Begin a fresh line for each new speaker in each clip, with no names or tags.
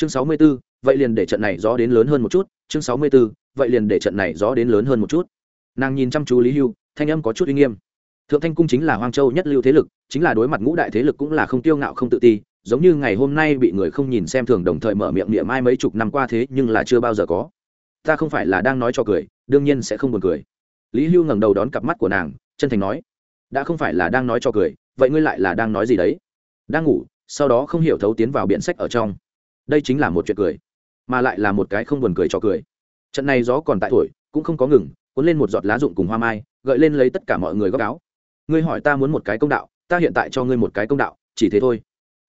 chương sáu mươi 64, vậy liền để trận này gió đến lớn hơn một chút. Chương sáu mươi 64, vậy liền để trận này gió đến lớn hơn một chút. Nàng nhìn chăm chú lý hưu thanh âm có chút uy nghiêm. Thượng thanh cung chính là hoang châu nhất lưu thế lực chính là đối mặt ngũ đại thế lực cũng là không tiêu ngạo không tự ti giống như ngày hôm nay bị người không nhìn xem thường đồng thời mở miệng niệm ai mấy chục năm qua thế nhưng là chưa bao giờ có. Ta không phải là đang nói cho cười đương nhiên sẽ không buồn cười. Lý hưu ngẩng đầu đón cặp mắt của nàng chân thành nói đã không phải là đang nói cho cười vậy ngươi lại là đang nói gì đấy? Đang ngủ sau đó không hiểu thấu tiến vào biện sách ở trong đây chính là một chuyện cười, mà lại là một cái không buồn cười cho cười. Trận này gió còn tại tuổi cũng không có ngừng, cuốn lên một giọt lá rụng cùng hoa mai, gợi lên lấy tất cả mọi người góc áo. Ngươi hỏi ta muốn một cái công đạo, ta hiện tại cho ngươi một cái công đạo, chỉ thế thôi.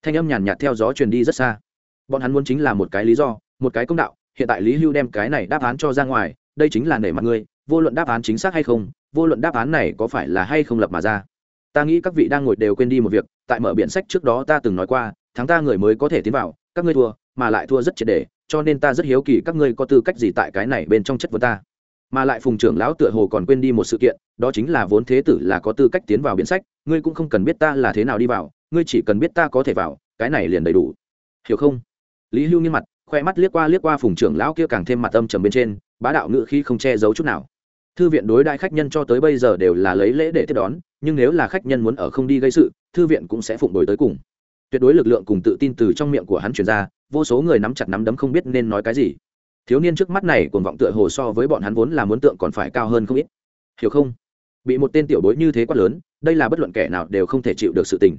Thanh âm nhàn nhạt theo gió truyền đi rất xa. Bọn hắn muốn chính là một cái lý do, một cái công đạo, hiện tại lý hưu đem cái này đáp án cho ra ngoài, đây chính là nể mặt ngươi, vô luận đáp án chính xác hay không, vô luận đáp án này có phải là hay không lập mà ra. Ta nghĩ các vị đang ngồi đều quên đi một việc, tại mở biện sách trước đó ta từng nói qua tháng ta người mới có thể tiến vào, các ngươi thua mà lại thua rất triệt đề, cho nên ta rất hiếu kỳ các ngươi có tư cách gì tại cái này bên trong chất vấn ta. Mà lại phùng trưởng lão tựa hồ còn quên đi một sự kiện, đó chính là vốn thế tử là có tư cách tiến vào biển sách, ngươi cũng không cần biết ta là thế nào đi vào, ngươi chỉ cần biết ta có thể vào, cái này liền đầy đủ. Hiểu không? Lý hưu nghiêm mặt, khoe mắt liếc qua liếc qua phùng trưởng lão kia càng thêm mặt âm trầm bên trên, bá đạo ngự khi không che giấu chút nào. Thư viện đối đại khách nhân cho tới bây giờ đều là lấy lễ để tiếp đón, nhưng nếu là khách nhân muốn ở không đi gây sự, thư viện cũng sẽ phụng đổi tới cùng tuyệt đối lực lượng cùng tự tin từ trong miệng của hắn truyền ra, vô số người nắm chặt nắm đấm không biết nên nói cái gì. Thiếu niên trước mắt này cuồng vọng tựa hồ so với bọn hắn vốn là muốn tượng còn phải cao hơn không ít. Hiểu không? Bị một tên tiểu bối như thế quá lớn, đây là bất luận kẻ nào đều không thể chịu được sự tình.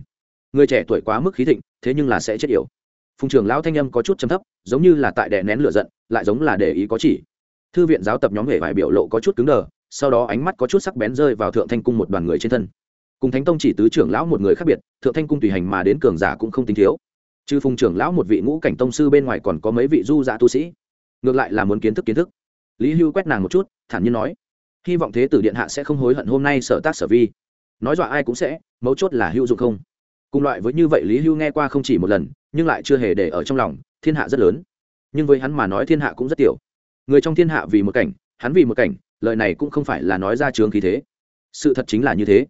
Người trẻ tuổi quá mức khí thịnh, thế nhưng là sẽ chết yểu. Phùng trưởng lão thanh âm có chút chấm thấp, giống như là tại đè nén lửa giận, lại giống là để ý có chỉ. Thư viện giáo tập nhóm hệ vải biểu lộ có chút cứng đờ, sau đó ánh mắt có chút sắc bén rơi vào thượng thanh cung một đoàn người trên thân cùng thánh tông chỉ tứ trưởng lão một người khác biệt, thượng thanh cung tùy hành mà đến cường giả cũng không tính thiếu. Trừ phùng trưởng lão một vị ngũ cảnh tông sư bên ngoài còn có mấy vị du dạ tu sĩ. Ngược lại là muốn kiến thức kiến thức. Lý hưu quét nàng một chút, thản nhiên nói, hy vọng thế tử điện hạ sẽ không hối hận hôm nay sở tác sở vi. Nói dọa ai cũng sẽ, mấu chốt là hữu dụng không? Cùng loại với như vậy lý hưu nghe qua không chỉ một lần, nhưng lại chưa hề để ở trong lòng, thiên hạ rất lớn. Nhưng với hắn mà nói thiên hạ cũng rất tiểu. Người trong thiên hạ vì một cảnh, hắn vì một cảnh, lời này cũng không phải là nói ra trường khí thế. Sự thật chính là như thế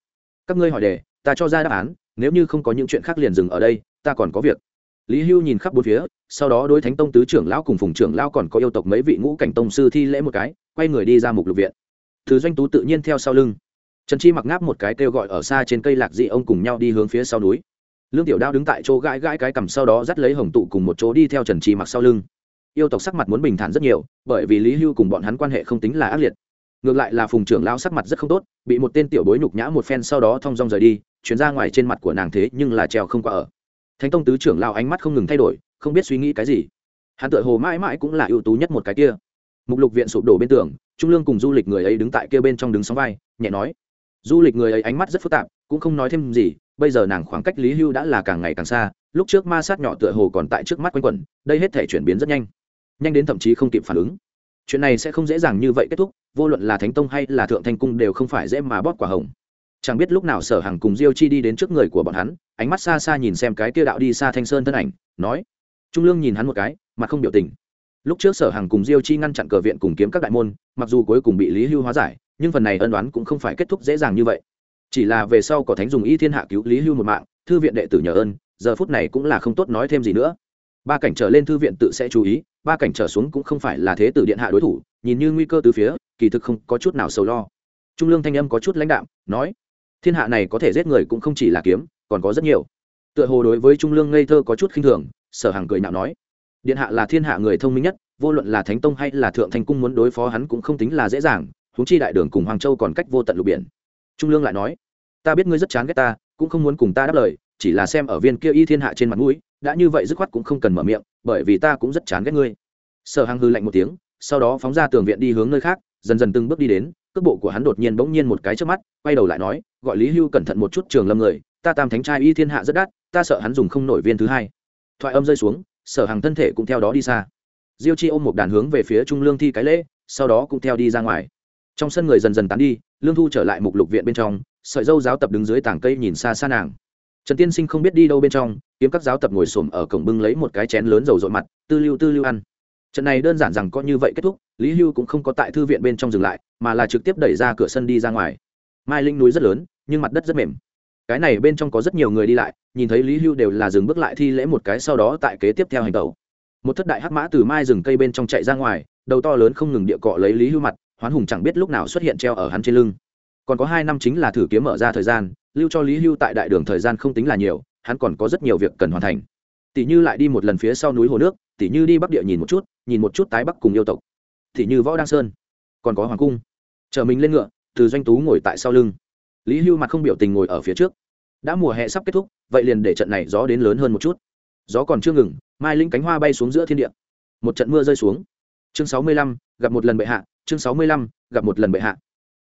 các ngươi hỏi đề, ta cho ra đáp án, nếu như không có những chuyện khác liền dừng ở đây, ta còn có việc. Lý hưu nhìn khắp bốn phía, sau đó đối thánh tông tứ trưởng lão cùng phùng trưởng lão còn có yêu tộc mấy vị ngũ cảnh tông sư thi lễ một cái, quay người đi ra mục lục viện. Thứ doanh tú tự nhiên theo sau lưng. Trần chi mặc ngáp một cái kêu gọi ở xa trên cây lạc dị ông cùng nhau đi hướng phía sau núi. Lương tiểu đao đứng tại chỗ gãi gãi cái cằm sau đó dắt lấy hồng tụ cùng một chỗ đi theo trần chi mặc sau lưng. Yêu tộc sắc mặt muốn bình thản rất nhiều, bởi vì lý hưu cùng bọn hắn quan hệ không tính là ác liệt ngược lại là phùng trưởng lao sắc mặt rất không tốt, bị một tên tiểu bối nhục nhã một phen sau đó thong dong rời đi, chuyển ra ngoài trên mặt của nàng thế nhưng là trèo không qua ở. Thánh tông tứ trưởng lao ánh mắt không ngừng thay đổi, không biết suy nghĩ cái gì. Hắn tự hồ mãi mãi cũng là ưu tú nhất một cái kia. Mục lục viện sụp đổ bên tường, trung lương cùng du lịch người ấy đứng tại kia bên trong đứng sóng vai, nhẹ nói. Du lịch người ấy ánh mắt rất phức tạp, cũng không nói thêm gì, bây giờ nàng khoảng cách lý hưu đã là càng ngày càng xa, lúc trước ma sát nhỏ tựa hồ còn tại trước mắt quanh quẩn, đây hết thể chuyển biến rất nhanh. Nhanh đến thậm chí không kịp phản ứng. Chuyện này sẽ không dễ dàng như vậy kết thúc vô luận là thánh tông hay là thượng thanh cung đều không phải dễ mà bóp quả hồng. Chẳng biết lúc nào sở hàng cùng diêu chi đi đến trước người của bọn hắn, ánh mắt xa xa nhìn xem cái kia đạo đi xa thanh sơn thân ảnh, nói. Trung lương nhìn hắn một cái, mặt không biểu tình. Lúc trước sở hàng cùng diêu chi ngăn chặn cờ viện cùng kiếm các đại môn, mặc dù cuối cùng bị lý hưu hóa giải, nhưng phần này ân đoán cũng không phải kết thúc dễ dàng như vậy. Chỉ là về sau có thánh dùng y thiên hạ cứu lý hưu một mạng, thư viện đệ tử nhờ ơn, giờ phút này cũng là không tốt nói thêm gì nữa ba cảnh trở lên thư viện tự sẽ chú ý, ba cảnh trở xuống cũng không phải là thế tử điện hạ đối thủ, nhìn như nguy cơ từ phía, kỳ thực không có chút nào sầu lo. Trung lương thanh âm có chút lãnh đạm, nói, thiên hạ này có thể giết người cũng không chỉ là kiếm, còn có rất nhiều. Tựa hồ đối với trung lương ngây thơ có chút khinh thường, sở hàng cười nhạo nói, điện hạ là thiên hạ người thông minh nhất, vô luận là thánh tông hay là thượng thành cung muốn đối phó hắn cũng không tính là dễ dàng húng chi đại đường cùng hoàng châu còn cách vô tận lục biển. Trung lương lại nói, ta biết ngươi rất chán ghét ta, cũng không muốn cùng ta đáp lời, chỉ là xem ở viên kia y thiên hạ trên mặt mũi đã như vậy dứt khoát cũng không cần mở miệng, bởi vì ta cũng rất chán ghét ngươi. Sở Hằng hư lạnh một tiếng, sau đó phóng ra tường viện đi hướng nơi khác, dần dần từng bước đi đến, cước bộ của hắn đột nhiên bỗng nhiên một cái trước mắt, quay đầu lại nói, gọi lý hưu cẩn thận một chút, trường lâm người, ta tam thánh trai y thiên hạ rất đắt, ta sợ hắn dùng không nổi viên thứ hai. Thoại âm rơi xuống, sở Hằng thân thể cũng theo đó đi xa. Diêu chi ôm một đàn hướng về phía trung lương thi cái lễ, sau đó cũng theo đi ra ngoài. Trong sân người dần dần tán đi, lương thu trở lại mục lục viện bên trong, sợi dâu giáo tập đứng dưới tảng cây nhìn xa xa nàng trần tiên sinh không biết đi đâu bên trong, kiếm các giáo tập ngồi xổm ở cổng bưng lấy một cái chén lớn dầu dội mặt, tư lưu tư lưu ăn. Trận này đơn giản rằng có như vậy kết thúc, lý hưu cũng không có tại thư viện bên trong dừng lại, mà là trực tiếp đẩy ra cửa sân đi ra ngoài. Mai linh núi rất lớn, nhưng mặt đất rất mềm. Cái này bên trong có rất nhiều người đi lại, nhìn thấy lý hưu đều là dừng bước lại thi lễ một cái sau đó tại kế tiếp theo hành tẩu. Một thất đại hắc mã từ mai rừng cây bên trong chạy ra ngoài, đầu to lớn không ngừng địa cọ lấy lý hưu mặt, hoán hùng chẳng biết lúc nào xuất hiện treo ở hắn trên lưng. Còn có hai năm chính là thử kiếm mở ra thời gian lưu cho lý hưu tại đại đường thời gian không tính là nhiều, hắn còn có rất nhiều việc cần hoàn thành. Tỷ như lại đi một lần phía sau núi hồ nước, tỷ như đi bắc địa nhìn một chút, nhìn một chút tái bắc cùng yêu tộc. Tỷ như võ đăng sơn, còn có hoàng cung. Chờ mình lên ngựa, từ doanh tú ngồi tại sau lưng. Lý hưu mặt không biểu tình ngồi ở phía trước. Đã mùa hè sắp kết thúc, vậy liền để trận này gió đến lớn hơn một chút. Gió còn chưa ngừng, mai linh cánh hoa bay xuống giữa thiên địa. Một trận mưa rơi xuống. Chương sáu mươi lăm, gặp một lần bệ hạ, chương sáu mươi lăm, gặp một lần bệ hạ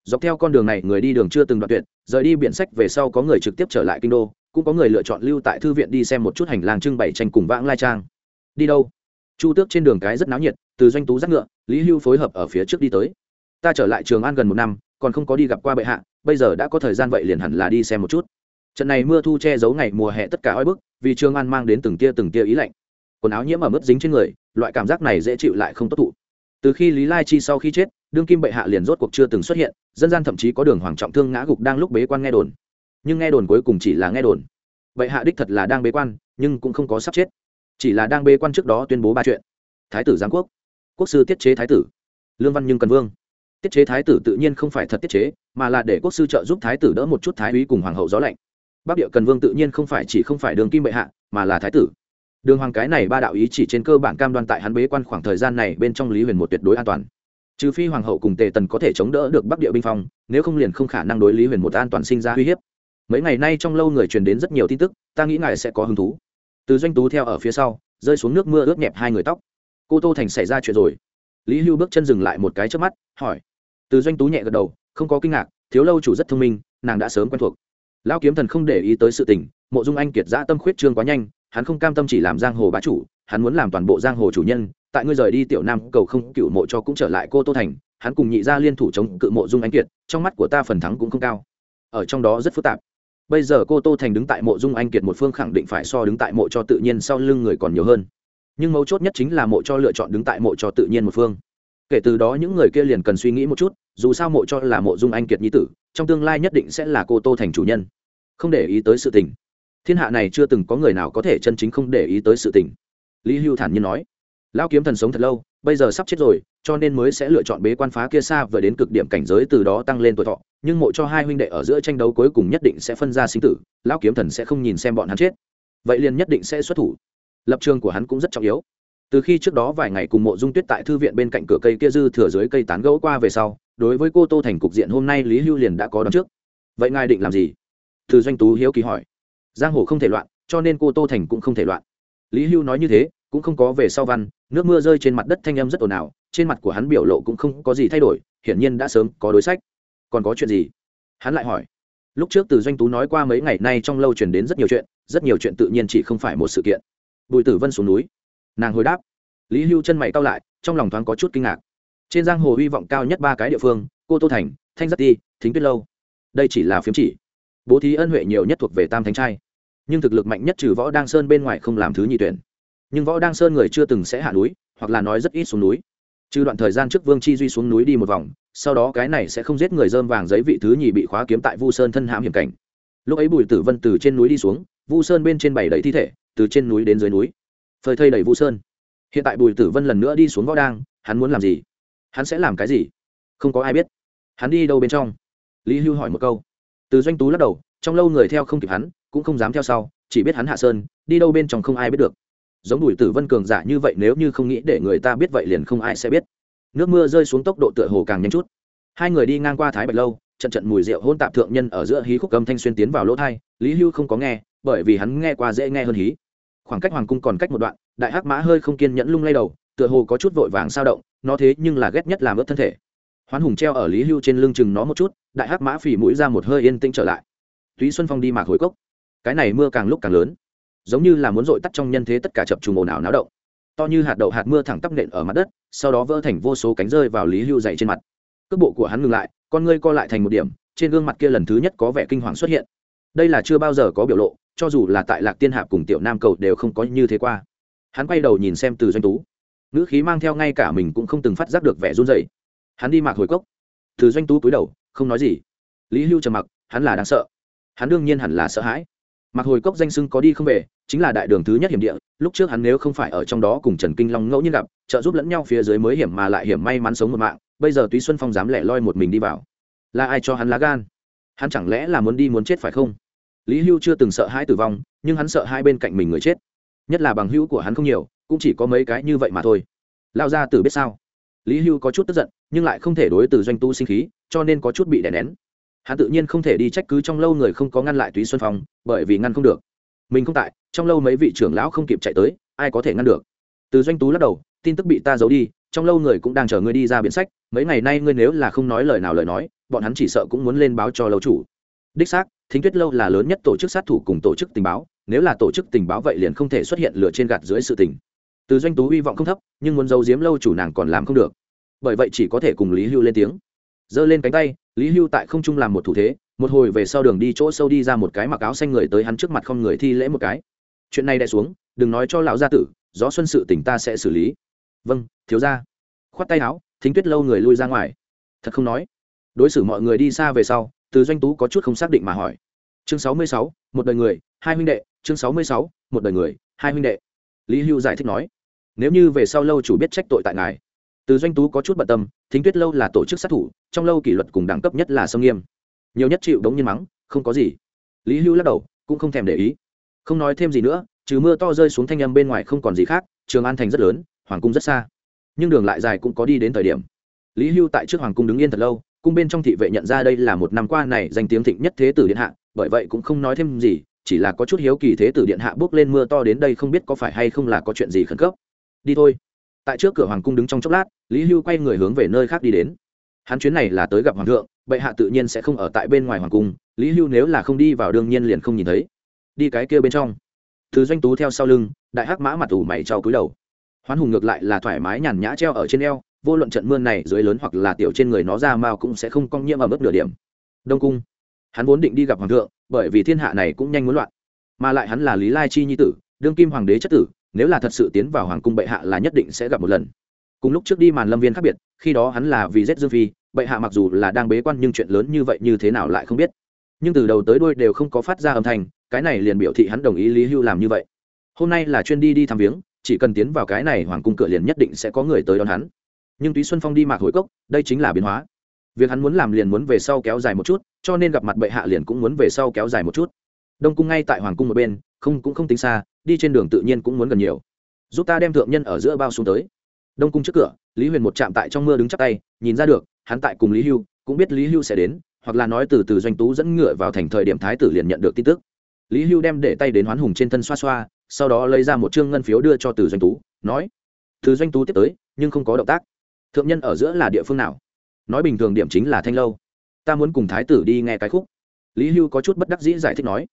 dọc theo con đường này người đi đường chưa từng đoạn tuyệt, rời đi biển sách về sau có người trực tiếp trở lại kinh đô, cũng có người lựa chọn lưu tại thư viện đi xem một chút hành lang trưng bày tranh cùng vãng lai trang. Đi đâu? Chu tước trên đường cái rất náo nhiệt, từ doanh tú giác ngựa, lý hưu phối hợp ở phía trước đi tới. Ta trở lại trường an gần một năm, còn không có đi gặp qua bệ hạ, bây giờ đã có thời gian vậy liền hẳn là đi xem một chút. Trận này mưa thu che giấu ngày mùa hè tất cả oi bức, vì trường an mang đến từng tia từng tia ý lạnh. Quần áo nhiễm ở mức dính trên người, loại cảm giác này dễ chịu lại không tốt thụ từ khi lý lai chi sau khi chết, đương kim bệ hạ liền rốt cuộc chưa từng xuất hiện, dân gian thậm chí có đường hoàng trọng thương ngã gục đang lúc bế quan nghe đồn. Nhưng nghe đồn cuối cùng chỉ là nghe đồn. Bệ hạ đích thật là đang bế quan, nhưng cũng không có sắp chết. Chỉ là đang bế quan trước đó tuyên bố ba chuyện. Thái tử giáng quốc. Quốc sư tiết chế thái tử. Lương văn nhưng cần vương. Tiết chế thái tử tự nhiên không phải thật tiết chế, mà là để quốc sư trợ giúp thái tử đỡ một chút thái úy cùng hoàng hậu gió lạnh. Bắc địa cần vương tự nhiên không phải chỉ không phải đường kim bệ hạ, mà là thái tử đường hoàng cái này ba đạo ý chỉ trên cơ bản cam đoan tại hắn bế quan khoảng thời gian này bên trong lý huyền một tuyệt đối an toàn. Trừ phi hoàng hậu cùng tề tần có thể chống đỡ được bắc địa binh phong, nếu không liền không khả năng đối lý huyền một an toàn sinh ra uy hiếp. Mấy ngày nay trong lâu người truyền đến rất nhiều tin tức, ta nghĩ ngài sẽ có hứng thú. Từ doanh tú theo ở phía sau, rơi xuống nước mưa ướt nhẹp hai người tóc. Cô tô thành xảy ra chuyện rồi. Lý hưu bước chân dừng lại một cái trước mắt, hỏi. Từ doanh tú nhẹ gật đầu, không có kinh ngạc, thiếu lâu chủ rất thông minh, nàng đã sớm quen thuộc. Lao kiếm thần không để ý tới sự tình, mộ dung anh kiệt giã tâm khuyết trương quá nhanh hắn không cam tâm chỉ làm giang hồ bá chủ, hắn muốn làm toàn bộ giang hồ chủ nhân, tại ngươi rời đi tiểu nam cầu không cựu mộ cho cũng trở lại cô tô thành, hắn cùng nhị gia liên thủ chống cự mộ dung anh kiệt, trong mắt của ta phần thắng cũng không cao. Ở trong đó rất phức tạp. Bây giờ cô tô thành đứng tại mộ dung anh kiệt một phương khẳng định phải so đứng tại mộ cho tự nhiên sau lưng người còn nhiều hơn. Nhưng mấu chốt nhất chính là mộ cho lựa chọn đứng tại mộ cho tự nhiên một phương. Kể từ đó những người kia liền cần suy nghĩ một chút, dù sao mộ cho là mộ dung anh kiệt nhi tử, trong tương lai nhất định sẽ là cô tô thành chủ nhân. Không để ý tới sự tình thiên hạ này chưa từng có người nào có thể chân chính không để ý tới sự tình. Lý hưu thản nhiên nói, lão kiếm thần sống thật lâu, bây giờ sắp chết rồi, cho nên mới sẽ lựa chọn bế quan phá kia xa vừa đến cực điểm cảnh giới từ đó tăng lên tuổi thọ, nhưng mộ cho hai huynh đệ ở giữa tranh đấu cuối cùng nhất định sẽ phân ra sinh tử, lão kiếm thần sẽ không nhìn xem bọn hắn chết. Vậy liền nhất định sẽ xuất thủ. Lập trường của hắn cũng rất trọng yếu. Từ khi trước đó vài ngày cùng mộ dung tuyết tại thư viện bên cạnh cửa cây kia dư thừa dưới cây tán gẫu qua về sau, đối với cô tô thành cục diện hôm nay lý hưu liền đã có đón trước. Vậy ngài định làm gì? Từ doanh tú hiếu kỳ hỏi giang hồ không thể loạn, cho nên cô tô thành cũng không thể loạn. Lý hưu nói như thế, cũng không có về sau văn, nước mưa rơi trên mặt đất thanh âm rất ồn ào, trên mặt của hắn biểu lộ cũng không có gì thay đổi, hiển nhiên đã sớm có đối sách. Còn có chuyện gì? Hắn lại hỏi. Lúc trước từ doanh tú nói qua mấy ngày nay trong lâu truyền đến rất nhiều chuyện, rất nhiều chuyện tự nhiên chỉ không phải một sự kiện. Bùi tử vân xuống núi. Nàng hồi đáp. Lý hưu chân mày cao lại, trong lòng thoáng có chút kinh ngạc. Trên giang hồ hy vọng cao nhất ba cái địa phương, cô tô thành, thanh giác ti, thính tuyết lâu. Đây chỉ là phiếm chỉ. Bố thí ân huệ nhiều nhất thuộc về tam thánh trai nhưng thực lực mạnh nhất trừ võ đăng sơn bên ngoài không làm thứ nhị tuyển. Nhưng võ đăng sơn người chưa từng sẽ hạ núi, hoặc là nói rất ít xuống núi. Trừ đoạn thời gian trước vương chi duy xuống núi đi một vòng, sau đó cái này sẽ không giết người dơm vàng giấy vị thứ nhì bị khóa kiếm tại vu sơn thân hãm hiểm cảnh. Lúc ấy bùi tử vân từ trên núi đi xuống, vu sơn bên trên bảy đầy thi thể, từ trên núi đến dưới núi. Phơi thây đầy vu sơn. Hiện tại bùi tử vân lần nữa đi xuống võ đang hắn muốn làm gì? Hắn sẽ làm cái gì? Không có ai biết. Hắn đi đâu bên trong? Lý hưu hỏi một câu. Từ doanh tú lắc đầu, trong lâu người theo không kịp hắn cũng không dám theo sau, chỉ biết hắn hạ sơn, đi đâu bên trong không ai biết được. Giống đùi tử vân cường giả như vậy nếu như không nghĩ để người ta biết vậy liền không ai sẽ biết. Nước mưa rơi xuống tốc độ tựa hồ càng nhanh chút. Hai người đi ngang qua thái bạch lâu, trận trận mùi rượu hôn tạp thượng nhân ở giữa hí khúc cầm thanh xuyên tiến vào lỗ thai, lý hưu không có nghe, bởi vì hắn nghe qua dễ nghe hơn hí. Khoảng cách hoàng cung còn cách một đoạn, đại hắc mã hơi không kiên nhẫn lung lay đầu, tựa hồ có chút vội vàng sao động, nó thế nhưng là ghét nhất làm ướt thân thể. Hoán hùng treo ở lý hưu trên lưng chừng nó một chút, đại hắc mã phì mũi ra một hơi yên tĩnh trở lại. Túy xuân phong đi mạc hồi cốc cái này mưa càng lúc càng lớn, giống như là muốn dội tắt trong nhân thế tất cả chập trùng ồn ào náo động. To như hạt đậu hạt mưa thẳng tắp nện ở mặt đất, sau đó vỡ thành vô số cánh rơi vào lý hưu dậy trên mặt. Cước bộ của hắn ngừng lại, con ngươi co lại thành một điểm, trên gương mặt kia lần thứ nhất có vẻ kinh hoàng xuất hiện. Đây là chưa bao giờ có biểu lộ, cho dù là tại lạc tiên hạp cùng tiểu nam cầu đều không có như thế qua. Hắn quay đầu nhìn xem từ doanh tú. Ngữ khí mang theo ngay cả mình cũng không từng phát giác được vẻ run dày hắn đi mạc hồi cốc. Từ doanh tú cúi đầu, không nói gì. Lý hưu trầm mặc, hắn là đáng sợ. Hắn đương nhiên hẳn là sợ hãi mặc hồi cốc danh sưng có đi không về, chính là đại đường thứ nhất hiểm địa, lúc trước hắn nếu không phải ở trong đó cùng trần kinh long ngẫu nhiên gặp, trợ giúp lẫn nhau phía dưới mới hiểm mà lại hiểm may mắn sống một mạng, bây giờ túy xuân phong dám lẻ loi một mình đi vào. Là ai cho hắn lá gan? Hắn chẳng lẽ là muốn đi muốn chết phải không? Lý hưu chưa từng sợ hãi tử vong, nhưng hắn sợ hai bên cạnh mình người chết. Nhất là bằng hữu của hắn không nhiều, cũng chỉ có mấy cái như vậy mà thôi. Lao ra tử biết sao? Lý hưu có chút tức giận, nhưng lại không thể đối từ doanh tu sinh khí, cho nên có chút bị đè nén hắn tự nhiên không thể đi trách cứ trong lâu người không có ngăn lại túy xuân phong, bởi vì ngăn không được. Mình không tại, trong lâu mấy vị trưởng lão không kịp chạy tới, ai có thể ngăn được? Từ doanh tú lắc đầu, tin tức bị ta giấu đi, trong lâu người cũng đang chờ ngươi đi ra biện sách, mấy ngày nay ngươi nếu là không nói lời nào lời nói, bọn hắn chỉ sợ cũng muốn lên báo cho lâu chủ. Đích xác, thính tuyết lâu là lớn nhất tổ chức sát thủ cùng tổ chức tình báo, nếu là tổ chức tình báo vậy liền không thể xuất hiện lửa trên gạt dưới sự tình. Từ doanh tú hy vọng không thấp, nhưng muốn giấu giếm lâu chủ nàng còn làm không được. Bởi vậy chỉ có thể cùng lý hưu lên tiếng giơ lên cánh tay, lý hưu tại không trung làm một thủ thế, một hồi về sau đường đi chỗ sâu đi ra một cái mặc áo xanh người tới hắn trước mặt không người thi lễ một cái. Chuyện này đè xuống, đừng nói cho lão gia tử, gió xuân sự tỉnh ta sẽ xử lý. Vâng thiếu gia. Khoát tay áo, thính tuyết lâu người lui ra ngoài. Thật không nói. Đối xử mọi người đi xa về sau, từ doanh tú có chút không xác định mà hỏi. Chương sáu mươi sáu, một đời người, hai huynh đệ. Chương sáu mươi sáu, một đời người, hai huynh đệ. Lý hưu giải thích nói. Nếu như về sau lâu chủ biết trách tội tại ngài từ doanh tú có chút bận tâm, thính tuyết lâu là tổ chức sát thủ, trong lâu kỷ luật cùng đẳng cấp nhất là sông nghiêm. Nhiều nhất chịu đống nhiên mắng, không có gì. Lý hưu lắc đầu, cũng không thèm để ý. Không nói thêm gì nữa, trừ mưa to rơi xuống thanh âm bên ngoài không còn gì khác, trường an thành rất lớn, hoàng cung rất xa. Nhưng đường lại dài cũng có đi đến thời điểm. Lý hưu tại trước hoàng cung đứng yên thật lâu, cung bên trong thị vệ nhận ra đây là một năm qua này danh tiếng thịnh nhất thế tử điện hạ, bởi vậy cũng không nói thêm gì, chỉ là có chút hiếu kỳ thế tử điện hạ bước lên mưa to đến đây không biết có phải hay không là có chuyện gì khẩn cấp. Đi thôi tại trước cửa hoàng cung đứng trong chốc lát, lý hưu quay người hướng về nơi khác đi đến. Hắn chuyến này là tới gặp hoàng thượng, bệ hạ tự nhiên sẽ không ở tại bên ngoài hoàng cung, lý hưu nếu là không đi vào đương nhiên liền không nhìn thấy. Đi cái kia bên trong. Thứ doanh tú theo sau lưng, đại hắc mã mặt ủ mày trao cúi đầu. Hoán hùng ngược lại là thoải mái nhàn nhã treo ở trên eo, vô luận trận mưa này dưới lớn hoặc là tiểu trên người nó ra mao cũng sẽ không cong nhiễm ở mức nửa điểm. Đông cung. Hắn vốn định đi gặp hoàng thượng, bởi vì thiên hạ này cũng nhanh muốn loạn. Mà lại hắn là lý lai chi nhi tử, đương kim hoàng đế chất tử nếu là thật sự tiến vào hoàng cung bệ hạ là nhất định sẽ gặp một lần. Cùng lúc trước đi màn lâm viên khác biệt, khi đó hắn là vì giết dương phi, bệ hạ mặc dù là đang bế quan nhưng chuyện lớn như vậy như thế nào lại không biết. Nhưng từ đầu tới đuôi đều không có phát ra âm thanh, cái này liền biểu thị hắn đồng ý lý hưu làm như vậy. Hôm nay là chuyên đi đi thăm viếng, chỉ cần tiến vào cái này hoàng cung cửa liền nhất định sẽ có người tới đón hắn. Nhưng túy xuân phong đi mạc hồi cốc, đây chính là biến hóa. Việc hắn muốn làm liền muốn về sau kéo dài một chút, cho nên gặp mặt bệ hạ liền cũng muốn về sau kéo dài một chút. Đông cung ngay tại hoàng cung một bên không cũng không tính xa, đi trên đường tự nhiên cũng muốn gần nhiều. Giúp ta đem thượng nhân ở giữa bao xuống tới. Đông cung trước cửa, lý huyền một chạm tại trong mưa đứng chắp tay, nhìn ra được, hắn tại cùng lý hưu, cũng biết lý hưu sẽ đến, hoặc là nói từ từ doanh tú dẫn ngựa vào thành thời điểm thái tử liền nhận được tin tức. Lý hưu đem để tay đến hoán hùng trên thân xoa xoa, sau đó lấy ra một chương ngân phiếu đưa cho từ doanh tú, nói, từ doanh tú tiếp tới, nhưng không có động tác. Thượng nhân ở giữa là địa phương nào? Nói bình thường điểm chính là thanh lâu. Ta muốn cùng thái tử đi nghe cái khúc. Lý hưu có chút bất đắc dĩ giải thích nói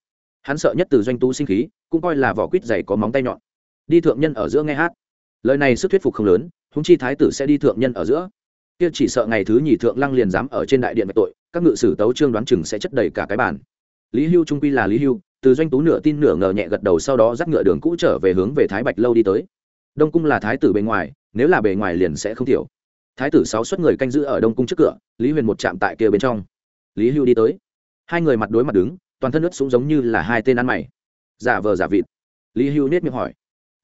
hắn sợ nhất từ doanh tú sinh khí, cũng coi là vỏ quýt dày có móng tay nhọn. Đi thượng nhân ở giữa nghe hát. Lời này sức thuyết phục không lớn húng chi thái tử sẽ đi thượng nhân ở giữa. Kia chỉ sợ ngày thứ nhì thượng lăng liền dám ở trên đại điện về tội, các ngự sử tấu trương đoán chừng sẽ chất đầy cả cái bàn. Lý hưu trung quy là lý hưu, từ doanh tú nửa tin nửa ngờ nhẹ gật đầu sau đó dắt ngựa đường cũ trở về hướng về thái bạch lâu đi tới. Đông cung là thái tử bề ngoài, nếu là bề ngoài liền sẽ không thiểu. Thái tử sáu xuất người canh giữ ở đông cung trước cửa, lý huyền một chạm tại kia bên trong. Lý hưu đi tới. Hai người mặt đối mặt đứng toàn thân nước súng giống như là hai tên ăn mày. Giả vờ giả vịt. Lý hưu nết miệng hỏi.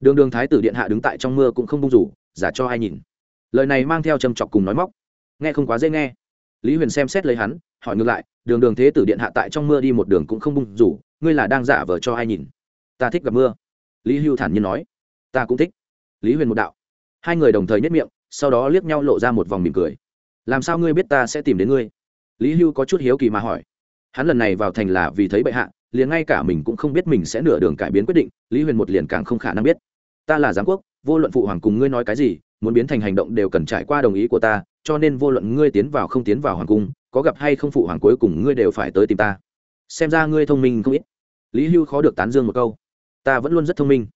Đường đường thái tử điện hạ đứng tại trong mưa cũng không bung rủ, giả cho ai nhìn. Lời này mang theo trầm trọc cùng nói móc. Nghe không quá dễ nghe. Lý huyền xem xét lấy hắn, hỏi ngược lại, đường đường thế tử điện hạ tại trong mưa đi một đường cũng không bung rủ, ngươi là đang giả vờ cho ai nhìn? Ta thích gặp mưa. Lý hưu thản nhiên nói. Ta cũng thích. Lý huyền một đạo. Hai người đồng thời nhất miệng, sau đó liếc nhau lộ ra một vòng mỉm cười. Làm sao ngươi biết ta sẽ tìm đến ngươi? Lý hưu có chút hiếu kỳ mà hỏi hắn lần này vào thành là vì thấy bệ hạ, liền ngay cả mình cũng không biết mình sẽ nửa đường cải biến quyết định, lý huyền một liền càng không khả năng biết. Ta là giám quốc, vô luận phụ hoàng cùng ngươi nói cái gì, muốn biến thành hành động đều cần trải qua đồng ý của ta, cho nên vô luận ngươi tiến vào không tiến vào hoàng cung, có gặp hay không phụ hoàng cuối cùng ngươi đều phải tới tìm ta. Xem ra ngươi thông minh không ít. Lý hưu khó được tán dương một câu. Ta vẫn luôn rất thông minh.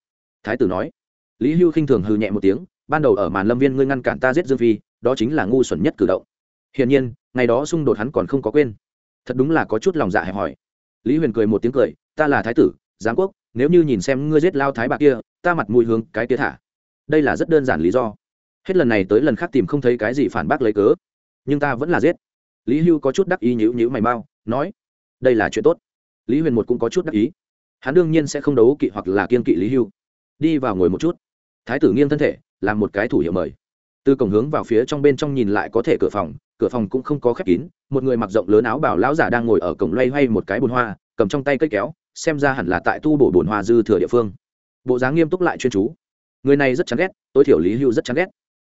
Thái tử nói. Lý hưu khinh thường hừ nhẹ một tiếng, ban đầu ở màn lâm viên ngươi ngăn cản ta giết dương phi, đó chính là ngu xuẩn nhất cử động. Hiển nhiên, ngày đó xung đột hắn còn không có quên thật đúng là có chút lòng dạ hẹp hỏi lý huyền cười một tiếng cười, ta là thái tử giáng quốc, nếu như nhìn xem ngươi giết lao thái bạc kia, ta mặt mũi hướng cái kia thả. Đây là rất đơn giản lý do. Hết lần này tới lần khác tìm không thấy cái gì phản bác lấy cớ, nhưng ta vẫn là giết. Lý hưu có chút đắc ý nhữ nhữ mày mau, nói, đây là chuyện tốt. Lý huyền một cũng có chút đắc ý. Hắn đương nhiên sẽ không đấu kỵ hoặc là kiên kỵ lý hưu. Đi vào ngồi một chút. Thái tử nghiêng thân thể, làm một cái thủ hiệu mời từ cổng hướng vào phía trong bên trong nhìn lại có thể cửa phòng cửa phòng cũng không có khép kín, một người mặc rộng lớn áo bảo lão giả đang ngồi ở cổng loay hoay một cái bồn hoa, cầm trong tay cây kéo, xem ra hẳn là tại tu bổ bồn hoa dư thừa địa phương. Bộ dáng nghiêm túc lại chuyên chú. Người này rất chán ghét, tối thiểu lý hưu rất chán ghét.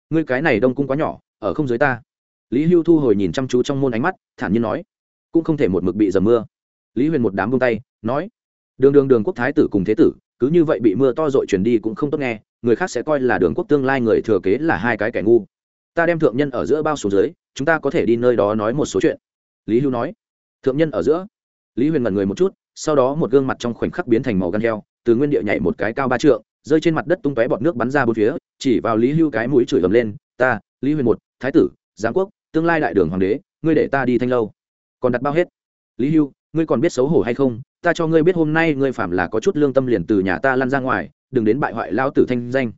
Ngươi cái này đông cung quá nhỏ, ở không dưới ta. Lý hưu thu hồi nhìn chăm chú trong môn ánh mắt, thản nhiên nói, cũng không thể một mực bị dầm mưa. Lý huyền một đám bông tay, nói, đường đường đường quốc thái tử cùng thế tử, cứ như vậy bị mưa to dội chuyển đi cũng không tốt nghe người khác sẽ coi là đường quốc tương lai người thừa kế là hai cái kẻ ngu. Ta đem thượng nhân ở giữa bao số dưới, chúng ta có thể đi nơi đó nói một số chuyện. Lý hưu nói. Thượng nhân ở giữa? Lý huyền ngẩn người một chút, sau đó một gương mặt trong khoảnh khắc biến thành màu gan heo, từ nguyên địa nhảy một cái cao ba trượng, rơi trên mặt đất tung tóe bọt nước bắn ra bốn phía, chỉ vào lý hưu cái mũi chửi ầm lên, ta, lý huyền một, thái tử, giám quốc, tương lai đại đường hoàng đế, ngươi để ta đi thanh lâu. Còn đặt bao hết? Lý hưu, ngươi còn biết xấu hổ hay không? Ta cho ngươi biết hôm nay ngươi phạm là có chút lương tâm liền từ nhà ta lăn ra ngoài đừng đến bại hoại lao tử thanh danh.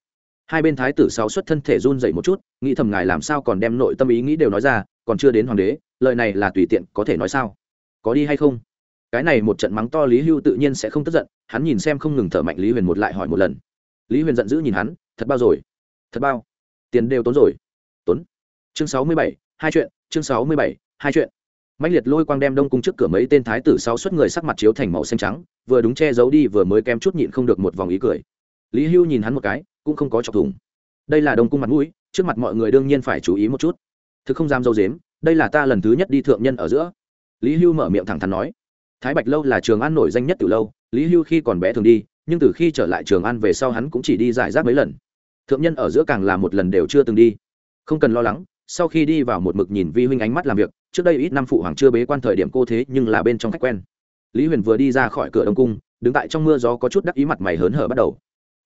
Hai bên thái tử sáu xuất thân thể run dậy một chút, nghĩ thầm ngài làm sao còn đem nội tâm ý nghĩ đều nói ra, còn chưa đến hoàng đế, lời này là tùy tiện có thể nói sao? Có đi hay không? Cái này một trận mắng to lý hưu tự nhiên sẽ không tức giận, hắn nhìn xem không ngừng thở mạnh lý huyền một lại hỏi một lần. Lý huyền giận dữ nhìn hắn, thật bao rồi? Thật bao? Tiền đều tốn rồi. Tốn. Chương sáu mươi bảy, hai chuyện, chương sáu mươi bảy, hai chuyện. Mạnh liệt lôi quang đem đông cung trước cửa mấy tên thái tử sáu xuất người sắc mặt chiếu thành màu xanh trắng, vừa đúng che giấu đi vừa mới kém chút nhịn không được một vòng ý cười lý hưu nhìn hắn một cái, cũng không có chọc thủng. Đây là đông cung mặt mũi, trước mặt mọi người đương nhiên phải chú ý một chút. Thực không dám dâu dếm, đây là ta lần thứ nhất đi thượng nhân ở giữa. Lý hưu mở miệng thẳng thắn nói. Thái bạch lâu là trường an nổi danh nhất từ lâu, lý hưu khi còn bé thường đi, nhưng từ khi trở lại trường an về sau hắn cũng chỉ đi giải rác mấy lần. Thượng nhân ở giữa càng là một lần đều chưa từng đi. Không cần lo lắng, sau khi đi vào một mực nhìn vi huynh ánh mắt làm việc, trước đây ít năm phụ hoàng chưa bế quan thời điểm cô thế nhưng là bên trong khách quen. Lý huyền vừa đi ra khỏi cửa đông cung, đứng tại trong mưa gió có chút đắc ý mặt mày hớn hở bắt đầu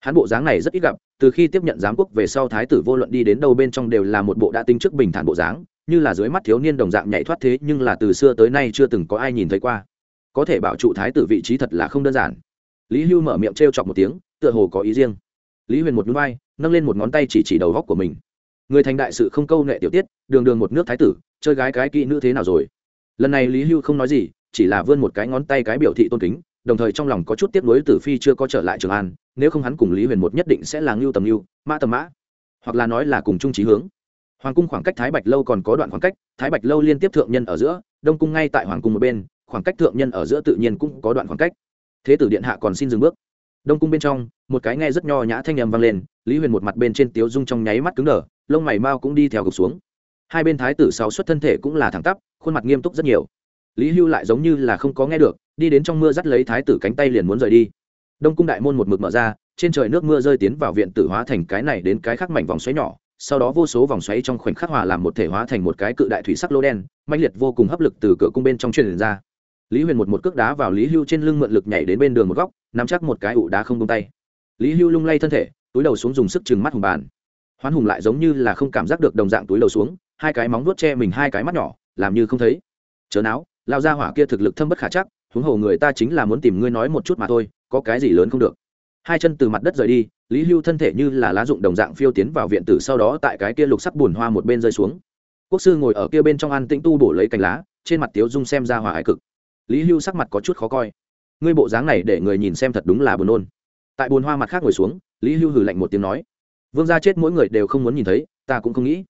hắn bộ dáng này rất ít gặp, từ khi tiếp nhận giám quốc về sau thái tử vô luận đi đến đâu bên trong đều là một bộ đã tinh trước bình thản bộ dáng, như là dưới mắt thiếu niên đồng dạng nhảy thoát thế, nhưng là từ xưa tới nay chưa từng có ai nhìn thấy qua. Có thể bảo trụ thái tử vị trí thật là không đơn giản. Lý hưu mở miệng t r e o chọc một tiếng, tựa hồ có ý riêng. Lý huyền một núi vai, nâng lên một ngón tay chỉ chỉ đầu góc của mình. Người thành đại sự không câu nệ tiểu tiết, đường đường một nước thái tử, chơi gái cái kỹ nữ thế nào rồi? Lần này lý hưu không nói gì, chỉ là vươn một cái ngón tay cái biểu thị tôn kính, đồng thời trong lòng có chút tiếp nối tử phi chưa có trở lại trường an nếu không hắn cùng lý huyền một nhất định sẽ là ngưu tầm ngưu, mã tầm mã, hoặc là nói là cùng chung trí hướng. Hoàng cung khoảng cách thái bạch lâu còn có đoạn khoảng cách, thái bạch lâu liên tiếp thượng nhân ở giữa, đông cung ngay tại hoàng cung một bên, khoảng cách thượng nhân ở giữa tự nhiên cũng có đoạn khoảng cách. Thế tử điện hạ còn xin dừng bước. Đông cung bên trong, một cái nghe rất nho nhã thanh âm vang lên, lý huyền một mặt bên trên tiếu dung trong nháy mắt cứng đờ, lông mày mau cũng đi theo gục xuống. Hai bên thái tử sáu xuất thân thể cũng là thẳng tắp, khuôn mặt nghiêm túc rất nhiều. Lý hưu lại giống như là không có nghe được, đi đến trong mưa dắt lấy thái tử cánh tay liền muốn rời đi đông cung đại môn một mực mở ra, trên trời nước mưa rơi tiến vào viện tử hóa thành cái này đến cái khác mảnh vòng xoáy nhỏ, sau đó vô số vòng xoáy trong khoảnh khắc hòa làm một thể hóa thành một cái cự đại thủy sắc lô đen mạnh liệt vô cùng hấp lực từ cửa cung bên trong truyền ra. Lý huyền một một cước đá vào lý hưu trên lưng mượn lực nhảy đến bên đường một góc, nắm chắc một cái ụ đá không tung tay. Lý hưu lung lay thân thể, túi đầu xuống dùng sức chừng mắt hùng bàn. Hoán hùng lại giống như là không cảm giác được đồng dạng túi đầu xuống, hai cái móng vuốt che mình hai cái mắt nhỏ, làm như không thấy. Chớ não lao ra hỏa kia thực lực thâm bất khả chắc huống hồ người ta chính là muốn tìm ngươi nói một chút mà thôi, có cái gì lớn không được. Hai chân từ mặt đất rời đi, lý hưu thân thể như là lá dụng đồng dạng phiêu tiến vào viện tử sau đó tại cái kia lục sắc bùn hoa một bên rơi xuống. Quốc sư ngồi ở kia bên trong ăn tĩnh tu bổ lấy cành lá, trên mặt tiếu dung xem ra hòa ái cực. Lý hưu sắc mặt có chút khó coi. Ngươi bộ dáng này để người nhìn xem thật đúng là buồn nôn. Tại bùn hoa mặt khác ngồi xuống, lý hưu hử lạnh một tiếng nói, vương gia chết mỗi người đều không muốn nhìn thấy, ta cũng không nghĩ.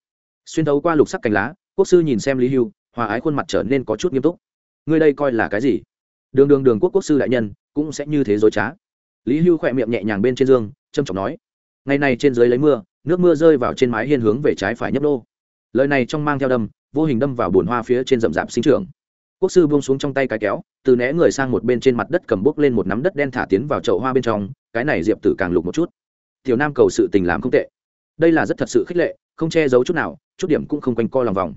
Xuyên thấu qua lục sắc cành lá, quốc sư nhìn xem lý hưu, hòa ái khuôn mặt trở nên có chút nghiêm túc. Ngươi đây coi là cái gì? Đường đường đường quốc quốc sư đại nhân, cũng sẽ như thế dối trá. Lý hưu khỏe miệng nhẹ nhàng bên trên giường trâm trọng nói, ngày này trên dưới lấy mưa, nước mưa rơi vào trên mái hiên hướng về trái phải nhấp đô lời này trong mang theo đâm, vô hình đâm vào bồn hoa phía trên rậm rạp sinh trưởng. Quốc sư buông xuống trong tay cái kéo, từ né người sang một bên trên mặt đất cầm bốc lên một nắm đất đen thả tiến vào chậu hoa bên trong, cái này diệp tử càng lục một chút. Tiểu nam cầu sự tình làm không tệ. Đây là rất thật sự khích lệ, không che giấu chút nào, chút điểm cũng không quanh co lòng vòng.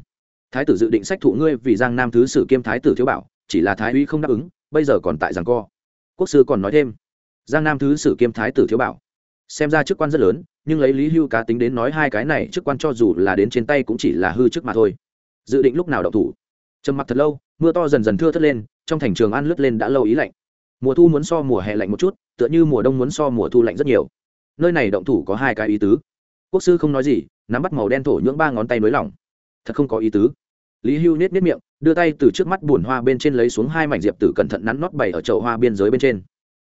Thái tử dự định sách thụ ngươi vì giang nam thứ sử kiêm thái tử thiếu bảo, chỉ là thái uy không đáp ứng bây giờ còn tại giằng co. Quốc sư còn nói thêm. Giang nam thứ sử kiêm thái tử thiếu bảo. Xem ra chức quan rất lớn, nhưng lấy lý hưu cá tính đến nói hai cái này chức quan cho dù là đến trên tay cũng chỉ là hư chức mà thôi. Dự định lúc nào đậu thủ? Trầm mặc thật lâu, mưa to dần dần thưa thất lên, trong thành trường ăn lướt lên đã lâu ý lạnh. Mùa thu muốn so mùa hè lạnh một chút, tựa như mùa đông muốn so mùa thu lạnh rất nhiều. Nơi này động thủ có hai cái ý tứ. Quốc sư không nói gì, nắm bắt màu đen thổ nhưỡng ba ngón tay nới lỏng. Thật không có ý tứ lý hưu nết nết miệng, đưa tay từ trước mắt bùn hoa bên trên lấy xuống hai mảnh diệp tử cẩn thận nắn nót bày ở chậu hoa biên giới bên trên.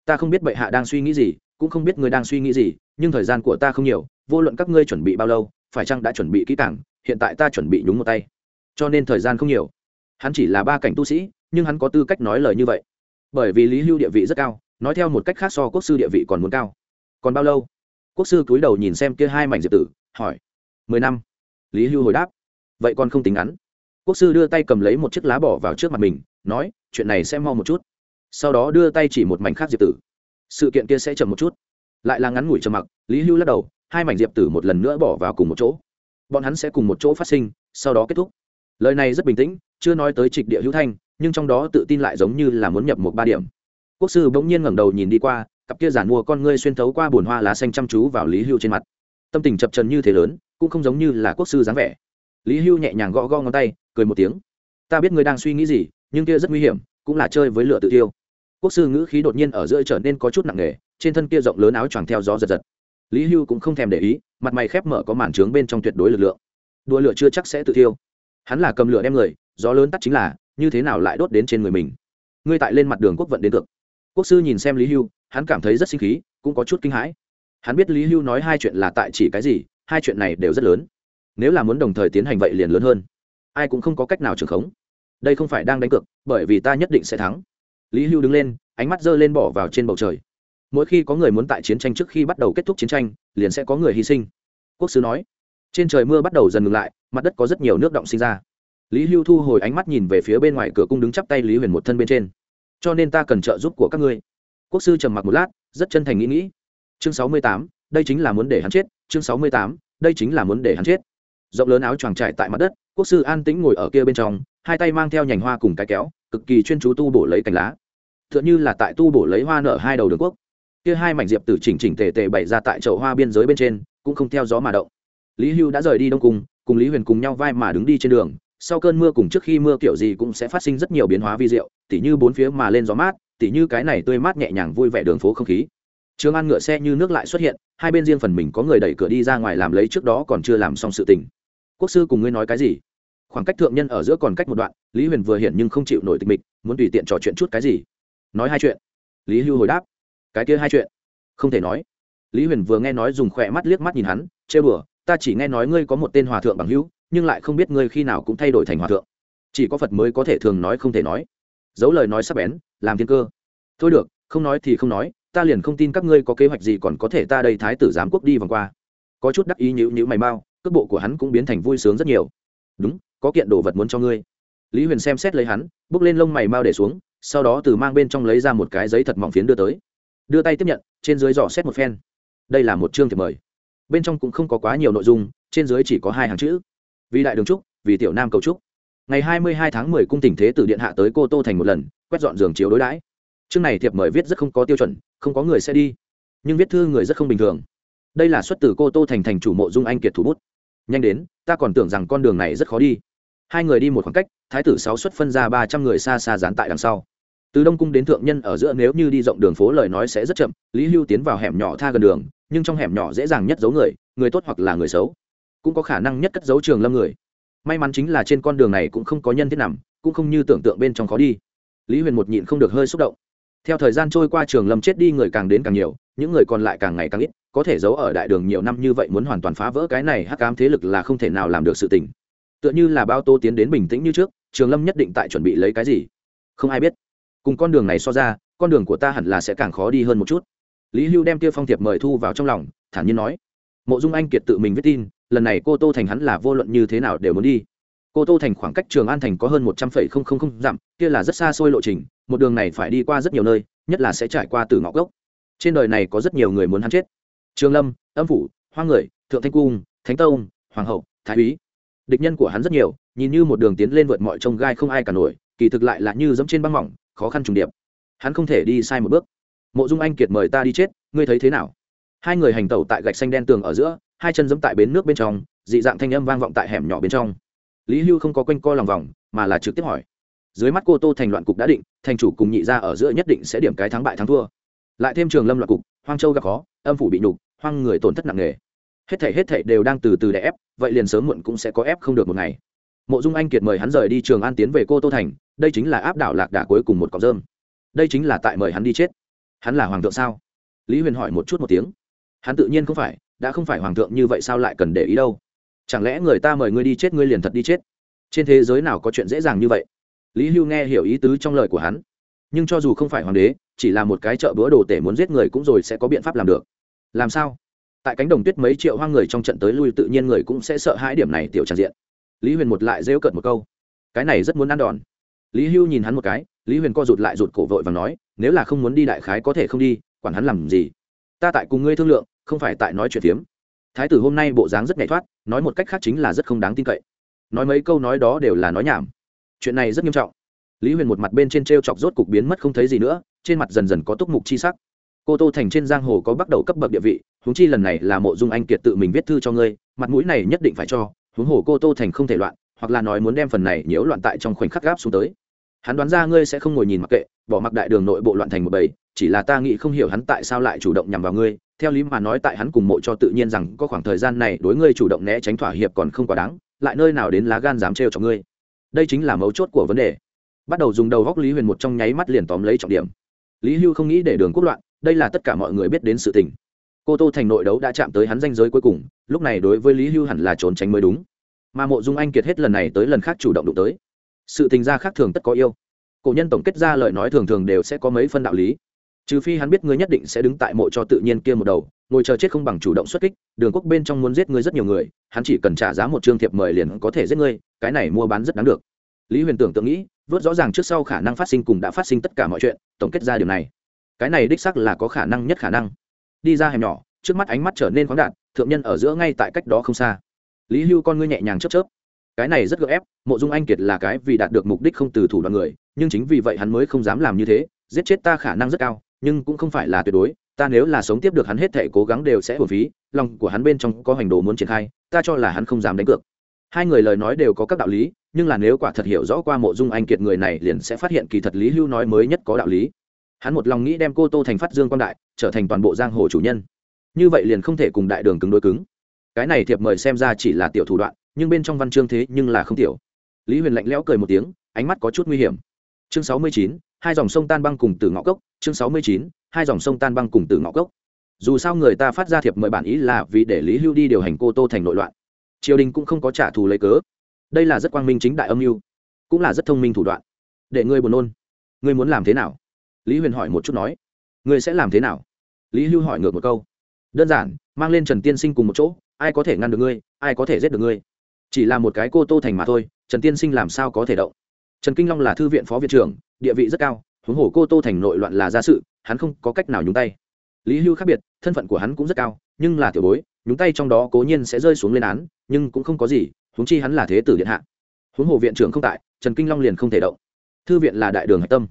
Ta không biết bệ hạ đang suy nghĩ gì, cũng không biết ngươi đang suy nghĩ gì, nhưng thời gian của ta không nhiều, vô luận các ngươi chuẩn bị bao lâu, phải chăng đã chuẩn bị kỹ càng, hiện tại ta chuẩn bị nhúng một tay. Cho nên thời gian không nhiều. Hắn chỉ là ba cảnh tu sĩ, nhưng hắn có tư cách nói lời như vậy. Bởi vì lý hưu địa vị rất cao, nói theo một cách khác so quốc sư địa vị còn muốn cao. Còn bao lâu? Quốc sư cúi đầu nhìn xem kia hai mảnh diệp tử, hỏi. Mười năm. Lý hưu hồi đáp. Vậy còn không tính ngắn quốc sư đưa tay cầm lấy một chiếc lá bỏ vào trước mặt mình, nói, chuyện này sẽ mau một chút. Sau đó đưa tay chỉ một mảnh khác diệp tử. Sự kiện kia sẽ chậm một chút. Lại là ngắn ngủi trầm mặc, lý hưu lắc đầu, hai mảnh diệp tử một lần nữa bỏ vào cùng một chỗ. Bọn hắn sẽ cùng một chỗ phát sinh, sau đó kết thúc. Lời này rất bình tĩnh, chưa nói tới trịch địa hữu thanh, nhưng trong đó tự tin lại giống như là muốn nhập một ba điểm. Quốc sư bỗng nhiên ngẩng đầu nhìn đi qua, cặp kia giản mua con ngươi xuyên thấu qua bồn hoa lá xanh chăm chú vào lý hưu trên mặt. Tâm tình chập trần như thế lớn, cũng không giống như là quốc sư dáng vẻ. Lý hưu nhẹ nhàng gõ gõ ngón tay cười một tiếng. Ta biết ngươi đang suy nghĩ gì, nhưng kia rất nguy hiểm, cũng là chơi với lửa tự tiêu quốc sư ngữ khí đột nhiên ở giữa trở nên có chút nặng nề, trên thân kia rộng lớn áo choàng theo gió giật giật. Lý hưu cũng không thèm để ý, mặt mày khép mở có màn trướng bên trong tuyệt đối lực lượng. Đua lửa chưa chắc sẽ tự tiêu hắn là cầm lửa đem người, gió lớn tắt chính là, như thế nào lại đốt đến trên người mình? Ngươi tại lên mặt đường quốc vận đến cực quốc sư nhìn xem lý hưu, hắn cảm thấy rất sinh khí, cũng có chút kinh hãi. Hắn biết lý hưu nói hai chuyện là tại chỉ cái gì, hai chuyện này đều rất lớn. Nếu là muốn đồng thời tiến hành vậy liền lớn hơn ai cũng không có cách nào trưởng khống. Đây không phải đang đánh cược, bởi vì ta nhất định sẽ thắng. Lý hưu đứng lên, ánh mắt giơ lên bỏ vào trên bầu trời. Mỗi khi có người muốn tại chiến tranh trước khi bắt đầu kết thúc chiến tranh, liền sẽ có người hy sinh. Quốc sứ nói, trên trời mưa bắt đầu dần ngừng lại, mặt đất có rất nhiều nước động sinh ra. Lý hưu thu hồi ánh mắt nhìn về phía bên ngoài cửa cung đứng chắp tay lý huyền một thân bên trên. Cho nên ta cần trợ giúp của các ngươi. Quốc sư trầm mặc một lát, rất chân thành nghĩ nghĩ. Chương sáu mươi tám, đây chính là muốn để hắn chết, chương sáu mươi tám, đây chính là muốn để hắn chết. Rộng lớn áo choàng trải tại mặt đất quốc sư an tĩnh ngồi ở kia bên trong, hai tay mang theo nhành hoa cùng cái kéo, cực kỳ chuyên chú tu bổ lấy cành lá. T h ư ợ n như là tại tu bổ lấy hoa nở hai đầu đường quốc. Kia hai mảnh diệp tử chỉnh chỉnh tề tề bày ra tại chậu hoa biên giới bên trên, cũng không theo gió mà động. Lý hưu đã rời đi đông cung, cùng lý huyền cùng nhau vai mà đứng đi trên đường. Sau cơn mưa cùng trước khi mưa kiểu gì cũng sẽ phát sinh rất nhiều biến hóa vi diệu, tỉ như bốn phía mà lên gió mát, tỉ như cái này tươi mát nhẹ nhàng vui vẻ đường phố không khí. Trường an ngựa xe như nước lại xuất hiện, hai bên riêng phần mình có người đẩy cửa đi ra ngoài làm lấy trước đó còn chưa làm xong sự tình. Quốc sư cùng ngươi nói cái gì? Khoảng cách thượng nhân ở giữa còn cách một đoạn, lý huyền vừa hiện nhưng không chịu nổi tịch mịch, muốn tùy tiện trò chuyện chút cái gì. Nói hai chuyện. Lý hưu hồi đáp. Cái kia hai chuyện. Không thể nói. Lý huyền vừa nghe nói dùng khỏe mắt liếc mắt nhìn hắn chê bừa ta chỉ nghe nói ngươi có một tên hòa thượng bằng hữu, nhưng lại không biết ngươi khi nào cũng thay đổi thành hòa thượng. Chỉ có phật mới có thể thường nói không thể nói. Giấu lời nói sắp bén, làm thiên cơ. Thôi được, không nói thì không nói, ta liền không tin các ngươi có kế hoạch gì còn có thể ta đây thái tử giám quốc đi vòng qua. Có chút đắc ý nhữ nhữ mày mau, cước bộ của hắn cũng biến thành vui sướng rất nhiều. Đúng có kiện đồ vật muốn cho ngươi. Lý huyền xem xét lấy hắn, bước lên lông mày mau để xuống, sau đó từ mang bên trong lấy ra một cái giấy thật mỏng phiến đưa tới. Đưa tay tiếp nhận, trên dưới dò xét một phen. Đây là một chương thiệp mời. Bên trong cũng không có quá nhiều nội dung, trên dưới chỉ có hai hàng chữ. Vì đại đường trúc, vì tiểu nam cầu trúc. Ngày hai mươi hai tháng mười cung tình thế tử điện hạ tới cô tô thành một lần, quét dọn giường chiếu đối đãi. Chương này thiệp mời viết rất không có tiêu chuẩn, không có người sẽ đi. Nhưng viết thư người rất không bình thường. Đây là xuất từ cô tô thành thành chủ mộ dung anh kiệt thủ bút. Nhanh đến, ta còn tưởng rằng con đường này rất khó đi hai người đi một khoảng cách, thái tử sáu xuất phân ra ba trăm người xa xa dán tại đằng sau. Từ đông cung đến thượng nhân ở giữa nếu như đi rộng đường phố lời nói sẽ rất chậm, lý hưu tiến vào hẻm nhỏ tha gần đường, nhưng trong hẻm nhỏ dễ dàng nhất giấu người người tốt hoặc là người xấu. Cũng có khả năng nhất cất giấu trường lâm người. May mắn chính là trên con đường này cũng không có nhân thiết nằm, cũng không như tưởng tượng bên trong khó đi. Lý huyền một nhịn không được hơi xúc động. Theo thời gian trôi qua trường lâm chết đi người càng đến càng nhiều, những người còn lại càng ngày càng ít, có thể giấu ở đại đường nhiều năm như vậy muốn hoàn toàn phá vỡ cái này hắc cám thế lực là không thể nào làm được sự tình tựa như là bao tô tiến đến bình tĩnh như trước, trường lâm nhất định tại chuẩn bị lấy cái gì? Không ai biết. Cùng con đường này so ra, con đường của ta hẳn là sẽ càng khó đi hơn một chút. Lý hưu đem tiêu phong thiệp mời thu vào trong lòng, thản nhiên nói. Mộ dung anh kiệt tự mình viết tin, lần này cô tô thành hắn là vô luận như thế nào đều muốn đi. Cô tô thành khoảng cách trường an thành có hơn một trăm phẩy không không không dặm, kia là rất xa xôi lộ trình, một đường này phải đi qua rất nhiều nơi, nhất là sẽ trải qua từ ngõ gốc. Trên đời này có rất nhiều người muốn hắn chết. Trường lâm, âm phủ, hoa người, thượng thanh cung, thánh tông, hoàng hậu, thái úy địch nhân của hắn rất nhiều, nhìn như một đường tiến lên vượt mọi trông gai không ai cả nổi, kỳ thực lại là như dẫm trên băng mỏng, khó khăn trùng điệp. Hắn không thể đi sai một bước. Mộ dung anh kiệt mời ta đi chết, ngươi thấy thế nào? Hai người hành tẩu tại gạch xanh đen tường ở giữa, hai chân dẫm tại bến nước bên trong, dị dạng thanh âm vang vọng tại hẻm nhỏ bên trong. Lý hưu không có quanh co lòng vòng, mà là trực tiếp hỏi. Dưới mắt cô tô thành loạn cục đã định, thành chủ cùng nhị ra ở giữa nhất định sẽ điểm cái thắng bại thắng thua. Lại thêm trường lâm loạn cục, hoang châu gặp khó, âm phủ bị nhục, hoang người tổn thất nặng nề hết thể hết thể đều đang từ từ đè ép, vậy liền sớm muộn cũng sẽ có ép không được một ngày. Mộ dung anh kiệt mời hắn rời đi trường an tiến về cô tô thành, đây chính là áp đảo lạc đà cuối cùng một cọc dơm đây chính là tại mời hắn đi chết. Hắn là hoàng thượng sao? Lý huyền hỏi một chút một tiếng. Hắn tự nhiên không phải, đã không phải hoàng thượng như vậy sao lại cần để ý đâu? Chẳng lẽ người ta mời ngươi đi chết, ngươi liền thật đi chết? Trên thế giới nào có chuyện dễ dàng như vậy? Lý hưu nghe hiểu ý tứ trong lời của hắn. Nhưng cho dù không phải hoàng đế, chỉ là một cái chợ bữa đồ tể muốn giết người cũng rồi sẽ có biện pháp làm được. Làm sao? Tại cánh đồng tuyết mấy triệu hoang người trong trận tới lui tự nhiên người cũng sẽ sợ hãi điểm này tiểu tràn diện. Lý huyền một lại rêu cợt một câu. Cái này rất muốn ăn đòn. Lý hưu nhìn hắn một cái, lý huyền co rụt lại rụt cổ vội và nói, nếu là không muốn đi đại khái có thể không đi, quản hắn làm gì? Ta tại cùng ngươi thương lượng, không phải tại nói chuyện phiếm. Thái tử hôm nay bộ dáng rất nhảy thoát, nói một cách khác chính là rất không đáng tin cậy. Nói mấy câu nói đó đều là nói nhảm. Chuyện này rất nghiêm trọng. Lý huyền một mặt bên trên t r e o chọc rốt cục biến mất không thấy gì nữa, trên mặt dần dần có túc mục chi sắc cô tô thành trên giang hồ có bắt đầu cấp bậc địa vị, huống chi lần này là mộ dung anh kiệt tự mình viết thư cho ngươi, mặt mũi này nhất định phải cho, huống hồ cô tô thành không thể loạn, hoặc là nói muốn đem phần này nhiễu loạn tại trong khoảnh khắc gáp xuống tới. Hắn đoán ra ngươi sẽ không ngồi nhìn mặc kệ, bỏ mặc đại đường nội bộ loạn thành một bầy, chỉ là ta nghĩ không hiểu hắn tại sao lại chủ động nhằm vào ngươi, theo lý mà nói tại hắn cùng mộ cho tự nhiên rằng có khoảng thời gian này đối ngươi chủ động né tránh thỏa hiệp còn không quá đáng, lại nơi nào đến lá gan dám trêu cho ngươi. Đây chính là mấu chốt của vấn đề. Bắt đầu dùng đầu góc lý huyền một trong nháy mắt liền tóm lấy trọng điểm. Lý hưu không nghĩ để đường quốc loạn đây là tất cả mọi người biết đến sự tình. Cô tô thành nội đấu đã chạm tới hắn danh giới cuối cùng, lúc này đối với lý hưu hẳn là trốn tránh mới đúng. Mà mộ dung anh kiệt hết lần này tới lần khác chủ động đụng tới. Sự tình gia khác thường tất có yêu. Cổ nhân tổng kết ra lời nói thường thường đều sẽ có mấy phân đạo lý. Trừ phi hắn biết ngươi nhất định sẽ đứng tại mộ cho tự nhiên kia một đầu, ngồi chờ chết không bằng chủ động xuất kích, đường quốc bên trong muốn giết ngươi rất nhiều người, hắn chỉ cần trả giá một trương thiệp mời liền có thể giết ngươi, cái này mua bán rất đáng được. Lý huyền tưởng tượng nghĩ, vớt rõ ràng trước sau khả năng phát sinh cùng đã phát sinh tất cả mọi chuyện, tổng kết ra điều này cái này đích sắc là có khả năng nhất khả năng. Đi ra hẻm nhỏ, trước mắt ánh mắt trở nên khoáng đạt, thượng nhân ở giữa ngay tại cách đó không xa. Lý hưu con ngươi nhẹ nhàng chớp chớp. Cái này rất gợ ép, mộ dung anh kiệt là cái vì đạt được mục đích không từ thủ đoạn người, nhưng chính vì vậy hắn mới không dám làm như thế, giết chết ta khả năng rất cao, nhưng cũng không phải là tuyệt đối, ta nếu là sống tiếp được hắn hết thể cố gắng đều sẽ hồn phí, lòng của hắn bên trong có hành đồ muốn triển khai, ta cho là hắn không dám đánh cược. Hai người lời nói đều có các đạo lý, nhưng là nếu quả thật hiểu rõ qua mộ dung anh kiệt người này liền sẽ phát hiện kỳ thật lý hưu nói mới nhất có đạo lý hắn một lòng nghĩ đem cô tô thành phát dương quan đại trở thành toàn bộ giang hồ chủ nhân. Như vậy liền không thể cùng đại đường cứng đối cứng. Cái này thiệp mời xem ra chỉ là tiểu thủ đoạn, nhưng bên trong văn chương thế nhưng là không tiểu. Lý huyền lạnh lẽo cười một tiếng, ánh mắt có chút nguy hiểm. Chương sáu mươi chín, hai dòng sông tan băng cùng từ ngõ cốc. Chương sáu mươi chín, hai dòng sông tan băng cùng từ ngõ cốc. Dù sao người ta phát ra thiệp mời bản ý là vì để lý hưu đi điều hành cô tô thành nội loạn. Triều đình cũng không có trả thù lấy cớ. Đây là rất quang minh chính đại âm mưu, cũng là rất thông minh thủ đoạn. Để ngươi buồn nôn. Ngươi muốn làm thế nào? Lý huyền hỏi một chút nói, ngươi sẽ làm thế nào? Lý hưu hỏi ngược một câu, đơn giản, mang lên trần tiên sinh cùng một chỗ, ai có thể ngăn được ngươi, ai có thể giết được ngươi. Chỉ là một cái cô tô thành mà thôi, trần tiên sinh làm sao có thể động? Trần kinh long là thư viện phó viện trưởng, địa vị rất cao, huống hồ cô tô thành nội loạn là gia sự, hắn không có cách nào nhúng tay. Lý hưu khác biệt, thân phận của hắn cũng rất cao, nhưng là tiểu bối, nhúng tay trong đó cố nhiên sẽ rơi xuống lên án, nhưng cũng không có gì, huống chi hắn là thế tử điện hạ. Huống hồ viện trưởng không tại, trần kinh long liền không thể động. Thư viện là đại đường hạch tâm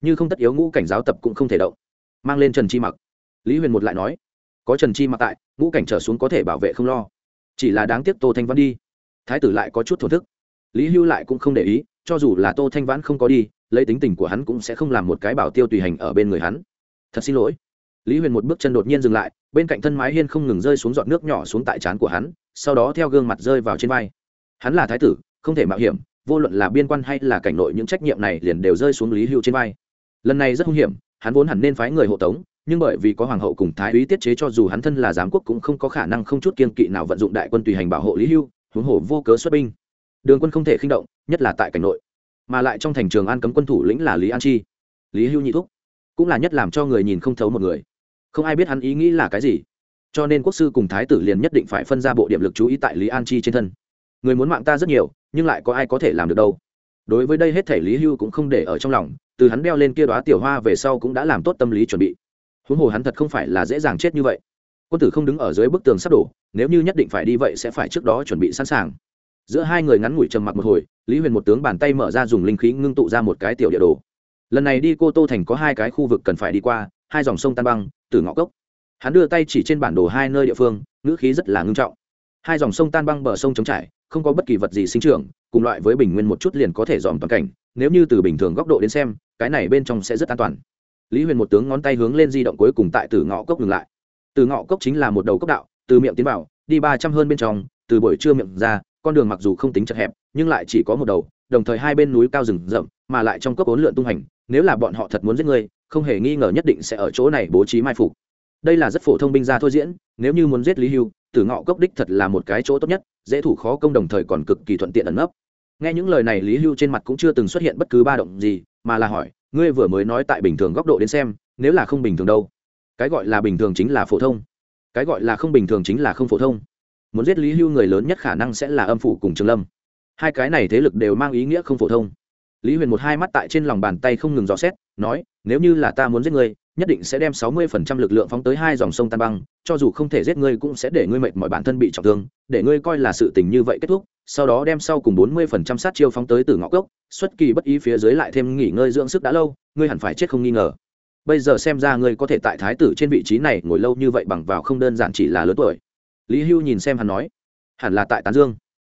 như không tất yếu ngũ cảnh giáo tập cũng không thể động. Mang lên trần chi mặc. Lý huyền một lại nói, có trần chi mặc tại, ngũ cảnh trở xuống có thể bảo vệ không lo. Chỉ là đáng tiếc tô thanh văn đi. Thái tử lại có chút thổ thức. Lý hưu lại cũng không để ý, cho dù là tô thanh vãn không có đi, lấy tính tình của hắn cũng sẽ không làm một cái bảo tiêu tùy hành ở bên người hắn. Thật xin lỗi. Lý huyền một bước chân đột nhiên dừng lại, bên cạnh thân mái hiên không ngừng rơi xuống giọt nước nhỏ xuống tại trán của hắn, sau đó theo gương mặt rơi vào trên vai. Hắn là thái tử, không thể mạo hiểm, vô luận là biên quan hay là cảnh nội những trách nhiệm này liền đều rơi xuống lý hưu trên vai lần này rất hung hiểm, hắn vốn hẳn nên phái người hộ tống, nhưng bởi vì có hoàng hậu cùng thái úy tiết chế cho dù hắn thân là giám quốc cũng không có khả năng không chút kiên kỵ nào vận dụng đại quân tùy hành bảo hộ lý hưu, huống hồ vô cớ xuất binh. Đường quân không thể khinh động, nhất là tại cảnh nội. Mà lại trong thành trường an cấm quân thủ lĩnh là lý an chi. Lý hưu nhị thúc, cũng là nhất làm cho người nhìn không thấu một người. Không ai biết hắn ý nghĩ là cái gì. Cho nên quốc sư cùng thái tử liền nhất định phải phân ra bộ điểm lực chú ý tại lý an chi trên thân. Người muốn mạng ta rất nhiều, nhưng lại có ai có thể làm được đâu. Đối với đây hết thể lý hưu cũng không để ở trong lòng từ hắn đeo lên kia đóa tiểu hoa về sau cũng đã làm tốt tâm lý chuẩn bị. Huống hồ hắn thật không phải là dễ dàng chết như vậy. Quân tử không đứng ở dưới bức tường sắp đổ, nếu như nhất định phải đi vậy sẽ phải trước đó chuẩn bị sẵn sàng. Giữa hai người ngắn ngủi trầm mặc một hồi, lý huyền một tướng bàn tay mở ra dùng linh khí ngưng tụ ra một cái tiểu địa đồ. Lần này đi cô tô thành có hai cái khu vực cần phải đi qua, hai dòng sông tan băng từ ngõ cốc. Hắn đưa tay chỉ trên bản đồ hai nơi địa phương, ngữ khí rất là ngưng trọng hai dòng sông tan băng bờ sông trống trải không có bất kỳ vật gì sinh trưởng cùng loại với bình nguyên một chút liền có thể dòm toàn cảnh nếu như từ bình thường góc độ đến xem cái này bên trong sẽ rất an toàn. Lý huyền một tướng ngón tay hướng lên di động cuối cùng tại từ ngõ cốc ngừng lại. Từ ngõ cốc chính là một đầu cốc đạo từ miệng tiến vào đi ba trăm hơn bên trong từ buổi trưa miệng ra con đường mặc dù không tính chật hẹp nhưng lại chỉ có một đầu đồng thời hai bên núi cao rừng rậm mà lại trong cốc ốn lượn tung hành nếu là bọn họ thật muốn giết người, không hề nghi ngờ nhất định sẽ ở chỗ này bố trí mai phục. Đây là rất phổ thông binh gia thôi diễn nếu như muốn giết lý hưu tử ngọ cốc đích thật là một cái chỗ tốt nhất, dễ thủ khó công đồng thời còn cực kỳ thuận tiện ẩn nấp. Nghe những lời này lý hưu trên mặt cũng chưa từng xuất hiện bất cứ ba động gì, mà là hỏi, ngươi vừa mới nói tại bình thường góc độ đến xem, nếu là không bình thường đâu? Cái gọi là bình thường chính là phổ thông. Cái gọi là không bình thường chính là không phổ thông. Muốn giết lý hưu người lớn nhất khả năng sẽ là âm phủ cùng trường lâm. Hai cái này thế lực đều mang ý nghĩa không phổ thông. Lý huyền một hai mắt tại trên lòng bàn tay không ngừng dò xét, nói, nếu như là ta muốn giết ngươi nhất định sẽ đem sáu mươi phần trăm lực lượng phóng tới hai dòng sông tan băng, cho dù không thể giết ngươi cũng sẽ để ngươi mệt mọi bản thân bị trọng thương, để ngươi coi là sự tình như vậy kết thúc, sau đó đem sau cùng bốn mươi phần trăm sát chiêu phóng tới từ ngõ cốc, xuất kỳ bất ý phía dưới lại thêm nghỉ ngơi dưỡng sức đã lâu, ngươi hẳn phải chết không nghi ngờ. Bây giờ xem ra ngươi có thể tại thái tử trên vị trí này ngồi lâu như vậy bằng vào không đơn giản chỉ là lớn tuổi. Lý hưu nhìn xem hắn nói, hẳn là tại tán dương.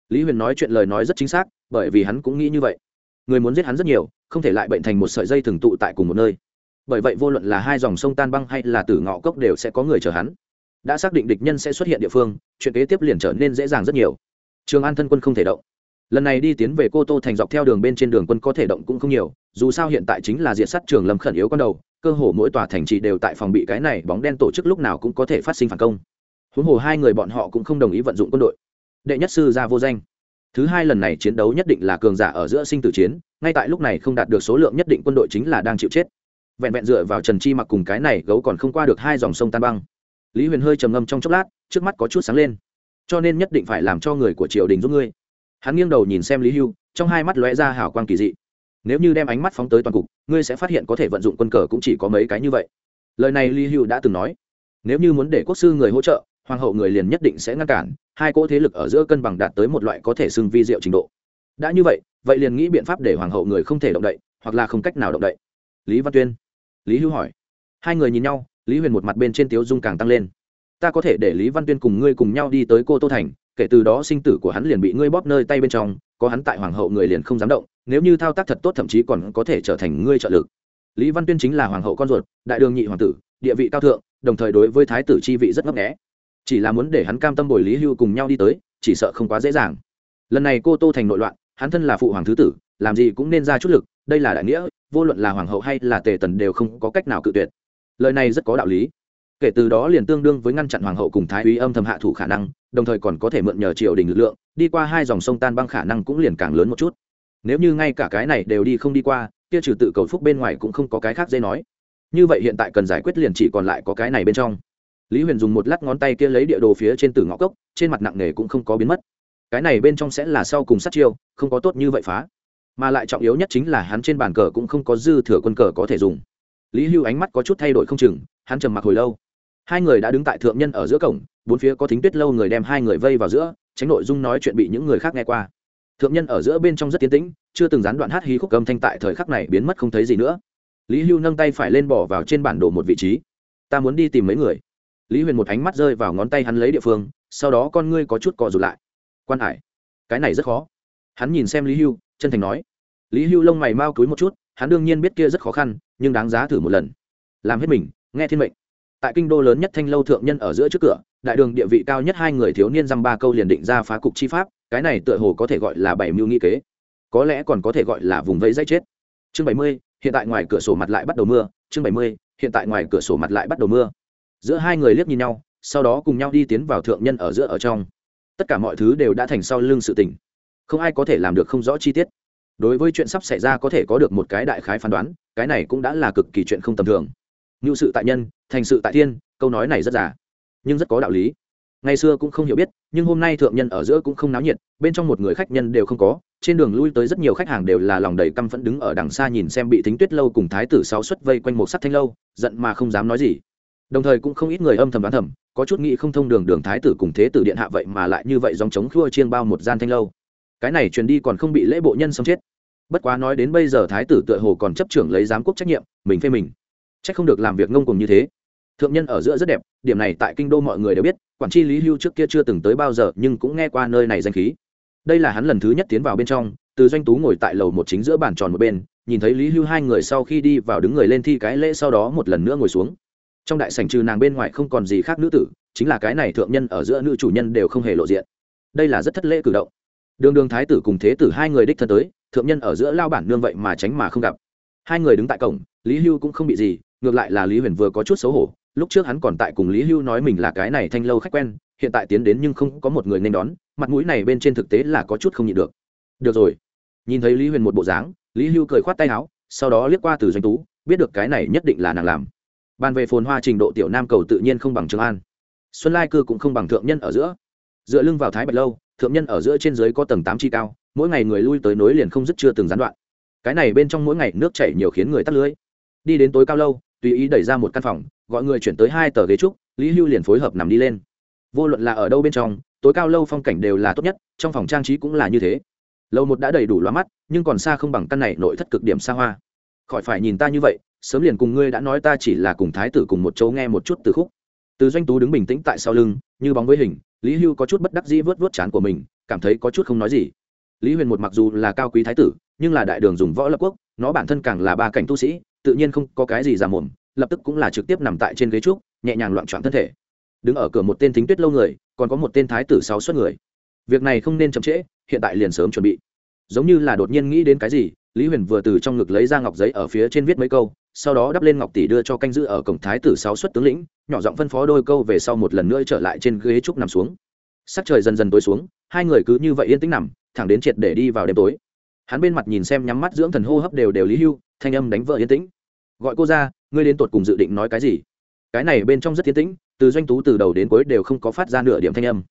Lý huyền nói chuyện lời nói rất chính xác, bởi vì hắn cũng nghĩ như vậy. Người muốn giết hắn rất nhiều, không thể lại bệnh thành một sợi dây thường tụ tại cùng một nơi bởi vậy vô luận là hai dòng sông tan băng hay là tử ngọ cốc đều sẽ có người chờ hắn. Đã xác định địch nhân sẽ xuất hiện địa phương, chuyện kế tiếp liền trở nên dễ dàng rất nhiều. Trường an thân quân không thể động. Lần này đi tiến về cô tô thành dọc theo đường bên trên đường quân có thể động cũng không nhiều, dù sao hiện tại chính là diện sát trường lâm khẩn yếu con đầu, cơ hồ mỗi tòa thành trì đều tại phòng bị cái này bóng đen tổ chức lúc nào cũng có thể phát sinh phản công. Huống hồ hai người bọn họ cũng không đồng ý vận dụng quân đội. Đệ nhất sư ra vô danh. Thứ hai lần này chiến đấu nhất định là cường giả ở giữa sinh tử chiến, ngay tại lúc này không đạt được số lượng nhất định quân đội chính là đang chịu chết vẹn vẹn dựa vào trần chi mặc cùng cái này gấu còn không qua được hai dòng sông tan băng. Lý huyền hơi trầm ngâm trong chốc lát, trước mắt có chút sáng lên. Cho nên nhất định phải làm cho người của triều đình giúp ngươi. Hắn nghiêng đầu nhìn xem lý hưu, trong hai mắt lóe ra hào quang kỳ dị. Nếu như đem ánh mắt phóng tới toàn cục, ngươi sẽ phát hiện có thể vận dụng quân cờ cũng chỉ có mấy cái như vậy. Lời này lý hưu đã từng nói. Nếu như muốn để quốc sư người hỗ trợ, hoàng hậu người liền nhất định sẽ ngăn cản, hai cỗ thế lực ở giữa cân bằng đạt tới một loại có thể xưng vi diệu trình độ. Đã như vậy vậy liền nghĩ biện pháp để hoàng hậu người không thể động đậy, hoặc là không cách nào động đậy. Lý văn tuyên lý hữu hỏi. Hai người nhìn nhau, lý huyền một mặt bên trên tiếu dung càng tăng lên. Ta có thể để lý văn tuyên cùng ngươi cùng nhau đi tới cô tô thành, kể từ đó sinh tử của hắn liền bị ngươi bóp nơi tay bên trong, có hắn tại hoàng hậu người liền không dám động, nếu như thao tác thật tốt thậm chí còn có thể trở thành ngươi trợ lực. Lý văn tuyên chính là hoàng hậu con ruột, đại đường nhị hoàng tử, địa vị cao thượng, đồng thời đối với thái tử chi vị rất ngấp nghẽ chỉ là muốn để hắn cam tâm bồi lý hưu cùng nhau đi tới, chỉ sợ không quá dễ dàng. Lần này cô tô thành nội loạn, hắn thân là phụ hoàng thứ tử, làm gì cũng nên ra chút lực đây là đại nghĩa, vô luận là hoàng hậu hay là tề tần đều không có cách nào cự tuyệt. Lời này rất có đạo lý. Kể từ đó liền tương đương với ngăn chặn hoàng hậu cùng thái úy âm thầm hạ thủ khả năng, đồng thời còn có thể mượn nhờ triều đình lực lượng, đi qua hai dòng sông tan băng khả năng cũng liền càng lớn một chút. Nếu như ngay cả cái này đều đi không đi qua, kia trừ tự cầu phúc bên ngoài cũng không có cái khác dễ nói. Như vậy hiện tại cần giải quyết liền chỉ còn lại có cái này bên trong. Lý huyền dùng một lát ngón tay kia lấy địa đồ phía trên từ ngõ cốc, trên mặt nặng nề cũng không có biến mất. Cái này bên trong sẽ là sau cùng sát chiêu, không có tốt như vậy phá mà lại trọng yếu nhất chính là hắn trên bàn cờ cũng không có dư thừa quân cờ có thể dùng. Lý hưu ánh mắt có chút thay đổi không chừng, hắn trầm mặc hồi lâu. Hai người đã đứng tại thượng nhân ở giữa cổng, bốn phía có thính tuyết lâu người đem hai người vây vào giữa, tránh nội dung nói chuyện bị những người khác nghe qua. Thượng nhân ở giữa bên trong rất tiến tĩnh, chưa từng gián đoạn hát hí khúc âm thanh tại thời khắc này biến mất không thấy gì nữa. Lý hưu nâng tay phải lên bỏ vào trên bản đồ một vị trí. Ta muốn đi tìm mấy người. Lý huyền một ánh mắt rơi vào ngón tay hắn lấy địa phương, sau đó con ngươi có chút cọ rụt lại. Quan hải. Cái này rất khó. Hắn nhìn xem lý hưu, chân thành nói lý hưu lông mày mau cúi một chút, hắn đương nhiên biết kia rất khó khăn, nhưng đáng giá thử một lần. Làm hết mình, nghe thiên mệnh. Tại kinh đô lớn nhất thanh lâu thượng nhân ở giữa trước cửa, đại đường địa vị cao nhất hai người thiếu niên dăm ba câu liền định ra phá cục chi pháp, cái này tựa hồ có thể gọi là bảy mưu nghị kế. Có lẽ còn có thể gọi là vùng vẫy dây chết. Chương bảy mươi, hiện tại ngoài cửa sổ mặt lại bắt đầu mưa. Chương bảy mươi, hiện tại ngoài cửa sổ mặt lại bắt đầu mưa. Giữa hai người liếc nhìn nhau, sau đó cùng nhau đi tiến vào thượng nhân ở giữa ở trong. Tất cả mọi thứ đều đã thành sau lưng sự tình. Không ai có thể làm được không rõ chi tiết đối với chuyện sắp xảy ra có thể có được một cái đại khái phán đoán, cái này cũng đã là cực kỳ chuyện không tầm thường. Ngưu sự tại nhân, thành sự tại thiên, câu nói này rất giả nhưng rất có đạo lý. Ngày xưa cũng không hiểu biết, nhưng hôm nay thượng nhân ở giữa cũng không náo nhiệt, bên trong một người khách nhân đều không có, trên đường lui tới rất nhiều khách hàng đều là lòng đầy căm phẫn đứng ở đằng xa nhìn xem bị thính tuyết lâu cùng thái tử sáu xuất vây quanh một sắt thanh lâu, giận mà không dám nói gì. Đồng thời cũng không ít người âm thầm đoán thầm, có chút nghĩ không thông đường đường thái tử cùng thế tử điện hạ vậy mà lại như vậy dòng chống khua chiên bao một gian thanh lâu. Cái này truyền đi còn không bị lễ bộ nhân sống chết bất quá nói đến bây giờ thái tử tựa hồ còn chấp trưởng lấy giám quốc trách nhiệm, mình phê mình. Trách không được làm việc ngông cùng như thế. Thượng nhân ở giữa rất đẹp, điểm này tại kinh đô mọi người đều biết, quản tri lý hưu trước kia chưa từng tới bao giờ, nhưng cũng nghe qua nơi này danh khí. Đây là hắn lần thứ nhất tiến vào bên trong, từ doanh tú ngồi tại lầu một chính giữa bàn tròn một bên, nhìn thấy lý hưu hai người sau khi đi vào đứng người lên thi cái lễ sau đó một lần nữa ngồi xuống. Trong đại sảnh trừ nàng bên ngoài không còn gì khác nữ tử, chính là cái này thượng nhân ở giữa nữ chủ nhân đều không hề lộ diện. Đây là rất thất lễ cử động. Đường đường thái tử cùng thế tử hai người đích thân tới thượng nhân ở giữa lao bản nương vậy mà tránh mà không gặp. Hai người đứng tại cổng, lý hưu cũng không bị gì, ngược lại là lý huyền vừa có chút xấu hổ, lúc trước hắn còn tại cùng lý hưu nói mình là cái này thanh lâu khách quen, hiện tại tiến đến nhưng không có một người nên đón, mặt mũi này bên trên thực tế là có chút không nhịn được. Được rồi. Nhìn thấy lý huyền một bộ dáng, lý hưu cười khoát tay áo, sau đó liếc qua từ doanh tú, biết được cái này nhất định là nàng làm. Bàn về phồn hoa trình độ tiểu nam cầu tự nhiên không bằng trường an. Xuân lai cư cũng không bằng thượng nhân ở giữa. Dựa lưng vào thái bạch lâu, thượng nhân ở giữa trên dưới có tầng tám chi cao mỗi ngày người lui tới nối liền không dứt chưa từng gián đoạn. Cái này bên trong mỗi ngày nước chảy nhiều khiến người tắt lưới. Đi đến tối cao lâu, tùy ý đẩy ra một căn phòng, gọi người chuyển tới hai tờ ghế trúc, lý hưu liền phối hợp nằm đi lên. Vô luận là ở đâu bên trong, tối cao lâu phong cảnh đều là tốt nhất, trong phòng trang trí cũng là như thế. Lâu một đã đầy đủ loa mắt, nhưng còn xa không bằng căn này nội thất cực điểm xa hoa. Khỏi phải nhìn ta như vậy, sớm liền cùng ngươi đã nói ta chỉ là cùng thái tử cùng một chỗ nghe một chút từ khúc. Từ doanh tú đứng bình tĩnh tại sau lưng, như bóng với hình, lý hưu có chút bất đắc dĩ vớt vớt chán của mình, cảm thấy có chút không nói gì lý huyền một mặc dù là cao quý thái tử, nhưng là đại đường dùng võ lập quốc, nó bản thân càng là ba cảnh tu sĩ, tự nhiên không có cái gì giả mồm, lập tức cũng là trực tiếp nằm tại trên ghế trúc, nhẹ nhàng loạn trọn thân thể. Đứng ở cửa một tên thính tuyết lâu người, còn có một tên thái tử sáu suất người. Việc này không nên chậm trễ, hiện tại liền sớm chuẩn bị. Giống như là đột nhiên nghĩ đến cái gì, lý huyền vừa từ trong ngực lấy ra ngọc giấy ở phía trên viết mấy câu, sau đó đắp lên ngọc tỷ đưa cho canh giữ ở cổng thái tử sáu xuất tướng lĩnh, nhỏ giọng phân phó đôi câu về sau một lần nữa trở lại trên ghế trúc nằm xuống. Sắc trời dần dần tối xuống, hai người cứ như vậy yên tĩnh nằm thẳng đến triệt để đi vào đêm tối. Hắn bên mặt nhìn xem nhắm mắt dưỡng thần hô hấp đều đều lý hưu, thanh âm đánh vợ yên tĩnh. Gọi cô ra, ngươi đến tột cùng dự định nói cái gì? Cái này bên trong rất yên tĩnh, từ doanh tú từ đầu đến cuối đều không có phát ra nửa điểm thanh âm.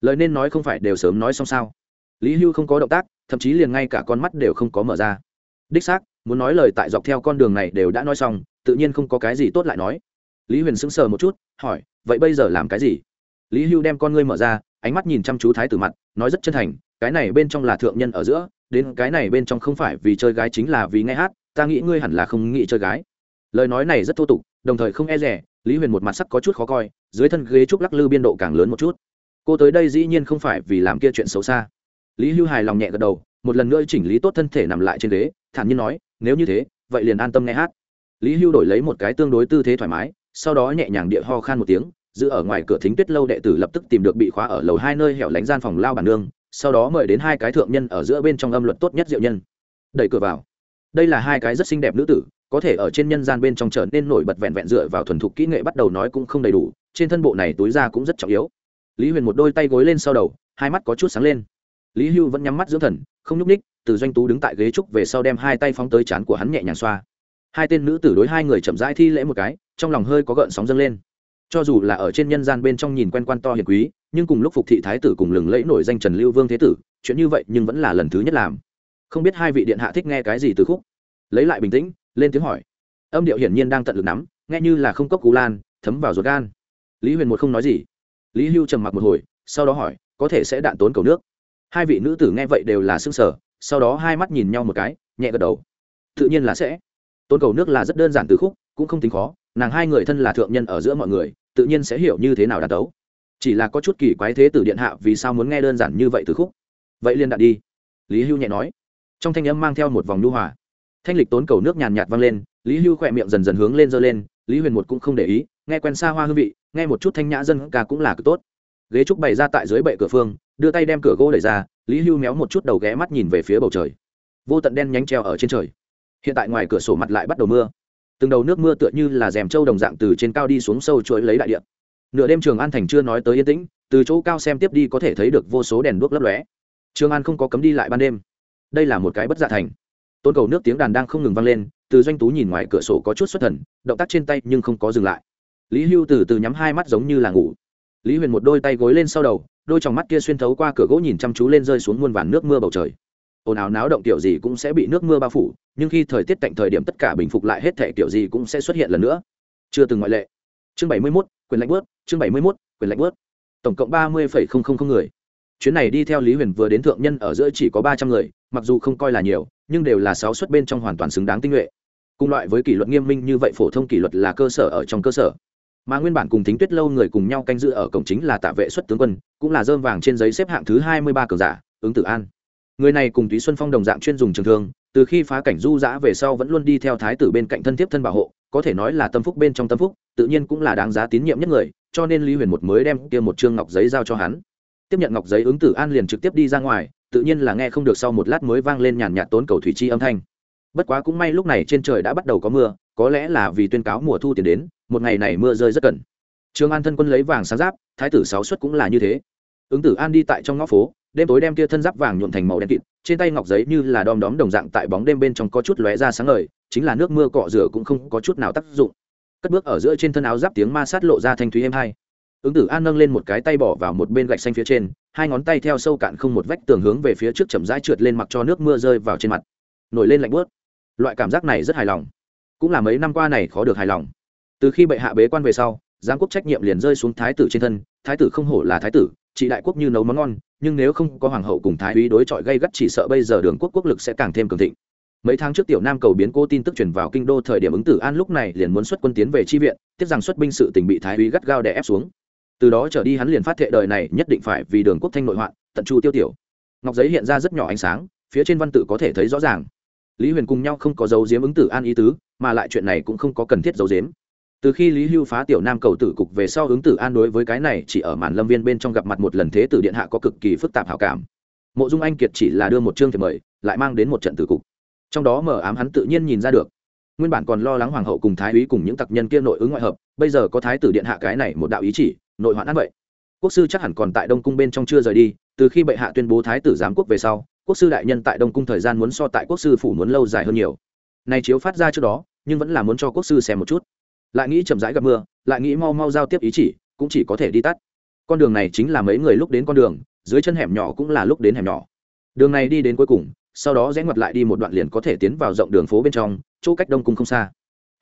Lời nên nói không phải đều sớm nói xong sao? Lý hưu không có động tác, thậm chí liền ngay cả con mắt đều không có mở ra. Đích xác, muốn nói lời tại dọc theo con đường này đều đã nói xong, tự nhiên không có cái gì tốt lại nói. Lý huyền sững sờ một chút, hỏi, vậy bây giờ làm cái gì? Lý hưu đem con ngươi mở ra, ánh mắt nhìn chăm chú thái tử mặt, nói rất chân thành cái này bên trong là thượng nhân ở giữa, đến cái này bên trong không phải vì chơi gái chính là vì nghe hát, ta nghĩ ngươi hẳn là không nghĩ chơi gái. Lời nói này rất thô tục, đồng thời không e rẻ, lý huyền một mặt sắc có chút khó coi, dưới thân ghế trúc lắc lư biên độ càng lớn một chút. Cô tới đây dĩ nhiên không phải vì làm kia chuyện xấu xa. Lý hưu hài lòng nhẹ gật đầu, một lần nữa chỉnh lý tốt thân thể nằm lại trên ghế, thản nhiên nói, nếu như thế, vậy liền an tâm nghe hát. Lý hưu đổi lấy một cái tương đối tư thế thoải mái, sau đó nhẹ nhàng địa ho khan một tiếng, giữ ở ngoài cửa thính tuyết lâu đệ tử lập tức tìm được bị khóa ở lầu hai nơi hẻo lánh gian phòng lao bản nương sau đó mời đến hai cái thượng nhân ở giữa bên trong âm luật tốt nhất diệu nhân. Đẩy cửa vào. Đây là hai cái rất xinh đẹp nữ tử, có thể ở trên nhân gian bên trong trở nên nổi bật vẹn vẹn dựa vào thuần thục kỹ nghệ bắt đầu nói cũng không đầy đủ, trên thân bộ này túi ra cũng rất trọng yếu. Lý huyền một đôi tay gối lên sau đầu, hai mắt có chút sáng lên. Lý hưu vẫn nhắm mắt dưỡng thần, không nhúc ních từ doanh tú đứng tại ghế trúc về sau đem hai tay phóng tới chán của hắn nhẹ nhàng xoa. Hai tên nữ tử đối hai người chậm rãi thi lễ một cái, trong lòng hơi có gợn sóng dâng lên cho dù là ở trên nhân gian bên trong nhìn quen quan to hiền quý, nhưng cùng lúc phục thị thái tử cùng lừng lẫy nổi danh trần lưu vương thế tử, chuyện như vậy nhưng vẫn là lần thứ nhất làm. Không biết hai vị điện hạ thích nghe cái gì từ khúc? Lấy lại bình tĩnh, lên tiếng hỏi. Âm điệu hiển nhiên đang tận lực nắm, nghe như là không cốc cú lan, thấm vào ruột gan. Lý huyền một không nói gì. Lý hưu trầm mặc một hồi, sau đó hỏi, có thể sẽ đạn tốn cầu nước. Hai vị nữ tử nghe vậy đều là s ư ơ n g sở sau đó hai mắt nhìn nhau một cái, nhẹ gật đầu. Tự nhiên là sẽ. Tốn cầu nước là rất đơn giản từ khúc, cũng không tính khó nàng hai người thân là thượng nhân ở giữa mọi người, tự nhiên sẽ hiểu như thế nào đàn tấu. Chỉ là có chút kỳ quái thế tử điện hạ vì sao muốn nghe đơn giản như vậy từ khúc? Vậy liên đạn đi. Lý hưu nhẹ nói. Trong thanh âm mang theo một vòng nhu hòa. Thanh lịch tốn cầu nước nhàn nhạt vang lên, lý hưu khỏe miệng dần dần hướng lên dơ lên, lý huyền một cũng không để ý, nghe quen xa hoa hương vị, nghe một chút thanh nhã dân ca cũng là cực tốt. Ghế trúc bày ra tại dưới bệ cửa phương, đưa tay đem cửa gỗ đẩy ra, lý hưu méo một chút đầu ghé mắt nhìn về phía bầu trời. Vô tận đen nhánh treo ở trên trời. Hiện tại ngoài cửa sổ mặt lại bắt đầu mưa từng đầu nước mưa tựa như là rèm trâu đồng dạng từ trên cao đi xuống sâu chuỗi lấy đại điện nửa đêm trường an thành chưa nói tới yên tĩnh, từ chỗ cao xem tiếp đi có thể thấy được vô số đèn đuốc lấp lóe. Trường an không có cấm đi lại ban đêm. Đây là một cái bất dạ thành. Tôn cầu nước tiếng đàn đang không ngừng vang lên, từ doanh tú nhìn ngoài cửa sổ có chút xuất thần, động tác trên tay nhưng không có dừng lại. Lý hưu từ từ nhắm hai mắt giống như là ngủ. Lý huyền một đôi tay gối lên sau đầu, đôi t mắt kia xuyên thấu qua cửa gỗ nhìn chăm chú lên rơi xuống muôn vàn nước mưa bầu trời ồn ào náo động kiểu gì cũng sẽ bị nước mưa bao phủ, nhưng khi thời tiết cạnh thời điểm tất cả bình phục lại hết thể kiểu gì cũng sẽ xuất hiện lần nữa. Chưa từng ngoại lệ. Chương bảy mươi mốt, quyền lãnh bớt chương bảy mươi mốt, quyền lãnh bớt tổng cộng ba mươi người. Chuyến này đi theo lý huyền vừa đến thượng nhân ở giữa chỉ có ba trăm người, mặc dù không coi là nhiều, nhưng đều là sáu suất bên trong hoàn toàn xứng đáng tinh nhuệ. Cùng loại với kỷ luật nghiêm minh như vậy, phổ thông kỷ luật là cơ sở ở trong cơ sở. Mà nguyên bản cùng thính tuyết lâu người cùng nhau canh giữ ở cổng chính là tạ vệ xuất tướng quân, cũng là dơm vàng trên giấy xếp hạng thứ hai mươi ba cường giả, ứng tử an người này cùng túy xuân phong đồng dạng chuyên dùng trường thương, từ khi phá cảnh du giã về sau vẫn luôn đi theo thái tử bên cạnh thân thiết thân bảo hộ, có thể nói là tâm phúc bên trong tâm phúc, tự nhiên cũng là đáng giá tín nhiệm nhất người, cho nên lý huyền một mới đem kia một chương ngọc giấy giao cho hắn. Tiếp nhận ngọc giấy ứng tử an liền trực tiếp đi ra ngoài, tự nhiên là nghe không được sau một lát mới vang lên nhàn nhạt tốn cầu thủy chi âm thanh. Bất quá cũng may lúc này trên trời đã bắt đầu có mưa, có lẽ là vì tuyên cáo mùa thu tiền đến, một ngày này mưa rơi rất cần trường an thân quân lấy vàng sáng giáp, thái tử sáu xuất cũng là như thế. Ứng tử an đi tại trong ngõ phố đêm tối đem kia thân giáp vàng nhuộm thành màu đen kịt, trên tay ngọc giấy như là đom đóm đồng dạng tại bóng đêm bên trong có chút lóe ra sáng ngời, chính là nước mưa cọ rửa cũng không có chút nào tác dụng. Cất bước ở giữa trên thân áo giáp tiếng ma sát lộ ra thanh thúy êm hai ứng tử an nâng lên một cái tay bỏ vào một bên gạch xanh phía trên, hai ngón tay theo sâu cạn không một vách tường hướng về phía trước chậm rãi trượt lên mặc cho nước mưa rơi vào trên mặt. Nổi lên lạnh bớt loại cảm giác này rất hài lòng. Cũng là mấy năm qua này khó được hài lòng. Từ khi bệ hạ bế quan về sau, giáng quốc trách nhiệm liền rơi xuống thái tử trên thân, thái tử không hổ là thái tử, trị đại quốc như nấu món ngon nhưng nếu không có hoàng hậu cùng thái úy đối chọi gây gắt chỉ sợ bây giờ đường quốc quốc lực sẽ càng thêm cường thịnh. Mấy tháng trước tiểu nam cầu biến cô tin tức truyền vào kinh đô thời điểm ứng tử an lúc này liền muốn xuất quân tiến về chi viện, tiếc rằng xuất binh sự tình bị thái úy gắt gao đè ép xuống. Từ đó trở đi hắn liền phát thệ đời này nhất định phải vì đường quốc thanh nội hoạn, tận chu tiêu tiểu. Ngọc giấy hiện ra rất nhỏ ánh sáng, phía trên văn tự có thể thấy rõ ràng. Lý huyền cùng nhau không có dấu diếm ứng tử an ý tứ, mà lại chuyện này cũng không có cần thiết dấu diếm từ khi lý hưu phá tiểu nam cầu tử cục về sau ứng tử an đối với cái này, chỉ ở màn lâm viên bên trong gặp mặt một lần thế tử điện hạ có cực kỳ phức tạp hảo cảm. Mộ dung anh kiệt chỉ là đưa một chương thiệp mời, lại mang đến một trận tử cục. Trong đó mở ám hắn tự nhiên nhìn ra được. Nguyên bản còn lo lắng hoàng hậu cùng thái úy cùng những tặc nhân kia nội ứng ngoại hợp, bây giờ có thái tử điện hạ cái này một đạo ý chỉ, nội hoạn ăn vậy. Quốc sư chắc hẳn còn tại đông cung bên trong chưa rời đi, từ khi bệ hạ tuyên bố thái tử giám quốc về sau, quốc sư đại nhân tại đông cung thời gian muốn so tại quốc sư phủ muốn lâu dài hơn nhiều. Này chiếu phát ra trước đó, nhưng vẫn là muốn cho quốc sư xem một chút lại nghĩ chậm rãi gặp mưa, lại nghĩ mau mau giao tiếp ý chỉ, cũng chỉ có thể đi tắt. Con đường này chính là mấy người lúc đến con đường, dưới chân hẻm nhỏ cũng là lúc đến hẻm nhỏ. Đường này đi đến cuối cùng, sau đó rẽ ngoặt lại đi một đoạn liền có thể tiến vào rộng đường phố bên trong, chỗ cách đông cung không xa.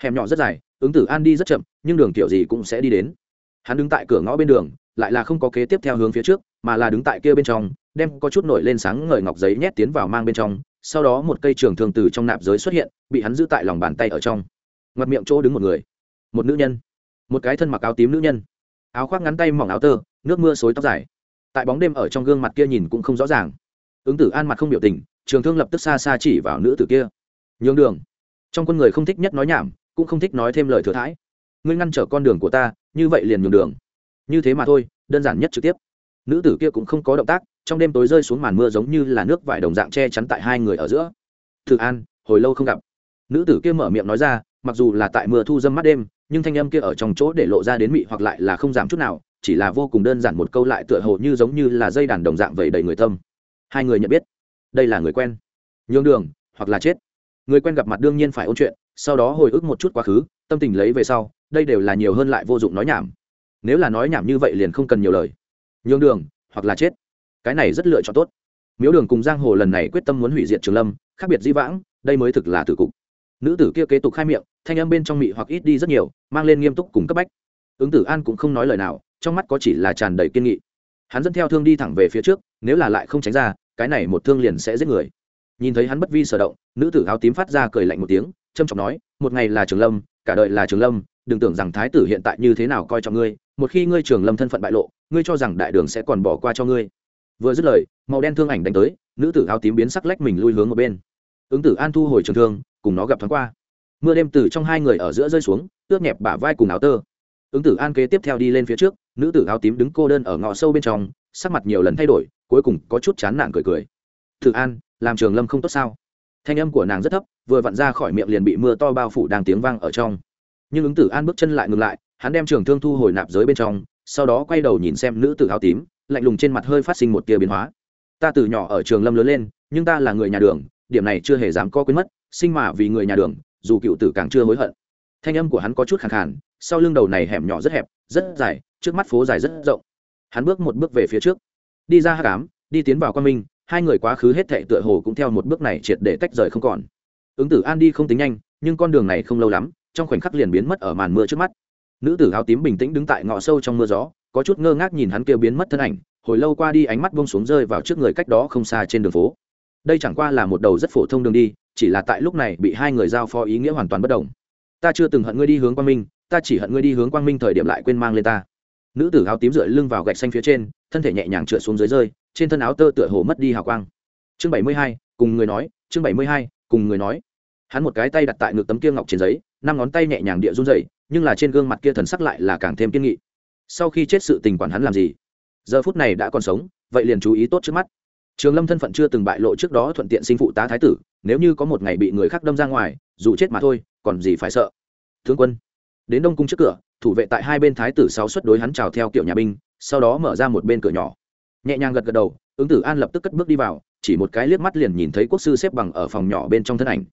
Hẻm nhỏ rất dài, ứng tử an đi rất chậm, nhưng đường kiểu gì cũng sẽ đi đến. Hắn đứng tại cửa ngõ bên đường, lại là không có kế tiếp theo hướng phía trước, mà là đứng tại kia bên trong, đem có chút nổi lên sáng ngời ngọc giấy nhét tiến vào mang bên trong, sau đó một cây trường thường từ trong nạp giới xuất hiện, bị hắn giữ tại lòng bàn tay ở trong. Ngoặt miệng chỗ đứng một người một nữ nhân, một cái thân mặc áo tím nữ nhân. Áo khoác ngắn tay mỏng áo tơ, nước mưa xối tóc dài. Tại bóng đêm ở trong gương mặt kia nhìn cũng không rõ ràng. Ứng tử an mặt không biểu tình, trường thương lập tức xa xa chỉ vào nữ tử kia. Nhường đường. Trong quân người không thích nhất nói nhảm, cũng không thích nói thêm lời thừa thãi. Ngươi ngăn trở con đường của ta, như vậy liền nhường đường. Như thế mà thôi, đơn giản nhất trực tiếp. Nữ tử kia cũng không có động tác, trong đêm tối rơi xuống màn mưa giống như là nước vải đồng dạng che chắn tại hai người ở giữa. Thử an, hồi lâu không gặp. Nữ tử kia mở miệng nói ra, mặc dù là tại mưa thu dâm mắt đêm nhưng thanh âm kia ở trong chỗ để lộ ra đến mị hoặc lại là không giảm chút nào, chỉ là vô cùng đơn giản một câu lại tựa hồ như giống như là dây đàn đồng dạng vậy đầy người tâm. Hai người nhận biết, đây là người quen. Nhường đường, hoặc là chết. Người quen gặp mặt đương nhiên phải ôn chuyện, sau đó hồi ức một chút quá khứ, tâm tình lấy về sau, đây đều là nhiều hơn lại vô dụng nói nhảm. Nếu là nói nhảm như vậy liền không cần nhiều lời. Nhường đường, hoặc là chết. Cái này rất lựa chọn tốt. Miếu đường cùng giang hồ lần này quyết tâm muốn hủy diệt trường lâm, khác biệt di vãng, đây mới thực là tử cục nữ tử kia kế tục khai miệng, thanh âm bên trong mị hoặc ít đi rất nhiều, mang lên nghiêm túc cùng cấp bách. Ứng tử an cũng không nói lời nào, trong mắt có chỉ là tràn đầy kiên nghị. Hắn dẫn theo thương đi thẳng về phía trước, nếu là lại không tránh ra, cái này một thương liền sẽ giết người. Nhìn thấy hắn bất vi sở động, nữ tử áo tím phát ra cười lạnh một tiếng trâm trọng nói, một ngày là trường lâm, cả đời là trường lâm, đừng tưởng rằng thái tử hiện tại như thế nào coi trọng ngươi, một khi ngươi trường lâm thân phận bại lộ, ngươi cho rằng đại đường sẽ còn bỏ qua cho ngươi. Vừa dứt lời, màu đen thương ảnh đánh tới, nữ tử áo tím biến sắc lách mình lui hướng một bên. Ứng tử an thu hồi trường thương cùng nó gặp thoáng qua. Mưa đêm từ trong hai người ở giữa rơi xuống, ướt nhẹp bả vai cùng áo tơ. Ứng tử an kế tiếp theo đi lên phía trước, nữ tử áo tím đứng cô đơn ở ngõ sâu bên trong, sắc mặt nhiều lần thay đổi, cuối cùng có chút chán nản cười cười. Tử an, làm trường lâm không tốt sao? Thanh âm của nàng rất thấp, vừa vặn ra khỏi miệng liền bị mưa to bao phủ đang tiếng vang ở trong. Nhưng ứng tử an bước chân lại ngừng lại, hắn đem trường thương thu hồi nạp giới bên trong, sau đó quay đầu nhìn xem nữ tử áo tím, lạnh lùng trên mặt hơi phát sinh một tia biến hóa. Ta từ nhỏ ở trường lâm lớn lên, nhưng ta là người nhà đường, điểm này chưa hề dám co quên mất sinh mà vì người nhà đường, dù cựu tử càng chưa hối hận. Thanh âm của hắn có chút khẳng khàn, sau lưng đầu này hẻm nhỏ rất hẹp, rất dài, trước mắt phố dài rất rộng. Hắn bước một bước về phía trước. Đi ra hát cám đi tiến vào quan minh, hai người quá khứ hết thệ tựa hồ cũng theo một bước này triệt để tách rời không còn. Ứng tử an đi không tính nhanh, nhưng con đường này không lâu lắm, trong khoảnh khắc liền biến mất ở màn mưa trước mắt. Nữ tử áo tím bình tĩnh đứng tại ngõ sâu trong mưa gió, có chút ngơ ngác nhìn hắn kêu biến mất thân ảnh, hồi lâu qua đi ánh mắt bông xuống rơi vào trước người cách đó không xa trên đường phố đây chẳng qua là một đầu rất phổ thông đường đi, chỉ là tại lúc này bị hai người giao phó ý nghĩa hoàn toàn bất đồng. Ta chưa từng hận ngươi đi hướng quang minh, ta chỉ hận ngươi đi hướng quang minh thời điểm lại quên mang lên ta. Nữ tử áo tím rượi lưng vào gạch xanh phía trên, thân thể nhẹ nhàng trượt xuống dưới rơi, trên thân áo tơ tựa hồ mất đi hào quang. Chương bảy mươi hai, cùng người nói, chương bảy mươi hai, cùng người nói. Hắn một cái tay đặt tại ngực tấm kia ngọc trên giấy, năm ngón tay nhẹ nhàng địa run dậy nhưng là trên gương mặt kia thần sắc lại là càng thêm kiên nghị. Sau khi chết sự tình quản hắn làm gì? Giờ phút này đã còn sống, vậy liền chú ý tốt trước mắt trường lâm thân phận chưa từng bại lộ trước đó thuận tiện sinh phụ tá thái tử, nếu như có một ngày bị người khác đâm ra ngoài, dù chết mà thôi, còn gì phải sợ. Thương quân, đến đông cung trước cửa, thủ vệ tại hai bên thái tử sáu xuất đối hắn chào theo kiểu nhà binh, sau đó mở ra một bên cửa nhỏ. Nhẹ nhàng gật gật đầu, ứng tử an lập tức cất bước đi vào, chỉ một cái liếc mắt liền nhìn thấy quốc sư xếp bằng ở phòng nhỏ bên trong thân ảnh.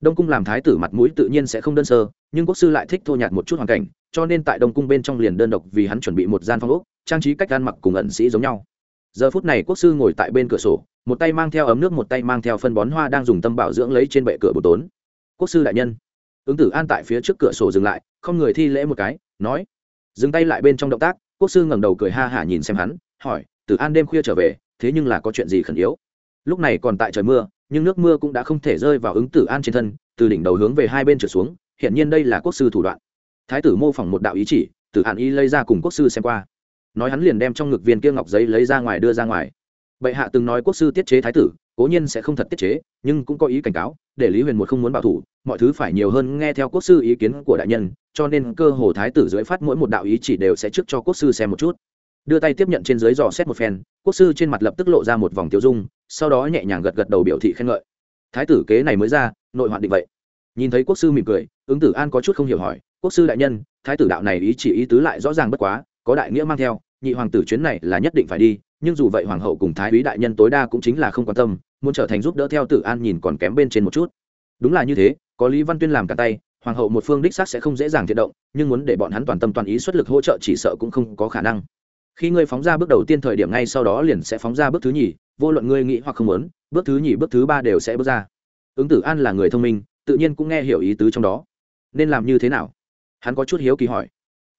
Đông cung làm thái tử mặt mũi tự nhiên sẽ không đơn sơ, nhưng quốc sư lại thích thô nhạt một chút hoàn cảnh, cho nên tại đông cung bên trong liền đơn độc vì hắn chuẩn bị một gian phong ốc, trang trí cách ăn mặc cùng ẩn sĩ giống nhau giờ phút này quốc sư ngồi tại bên cửa sổ, một tay mang theo ấm nước, một tay mang theo phân bón hoa đang dùng tâm bảo dưỡng lấy trên bệ cửa bồ tốn. Quốc sư đại nhân, ứng tử an tại phía trước cửa sổ dừng lại, không người thi lễ một cái, nói, dừng tay lại bên trong động tác, quốc sư ngẩng đầu cười ha hả nhìn xem hắn, hỏi, tử an đêm khuya trở về, thế nhưng là có chuyện gì khẩn yếu? Lúc này còn tại trời mưa, nhưng nước mưa cũng đã không thể rơi vào ứng tử an trên thân, từ đỉnh đầu hướng về hai bên trở xuống hiện nhiên đây là quốc sư thủ đoạn. Thái tử mô phỏng một đạo ý chỉ, tử an y lấy ra cùng quốc sư xem qua nói hắn liền đem trong ngực viên kia ngọc giấy lấy ra ngoài đưa ra ngoài. Bệ hạ từng nói quốc sư tiết chế thái tử, cố nhiên sẽ không thật tiết chế, nhưng cũng có ý cảnh cáo, để lý huyền một không muốn bảo thủ, mọi thứ phải nhiều hơn nghe theo quốc sư ý kiến của đại nhân, cho nên cơ hồ thái tử dưới phát mỗi một đạo ý chỉ đều sẽ trước cho quốc sư xem một chút. Đưa tay tiếp nhận trên dưới dò xét một phen, quốc sư trên mặt lập tức lộ ra một vòng tiêu dung, sau đó nhẹ nhàng gật gật đầu biểu thị khen ngợi. Thái tử kế này mới ra, nội hoạn định vậy. Nhìn thấy quốc sư mỉm cười, ứng tử an có chút không hiểu hỏi, quốc sư đại nhân, thái tử đạo này ý chỉ ý tứ lại rõ ràng bất quá, có đại nghĩa mang theo nhị hoàng tử chuyến này là nhất định phải đi, nhưng dù vậy hoàng hậu cùng thái úy đại nhân tối đa cũng chính là không quan tâm, muốn trở thành giúp đỡ theo tử an nhìn còn kém bên trên một chút. Đúng là như thế, có lý văn tuyên làm cả tay, hoàng hậu một phương đích xác sẽ không dễ dàng thiện động, nhưng muốn để bọn hắn toàn tâm toàn ý xuất lực hỗ trợ chỉ sợ cũng không có khả năng. Khi ngươi phóng ra bước đầu tiên thời điểm ngay sau đó liền sẽ phóng ra bước thứ nhì, vô luận ngươi nghĩ hoặc không muốn, bước thứ nhì, bước thứ ba đều sẽ bước ra. Ứng tử an là người thông minh, tự nhiên cũng nghe hiểu ý tứ trong đó. Nên làm như thế nào? Hắn có chút hiếu kỳ hỏi.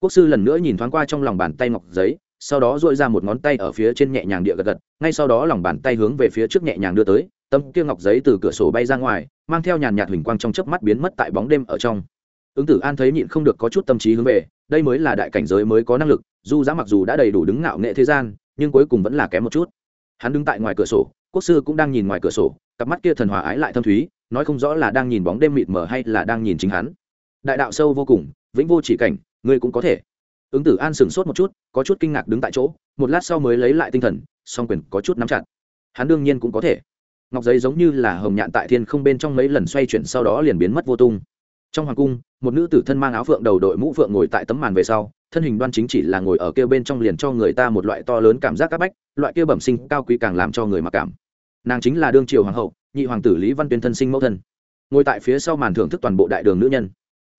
Quốc sư lần nữa nhìn thoáng qua trong lòng bàn tay ngọc giấy sau đó dội ra một ngón tay ở phía trên nhẹ nhàng địa gật gật, ngay sau đó lòng bàn tay hướng về phía trước nhẹ nhàng đưa tới, tấm kia ngọc giấy từ cửa sổ bay ra ngoài, mang theo nhàn nhạt huỳnh quang trong chớp mắt biến mất tại bóng đêm ở trong. Ứng tử an thấy nhịn không được có chút tâm trí hướng về, đây mới là đại cảnh giới mới có năng lực, dù giá mặc dù đã đầy đủ đứng ngạo nghệ thế gian, nhưng cuối cùng vẫn là kém một chút. Hắn đứng tại ngoài cửa sổ, quốc sư cũng đang nhìn ngoài cửa sổ, cặp mắt kia thần hòa ái lại thâm thúy, nói không rõ là đang nhìn bóng đêm mịt mờ hay là đang nhìn chính hắn. Đại đạo sâu vô cùng, vĩnh vô chỉ cảnh, ngươi cũng có thể ứng tử an sửng sốt một chút, có chút kinh ngạc đứng tại chỗ, một lát sau mới lấy lại tinh thần, song quyền có chút nắm chặt. Hắn đương nhiên cũng có thể. Ngọc giấy giống như là hồng nhạn tại thiên không bên trong mấy lần xoay chuyển sau đó liền biến mất vô tung. Trong hoàng cung, một nữ tử thân mang áo phượng đầu đội mũ phượng ngồi tại tấm màn về sau, thân hình đoan chính chỉ là ngồi ở kia bên trong liền cho người ta một loại to lớn cảm giác áp bách, loại kia bẩm sinh cao quý càng làm cho người mặc cảm. Nàng chính là đương triều hoàng hậu, nhị hoàng tử lý văn tuyên thân sinh mẫu thân. Ngồi tại phía sau màn thưởng thức toàn bộ đại đường nữ nhân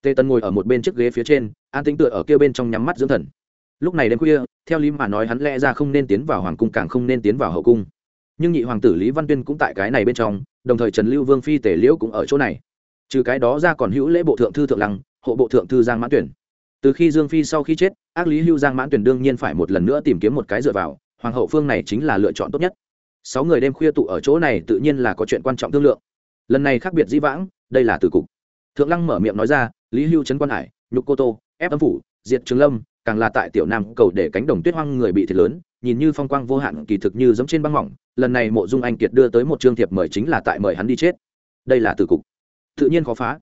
tê tân ngồi ở một bên chiếc ghế phía trên, an tính tựa ở kia bên trong nhắm mắt dưỡng thần. Lúc này đêm khuya, theo lý mà nói hắn lẽ ra không nên tiến vào hoàng cung càng không nên tiến vào hậu cung. Nhưng nhị hoàng tử lý văn tuyên cũng tại cái này bên trong, đồng thời trần lưu vương phi tể liễu cũng ở chỗ này. Trừ cái đó ra còn hữu lễ bộ thượng thư thượng lăng, hộ bộ thượng thư giang mãn tuyển. Từ khi dương phi sau khi chết, ác lý hưu giang mãn tuyển đương nhiên phải một lần nữa tìm kiếm một cái dựa vào, hoàng hậu phương này chính là lựa chọn tốt nhất. Sáu người đêm khuya tụ ở chỗ này tự nhiên là có chuyện quan trọng thương lượng. Lần này khác biệt dĩ vãng, đây là từ cục thượng lăng mở miệng nói ra, lý hưu trấn quan hải, nhục cô tô, ép âm phủ, diệt trường lâm, càng là tại tiểu nam cầu để cánh đồng tuyết hoang người bị thiệt lớn, nhìn như phong quang vô hạn, kỳ thực như giống trên băng mỏng, lần này mộ dung anh kiệt đưa tới một trương thiệp mời chính là tại mời hắn đi chết. Đây là từ cục. Tự nhiên khó phá.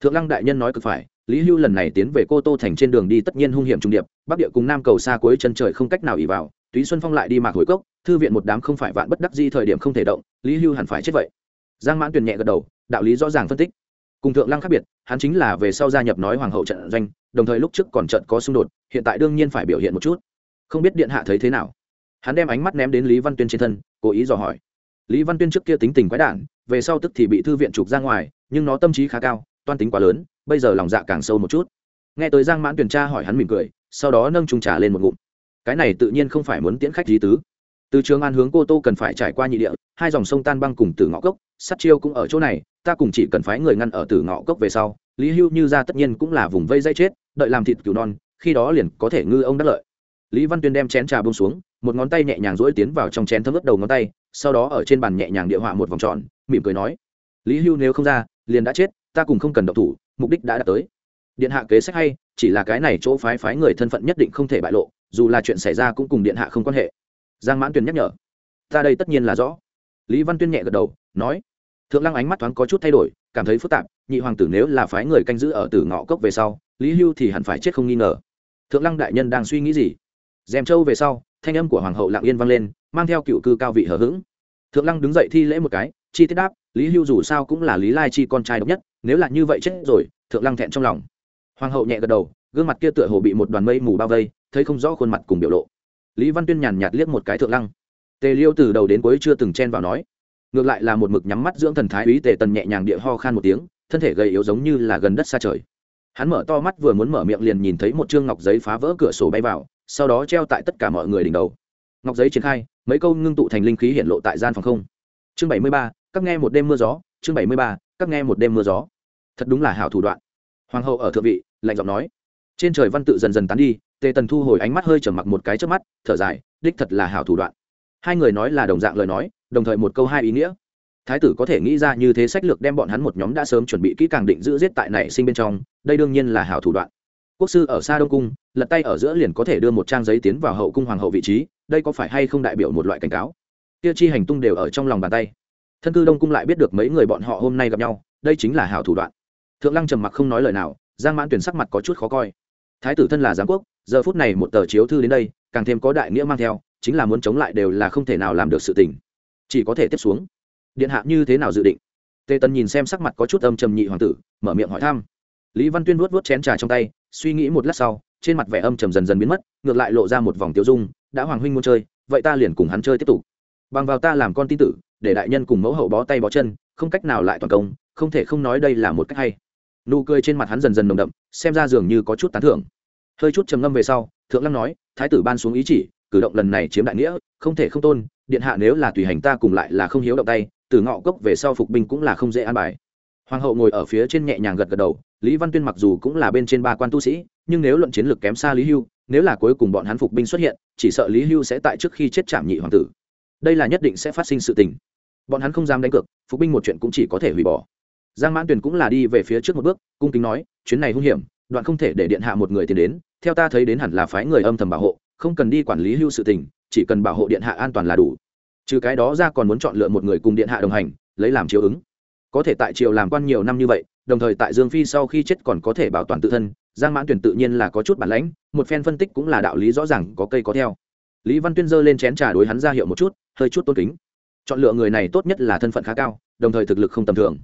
Thượng lăng đại nhân nói cực phải, lý hưu lần này tiến về cô tô thành trên đường đi tất nhiên hung hiểm trung điệp, bắc địa cùng nam cầu xa cuối chân trời không cách nào ỉ vào, túy xuân phong lại đi mạc hồi cốc, thư viện một đám không phải vạn bất đắc di thời điểm không thể động, lý hưu hẳn phải chết vậy. Giang mãn tuyền nhẹ gật đầu, đạo lý rõ ràng phân tích cùng thượng lăng khác biệt, hắn chính là về sau gia nhập nói hoàng hậu trận doanh, đồng thời lúc trước còn trận có xung đột, hiện tại đương nhiên phải biểu hiện một chút. Không biết điện hạ thấy thế nào. Hắn đem ánh mắt ném đến lý văn tuyên trên thân, cố ý dò hỏi. Lý văn tuyên trước kia tính tình quái đản, về sau tức thì bị thư viện trục ra ngoài, nhưng nó tâm trí khá cao, toan tính quá lớn, bây giờ lòng dạ càng sâu một chút. Nghe tới giang mãn tuyển tra hỏi hắn mỉm cười, sau đó nâng trung trà lên một ngụm. Cái này tự nhiên không phải muốn tiễn khách lý tứ từ trường an hướng cô tô cần phải trải qua nhị địa, hai dòng sông tan băng cùng từ ngõ cốc, sắt chiêu cũng ở chỗ này, ta cùng chỉ cần phái người ngăn ở từ ngõ cốc về sau, lý hưu như ra tất nhiên cũng là vùng vây dây chết, đợi làm thịt cừu non, khi đó liền có thể ngư ông đắc lợi. Lý văn tuyên đem chén trà bông xuống, một ngón tay nhẹ nhàng rỗi tiến vào trong chén thấm ướt đầu ngón tay, sau đó ở trên bàn nhẹ nhàng địa họa một vòng tròn, mỉm cười nói, lý hưu nếu không ra, liền đã chết, ta cùng không cần độc thủ, mục đích đã đạt tới. Điện hạ kế sách hay, chỉ là cái này chỗ phái phái người thân phận nhất định không thể bại lộ, dù là chuyện xảy ra cũng cùng điện hạ không quan hệ giang mãn tuyên nhắc nhở. Ta đây tất nhiên là rõ. Lý văn tuyên nhẹ gật đầu, nói. Thượng lăng ánh mắt thoáng có chút thay đổi, cảm thấy phức tạp, nhị hoàng tử nếu là phái người canh giữ ở tử ngõ cốc về sau, lý hưu thì hẳn phải chết không nghi ngờ. Thượng lăng đại nhân đang suy nghĩ gì? Dèm châu về sau, thanh âm của hoàng hậu lạng yên vang lên, mang theo cựu cư cao vị hờ hững. Thượng lăng đứng dậy thi lễ một cái, chi tiết đáp, lý hưu dù sao cũng là lý lai chi con trai độc nhất, nếu là như vậy chết rồi, thượng lăng thẹn trong lòng. Hoàng hậu nhẹ gật đầu, gương mặt kia tựa hồ bị một đoàn mây mù bao vây, thấy không rõ khuôn mặt cùng biểu lộ lý văn tuyên nhàn nhạt liếc một cái thượng lăng. Tề liêu từ đầu đến cuối chưa từng chen vào nói. Ngược lại là một mực nhắm mắt dưỡng thần thái úy tề tần nhẹ nhàng địa ho khan một tiếng, thân thể gầy yếu giống như là gần đất xa trời. Hắn mở to mắt vừa muốn mở miệng liền nhìn thấy một chương ngọc giấy phá vỡ cửa sổ bay vào, sau đó treo tại tất cả mọi người đỉnh đầu. Ngọc giấy triển khai, mấy câu ngưng tụ thành linh khí hiện lộ tại gian phòng không. Chương bảy mươi ba, các nghe một đêm mưa gió, chương bảy mươi ba, các nghe một đêm mưa gió. Thật đúng là hảo thủ đoạn. Hoàng hậu ở thượng vị, lạnh giọng nói. Trên trời văn tự dần dần tán đi tề tần thu hồi ánh mắt hơi trầm mặc một cái trước mắt, thở dài, đích thật là hảo thủ đoạn. Hai người nói là đồng dạng lời nói, đồng thời một câu hai ý nghĩa. Thái tử có thể nghĩ ra như thế sách lược đem bọn hắn một nhóm đã sớm chuẩn bị kỹ càng định giữ giết tại nảy sinh bên trong, đây đương nhiên là hảo thủ đoạn. Quốc sư ở xa đông cung, lật tay ở giữa liền có thể đưa một trang giấy tiến vào hậu cung hoàng hậu vị trí, đây có phải hay không đại biểu một loại cảnh cáo? Tiêu chi hành tung đều ở trong lòng bàn tay. Thân cư đông cung lại biết được mấy người bọn họ hôm nay gặp nhau, đây chính là hảo thủ đoạn. Thượng lăng trầm mặc không nói lời nào, giang mãn tuyển sắc mặt có chút khó coi thái tử thân là giám quốc, giờ phút này một tờ chiếu thư đến đây, càng thêm có đại nghĩa mang theo, chính là muốn chống lại đều là không thể nào làm được sự tình. Chỉ có thể tiếp xuống. Điện hạ như thế nào dự định? Tề tần nhìn xem sắc mặt có chút âm trầm nhị hoàng tử, mở miệng hỏi thăm. Lý văn tuyên vuốt vuốt chén trà trong tay, suy nghĩ một lát sau, trên mặt vẻ âm trầm dần dần biến mất, ngược lại lộ ra một vòng tiêu dung, đã hoàng huynh muốn chơi, vậy ta liền cùng hắn chơi tiếp tục. Bằng vào ta làm con tin tử, để đại nhân cùng mẫu hậu bó tay bó chân, không cách nào lại toàn công, không thể không nói đây là một cách hay nụ cười trên mặt hắn dần dần nồng đậm, xem ra dường như có chút tán thưởng. Hơi chút trầm ngâm về sau, thượng lăng nói, thái tử ban xuống ý chỉ, cử động lần này chiếm đại nghĩa, không thể không tôn, điện hạ nếu là tùy hành ta cùng lại là không hiếu động tay, từ ngọ cốc về sau phục binh cũng là không dễ an bài. Hoàng hậu ngồi ở phía trên nhẹ nhàng gật gật đầu, lý văn tuyên mặc dù cũng là bên trên ba quan tu sĩ, nhưng nếu luận chiến lược kém xa lý hưu, nếu là cuối cùng bọn hắn phục binh xuất hiện, chỉ sợ lý hưu sẽ tại trước khi chết chạm nhị hoàng tử. Đây là nhất định sẽ phát sinh sự tình. Bọn hắn không dám đánh cược, phục binh một chuyện cũng chỉ có thể hủy bỏ giang mãn tuyền cũng là đi về phía trước một bước, cung kính nói, chuyến này hung hiểm, đoạn không thể để điện hạ một người tiến đến, theo ta thấy đến hẳn là phái người âm thầm bảo hộ, không cần đi quản lý hưu sự tình, chỉ cần bảo hộ điện hạ an toàn là đủ. Trừ cái đó ra còn muốn chọn lựa một người cùng điện hạ đồng hành, lấy làm chiếu ứng. Có thể tại triều làm quan nhiều năm như vậy, đồng thời tại dương phi sau khi chết còn có thể bảo toàn tự thân, giang mãn tuyển tự nhiên là có chút bản lãnh, một phen phân tích cũng là đạo lý rõ ràng, có cây có theo. Lý văn tuyên giơ lên chén trà đối hắn ra hiệu một chút, hơi chút tôn kính. Chọn lựa người này tốt nhất là thân phận khá cao, đồng thời thực lực không tầm thường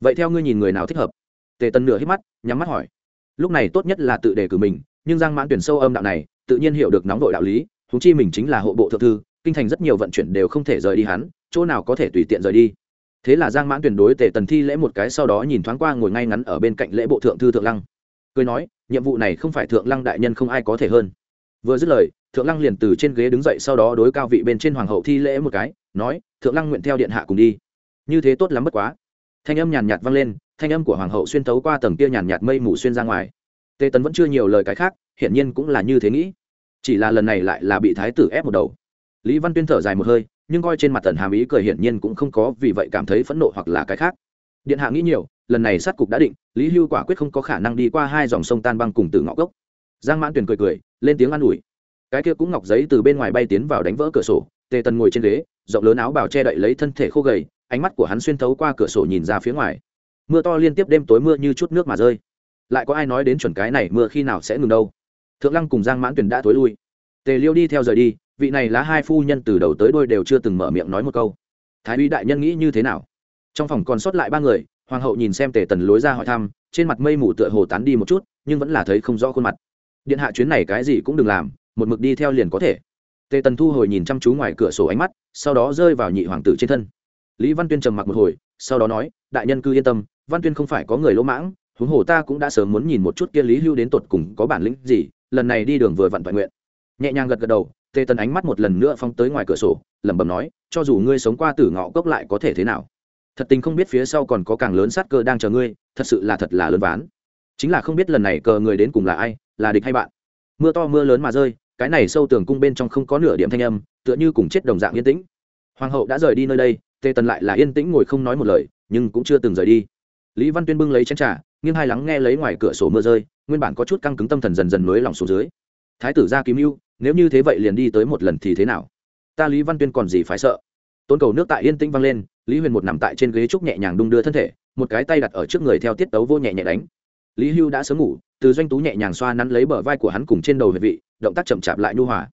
vậy theo ngươi nhìn người nào thích hợp? Tề tân nửa hít mắt, nhắm mắt hỏi. Lúc này tốt nhất là tự đề cử mình, nhưng giang mãn tuyển sâu âm đạo này, tự nhiên hiểu được nóng đội đạo lý húng chi mình chính là hộ bộ thượng thư, kinh thành rất nhiều vận chuyển đều không thể rời đi hắn, chỗ nào có thể tùy tiện rời đi. Thế là giang mãn tuyển đối tề tần thi lễ một cái sau đó nhìn thoáng qua ngồi ngay ngắn ở bên cạnh lễ bộ thượng thư thượng lăng. Cười nói, nhiệm vụ này không phải thượng lăng đại nhân không ai có thể hơn. Vừa dứt lời, thượng lăng liền từ trên ghế đứng dậy sau đó đối cao vị bên trên hoàng hậu thi lễ một cái, nói, thượng lăng nguyện theo điện hạ cùng đi. Như thế tốt lắm bất quá thanh âm nhàn nhạt vang lên, thanh âm của hoàng hậu xuyên tấu qua tầng kia nhàn nhạt mây mù xuyên ra ngoài. Tề tấn vẫn chưa nhiều lời cái khác, hiển nhiên cũng là như thế nghĩ. Chỉ là lần này lại là bị thái tử ép một đầu. Lý văn tuyên thở dài một hơi, nhưng coi trên mặt tần hàm ý cười hiển nhiên cũng không có vì vậy cảm thấy phẫn nộ hoặc là cái khác. Điện hạ nghĩ nhiều, lần này sát cục đã định, lý hưu quả quyết không có khả năng đi qua hai dòng sông tan băng cùng từ ngõ gốc giang mãn tuyền cười cười, lên tiếng an ủi. Cái kia cũng ngọc giấy từ bên ngoài bay tiến vào đánh vỡ cửa sổ tề tần ngồi trên ghế, rộng lớn áo bào che đậy lấy thân thể khô gầy ánh mắt của hắn xuyên thấu qua cửa sổ nhìn ra phía ngoài. Mưa to liên tiếp đêm tối mưa như chút nước mà rơi. Lại có ai nói đến chuẩn cái này mưa khi nào sẽ ngừng đâu? Thượng lăng cùng giang mãn tuyền đã tối lui. Tề liêu đi theo rời đi, vị này lá hai phu nhân từ đầu tới đôi đều chưa từng mở miệng nói một câu. Thái úy đại nhân nghĩ như thế nào? Trong phòng còn sót lại ba người, hoàng hậu nhìn xem tề tần lối ra hỏi thăm, trên mặt mây mù tựa hồ tán đi một chút, nhưng vẫn là thấy không rõ khuôn mặt. Điện hạ chuyến này cái gì cũng đừng làm, một mực đi theo liền có thể. Tề tần thu hồi nhìn chăm chú ngoài cửa sổ ánh mắt, sau đó rơi vào nhị hoàng tử trên thân lý văn tuyên trầm mặc một hồi, sau đó nói, đại nhân cứ yên tâm, văn tuyên không phải có người lỗ mãng, huống hồ ta cũng đã sớm muốn nhìn một chút kia lý hưu đến tột cùng có bản lĩnh gì, lần này đi đường vừa vặn toàn nguyện. Nhẹ nhàng gật gật đầu, tề tần ánh mắt một lần nữa phong tới ngoài cửa sổ, lẩm bẩm nói, cho dù ngươi sống qua tử ngọ cốc lại có thể thế nào? Thật tình không biết phía sau còn có càng lớn sát cơ đang chờ ngươi, thật sự là thật là lớn ván. Chính là không biết lần này cờ người đến cùng là ai, là địch hay bạn. Mưa to mưa lớn mà rơi, cái này sâu tường cung bên trong không có nửa điểm thanh âm, tựa như cùng chết đồng dạng yên tĩnh. Hoàng hậu đã rời đi nơi đây tề tần lại là yên tĩnh ngồi không nói một lời, nhưng cũng chưa từng rời đi. Lý văn tuyên bưng lấy chén trà, nghiêng hai lắng nghe lấy ngoài cửa sổ mưa rơi, nguyên bản có chút căng cứng tâm thần dần dần nới lòng xuống dưới. Thái tử ra kiếm mưu nếu như thế vậy liền đi tới một lần thì thế nào? Ta lý văn tuyên còn gì phải sợ? Tôn cầu nước tại yên tĩnh vang lên, lý huyền một nằm tại trên ghế trúc nhẹ nhàng đung đưa thân thể, một cái tay đặt ở trước người theo tiết tấu vô nhẹ nhẹ đánh. Lý hưu đã sớm ngủ, từ doanh tú nhẹ nhàng xoa nắn lấy bờ vai của hắn cùng trên đầu huyệt vị, động tác chậm chạp lại nhu hòa.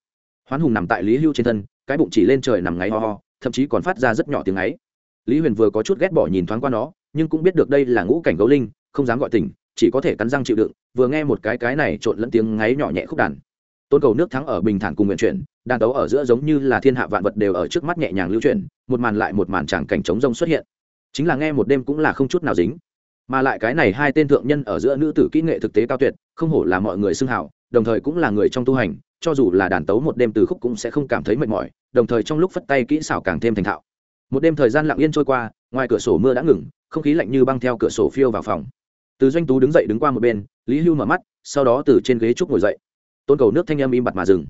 Hoán hùng nằm tại lý hưu trên thân, cái bụng chỉ lên trời nằm ngáy ho ho thậm chí còn phát ra rất nhỏ tiếng ấy. Lý huyền vừa có chút ghét bỏ nhìn thoáng qua nó, nhưng cũng biết được đây là ngũ cảnh gấu linh, không dám gọi tỉnh, chỉ có thể cắn răng chịu đựng, vừa nghe một cái cái này trộn lẫn tiếng ngáy nhỏ nhẹ khúc đàn. Tôn cầu nước thắng ở bình thản cùng nguyện chuyển, đàn tấu ở giữa giống như là thiên hạ vạn vật đều ở trước mắt nhẹ nhàng lưu chuyển, một màn lại một màn tràng cảnh trống rông xuất hiện. Chính là nghe một đêm cũng là không chút nào dính. Mà lại cái này hai tên thượng nhân ở giữa nữ tử kỹ nghệ thực tế cao tuyệt, không hổ là mọi người xưng hảo đồng thời cũng là người trong tu hành, cho dù là đàn tấu một đêm từ khúc cũng sẽ không cảm thấy mệt mỏi đồng thời trong lúc phất tay kỹ xảo càng thêm thành thạo. Một đêm thời gian lặng yên trôi qua, ngoài cửa sổ mưa đã ngừng, không khí lạnh như băng theo cửa sổ phiêu vào phòng. Từ doanh tú đứng dậy đứng qua một bên, lý hưu mở mắt, sau đó từ trên ghế trúc ngồi dậy. Tôn cầu nước thanh âm im bặt mà dừng.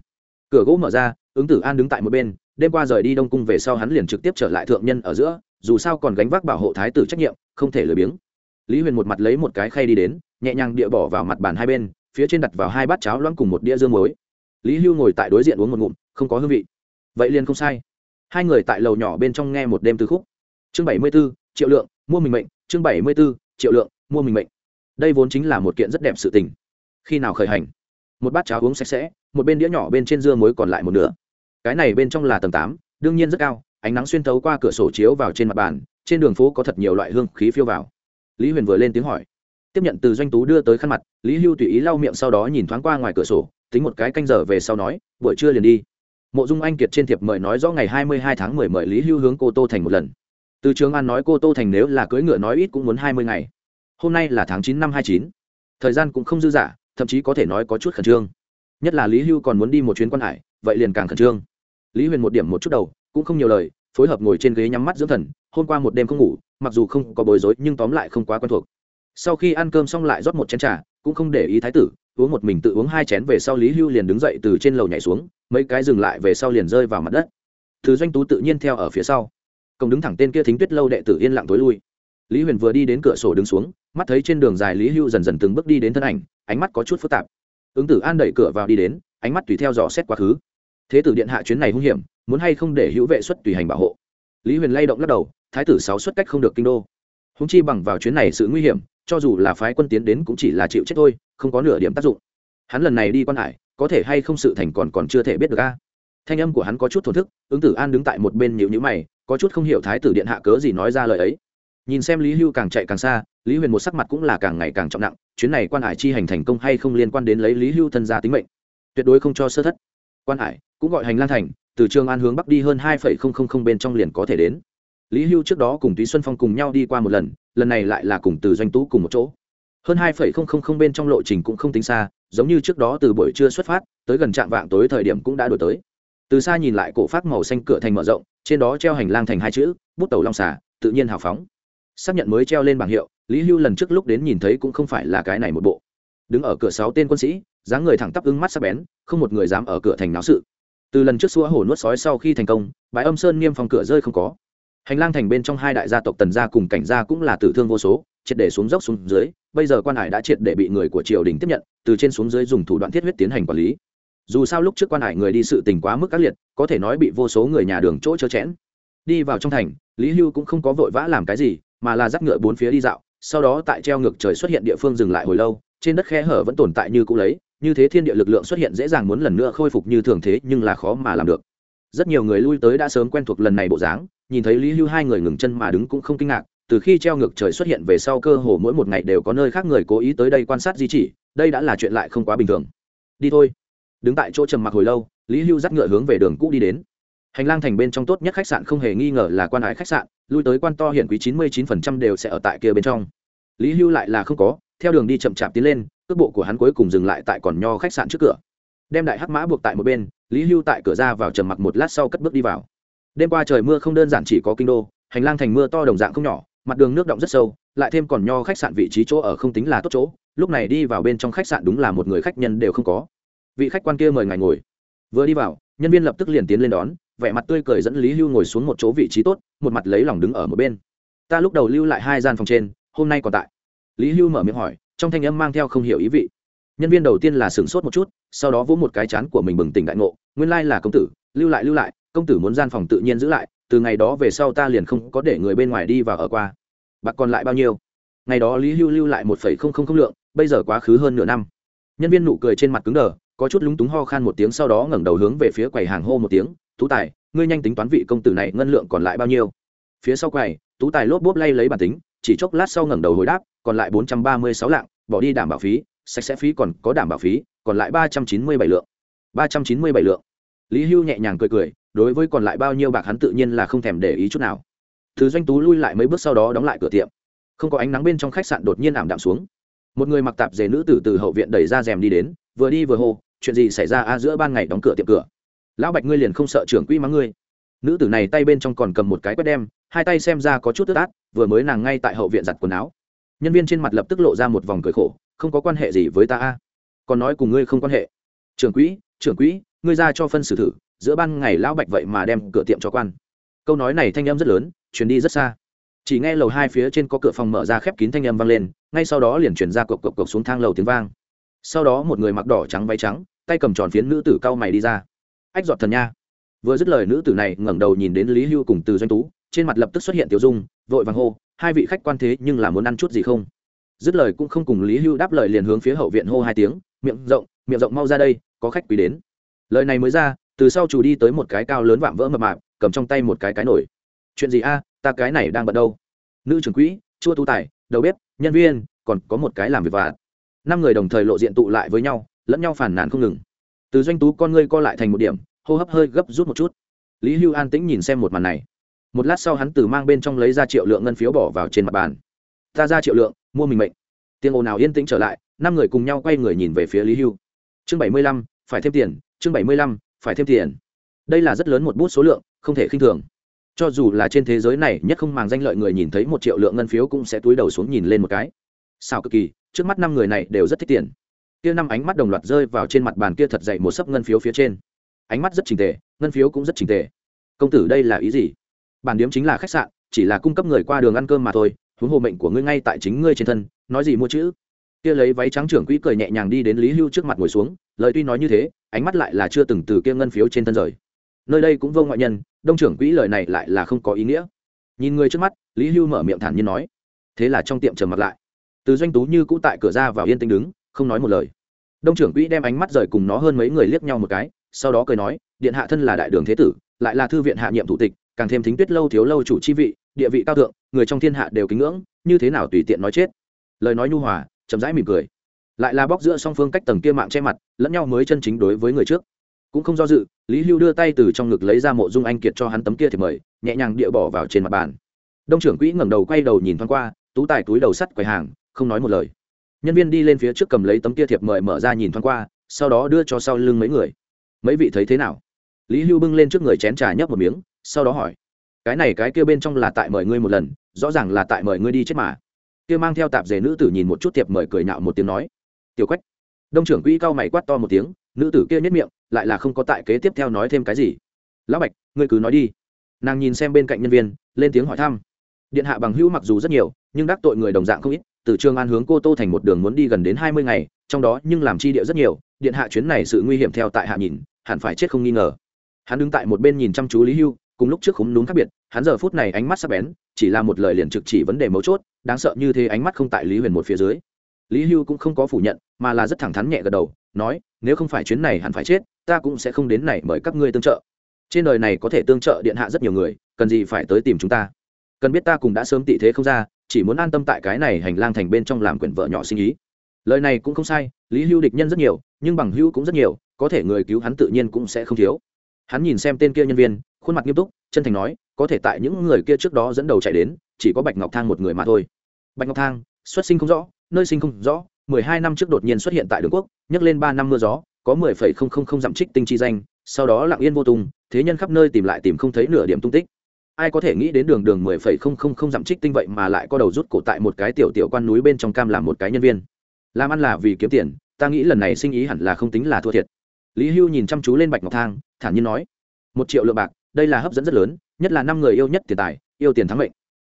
Cửa gỗ mở ra, ứng tử an đứng tại một bên, đêm qua rời đi đông cung về sau hắn liền trực tiếp trở lại thượng nhân ở giữa, dù sao còn gánh vác bảo hộ thái tử trách nhiệm, không thể lười biếng. Lý huyền một mặt lấy một cái khay đi đến, nhẹ nhàng địa bỏ vào mặt bàn hai bên, phía trên đặt vào hai bát cháo loãng cùng một đĩa dương muối. Lý hưu ngồi tại đối diện uống một ngụm, không có hương vị vậy liền không sai. Hai người tại lầu nhỏ bên trong nghe một đêm từ khúc. Chương bảy mươi b ố triệu lượng, mua mình mệnh. Chương bảy mươi b ố triệu lượng, mua mình mệnh. Đây vốn chính là một kiện rất đẹp sự tình. Khi nào khởi hành? Một bát cháo uống sạch sẽ, một bên đĩa nhỏ bên trên dưa muối còn lại một nửa. Cái này bên trong là tầng tám, đương nhiên rất cao, ánh nắng xuyên thấu qua cửa sổ chiếu vào trên mặt bàn, trên đường phố có thật nhiều loại hương khí phiêu vào. Lý huyền vừa lên tiếng hỏi. Tiếp nhận từ doanh tú đưa tới khăn mặt, lý hưu tùy ý lau miệng sau đó nhìn thoáng qua ngoài cửa sổ, tính một cái canh giờ về sau nói, buổi trưa liền đi mộ dung anh kiệt trên thiệp mời nói rõ ngày hai mươi hai tháng mười mời lý hưu hướng cô tô thành một lần. Từ trường an nói cô tô thành nếu là cưỡi ngựa nói ít cũng muốn hai mươi ngày. Hôm nay là tháng 9 năm hai chín. Thời gian cũng không dư dả, thậm chí có thể nói có chút khẩn trương. Nhất là lý hưu còn muốn đi một chuyến quan hải, vậy liền càng khẩn trương. Lý huyền một điểm một chút đầu, cũng không nhiều lời, phối hợp ngồi trên ghế nhắm mắt dưỡng thần, hôm qua một đêm không ngủ, mặc dù không có bối rối nhưng tóm lại không quá quen thuộc. Sau khi ăn cơm xong lại rót một chén trà, cũng không để ý thái tử uống một mình tự uống hai chén về sau lý hưu liền đứng dậy từ trên lầu nhảy xuống, mấy cái dừng lại về sau liền rơi vào mặt đất. Thứ doanh tú tự nhiên theo ở phía sau. Cổng đứng thẳng tên kia thính tuyết lâu đệ tử yên lặng tối lui. Lý huyền vừa đi đến cửa sổ đứng xuống, mắt thấy trên đường dài lý hưu dần dần từng bước đi đến thân ảnh, ánh mắt có chút phức tạp. Ứng tử an đẩy cửa vào đi đến, ánh mắt tùy theo dò xét quá khứ. Thế tử điện hạ chuyến này hung hiểm, muốn hay không để hữu vệ xuất tùy hành bảo hộ? Lý huyền lay động lắc đầu, thái tử sáu xuất cách không được kinh đô húng chi bằng vào chuyến này sự nguy hiểm, cho dù là phái quân tiến đến cũng chỉ là chịu chết thôi, không có nửa điểm tác dụng. Hắn lần này đi quan hải, có thể hay không sự thành còn còn chưa thể biết được a. Thanh âm của hắn có chút thổn thức, ứng tử an đứng tại một bên nhịu nhữ mày, có chút không hiểu thái tử điện hạ cớ gì nói ra lời ấy. Nhìn xem lý hưu càng chạy càng xa, lý huyền một sắc mặt cũng là càng ngày càng trọng nặng, chuyến này quan hải chi hành thành công hay không liên quan đến lấy lý hưu thân gia tính mệnh? Tuyệt đối không cho sơ thất. Quan hải, cũng gọi hành lang thành, từ trường an hướng bắc đi hơn hai bên trong liền có thể đến lý hưu trước đó cùng túy xuân phong cùng nhau đi qua một lần lần này lại là cùng từ doanh tú cùng một chỗ. Hơn hai bên trong lộ trình cũng không tính xa, giống như trước đó từ buổi trưa xuất phát, tới gần trạm vạng tối thời điểm cũng đã đổi tới. Từ xa nhìn lại cổ phát màu xanh cửa thành mở rộng, trên đó treo hành lang thành hai chữ, bút tàu long xà, tự nhiên hào phóng. Xác nhận mới treo lên bảng hiệu, lý hưu lần trước lúc đến nhìn thấy cũng không phải là cái này một bộ. Đứng ở cửa sáu tên quân sĩ, dáng người thẳng tắp ưng mắt sắc bén, không một người dám ở cửa thành náo sự. Từ lần trước xua hổ nuốt sói sau khi thành công, bãi âm sơn niêm phòng cửa rơi không có hành lang thành bên trong hai đại gia tộc tần gia cùng cảnh gia cũng là tử thương vô số, triệt để xuống dốc xuống dưới, bây giờ quan hải đã triệt để bị người của triều đình tiếp nhận, từ trên xuống dưới dùng thủ đoạn thiết huyết tiến hành quản lý. Dù sao lúc trước quan hải người đi sự tình quá mức ác liệt, có thể nói bị vô số người nhà đường chỗ chớ chẽn. Đi vào trong thành, lý hưu cũng không có vội vã làm cái gì, mà là dắt ngựa bốn phía đi dạo, sau đó tại treo ngược trời xuất hiện địa phương dừng lại hồi lâu, trên đất khe hở vẫn tồn tại như cũ lấy, như thế thiên địa lực lượng xuất hiện dễ dàng muốn lần nữa khôi phục như thường thế, nhưng là khó mà làm được. Rất nhiều người lui tới đã sớm quen thuộc lần này bộ dáng nhìn thấy lý hưu hai người ngừng chân mà đứng cũng không kinh ngạc, từ khi treo ngược trời xuất hiện về sau cơ hồ mỗi một ngày đều có nơi khác người cố ý tới đây quan sát di chỉ, đây đã là chuyện lại không quá bình thường. Đi thôi. Đứng tại chỗ trầm mặc hồi lâu, lý hưu dắt ngựa hướng về đường cũ đi đến. Hành lang thành bên trong tốt nhất khách sạn không hề nghi ngờ là quan ái khách sạn, lui tới quan to hiện quý chín mươi chín phần trăm đều sẽ ở tại kia bên trong. Lý hưu lại là không có, theo đường đi chậm chạp tiến lên, cước bộ của hắn cuối cùng dừng lại tại còn nho khách sạn trước cửa. Đem đại hắc mã buộc tại một bên, lý hưu tại cửa ra vào trầm mặc một lát sau cất bước đi vào đêm qua trời mưa không đơn giản chỉ có kinh đô, hành lang thành mưa to đồng dạng không nhỏ, mặt đường nước động rất sâu, lại thêm còn nho khách sạn vị trí chỗ ở không tính là tốt chỗ, lúc này đi vào bên trong khách sạn đúng là một người khách nhân đều không có. Vị khách quan kia mời ngài ngồi. Vừa đi vào, nhân viên lập tức liền tiến lên đón, vẻ mặt tươi cười dẫn lý hưu ngồi xuống một chỗ vị trí tốt, một mặt lấy lòng đứng ở một bên. Ta lúc đầu lưu lại hai gian phòng trên, hôm nay còn tại. Lý hưu mở miệng hỏi, trong thanh âm mang theo không hiểu ý vị. Nhân viên đầu tiên là sửng sốt một chút, sau đó vỗ một cái chán của mình bừng tỉnh đại ngộ, nguyên lai là công tử, lưu lại lưu lại công tử muốn gian phòng tự nhiên giữ lại, từ ngày đó về sau ta liền không có để người bên ngoài đi và ở qua. Bạc còn lại bao nhiêu? Ngày đó lý hưu lưu lại một phẩy không không không lượng, bây giờ quá khứ hơn nửa năm. Nhân viên nụ cười trên mặt cứng đờ, có chút lúng túng ho khan một tiếng sau đó ngẩng đầu hướng về phía quầy hàng hô một tiếng, tú tài, ngươi nhanh tính toán vị công tử này ngân lượng còn lại bao nhiêu? Phía sau quầy, tú tài lốp bốp lay lấy bản tính, chỉ chốc lát sau ngẩng đầu hồi đáp, còn lại bốn trăm ba mươi sáu lạng, bỏ đi đảm bảo phí, sạch sẽ phí còn có đảm bảo phí, còn lại ba trăm chín mươi bảy lượng. Ba trăm chín mươi bảy lượng. Lý hưu nhẹ nhàng cười cười đối với còn lại bao nhiêu bạc hắn tự nhiên là không thèm để ý chút nào. Thứ doanh tú lui lại mấy bước sau đó đóng lại cửa tiệm. Không có ánh nắng bên trong khách sạn đột nhiên ảm đạm xuống. Một người mặc tạp dề nữ tử từ hậu viện đẩy ra rèm đi đến, vừa đi vừa hô, chuyện gì xảy ra a? Giữa ban ngày đóng cửa tiệm cửa. Lão bạch ngươi liền không sợ trưởng quỹ mắng ngươi. Nữ tử này tay bên trong còn cầm một cái quét đem, hai tay xem ra có chút tức át, vừa mới nàng ngay tại hậu viện giặt quần áo. Nhân viên trên mặt lập tức lộ ra một vòng cười khổ, không có quan hệ gì với ta a. Còn nói cùng ngươi không quan hệ. Trưởng quỹ trưởng quỹ, ngươi ra cho phân xử thử giữa ban ngày lão bạch vậy mà đem cửa tiệm cho quan. Câu nói này thanh âm rất lớn chuyển đi rất xa. Chỉ nghe lầu hai phía trên có cửa phòng mở ra khép kín thanh âm vang lên, ngay sau đó liền chuyển ra cộc cộc cộc xuống thang lầu tiếng vang. Sau đó một người mặc đỏ trắng váy trắng, tay cầm tròn phiến nữ tử cao mày đi ra. Ách giọt thần nha. Vừa dứt lời nữ tử này ngẩng đầu nhìn đến lý hưu cùng từ doanh tú, trên mặt lập tức xuất hiện tiểu dung, vội vàng hô, hai vị khách quan thế nhưng là muốn ăn chút gì không? Dứt lời cũng không cùng lý hưu đáp lời liền hướng phía hậu viện hô hai tiếng, miệng rộng miệng rộng mau ra đây, có khách quý đến. Lời này mới ra từ sau chủ đi tới một cái cao lớn vạm vỡ mập mạp, cầm trong tay một cái cái nổi chuyện gì a? Ta cái này đang bận đâu? Nữ trưởng quỹ, chua tú tài, đầu bếp, nhân viên, còn có một cái làm việc vặt. Năm người đồng thời lộ diện tụ lại với nhau, lẫn nhau phản nàn không ngừng. Từ doanh tú con ngươi co lại thành một điểm, hô hấp hơi gấp rút một chút. Lý hưu an tĩnh nhìn xem một màn này. Một lát sau hắn từ mang bên trong lấy ra triệu lượng ngân phiếu bỏ vào trên mặt bàn. Ta ra triệu lượng, mua mình mệnh. Tiếng ồn nào yên tĩnh trở lại, năm người cùng nhau quay người nhìn về phía lý hưu. Chương bảy mươi lăm, phải thêm tiền, chương bảy mươi lăm phải thêm tiền. Đây là rất lớn một bút số lượng, không thể khinh thường. Cho dù là trên thế giới này nhất không màng danh lợi người nhìn thấy một triệu lượng ngân phiếu cũng sẽ túi đầu xuống nhìn lên một cái. Sao cực kỳ, trước mắt năm người này đều rất thích tiền. Kia năm ánh mắt đồng loạt rơi vào trên mặt bàn kia thật dậy một sấp ngân phiếu phía trên. Ánh mắt rất trình tề, ngân phiếu cũng rất trình tề. Công tử, đây là ý gì? Bản điếm chính là khách sạn, chỉ là cung cấp người qua đường ăn cơm mà thôi, huống hồ mệnh của ngươi ngay tại chính ngươi trên thân, nói gì mua chữ? Kia lấy váy trắng trưởng quỹ cười nhẹ nhàng đi đến lý hưu trước mặt ngồi xuống lời tuy nói như thế, ánh mắt lại là chưa từng từ kia ngân phiếu trên thân rời. Nơi đây cũng vô ngoại nhân, đông trưởng quỹ lời này lại là không có ý nghĩa. Nhìn người trước mắt, lý hưu mở miệng thản nhiên nói. Thế là trong tiệm trầm mặt lại. Từ doanh tú như cũ tại cửa ra vào yên tĩnh đứng, không nói một lời. Đông trưởng quỹ đem ánh mắt rời cùng nó hơn mấy người liếc nhau một cái, sau đó cười nói, điện hạ thân là đại đường thế tử, lại là thư viện hạ nhiệm thủ tịch, càng thêm thính tuyết lâu thiếu lâu chủ chi vị, địa vị cao thượng, người trong thiên hạ đều kính ngưỡng, như thế nào tùy tiện nói chết? Lời nói nhu hòa, chậm rãi mỉm cười lại là bóc giữa song phương cách tầng kia mạng che mặt, lẫn nhau mới chân chính đối với người trước. Cũng không do dự, lý hưu đưa tay từ trong ngực lấy ra mộ dung anh kiệt cho hắn tấm kia thì mời, nhẹ nhàng địa bỏ vào trên mặt bàn. Đông trưởng quỹ ngẩng đầu quay đầu nhìn thoáng qua, tú tài túi đầu sắt quầy hàng, không nói một lời. Nhân viên đi lên phía trước cầm lấy tấm kia thiệp mời mở ra nhìn thoáng qua, sau đó đưa cho sau lưng mấy người. Mấy vị thấy thế nào? Lý hưu bưng lên trước người chén trà nhấp một miếng, sau đó hỏi. Cái này cái kia bên trong là tại mời ngươi một lần, rõ ràng là tại mời ngươi đi chết mà. Kia mang theo tạp dề nữ tử nhìn một chút thiệp mời cười nhạo một tiếng nói tiểu quách. Đông trưởng quỹ cao mày quát to một tiếng, nữ tử kia nhất miệng, lại là không có tại kế tiếp theo nói thêm cái gì. Lão bạch, ngươi cứ nói đi. Nàng nhìn xem bên cạnh nhân viên, lên tiếng hỏi thăm. Điện hạ bằng hữu mặc dù rất nhiều, nhưng đắc tội người đồng dạng không ít, từ trường an hướng cô tô thành một đường muốn đi gần đến hai mươi ngày, trong đó nhưng làm chi địa rất nhiều, điện hạ chuyến này sự nguy hiểm theo tại hạ nhìn, hẳn phải chết không nghi ngờ. Hắn đứng tại một bên nhìn chăm chú lý hưu, cùng lúc trước khúng núm khác biệt, hắn giờ phút này ánh mắt sắp bén, chỉ là một lời liền trực chỉ vấn đề mấu chốt, đáng sợ như thế ánh mắt không tại lý huyền một phía dưới lý hưu cũng không có phủ nhận, mà là rất thẳng thắn nhẹ gật đầu, nói, nếu không phải chuyến này hẳn phải chết, ta cũng sẽ không đến này mời các ngươi tương trợ. Trên đời này có thể tương trợ điện hạ rất nhiều người, cần gì phải tới tìm chúng ta? Cần biết ta cùng đã sớm tị thế không ra, chỉ muốn an tâm tại cái này hành lang thành bên trong làm quyển vợ nhỏ sinh ý. Lời này cũng không sai, lý hưu địch nhân rất nhiều, nhưng bằng hưu cũng rất nhiều, có thể người cứu hắn tự nhiên cũng sẽ không thiếu. Hắn nhìn xem tên kia nhân viên, khuôn mặt nghiêm túc, chân thành nói, có thể tại những người kia trước đó dẫn đầu chạy đến, chỉ có bạch ngọc thang một người mà thôi. Bạch ngọc thang, xuất sinh không rõ nơi sinh không rõ, mười hai năm trước đột nhiên xuất hiện tại đường quốc nhấc lên ba năm mưa gió, có mười phẩy không không không dặm trích tinh chi danh, sau đó lặng yên vô tung, thế nhân khắp nơi tìm lại tìm không thấy nửa điểm tung tích. Ai có thể nghĩ đến đường đường mười phẩy không không không dặm trích tinh vậy mà lại có đầu rút cổ tại một cái tiểu tiểu quan núi bên trong cam làm một cái nhân viên. Làm ăn là vì kiếm tiền, ta nghĩ lần này sinh ý hẳn là không tính là thua thiệt. Lý hưu nhìn chăm chú lên bạch ngọc thang, thản nhiên nói, một triệu lượng bạc, đây là hấp dẫn rất lớn, nhất là năm người yêu nhất tiền tài, yêu tiền thắng mệnh.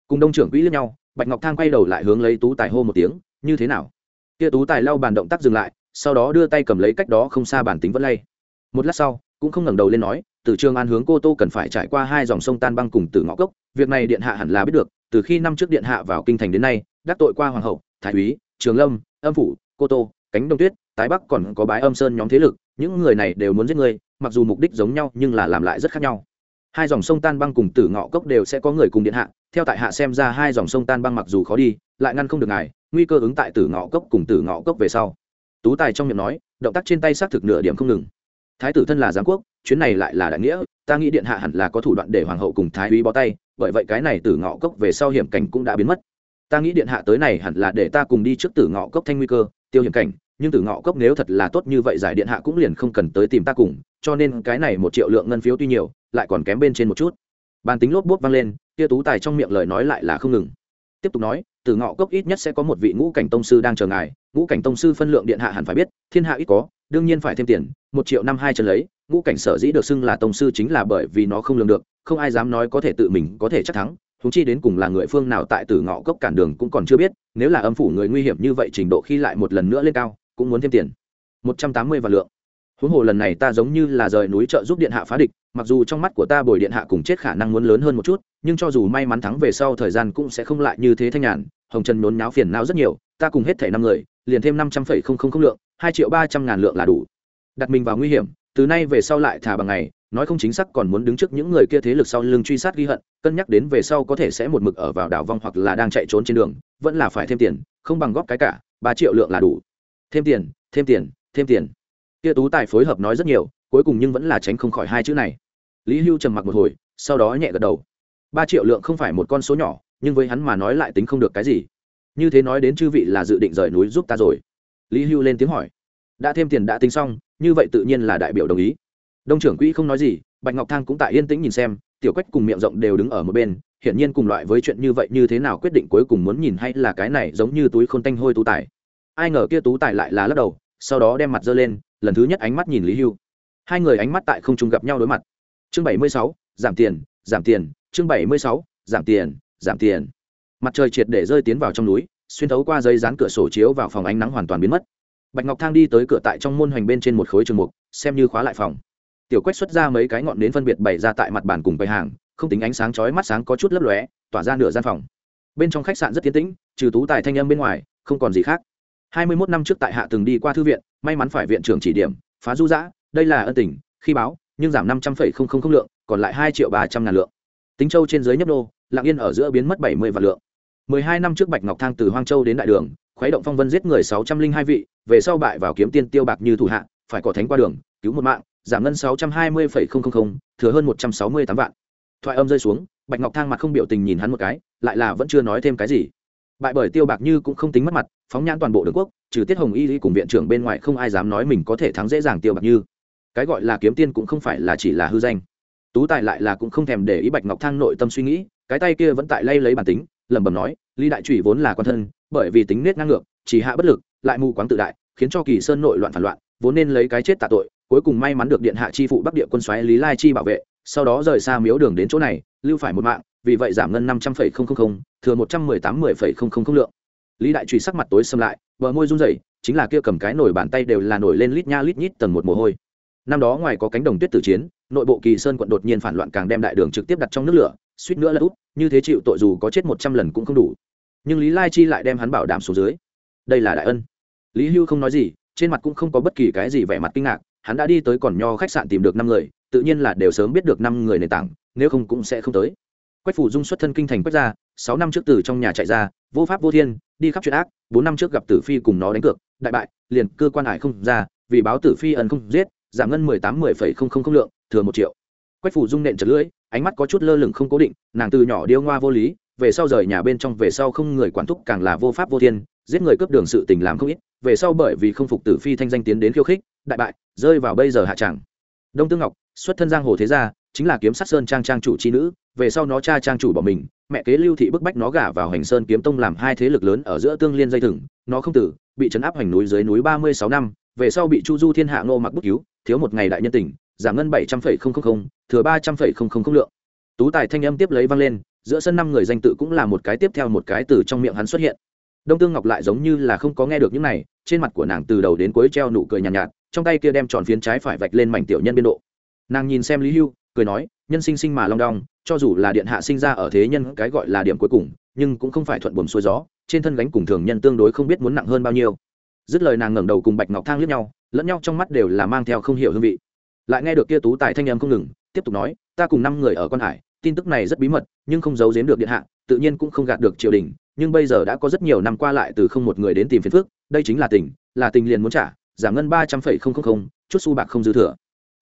Cùng đông trưởng quỹ lẫn nhau, bạch ngọc thang quay đầu lại hướng lấy tú tài hô một tiếng như thế nào? Kia tú tài lau bàn động tác dừng lại, sau đó đưa tay cầm lấy cách đó không xa bản tính vẫn lay. Một lát sau, cũng không ngẩng đầu lên nói, từ trường an hướng cô tô cần phải trải qua hai dòng sông tan băng cùng từ ngõ cốc, việc này điện hạ hẳn là biết được, từ khi năm trước điện hạ vào kinh thành đến nay, đắc tội qua hoàng hậu, thái úy, trường lâm, âm phủ, cô tô, cánh đông tuyết, tái bắc còn có bái âm sơn nhóm thế lực, những người này đều muốn giết người, mặc dù mục đích giống nhau nhưng là làm lại rất khác nhau. Hai dòng sông tan băng cùng tử ngọ cốc đều sẽ có người cùng điện hạ theo tại hạ xem ra hai dòng sông tan băng mặc dù khó đi, lại ngăn không được ngài, nguy cơ ứng tại tử ngõ cốc cùng tử ngõ cốc về sau. Tú tài trong miệng nói, động tác trên tay xác thực nửa điểm không ngừng. Thái tử thân là giám quốc, chuyến này lại là đại nghĩa, ta nghĩ điện hạ hẳn là có thủ đoạn để hoàng hậu cùng thái úy bó tay, bởi vậy cái này tử ngõ cốc về sau hiểm cảnh cũng đã biến mất. Ta nghĩ điện hạ tới này hẳn là để ta cùng đi trước tử ngõ cốc thanh nguy cơ, tiêu hiểm cảnh, nhưng tử ngõ cốc nếu thật là tốt như vậy giải điện hạ cũng liền không cần tới tìm ta cùng, cho nên cái này một triệu lượng ngân phiếu tuy nhiều, lại còn kém bên trên một chút bàn tính lốp bút vang lên, kia tú tài trong miệng lời nói lại là không ngừng. Tiếp tục nói, từ ngõ cốc ít nhất sẽ có một vị ngũ cảnh tông sư đang chờ ngài, ngũ cảnh tông sư phân lượng điện hạ hẳn phải biết, thiên hạ ít có, đương nhiên phải thêm tiền, một triệu năm hai chân lấy, ngũ cảnh sở dĩ được xưng là tông sư chính là bởi vì nó không lường được, không ai dám nói có thể tự mình có thể chắc thắng thúng chi đến cùng là người phương nào tại từ ngõ cốc cản đường cũng còn chưa biết, nếu là âm phủ người nguy hiểm như vậy trình độ khi lại một lần nữa lên cao, cũng muốn thêm tiền. Một trăm tám mươi vạn lượng. Huống hồ lần này ta giống như là rời núi trợ giúp điện hạ phá địch mặc dù trong mắt của ta bồi điện hạ cùng chết khả năng muốn lớn hơn một chút, nhưng cho dù may mắn thắng về sau thời gian cũng sẽ không lại như thế thanh nhàn. Hồng trần nhốn náo phiền não rất nhiều, ta cùng hết thẻ năm người, liền thêm năm trăm phẩy không không không lượng, hai triệu ba trăm ngàn lượng là đủ. Đặt mình vào nguy hiểm, từ nay về sau lại thả bằng ngày, nói không chính xác còn muốn đứng trước những người kia thế lực sau lưng truy sát ghi hận, cân nhắc đến về sau có thể sẽ một mực ở vào đảo vong hoặc là đang chạy trốn trên đường, vẫn là phải thêm tiền, không bằng góp cái cả, ba triệu lượng là đủ. Thêm tiền thêm tiền thêm tiền. Kia tú tài phối hợp nói rất nhiều cuối cùng nhưng vẫn là tránh không khỏi hai chữ này. Lý hưu trầm mặc một hồi, sau đó nhẹ gật đầu. Ba triệu lượng không phải một con số nhỏ, nhưng với hắn mà nói lại tính không được cái gì. Như thế nói đến chư vị là dự định rời núi giúp ta rồi. Lý hưu lên tiếng hỏi. Đã thêm tiền đã tính xong, như vậy tự nhiên là đại biểu đồng ý. Đông trưởng quỹ không nói gì, bạch ngọc thang cũng tại yên tĩnh nhìn xem, tiểu quách cùng miệng rộng đều đứng ở một bên, hiển nhiên cùng loại với chuyện như vậy như thế nào quyết định cuối cùng muốn nhìn hay là cái này giống như túi khôn tanh hôi tú tài. Ai ngờ kia tú tài lại là lắc đầu, sau đó đem mặt dơ lên, lần thứ nhất ánh mắt nhìn lý hưu hai người ánh mắt tại không trung gặp nhau đối mặt. Chương bảy mươi sáu, giảm tiền giảm tiền, chương bảy mươi sáu, giảm tiền giảm tiền. Mặt trời triệt để rơi tiến vào trong núi, xuyên thấu qua dây dán cửa sổ chiếu vào phòng ánh nắng hoàn toàn biến mất. Bạch ngọc thang đi tới cửa tại trong môn hoành bên trên một khối trường mục, xem như khóa lại phòng. Tiểu quách xuất ra mấy cái ngọn nến phân biệt bày ra tại mặt bàn cùng bày hàng, không tính ánh sáng chói mắt sáng có chút lấp lóe, tỏa ra nửa gian phòng. Bên trong khách sạn rất tiến tĩnh, trừ tú tài thanh âm bên ngoài, không còn gì khác. Hai mươi 21 năm trước tại hạ từng đi qua thư viện, may mắn phải viện trưởng chỉ điểm, phá du dã đây là ân tình, khi báo, nhưng giảm năm trăm linh không không không lượng, còn lại hai triệu ba trăm ngàn lượng. Tính châu trên dưới nhấp đô lạng yên ở giữa biến mất bảy mươi vạn lượng. mười hai năm trước bạch ngọc thang từ hoang châu đến đại đường, khuấy động phong vân giết người sáu trăm linh hai vị, về sau bại vào kiếm tiên tiêu bạc như thủ hạ, phải có thánh qua đường, cứu một mạng, giảm ngân sáu trăm hai mươi không không không, thừa hơn một trăm sáu mươi tám vạn. Thoại âm rơi xuống, bạch ngọc thang mặt không biểu tình nhìn hắn một cái, lại là vẫn chưa nói thêm cái gì. Bại bởi tiêu bạc như cũng không tính mất mặt, phóng nhãn toàn bộ đường quốc, trừ tiết hồng y lý cùng viện trưởng bên ngoài không ai dám nói mình có thể thắng dễ dàng tiêu bạc như cái gọi là kiếm tiên cũng không phải là chỉ là hư danh. Tú tài lại là cũng không thèm để ý bạch ngọc thang nội tâm suy nghĩ, cái tay kia vẫn tại lay lấy bản tính, lẩm bẩm nói ly đại trụy vốn là quan thân, bởi vì tính nết ngang ngược, chỉ hạ bất lực, lại mù quáng tự đại, khiến cho kỳ sơn nội loạn phản loạn, vốn nên lấy cái chết tạ tội, cuối cùng may mắn được điện hạ chi phụ bắc địa quân xoáy lý lai chi bảo vệ, sau đó rời xa miếu đường đến chỗ này, lưu phải một mạng, vì vậy giảm ngân năm trăm phẩy không không không, thừa một trăm mười tám mười phẩy không không không lượng. Lý đại trùy sắc mặt tối xâm lại, bờ môi run rẩy, chính là kia cầm cái nổi bàn tay đều là nổi lên lít nha lít nhít tầng một mồ hôi năm đó ngoài có cánh đồng tuyết tử chiến, nội bộ kỳ sơn quận đột nhiên phản loạn càng đem đại đường trực tiếp đặt trong nước lửa, suýt nữa là út, như thế chịu tội dù có chết một trăm lần cũng không đủ. Nhưng lý lai chi lại đem hắn bảo đảm xuống dưới. Đây là đại ân. Lý hưu không nói gì, trên mặt cũng không có bất kỳ cái gì vẻ mặt kinh ngạc, hắn đã đi tới còn nho khách sạn tìm được năm người, tự nhiên là đều sớm biết được năm người nền tảng, nếu không cũng sẽ không tới. Quách phủ dung xuất thân kinh thành quách gia, sáu năm trước từ trong nhà chạy ra, vô pháp vô thiên, đi khắp chuyện ác, bốn năm trước gặp tử phi cùng nó đánh cược, đại bại, liền cơ quan hải không ra, vì báo tử phi ẩn không giết giảm ngân mười tám, mười phẩy không không không lượng, thừa một triệu. Quách phủ dung nện chật lưỡi, ánh mắt có chút lơ lửng không cố định, nàng từ nhỏ điêu ngoa vô lý, về sau rời nhà bên trong về sau không người quản thúc càng là vô pháp vô thiên, giết người cướp đường sự tình làm không ít, về sau bởi vì không phục tử phi thanh danh tiến đến khiêu khích, đại bại, rơi vào bây giờ hạ tràng đông tương ngọc, xuất thân giang hồ thế gia, chính là kiếm sát sơn trang trang chủ c h i nữ, về sau nó cha trang chủ bỏ mình, mẹ kế lưu thị bức bách nó gả vào hành sơn kiếm tông làm hai thế lực lớn ở giữa tương liên dây thừng, nó không tử, bị chấn áp hành núi dưới núi ba mươi sáu năm về sau bị chu du thiên hạ ngô mặc bức cứu thiếu một ngày đại nhân tình giảm ngân bảy trăm linh không không không thừa ba trăm linh không không không lượng. Tú tài thanh âm tiếp lấy vang lên giữa sân năm người danh tự cũng là một cái tiếp theo một cái từ trong miệng hắn xuất hiện. Đông tương ngọc lại giống như là không có nghe được những này trên mặt của nàng từ đầu đến cuối treo nụ cười nhàn nhạt, nhạt trong tay kia đem tròn phiến trái phải vạch lên mảnh tiểu nhân biên độ. Nàng nhìn xem lý hưu cười nói nhân sinh sinh mà long đong cho dù là điện hạ sinh ra ở thế nhân cái gọi là điểm cuối cùng nhưng cũng không phải thuận buồm xuôi gió trên thân gánh cùng thường nhân tương đối không biết muốn nặng hơn bao nhiêu dứt lời nàng ngẩng đầu cùng bạch ngọc thang liếc nhau, lẫn nhau trong mắt đều là mang theo không hiểu hương vị. Lại nghe được kia tú tài thanh âm không ngừng, tiếp tục nói, ta cùng năm người ở quan hải, tin tức này rất bí mật, nhưng không giấu giếm được điện hạ, tự nhiên cũng không gạt được triều đình, nhưng bây giờ đã có rất nhiều năm qua lại từ không một người đến tìm phiền phước đây chính là tình là tình liền muốn trả, giảm ngân ba trăm phẩy không không không, chút su bạc không dư thừa.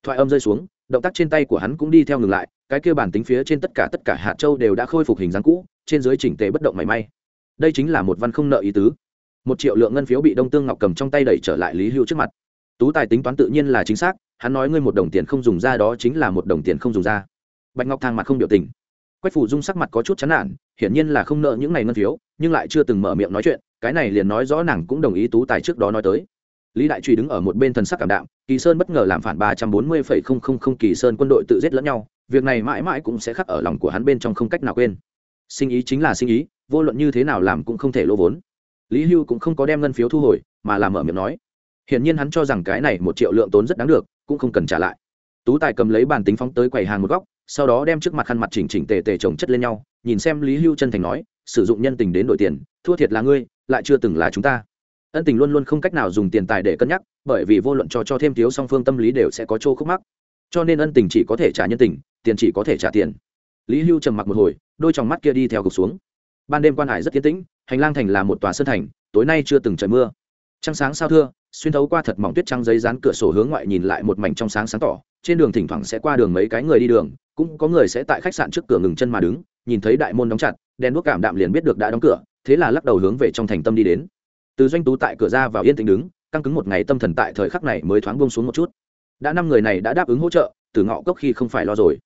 Thoại âm rơi xuống, động tác trên tay của hắn cũng đi theo ngừng lại, cái kia bản tính phía trên tất cả tất cả hạt châu đều đã khôi phục hình dáng cũ, trên dưới chỉnh tề bất động mảy may. Đây chính là một văn không nợ ý tứ một triệu lượng ngân phiếu bị đông tương ngọc cầm trong tay đẩy trở lại lý hưu trước mặt. Tú tài tính toán tự nhiên là chính xác, hắn nói ngươi một đồng tiền không dùng ra đó chính là một đồng tiền không dùng ra. Bạch ngọc thang mặt không biểu tình. Quách phủ dung sắc mặt có chút chán nản, hiển nhiên là không nợ những ngày ngân phiếu, nhưng lại chưa từng mở miệng nói chuyện, cái này liền nói rõ nàng cũng đồng ý tú tài trước đó nói tới. Lý đại truy đứng ở một bên thần sắc cảm đạm, kỳ sơn bất ngờ làm phản ba trăm bốn mươi phẩy không không không kỳ sơn quân đội tự giết lẫn nhau, việc này mãi mãi cũng sẽ khắc ở lòng của hắn bên trong không cách nào quên. Sinh ý chính là sinh ý, vô luận như thế nào làm cũng không thể lỗ vốn lý hưu cũng không có đem ngân phiếu thu hồi, mà làm mở miệng nói, hiển nhiên hắn cho rằng cái này một triệu lượng tốn rất đáng được, cũng không cần trả lại. Tú tài cầm lấy bàn tính phóng tới quầy hàng một góc, sau đó đem trước mặt khăn mặt chỉnh chỉnh tề tề chồng chất lên nhau, nhìn xem lý hưu chân thành nói, sử dụng nhân tình đến đổi tiền, thua thiệt là ngươi, lại chưa từng là chúng ta. Ân tình luôn luôn không cách nào dùng tiền tài để cân nhắc, bởi vì vô luận cho cho thêm thiếu song phương tâm lý đều sẽ có chỗ khúc mắc. Cho nên ân tình chỉ có thể trả nhân tình, tiền chỉ có thể trả tiền. Lý hưu trầm mặc một hồi, đôi t mắt kia đi theo cục xuống. Ban đêm quan hải rất tiến tĩnh hành lang thành là một tòa sơn thành, tối nay chưa từng trời mưa. Trăng sáng sao thưa, xuyên thấu qua thật mỏng tuyết trăng giấy dán cửa sổ hướng ngoại nhìn lại một mảnh trong sáng sáng tỏ, trên đường thỉnh thoảng sẽ qua đường mấy cái người đi đường, cũng có người sẽ tại khách sạn trước cửa ngừng chân mà đứng, nhìn thấy đại môn đóng chặt, đèn đuốc cảm đạm liền biết được đã đóng cửa, thế là lắc đầu hướng về trong thành tâm đi đến. Từ doanh tú tại cửa ra vào yên tĩnh đứng, căng cứng một ngày tâm thần tại thời khắc này mới thoáng bông xuống một chút. Đã năm người này đã đáp ứng hỗ trợ, từ ngọ cốc khi không phải lo rồi.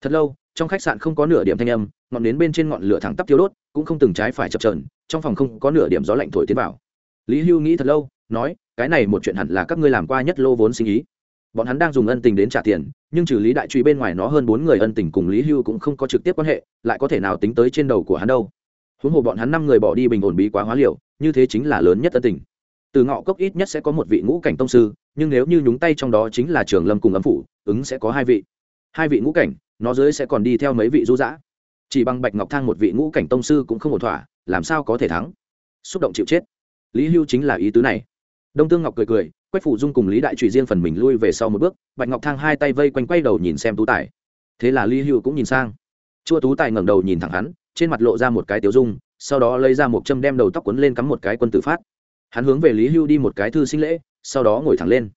Thật lâu trong khách sạn không có nửa điểm thanh âm, ngọn nến bên trên ngọn lửa thẳng tắp thiếu đốt, cũng không từng trái phải chập trờn trong phòng không có nửa điểm gió lạnh thổi tiến vào. Lý hưu nghĩ thật lâu, nói, cái này một chuyện hẳn là các ngươi làm qua nhất lô vốn sinh ý. Bọn hắn đang dùng ân tình đến trả tiền, nhưng trừ lý đại truy bên ngoài nó hơn bốn người ân tình cùng lý hưu cũng không có trực tiếp quan hệ, lại có thể nào tính tới trên đầu của hắn đâu. Huống hồ bọn hắn năm người bỏ đi bình ổn bí quá hóa liều, như thế chính là lớn nhất ân tình. Từ ngọ cốc ít nhất sẽ có một vị ngũ cảnh tông sư, nhưng nếu như nhúng tay trong đó chính là trường lâm cùng ấm phủ, ứng sẽ có hai vị. Hai vị ngũ cảnh nó dưới sẽ còn đi theo mấy vị du dã chỉ bằng bạch ngọc thang một vị ngũ cảnh tông sư cũng không ổn thỏa, làm sao có thể thắng? Xúc động chịu chết. Lý hưu chính là ý tứ này. Đông tương ngọc cười cười, quách phủ dung cùng lý đại trụy riêng phần mình lui về sau một bước, bạch ngọc thang hai tay vây quanh quay đầu nhìn xem tú tài. Thế là lý hưu cũng nhìn sang. Chua tú tài ngẩng đầu nhìn thẳng hắn, trên mặt lộ ra một cái tiếu dung, sau đó lấy ra một châm đem đầu tóc quấn lên cắm một cái quân tử phát. Hắn hướng về lý hưu đi một cái thư sinh lễ, sau đó ngồi thẳng lên.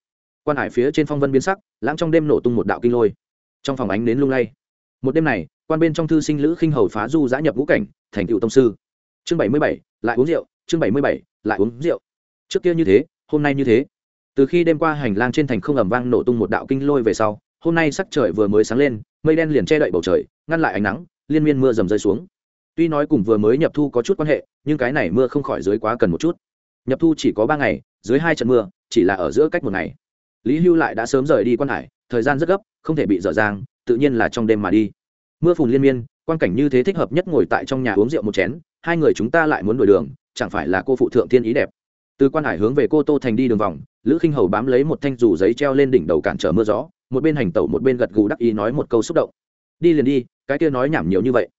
Quan hải phía trên phong vân biến sắc, lãng trong đêm nổ tung một đạo kinh lôi trong phòng ánh nến lung lay. Một đêm này, quan bên trong thư sinh lữ khinh hầu phá du giã nhập ngũ cảnh, thành cựu tông sư. Chương bảy mươi bảy, lại uống rượu. Chương bảy mươi bảy, lại uống rượu. Trước kia như thế, hôm nay như thế. Từ khi đêm qua hành lang trên thành không ẩm vang nổ tung một đạo kinh lôi về sau, hôm nay sắc trời vừa mới sáng lên, mây đen liền che đậy bầu trời, ngăn lại ánh nắng, liên miên mưa dầm rơi xuống. Tuy nói cùng vừa mới nhập thu có chút quan hệ, nhưng cái này mưa không khỏi dưới quá cần một chút. Nhập thu chỉ có ba ngày, dưới hai trận mưa, chỉ là ở giữa cách một ngày lý hưu lại đã sớm rời đi quan hải, thời gian rất gấp, không thể bị dở dang, tự nhiên là trong đêm mà đi. Mưa phùn liên miên, quan cảnh như thế thích hợp nhất ngồi tại trong nhà uống rượu một chén, hai người chúng ta lại muốn đổi đường, chẳng phải là cô phụ thượng thiên ý đẹp. Từ quan hải hướng về cô tô thành đi đường vòng, lữ khinh hầu bám lấy một thanh dù giấy treo lên đỉnh đầu cản trở mưa gió, một bên hành tẩu một bên gật gù đắc ý nói một câu xúc động. Đi liền đi, cái kia nói nhảm nhiều như vậy.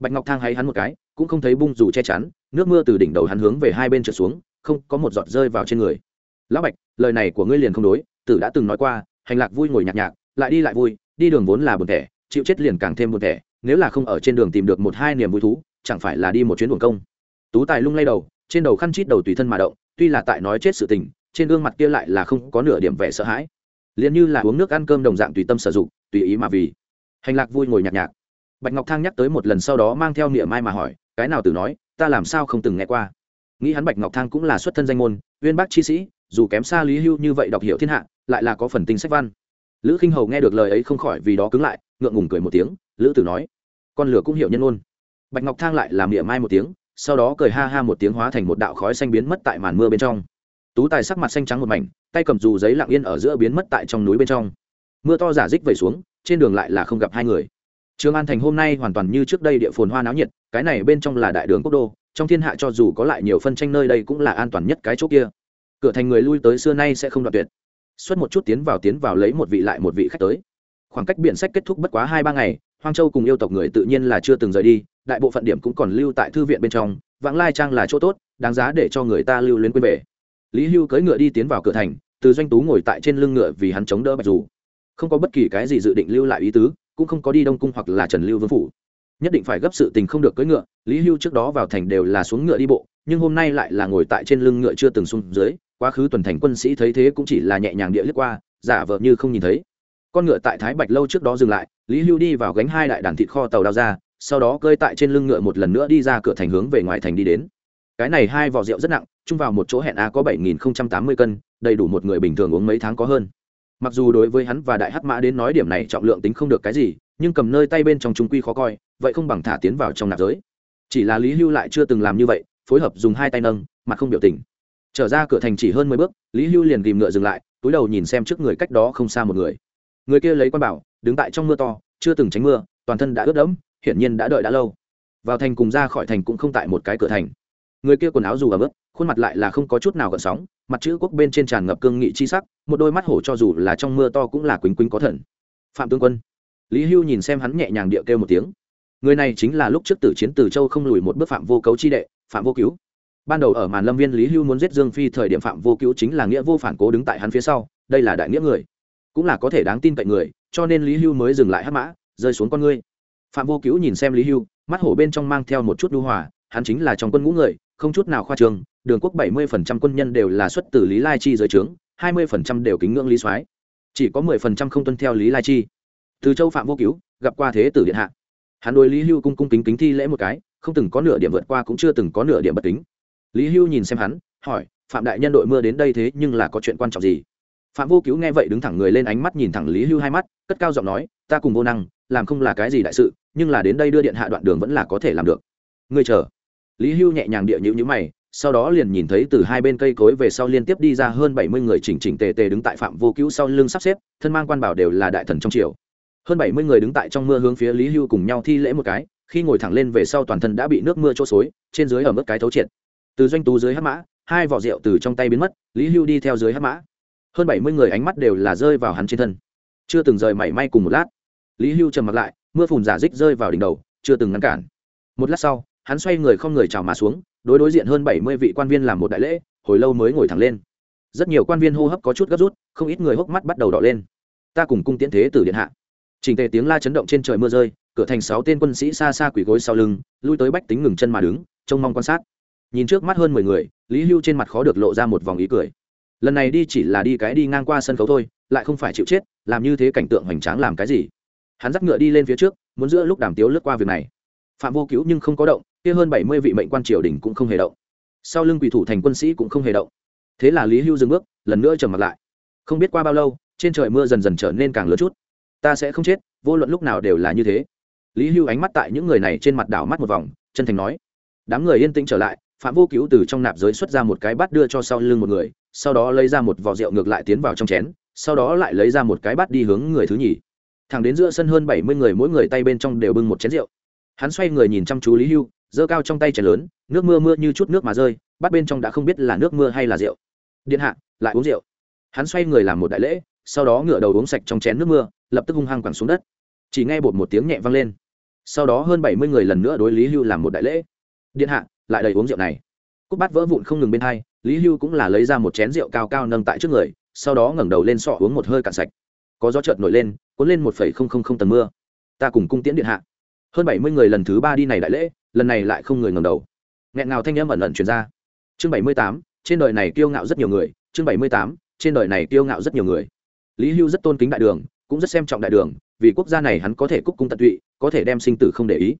Bạch ngọc thang hay hắn một cái, cũng không thấy bung dù che chắn, nước mưa từ đỉnh đầu hắn hướng về hai bên trượt xuống, không có một giọt rơi vào trên người. Lão bạch, lời này của ngươi liền không đối tử đã từng nói qua, hành lạc vui ngồi nhạc nhạc, lại đi lại vui, đi đường vốn là buồn thẻ, chịu chết liền càng thêm buồn thẻ, nếu là không ở trên đường tìm được một hai niềm vui thú, chẳng phải là đi một chuyến buồn công. Tú tài lung lay đầu, trên đầu khăn chít đầu tùy thân mà động, tuy là tại nói chết sự tình, trên gương mặt kia lại là không có nửa điểm vẻ sợ hãi. Liền như là uống nước ăn cơm đồng dạng tùy tâm sử dụng, tùy ý mà vì. Hành lạc vui ngồi nhạc nhạc. Bạch ngọc thang nhắc tới một lần sau đó mang theo niệm mai mà hỏi, cái nào từ nói, ta làm sao không từng nghe qua? Nghĩ hắn bạch ngọc thang cũng là xuất thân danh môn, uyên bác chi sĩ dù kém xa lý hưu như vậy đọc hiểu thiên hạ, lại là có phần tinh sách văn. Lữ khinh hầu nghe được lời ấy không khỏi vì đó cứng lại, ngượng ngùng cười một tiếng, lữ tử nói, con lửa cũng hiểu nhân ôn. Bạch ngọc thang lại làm mỉa mai một tiếng, sau đó cười ha ha một tiếng hóa thành một đạo khói xanh biến mất tại màn mưa bên trong. Tú tài sắc mặt xanh trắng một mảnh, tay cầm dù giấy lặng yên ở giữa biến mất tại trong núi bên trong. Mưa to giả dích vẩy xuống, trên đường lại là không gặp hai người. Trường an thành hôm nay hoàn toàn như trước đây địa phồn hoa náo nhiệt, cái này bên trong là đại đường quốc đô, trong thiên hạ cho dù có lại nhiều phân tranh nơi đây cũng là an toàn nhất cái chỗ kia cửa thành người lui tới xưa nay sẽ không đoạn tuyệt. Xuất một chút tiến vào tiến vào lấy một vị lại một vị khách tới. Khoảng cách biển sách kết thúc bất quá hai ba ngày, hoang châu cùng yêu tộc người tự nhiên là chưa từng rời đi, đại bộ phận điểm cũng còn lưu tại thư viện bên trong, vãng lai trang là chỗ tốt, đáng giá để cho người ta lưu luyến quên về. Lý hưu cưỡi ngựa đi tiến vào cửa thành, từ doanh tú ngồi tại trên lưng ngựa vì hắn chống đỡ bạch dù. Không có bất kỳ cái gì dự định lưu lại ý tứ, cũng không có đi đông cung hoặc là trần lưu vương phủ. Nhất định phải gấp sự tình không được cưỡi ngựa, lý hưu trước đó vào thành đều là xuống ngựa đi bộ, nhưng hôm nay lại là ngồi tại trên lưng ngựa chưa từng xuống dưới quá khứ tuần thành quân sĩ thấy thế cũng chỉ là nhẹ nhàng địa lướt qua, giả vờ như không nhìn thấy. Con ngựa tại thái bạch lâu trước đó dừng lại, lý hưu đi vào gánh hai đại đàn thịt kho tàu đao ra, sau đó cơi tại trên lưng ngựa một lần nữa đi ra cửa thành hướng về ngoài thành đi đến. Cái này hai vỏ rượu rất nặng, chung vào một chỗ hẹn a có bảy nghìn tám mươi cân, đầy đủ một người bình thường uống mấy tháng có hơn. Mặc dù đối với hắn và đại hắc mã đến nói điểm này trọng lượng tính không được cái gì, nhưng cầm nơi tay bên trong trung quy khó coi, vậy không bằng thả tiến vào trong nạp giới. Chỉ là lý hưu lại chưa từng làm như vậy, phối hợp dùng hai tay nâng, mặt không biểu tình trở ra cửa thành chỉ hơn mười bước, lý hưu liền tìm ngựa dừng lại, túi đầu nhìn xem trước người cách đó không xa một người. Người kia lấy quan bảo, đứng tại trong mưa to, chưa từng tránh mưa, toàn thân đã ướt đẫm, hiển nhiên đã đợi đã lâu. Vào thành cùng ra khỏi thành cũng không tại một cái cửa thành. Người kia quần áo dù ở bước khuôn mặt lại là không có chút nào gợn sóng, mặt chữ quốc bên trên tràn ngập cương nghị chi sắc, một đôi mắt hổ cho dù là trong mưa to cũng là quýnh quýnh có thần. Phạm tướng quân. Lý hưu nhìn xem hắn nhẹ nhàng địa kêu một tiếng. Người này chính là lúc trước tử chiến từ châu không lùi một bước phạm vô cấu chi đệ, phạm vô cứu ban đầu ở màn lâm viên lý hưu muốn giết dương phi, thời điểm phạm vô cứu chính là nghĩa vô phản cố đứng tại hắn phía sau, đây là đại nghĩa người. Cũng là có thể đáng tin cậy người, cho nên lý hưu mới dừng lại hắc mã, rơi xuống con ngươi. Phạm vô cứu nhìn xem lý hưu, mắt hổ bên trong mang theo một chút đu hòa, hắn chính là trong quân ngũ người, không chút nào khoa trường đường quốc bảy mươi phần trăm quân nhân đều là xuất từ lý lai chi dưới trướng, hai mươi phần trăm đều kính ngưỡng lý soái. Chỉ có mười phần trăm không tuân theo lý lai chi. Từ châu phạm vô cứu gặp qua thế tử điện hạ. Hắn đối lý hưu cung cung kính kính thi lễ một cái, không từng có nửa điểm vượt qua cũng chưa từng có nửa điểm bất kính lý hưu nhìn xem hắn, hỏi, phạm đại nhân đội mưa đến đây thế nhưng là có chuyện quan trọng gì? Phạm vô cứu nghe vậy đứng thẳng người lên ánh mắt nhìn thẳng lý hưu hai mắt, cất cao giọng nói, ta cùng vô năng, làm không là cái gì đại sự, nhưng là đến đây đưa điện hạ đoạn đường vẫn là có thể làm được. Ngươi chờ. Lý hưu nhẹ nhàng địa nhữ nhữ mày, sau đó liền nhìn thấy từ hai bên cây cối về sau liên tiếp đi ra hơn bảy mươi người chỉnh chỉnh tề tề đứng tại phạm vô cứu sau lưng sắp xếp, thân mang quan bảo đều là đại thần trong triều. Hơn bảy mươi người đứng tại trong mưa hướng phía lý hưu cùng nhau thi lễ một cái, khi ngồi thẳng lên về sau toàn thân đã bị nước mưa trôi xối, trên dưới ở mức cái thấu triệt từ doanh tú dưới hắc mã, hai vỏ rượu từ trong tay biến mất, lý hưu đi theo dưới hắc mã. Hơn bảy mươi người ánh mắt đều là rơi vào hắn trên thân. Chưa từng rời mảy may cùng một lát, lý hưu trầm mặt lại, mưa phùn giả dích rơi vào đỉnh đầu, chưa từng ngăn cản. Một lát sau, hắn xoay người không người chào mà xuống, đối đối diện hơn bảy mươi vị quan viên làm một đại lễ, hồi lâu mới ngồi thẳng lên. Rất nhiều quan viên hô hấp có chút gấp rút, không ít người hốc mắt bắt đầu đỏ lên. Ta cùng cung tiễn thế tử điện hạ. Trình tề tiếng la chấn động trên trời mưa rơi, cửa thành sáu tên quân sĩ xa xa quỳ gối sau lưng, lui tới bách tính ngừng chân mà đứng, trông mong quan sát nhìn trước mắt hơn mười người, lý hưu trên mặt khó được lộ ra một vòng ý cười. Lần này đi chỉ là đi cái đi ngang qua sân khấu thôi, lại không phải chịu chết, làm như thế cảnh tượng hoành tráng làm cái gì? Hắn dắt ngựa đi lên phía trước, muốn giữa lúc đàm tiếu lướt qua việc này. Phạm vô cứu nhưng không có động, kia hơn bảy mươi vị mệnh quan triều đình cũng không hề động. Sau lưng quỷ thủ thành quân sĩ cũng không hề động. Thế là lý hưu dừng bước, lần nữa trầm mặt lại. Không biết qua bao lâu, trên trời mưa dần dần trở nên càng lớn chút. Ta sẽ không chết, vô luận lúc nào đều là như thế. Lý hưu ánh mắt tại những người này trên mặt đảo mắt một vòng, chân thành nói. Đám người yên tĩnh trở lại phạm vô cứu từ trong nạp giới xuất ra một cái bát đưa cho sau lưng một người, sau đó lấy ra một vỏ rượu ngược lại tiến vào trong chén, sau đó lại lấy ra một cái bát đi hướng người thứ nhì. Thẳng đến giữa sân hơn bảy mươi người mỗi người tay bên trong đều bưng một chén rượu. Hắn xoay người nhìn chăm chú lý hưu, giơ cao trong tay chén lớn, nước mưa mưa như chút nước mà rơi, bát bên trong đã không biết là nước mưa hay là rượu. Điện hạ, lại uống rượu. Hắn xoay người làm một đại lễ, sau đó ngửa đầu uống sạch trong chén nước mưa, lập tức hung hăng quẳng xuống đất. Chỉ nghe bột một tiếng nhẹ vang lên. Sau đó hơn bảy mươi người lần nữa đối lý hưu làm một đại lễ. Điện hạ lại đầy uống rượu này. Cúc bát vỡ vụn không ngừng bên hai, lý hưu cũng là lấy ra một chén rượu cao cao nâng tại trước người, sau đó ngẩng đầu lên sọ uống một hơi cạn sạch. Có gió chợt nổi lên, cuốn lên một phẩy không không không tầng mưa. Ta cùng cung tiễn điện hạ. Hơn bảy mươi người lần thứ ba đi này đại lễ, lần này lại không người ngẩng đầu. Nghẹn ngào thanh âm ẩn ẩn truyền ra. Chương bảy mươi tám, trên đời này kiêu ngạo rất nhiều người. Chương bảy mươi tám, trên đời này kiêu ngạo rất nhiều người. Lý hưu rất tôn kính đại đường, cũng rất xem trọng đại đường, vì quốc gia này hắn có thể cúc cung tận tụy, có thể đem sinh tử không để ý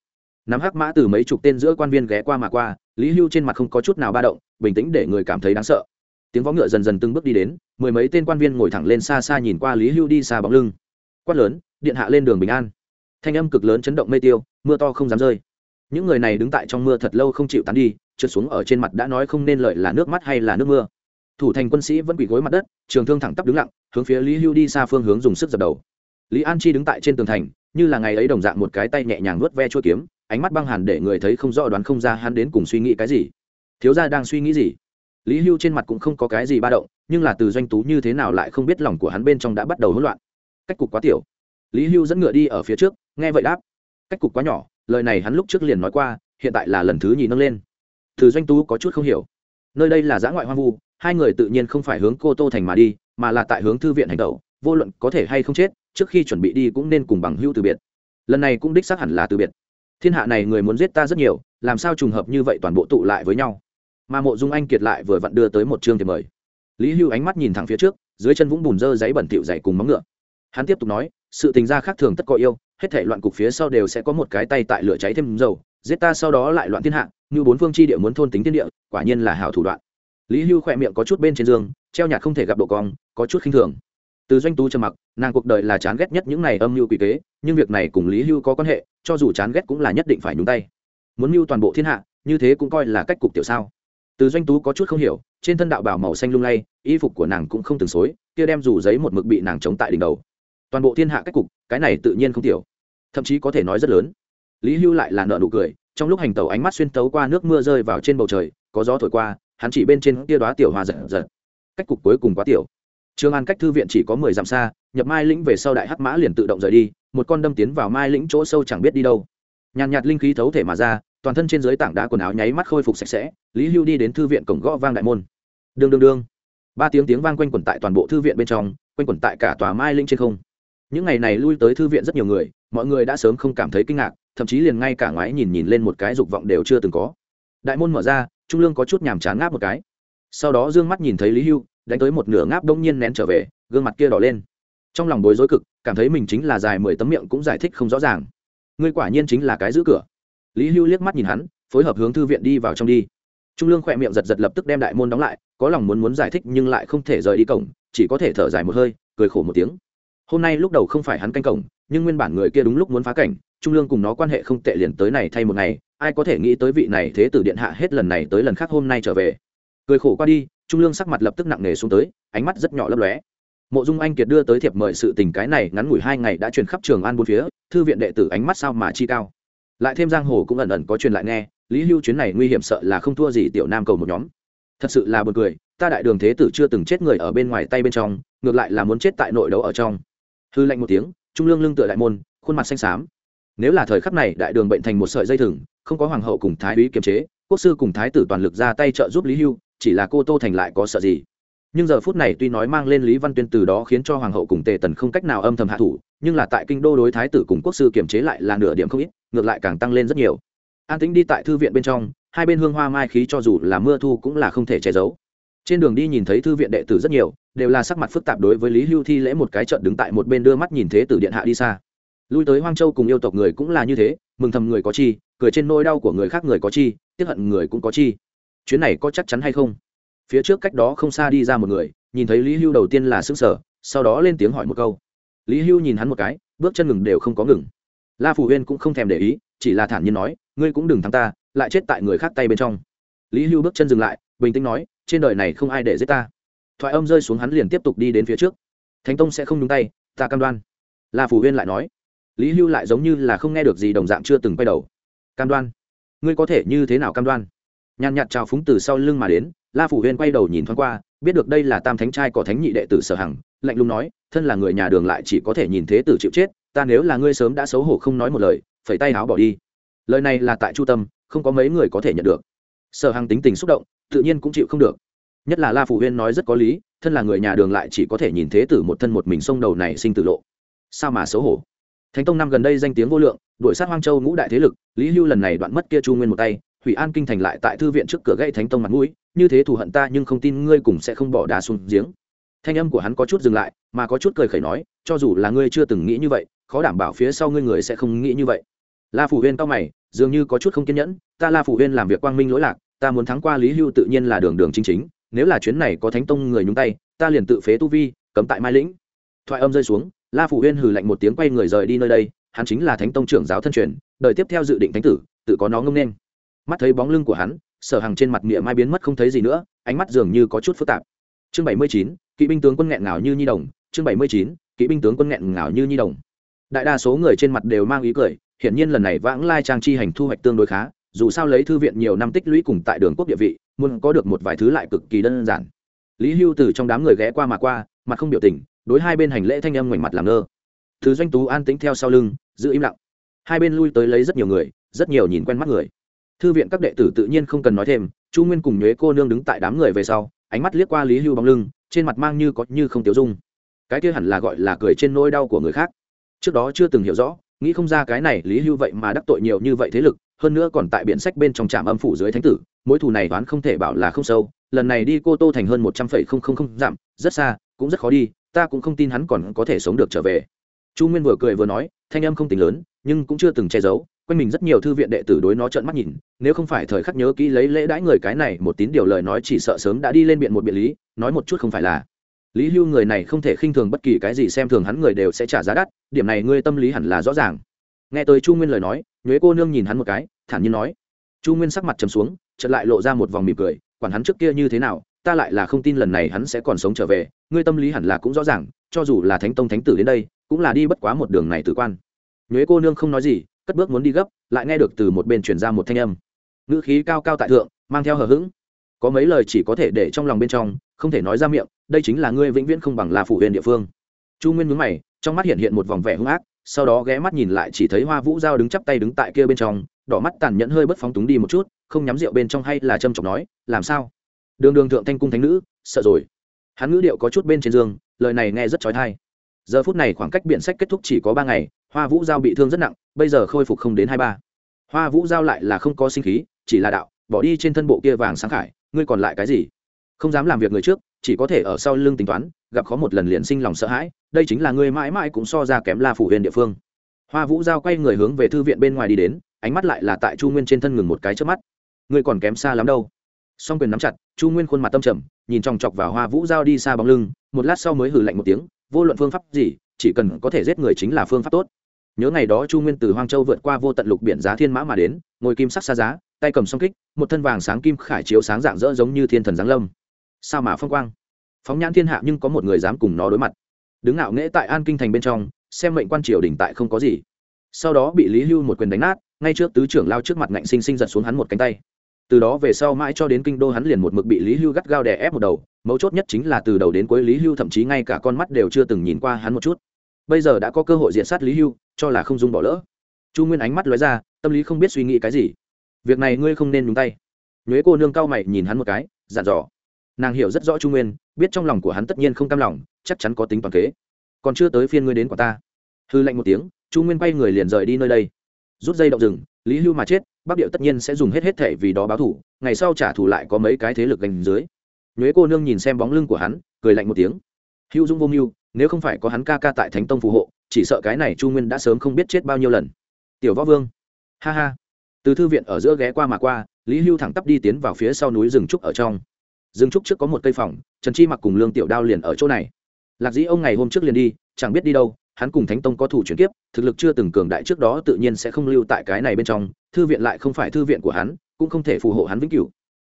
nắm hắc mã từ mấy chục tên giữa quan viên ghé qua mà qua, lý hưu trên mặt không có chút nào ba động, bình tĩnh để người cảm thấy đáng sợ. Tiếng võ ngựa dần dần từng bước đi đến, mười mấy tên quan viên ngồi thẳng lên xa xa nhìn qua lý hưu đi xa bóng lưng. Quát lớn, điện hạ lên đường bình an. Thanh âm cực lớn chấn động mây tiêu, mưa to không dám rơi. Những người này đứng tại trong mưa thật lâu không chịu tán đi, trượt xuống ở trên mặt đã nói không nên lợi là nước mắt hay là nước mưa. Thủ thành quân sĩ vẫn quỳ gối mặt đất, trường thương thẳng tắp đứng lặng, hướng phía lý hưu đi xa phương hướng dùng sức dập đầu. Lý an chi đứng tại trên tường thành như là ngày ấy đồng dạng một cái tay nhẹ nhàng nuốt ve chua kiếm, ánh mắt băng hàn để người thấy không rõ đoán không ra hắn đến cùng suy nghĩ cái gì. Thiếu gia đang suy nghĩ gì? Lý hưu trên mặt cũng không có cái gì ba động, nhưng là từ doanh tú như thế nào lại không biết lòng của hắn bên trong đã bắt đầu hỗn loạn. Cách cục quá tiểu. Lý hưu dẫn ngựa đi ở phía trước, nghe vậy đáp. Cách cục quá nhỏ, lời này hắn lúc trước liền nói qua, hiện tại là lần thứ nhì nâng lên. Từ doanh tú có chút không hiểu. Nơi đây là giã ngoại hoang vu, hai người tự nhiên không phải hướng cô tô thành mà đi, mà là tại hướng thư viện hành tẩu, vô luận có thể hay không chết trước khi chuẩn bị đi cũng nên cùng bằng hưu từ biệt. Lần này cũng đích xác hẳn là từ biệt. Thiên hạ này người muốn giết ta rất nhiều, làm sao trùng hợp như vậy toàn bộ tụ lại với nhau? Mà mộ dung anh kiệt lại vừa vặn đưa tới một chương thì mời. Lý hưu ánh mắt nhìn thẳng phía trước, dưới chân vũng bùn dơ giấy bẩn thịu dày cùng móng ngựa. Hắn tiếp tục nói, sự tình gia khác thường tất có yêu, hết thể loạn cục phía sau đều sẽ có một cái tay tại lửa cháy thêm dầu, giết ta sau đó lại loạn thiên hạ, như bốn phương chi địa muốn thôn tính thiên địa, quả nhiên là hảo thủ đoạn. Lý hưu khỏe miệng có chút bên trên giường treo nhạt không thể gặp độ cong, có chút khinh thường từ doanh tú trầm mặc, nàng cuộc đời là chán ghét nhất những này âm mưu quỷ kế, nhưng việc này cùng lý hưu có quan hệ, cho dù chán ghét cũng là nhất định phải nhúng tay. Muốn mưu toàn bộ thiên hạ, như thế cũng coi là cách cục tiểu sao. Từ doanh tú có chút không hiểu, trên thân đạo bảo màu xanh lung lay, y phục của nàng cũng không từng xối, kia đem dù giấy một mực bị nàng chống tại đỉnh đầu. Toàn bộ thiên hạ cách cục, cái này tự nhiên không tiểu. Thậm chí có thể nói rất lớn. Lý hưu lại là nợ nụ cười, trong lúc hành tàu ánh mắt xuyên tấu qua nước mưa rơi vào trên bầu trời, có gió thổi qua, hắn chỉ bên trên kia đóa tiểu hoa giật giật. Cách cục cuối cùng quá tiểu. Trương An cách thư viện chỉ có mười dặm xa, nhập Mai lĩnh về sau đại hắc mã liền tự động rời đi, một con đâm tiến vào Mai lĩnh chỗ sâu chẳng biết đi đâu. Nhàn nhạt linh khí thấu thể mà ra, toàn thân trên dưới tảng đá quần áo nháy mắt khôi phục sạch sẽ, Lý Hưu đi đến thư viện cổng gõ vang đại môn. Đường đường đường. Ba tiếng tiếng vang quanh quẩn tại toàn bộ thư viện bên trong, quanh quẩn tại cả tòa Mai lĩnh trên không. Những ngày này lui tới thư viện rất nhiều người, mọi người đã sớm không cảm thấy kinh ngạc, thậm chí liền ngay cả ngoái nhìn nhìn lên một cái dục vọng đều chưa từng có. Đại môn mở ra, Trung Lương có chút nhàm chán ngáp một cái. Sau đó dương mắt nhìn thấy Lý Hưu, đánh tới một nửa ngáp đông nhiên nén trở về, gương mặt kia đỏ lên. Trong lòng bối rối cực, cảm thấy mình chính là dài mười tấm miệng cũng giải thích không rõ ràng. Ngươi quả nhiên chính là cái giữ cửa. Lý hưu liếc mắt nhìn hắn, phối hợp hướng thư viện đi vào trong đi. Trung lương khỏe miệng giật giật lập tức đem đại môn đóng lại, có lòng muốn muốn giải thích nhưng lại không thể rời đi cổng, chỉ có thể thở dài một hơi, cười khổ một tiếng. Hôm nay lúc đầu không phải hắn canh cổng, nhưng nguyên bản người kia đúng lúc muốn phá cảnh, trung lương cùng nó quan hệ không tệ liền tới này thay một ngày, ai có thể nghĩ tới vị này thế tử điện hạ hết lần này tới lần khác hôm nay trở về cười khổ qua đi, trung lương sắc mặt lập tức nặng nề xuống tới, ánh mắt rất nhỏ lấp lóe. Mộ dung anh kiệt đưa tới thiệp mời sự tình cái này ngắn ngủi hai ngày đã truyền khắp trường an bốn phía, thư viện đệ tử ánh mắt sao mà chi cao. Lại thêm giang hồ cũng ẩn ẩn có truyền lại nghe, lý hưu chuyến này nguy hiểm sợ là không thua gì tiểu nam cầu một nhóm. Thật sự là b u ồ n cười, ta đại đường thế tử chưa từng chết người ở bên ngoài tay bên trong, ngược lại là muốn chết tại nội đấu ở trong. Hư lạnh một tiếng, trung lương lưng tựa đại môn, khuôn mặt xanh xám. Nếu là thời khắc này đại đường bệnh thành một sợi dây thừng, không có hoàng hậu cùng thái úy kiềm chế, quốc sư cùng thái tử toàn lực ra tay trợ giúp lý hưu chỉ là cô tô thành lại có sợ gì. Nhưng giờ phút này tuy nói mang lên lý văn tuyên từ đó khiến cho hoàng hậu cùng tề tần không cách nào âm thầm hạ thủ, nhưng là tại kinh đô đối thái tử cùng quốc sư kiềm chế lại là nửa điểm không ít, ngược lại càng tăng lên rất nhiều. An tính đi tại thư viện bên trong, hai bên hương hoa mai khí cho dù là mưa thu cũng là không thể che giấu. Trên đường đi nhìn thấy thư viện đệ tử rất nhiều, đều là sắc mặt phức tạp đối với lý hưu thi lễ một cái trận đứng tại một bên đưa mắt nhìn thế tử điện hạ đi xa. Lui tới hoang châu cùng yêu tộc người cũng là như thế, mừng thầm người có chi, cười trên nỗi đau của người khác người có chi tiếp hận người cũng có chi chuyến này có chắc chắn hay không? Phía trước cách đó không xa đi ra một người, nhìn thấy lý hưu đầu tiên là xứng sở sau đó lên tiếng hỏi một câu. Lý hưu nhìn hắn một cái, bước chân ngừng đều không có ngừng. La phủ huyên cũng không thèm để ý, chỉ là thản nhiên nói, ngươi cũng đừng thắng ta, lại chết tại người khác tay bên trong. Lý hưu bước chân dừng lại, bình tĩnh nói, trên đời này không ai để giết ta. Thoại âm rơi xuống hắn liền tiếp tục đi đến phía trước. Thánh tông sẽ không nhúng tay, ta cam đoan. La phủ huyên lại nói. Lý hưu lại giống như là không nghe được gì đồng dạng chưa từng quay đầu. Cam đoan? Ngươi có thể như thế nào cam đoan? Nhàn nhạt trào phúng từ sau lưng mà đến, la phủ huyên quay đầu nhìn thoáng qua, biết được đây là tam thánh trai có thánh nhị đệ tử sở hằng, lạnh lùng nói, thân là người nhà đường lại chỉ có thể nhìn thế tử chịu chết, ta nếu là ngươi sớm đã xấu hổ không nói một lời, phẩy tay áo bỏ đi. Lời này là tại chu tâm, không có mấy người có thể nhận được. Sở hằng tính tình xúc động, tự nhiên cũng chịu không được. Nhất là la phủ huyên nói rất có lý, thân là người nhà đường lại chỉ có thể nhìn thế tử một thân một mình xông đầu này sinh tử lộ. Sao mà xấu hổ? Thánh tông năm gần đây danh tiếng vô lượng, đuổi sát hoang châu ngũ đại thế lực, lý hưu lần này đoạn mất kia chu nguyên một tay thủy an kinh thành lại tại thư viện trước cửa gây thánh tông mặt mũi, như thế thù hận ta nhưng không tin ngươi cùng sẽ không bỏ đá xuống giếng. Thanh âm của hắn có chút dừng lại, mà có chút cười khẩy nói, cho dù là ngươi chưa từng nghĩ như vậy, khó đảm bảo phía sau ngươi người sẽ không nghĩ như vậy. La phủ huyên cao mày, dường như có chút không kiên nhẫn, ta la phủ huyên làm việc quang minh lỗi lạc, ta muốn thắng qua lý hưu tự nhiên là đường đường chính chính, nếu là chuyến này có thánh tông người nhúng tay, ta liền tự phế tu vi, cấm tại mai lĩnh. Thoại âm rơi xuống, la phủ huyên hừ lạnh một tiếng quay người rời đi nơi đây, hắn chính là thánh tông trưởng giáo thân truyền, đời tiếp theo dự định thánh tử, tự có nó ngông nên mắt thấy bóng lưng của hắn, sở hàng trên mặt miệng mai biến mất không thấy gì nữa, ánh mắt dường như có chút phức tạp. Chương bảy mươi chín, kỵ binh tướng quân nghẹn ngào như nhi đồng. Chương bảy mươi chín, kỵ binh tướng quân nghẹn ngào như nhi đồng. Đại đa số người trên mặt đều mang ý cười, hiển nhiên lần này vãng lai trang chi hành thu hoạch tương đối khá, dù sao lấy thư viện nhiều năm tích lũy cùng tại đường quốc địa vị, muốn có được một vài thứ lại cực kỳ đơn giản. Lý hưu từ trong đám người ghé qua mà qua, mặt không biểu tình, đối hai bên hành lễ thanh âm ngoảnh mặt làm ngơ. Thứ doanh tú an tính theo sau lưng, giữ im lặng. Hai bên lui tới lấy rất nhiều người, rất nhiều nhìn quen mắt người thư viện các đệ tử tự nhiên không cần nói thêm chu nguyên cùng nhuế cô nương đứng tại đám người về sau ánh mắt liếc qua lý hưu bóng lưng trên mặt mang như có như không tiêu dung. Cái kia hẳn là gọi là cười trên nỗi đau của người khác. Trước đó chưa từng hiểu rõ nghĩ không ra cái này lý hưu vậy mà đắc tội nhiều như vậy thế lực hơn nữa còn tại biện sách bên trong trạm âm phủ dưới thánh tử mối thù này đoán không thể bảo là không sâu lần này đi cô tô thành hơn một trăm phẩy không không không giảm, rất xa cũng rất khó đi ta cũng không tin hắn còn có thể sống được trở về. Chu nguyên vừa cười vừa nói thanh âm không tính lớn nhưng cũng chưa từng che giấu quanh mình rất nhiều thư viện đệ tử đối nó trợn mắt nhìn, nếu không phải thời khắc nhớ kỹ lấy lễ đãi người cái này, một tín điều lời nói chỉ sợ sớm đã đi lên biện một biện lý, nói một chút không phải là. Lý hưu người này không thể khinh thường bất kỳ cái gì xem thường hắn người đều sẽ trả giá đắt, điểm này ngươi tâm lý hẳn là rõ ràng. Nghe tới chu nguyên lời nói, nhuế cô nương nhìn hắn một cái, thản nhiên nói. Chu nguyên sắc mặt trầm xuống, chợt lại lộ ra một vòng mỉm cười, quản hắn trước kia như thế nào, ta lại là không tin lần này hắn sẽ còn sống trở về, ngươi tâm lý hẳn là cũng rõ ràng, cho dù là thánh tông thánh tử đến đây, cũng là đi bất quá một đường này tử quan. Nhuế cô nương không nói gì cất bước muốn đi gấp, lại nghe được từ một bên truyền ra một thanh âm. Ngữ khí cao cao tại thượng, mang theo hờ hững. Có mấy lời chỉ có thể để trong lòng bên trong, không thể nói ra miệng, đây chính là ngươi vĩnh viễn không bằng là phủ huyền địa phương. Chu nguyên mướn mày, trong mắt hiện hiện một vòng vẻ hung ác, sau đó ghé mắt nhìn lại chỉ thấy hoa vũ giao đứng chắp tay đứng tại kia bên trong, đỏ mắt tàn nhẫn hơi bất phóng túng đi một chút, không nhắm rượu bên trong hay là châm chọc nói, làm sao? Đường đường thượng thanh cung thánh nữ, sợ rồi. Hắn ngữ điệu có chút bên trên giường lời này nghe rất trói thai giờ phút này khoảng cách biện sách kết thúc chỉ có ba ngày hoa vũ giao bị thương rất nặng, bây giờ khôi phục không đến hai ba. Hoa vũ giao lại là không có sinh khí, chỉ là đạo, bỏ đi trên thân bộ kia vàng sáng khải, ngươi còn lại cái gì? Không dám làm việc người trước, chỉ có thể ở sau lưng tính toán, gặp khó một lần liền sinh lòng sợ hãi, đây chính là ngươi mãi mãi cũng so ra kém la phủ huyền địa phương. Hoa vũ giao quay người hướng về thư viện bên ngoài đi đến, ánh mắt lại là tại chu nguyên trên thân ngừng một cái trước mắt. Ngươi còn kém xa lắm đâu. Song quyền nắm chặt, chu nguyên khuôn mặt tâm trầm, nhìn chòng chọc vào hoa vũ giao đi xa bóng lưng, một lát sau mới hử lạnh một tiếng, vô luận phương pháp gì chỉ cần có thể giết người chính là phương pháp tốt. Nhớ ngày đó chu nguyên từ hoang châu vượt qua vô tận lục biển giá thiên mã mà đến, ngồi kim sắc xa giá, tay cầm song kích, một thân vàng sáng kim khải chiếu sáng dạng dỡ giống như thiên thần giáng lâm. Sao mà phong quang? Phóng nhãn thiên hạ nhưng có một người dám cùng nó đối mặt. Đứng ngạo nghễ tại an kinh thành bên trong, xem mệnh quan triều đình tại không có gì. Sau đó bị lý hưu một quyền đánh nát, ngay trước tứ trưởng lao trước mặt ngạnh sinh sinh giật xuống hắn một cánh tay. Từ đó về sau mãi cho đến kinh đô hắn liền một mực bị lý hưu gắt gao đè ép một đầu mấu chốt nhất chính là từ đầu đến cuối lý hưu thậm chí ngay cả con mắt đều chưa từng nhìn qua hắn một chút. Bây giờ đã có cơ hội diện sát lý hưu, cho là không dung bỏ lỡ. Chu nguyên ánh mắt lóe ra, tâm lý không biết suy nghĩ cái gì. Việc này ngươi không nên nhúng tay. Nhuế cô nương cao mày nhìn hắn một cái, dặn dò. Nàng hiểu rất rõ chu nguyên, biết trong lòng của hắn tất nhiên không cam lòng, chắc chắn có tính toàn kế. Còn chưa tới phiên ngươi đến quả ta. Hư lạnh một tiếng, chu nguyên bay người liền rời đi nơi đây. Rút dây động rừng, lý hưu mà chết, bắc điệu tất nhiên sẽ dùng hết hết thể vì đó báo thủ, ngày sau trả thù lại có mấy cái thế lực gành dưới nhuế cô nương nhìn xem bóng lưng của hắn, cười lạnh một tiếng. Hữu dung vô mưu, nếu không phải có hắn ca ca tại thánh tông phù hộ, chỉ sợ cái này chu nguyên đã sớm không biết chết bao nhiêu lần. Tiểu võ vương, ha ha. Từ thư viện ở giữa ghé qua mà qua, lý hưu thẳng tắp đi tiến vào phía sau núi rừng trúc ở trong. Rừng trúc trước có một cây phòng, trần chi mặc cùng lương tiểu đao liền ở chỗ này. Lạc dĩ ông ngày hôm trước liền đi, chẳng biết đi đâu, hắn cùng thánh tông có thủ chuyển kiếp, thực lực chưa từng cường đại trước đó tự nhiên sẽ không lưu tại cái này bên trong, thư viện lại không phải thư viện của hắn, cũng không thể phù hộ hắn vĩnh cửu.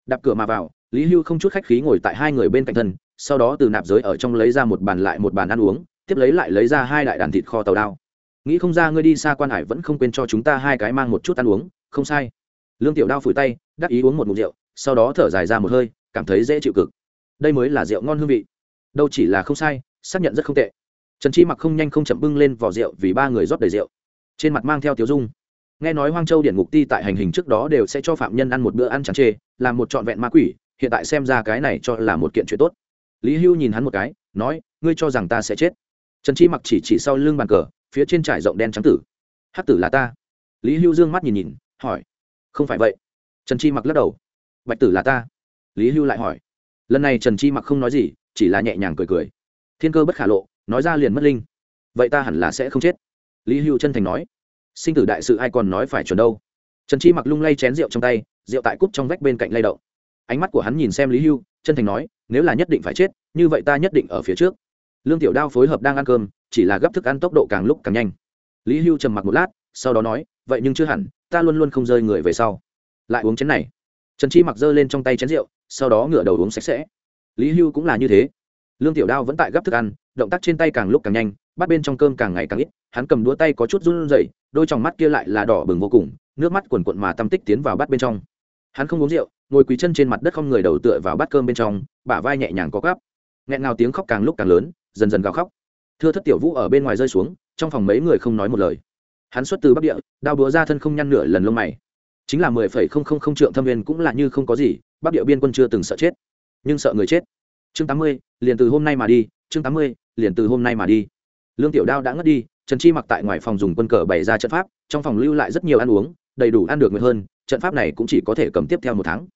Đạp cửa mà vào lý hưu không chút khách khí ngồi tại hai người bên cạnh thân, sau đó từ nạp giới ở trong lấy ra một bàn lại một bàn ăn uống, tiếp lấy lại lấy ra hai đại đàn thịt kho tàu đao. Nghĩ không ra ngươi đi xa quan hải vẫn không quên cho chúng ta hai cái mang một chút ăn uống, không sai. Lương tiểu đao phủi tay, đắc ý uống một mục rượu, sau đó thở dài ra một hơi, cảm thấy dễ chịu cực. Đây mới là rượu ngon hương vị. Đâu chỉ là không sai, xác nhận rất không tệ. Trần chi mặc không nhanh không chậm bưng lên vỏ rượu vì ba người rót đầy rượu. Trên mặt mang theo tiếu dung. Nghe nói hoang châu điện ngục ti tại hành hình trước đó đều sẽ cho phạm nhân ăn một bữa ăn chẳng chê, làm một trọn vẹn ma quỷ hiện tại xem ra cái này cho là một kiện chuyện tốt. Lý hưu nhìn hắn một cái, nói, ngươi cho rằng ta sẽ chết. Trần chi mặc chỉ chỉ sau lưng bàn cờ, phía trên trải rộng đen trắng tử. Hắc tử là ta. Lý hưu dương mắt nhìn nhìn, hỏi, không phải vậy. Trần chi mặc lắc đầu, bạch tử là ta. Lý hưu lại hỏi, lần này trần chi mặc không nói gì, chỉ là nhẹ nhàng cười cười. Thiên cơ bất khả lộ, nói ra liền mất linh. Vậy ta hẳn là sẽ không chết. Lý hưu chân thành nói, sinh tử đại sự ai còn nói phải chuẩn đâu. Trần chi mặc lung lay chén rượu trong tay, rượu tại cúp trong vách bên cạnh lay động ánh mắt của hắn nhìn xem lý hưu, chân thành nói, nếu là nhất định phải chết, như vậy ta nhất định ở phía trước. Lương tiểu đao phối hợp đang ăn cơm, chỉ là gấp thức ăn tốc độ càng lúc càng nhanh. Lý hưu trầm mặc một lát, sau đó nói, vậy nhưng chưa hẳn, ta luôn luôn không rơi người về sau. Lại uống chén này. Trần chi mặc giơ lên trong tay chén rượu, sau đó ngửa đầu uống sạch sẽ. Lý hưu cũng là như thế. Lương tiểu đao vẫn tại gấp thức ăn, động tác trên tay càng lúc càng nhanh, bắt bên trong cơm càng ngày càng ít, hắn cầm đũa tay có chút run rẩy, đôi trong mắt kia lại là đỏ bừng vô cùng, nước mắt quần quận mà tâm tích tiến vào bát bên trong hắn không uống rượu, ngồi quỳ chân trên mặt đất không người đầu tựa vào bát cơm bên trong, bả vai nhẹ nhàng có gắp nghẹn ngào tiếng khóc càng lúc càng lớn, dần dần gào khóc. Thưa thất tiểu vũ ở bên ngoài rơi xuống, trong phòng mấy người không nói một lời. Hắn xuất từ bắc địa, đao búa ra thân không nhăn nửa lần lông mày. Chính là mười phẩy không không không trượng thâm viên cũng là như không có gì, bắc địa biên quân chưa từng sợ chết. Nhưng sợ người chết. Chương tám mươi, liền từ hôm nay mà đi, chương tám mươi, liền từ hôm nay mà đi. Lương tiểu đao đã ngất đi, trần chi mặc tại ngoài phòng dùng quân cờ bày ra trận pháp, trong phòng lưu lại rất nhiều ăn uống, đầy đủ ăn được người hơn trận pháp này cũng chỉ có thể cầm tiếp theo một tháng.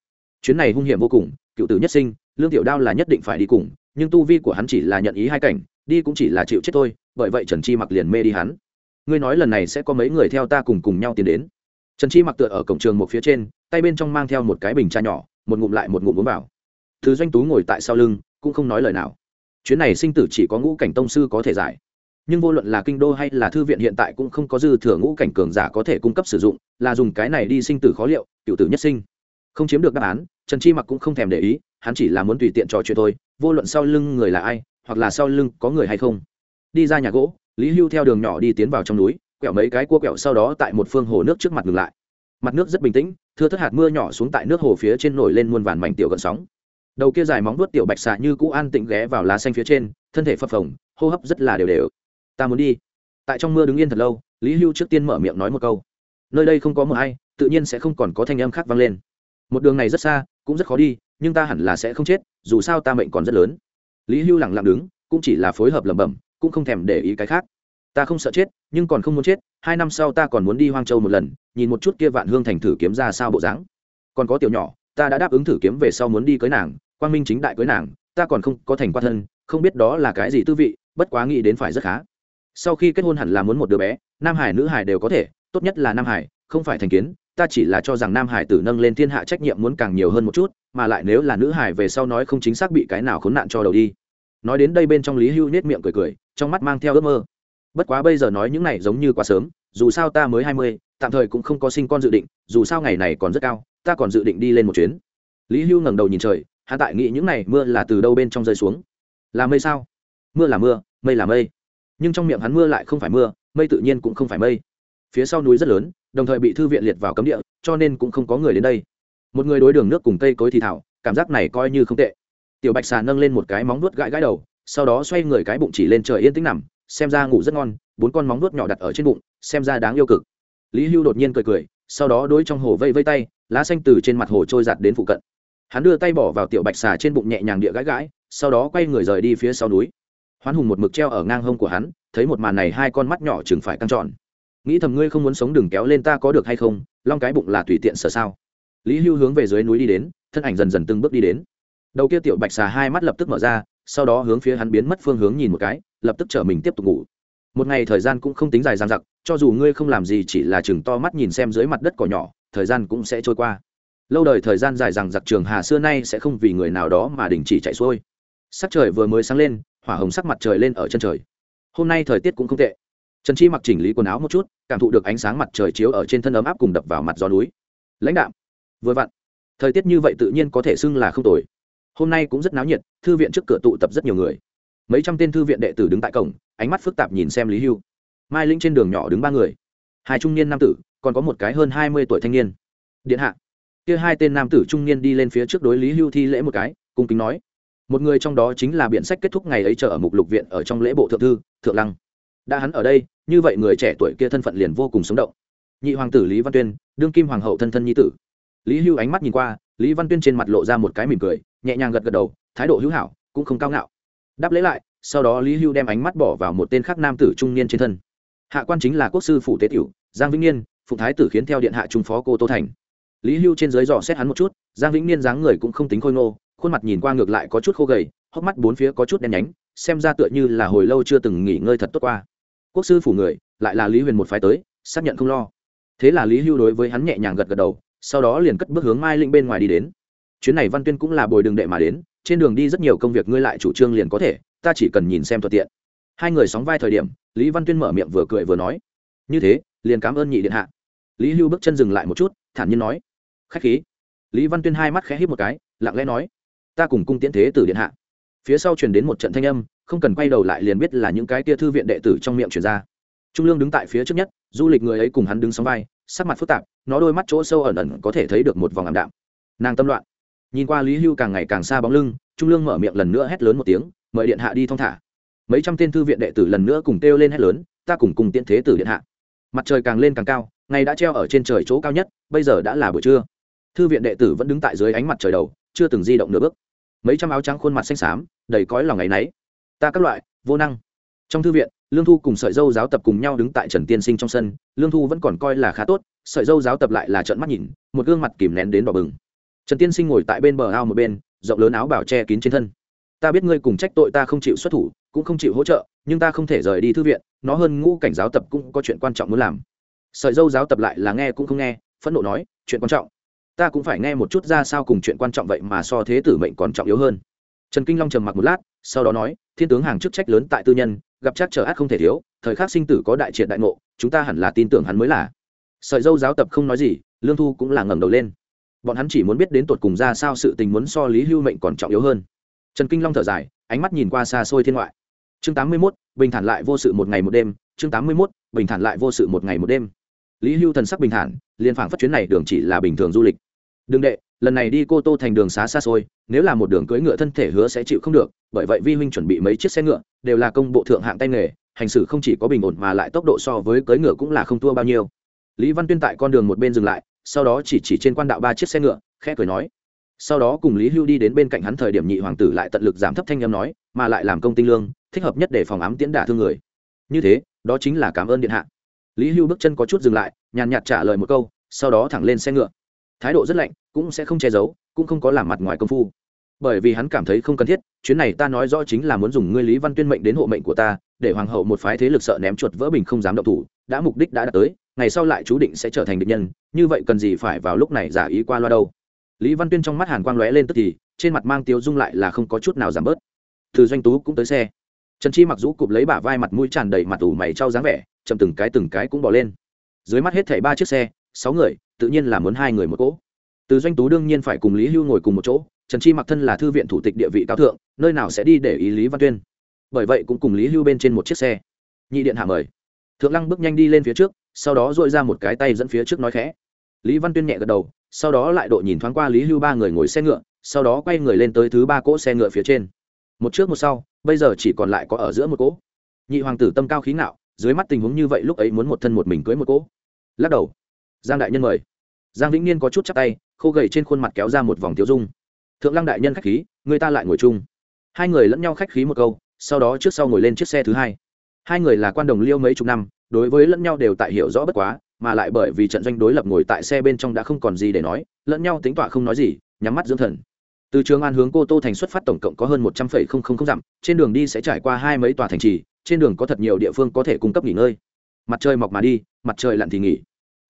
Chuyến này hung hiểm vô cùng, cựu tử nhất sinh, lương tiểu đao là nhất định phải đi cùng, nhưng tu vi của hắn chỉ là nhận ý hai cảnh, đi cũng chỉ là chịu chết thôi, bởi vậy trần chi mặc liền mê đi hắn. Ngươi nói lần này sẽ có mấy người theo ta cùng cùng nhau tiến đến? Trần chi mặc tựa ở cổng trường một phía trên, tay bên trong mang theo một cái bình trà nhỏ, một ngụm lại một ngụm uống vào. Thứ doanh tú ngồi tại sau lưng, cũng không nói lời nào. Chuyến này sinh tử chỉ có ngũ cảnh tông sư có thể giải nhưng vô luận là kinh đô hay là thư viện hiện tại cũng không có dư thừa ngũ cảnh cường giả có thể cung cấp sử dụng, là dùng cái này đi sinh tử khó liệu, cựu tử nhất sinh. Không chiếm được đáp án, trần chi mặc cũng không thèm để ý, hắn chỉ là muốn tùy tiện trò chuyện thôi, vô luận sau lưng người là ai, hoặc là sau lưng có người hay không. Đi ra nhà gỗ, lý hưu theo đường nhỏ đi tiến vào trong núi, quẹo mấy cái cua quẹo sau đó tại một phương hồ nước trước mặt ngừng lại. Mặt nước rất bình tĩnh, thưa thất hạt mưa nhỏ xuống tại nước hồ phía trên nổi lên muôn vàn mảnh tiểu gợn sóng. Đầu kia dài móng vuốt tiểu bạch xạ như cũ an tĩnh ghé vào lá xanh phía trên, thân thể phập phồng, hô hấp rất là đều đều ta muốn đi. Tại trong mưa đứng yên thật lâu, lý hưu trước tiên mở miệng nói một câu. Nơi đây không có mờ hay, tự nhiên sẽ không còn có thanh âm khác vang lên. Một đường này rất xa, cũng rất khó đi, nhưng ta hẳn là sẽ không chết, dù sao ta mệnh còn rất lớn. Lý hưu lẳng lặng đứng, cũng chỉ là phối hợp lẩm bẩm, cũng không thèm để ý cái khác. Ta không sợ chết, nhưng còn không muốn chết, hai năm sau ta còn muốn đi hoang châu một lần, nhìn một chút kia vạn hương thành thử kiếm ra sao bộ dáng. Còn có tiểu nhỏ, ta đã đáp ứng thử kiếm về sau muốn đi cưới nàng, quang minh chính đại cưới nàng, ta còn không có thành quan thân, không biết đó là cái gì tư vị, bất quá nghĩ đến phải rất khá sau khi kết hôn hẳn là muốn một đứa bé, nam hải nữ hải đều có thể, tốt nhất là nam hải, không phải thành kiến, ta chỉ là cho rằng nam hải tử nâng lên thiên hạ trách nhiệm muốn càng nhiều hơn một chút, mà lại nếu là nữ hải về sau nói không chính xác bị cái nào khốn nạn cho đầu đi. Nói đến đây bên trong lý hưu nết miệng cười cười, trong mắt mang theo ước mơ. Bất quá bây giờ nói những này giống như quá sớm, dù sao ta mới hai mươi, tạm thời cũng không có sinh con dự định, dù sao ngày này còn rất cao, ta còn dự định đi lên một chuyến. Lý hưu ngẩng đầu nhìn trời hạ tại nghĩ những này mưa là từ đâu bên trong rơi xuống? Là mây sao? Mưa là mưa, mây là mây nhưng trong miệng hắn mưa lại không phải mưa, mây tự nhiên cũng không phải mây. Phía sau núi rất lớn, đồng thời bị thư viện liệt vào cấm địa, cho nên cũng không có người đến đây. Một người đối đường nước cùng cây cối thì thảo, cảm giác này coi như không tệ. Tiểu bạch xà nâng lên một cái móng nuốt gãi gãi đầu, sau đó xoay người cái bụng chỉ lên trời yên tĩnh nằm, xem ra ngủ rất ngon, bốn con móng nuốt nhỏ đặt ở trên bụng, xem ra đáng yêu cực. Lý hưu đột nhiên cười cười, sau đó đối trong hồ vây vây tay, lá xanh từ trên mặt hồ trôi giặt đến phụ cận. Hắn đưa tay bỏ vào tiểu bạch xà trên bụng nhẹ nhàng địa gãi gãi, sau đó quay người rời đi phía sau núi hoán hùng một mực treo ở ngang hông của hắn, thấy một màn này hai con mắt nhỏ chừng phải căng tròn. Nghĩ thầm ngươi không muốn sống đừng kéo lên ta có được hay không, long cái bụng là tùy tiện sợ sao. Lý hưu hướng về dưới núi đi đến, thân ảnh dần dần từng bước đi đến. Đầu kia tiểu bạch xà hai mắt lập tức mở ra, sau đó hướng phía hắn biến mất phương hướng nhìn một cái, lập tức chở mình tiếp tục ngủ. Một ngày thời gian cũng không tính dài dang dặc, cho dù ngươi không làm gì chỉ là chừng to mắt nhìn xem dưới mặt đất cỏ nhỏ, thời gian cũng sẽ trôi qua. Lâu đời thời gian dài rằng giặc trường hà xưa nay sẽ không vì người nào đó mà đình chỉ chạy xuôi. Sắc trời vừa mới sáng lên hỏa hồng sắc mặt trời lên ở chân trời. Hôm nay thời tiết cũng không tệ. Trần chi mặc chỉnh lý quần áo một chút, cảm thụ được ánh sáng mặt trời chiếu ở trên thân ấm áp cùng đập vào mặt gió núi. Lãnh đạm. Vừa vặn, thời tiết như vậy tự nhiên có thể xưng là không tồi. Hôm nay cũng rất náo nhiệt, thư viện trước cửa tụ tập rất nhiều người. Mấy trăm tên thư viện đệ tử đứng tại cổng, ánh mắt phức tạp nhìn xem lý hưu. Mai linh trên đường nhỏ đứng ba người. Hai trung niên nam tử, còn có một cái hơn hai mươi tuổi thanh niên. Điện hạ. Kia hai tên nam tử trung niên đi lên phía trước đối lý hưu thi lễ một cái, cung kính nói một người trong đó chính là biện sách kết thúc ngày ấy chờ ở mục lục viện ở trong lễ bộ thượng thư, thượng lăng. Đã hắn ở đây, như vậy người trẻ tuổi kia thân phận liền vô cùng sống động. Nhị hoàng tử lý văn tuyên, đương kim hoàng hậu thân thân nhi tử. Lý hưu ánh mắt nhìn qua, lý văn tuyên trên mặt lộ ra một cái mỉm cười, nhẹ nhàng gật gật đầu, thái độ hữu hảo, cũng không cao ngạo. Đáp lễ lại, sau đó lý hưu đem ánh mắt bỏ vào một tên khác nam tử trung niên trên thân. Hạ quan chính là quốc sư phủ tế tiểu, giang vĩnh niên, phụ thái tử khiến theo điện hạ trung phó cô tô thành. Lý hưu trên dưới dò xét hắn một chút, giang vĩnh niên dáng người cũng không tính khôi ngô khuôn mặt nhìn qua ngược lại có chút khô gầy, hốc mắt bốn phía có chút đen nhánh, xem ra tựa như là hồi lâu chưa từng nghỉ ngơi thật tốt qua. Quốc sư phủ người, lại là lý huyền một phái tới, xác nhận không lo. Thế là lý hưu đối với hắn nhẹ nhàng gật gật đầu, sau đó liền cất bước hướng mai linh bên ngoài đi đến. Chuyến này văn tuyên cũng là bồi đường đệ mà đến, trên đường đi rất nhiều công việc ngươi lại chủ trương liền có thể, ta chỉ cần nhìn xem thuận tiện. Hai người sóng vai thời điểm, lý văn tuyên mở miệng vừa cười vừa nói. Như thế, liền cảm ơn nhị điện hạ. Lý hưu bước chân dừng lại một chút, thản nhiên nói. Khách khí. Lý văn tuyên hai mắt khẽ hít một cái, lặng lẽ nói ta cùng cung tiễn thế tử điện hạ. Phía sau truyền đến một trận thanh âm, không cần quay đầu lại liền biết là những cái kia thư viện đệ tử trong miệng truyền ra. Trung lương đứng tại phía trước nhất, du lịch người ấy cùng hắn đứng sóng vai, sắc mặt phức tạp, nó đôi mắt chỗ sâu ẩn ẩn có thể thấy được một vòng ảm đạm. Nàng tâm loạn. Nhìn qua lý hưu càng ngày càng xa bóng lưng, trung lương mở miệng lần nữa hét lớn một tiếng, mời điện hạ đi thong thả. Mấy trăm tên thư viện đệ tử lần nữa cùng kêu lên hét lớn, ta cùng cùng tiễn thế tử điện hạ. Mặt trời càng lên càng cao, ngày đã treo ở trên trời chỗ cao nhất, bây giờ đã là buổi trưa. Thư viện đệ tử vẫn đứng tại dưới ánh mặt trời đầu, chưa từng di động nửa bước mấy trăm áo trắng khuôn mặt xanh xám, đầy cõi lòng ngày nấy. Ta các loại, vô năng. Trong thư viện, lương thu cùng sợi dâu giáo tập cùng nhau đứng tại trần tiên sinh trong sân, lương thu vẫn còn coi là khá tốt, sợi dâu giáo tập lại là trợn mắt nhìn, một gương mặt kìm nén đến đỏ bừng. Trần tiên sinh ngồi tại bên bờ ao một bên, rộng lớn áo bảo che kín trên thân. Ta biết ngươi cùng trách tội ta không chịu xuất thủ, cũng không chịu hỗ trợ, nhưng ta không thể rời đi thư viện, nó hơn ngũ cảnh giáo tập cũng có chuyện quan trọng muốn làm. Sợi dâu giáo tập lại là nghe cũng không nghe, phẫn nộ nói, chuyện quan trọng ta cũng phải nghe một chút ra sao cùng chuyện quan trọng vậy mà so thế tử mệnh còn trọng yếu hơn. Trần kinh long trầm mặc một lát sau đó nói thiên tướng hàng chức trách lớn tại tư nhân gặp chắc trở át không thể thiếu thời khắc sinh tử có đại triệt đại ngộ chúng ta hẳn là tin tưởng hắn mới là. Sợi dâu giáo tập không nói gì lương thu cũng là ngẩng đầu lên. Bọn hắn chỉ muốn biết đến tột cùng ra sao sự tình muốn so lý hưu mệnh còn trọng yếu hơn. Trần kinh long thở dài ánh mắt nhìn qua xa xôi thiên ngoại. Chương tám mươi 81, bình thản lại vô sự một ngày một đêm chương tám mươi 81, bình thản lại vô sự một ngày một đêm. Lý hưu thần sắc bình thản liên phảng phất chuyến này đường chỉ là bình thường du lịch đừng đệ, lần này đi cô tô thành đường xá xa xôi, nếu là một đường cưỡi ngựa thân thể hứa sẽ chịu không được, bởi vậy vi huynh chuẩn bị mấy chiếc xe ngựa, đều là công bộ thượng hạng tay nghề, hành xử không chỉ có bình ổn mà lại tốc độ so với cưỡi ngựa cũng là không thua bao nhiêu. Lý văn tuyên tại con đường một bên dừng lại, sau đó chỉ chỉ trên quan đạo ba chiếc xe ngựa, khẽ cười nói. Sau đó cùng lý hưu đi đến bên cạnh hắn thời điểm nhị hoàng tử lại tận lực giảm thấp thanh âm nói, mà lại làm công tinh lương, thích hợp nhất để phòng ám tiễn đả thương người. Như thế, đó chính là cảm ơn điện hạ. Lý hưu bước chân có chút dừng lại, nhàn nhạt trả lời một câu, sau đó thẳng lên xe ngựa thái độ rất lạnh, cũng sẽ không che giấu, cũng không có làm mặt ngoài công phu. Bởi vì hắn cảm thấy không cần thiết, chuyến này ta nói rõ chính là muốn dùng ngươi lý văn tuyên mệnh đến hộ mệnh của ta, để hoàng hậu một phái thế lực sợ ném chuột vỡ bình không dám động thủ, đã mục đích đã đạt tới, ngày sau lại chú định sẽ trở thành địch nhân, như vậy cần gì phải vào lúc này giả ý qua loa đâu. Lý văn tuyên trong mắt hàn quang lóe lên tức thì, trên mặt mang tiếu dung lại là không có chút nào giảm bớt. Từ doanh tú cũng tới xe. Trần chi mặc rũ cụp lấy bả vai mặt mũi tràn đầy mặt ủ mày trao dáng vẻ, chậm từng cái từng cái cũng bỏ lên. Dưới mắt hết thảy ba chiếc xe, sáu người tự nhiên là muốn hai người một cỗ. Từ doanh tú đương nhiên phải cùng lý hưu ngồi cùng một chỗ, trần chi mặc thân là thư viện thủ tịch địa vị cao thượng, nơi nào sẽ đi để ý lý văn tuyên. Bởi vậy cũng cùng lý hưu bên trên một chiếc xe. Nhị điện hạ mời. Thượng lăng bước nhanh đi lên phía trước, sau đó dội ra một cái tay dẫn phía trước nói khẽ. Lý văn tuyên nhẹ gật đầu, sau đó lại độ nhìn thoáng qua lý hưu ba người ngồi xe ngựa, sau đó quay người lên tới thứ ba cỗ xe ngựa phía trên. Một trước một sau, bây giờ chỉ còn lại có ở giữa một cỗ. Nhị hoàng tử tâm cao khí ngạo, dưới mắt tình huống như vậy lúc ấy muốn một thân một mình cưới một cỗ. Lắc đầu giang đại nhân mời. Giang vĩnh niên có chút chắc tay, khô gầy trên khuôn mặt kéo ra một vòng tiêu dung. Thượng lăng đại nhân khách khí, người ta lại ngồi chung. Hai người lẫn nhau khách khí một câu, sau đó trước sau ngồi lên chiếc xe thứ hai. Hai người là quan đồng liêu mấy chục năm, đối với lẫn nhau đều tại hiểu rõ bất quá, mà lại bởi vì trận doanh đối lập ngồi tại xe bên trong đã không còn gì để nói, lẫn nhau tính tọa không nói gì, nhắm mắt dưỡng thần. Từ trường an hướng cô tô thành xuất phát tổng cộng có hơn một trăm phẩy không không không dặm, trên đường đi sẽ trải qua hai mấy tòa thành trì, trên đường có thật nhiều địa phương có thể cung cấp nghỉ ngơi. Mặt trời mọc mà đi, mặt trời lặn thì nghỉ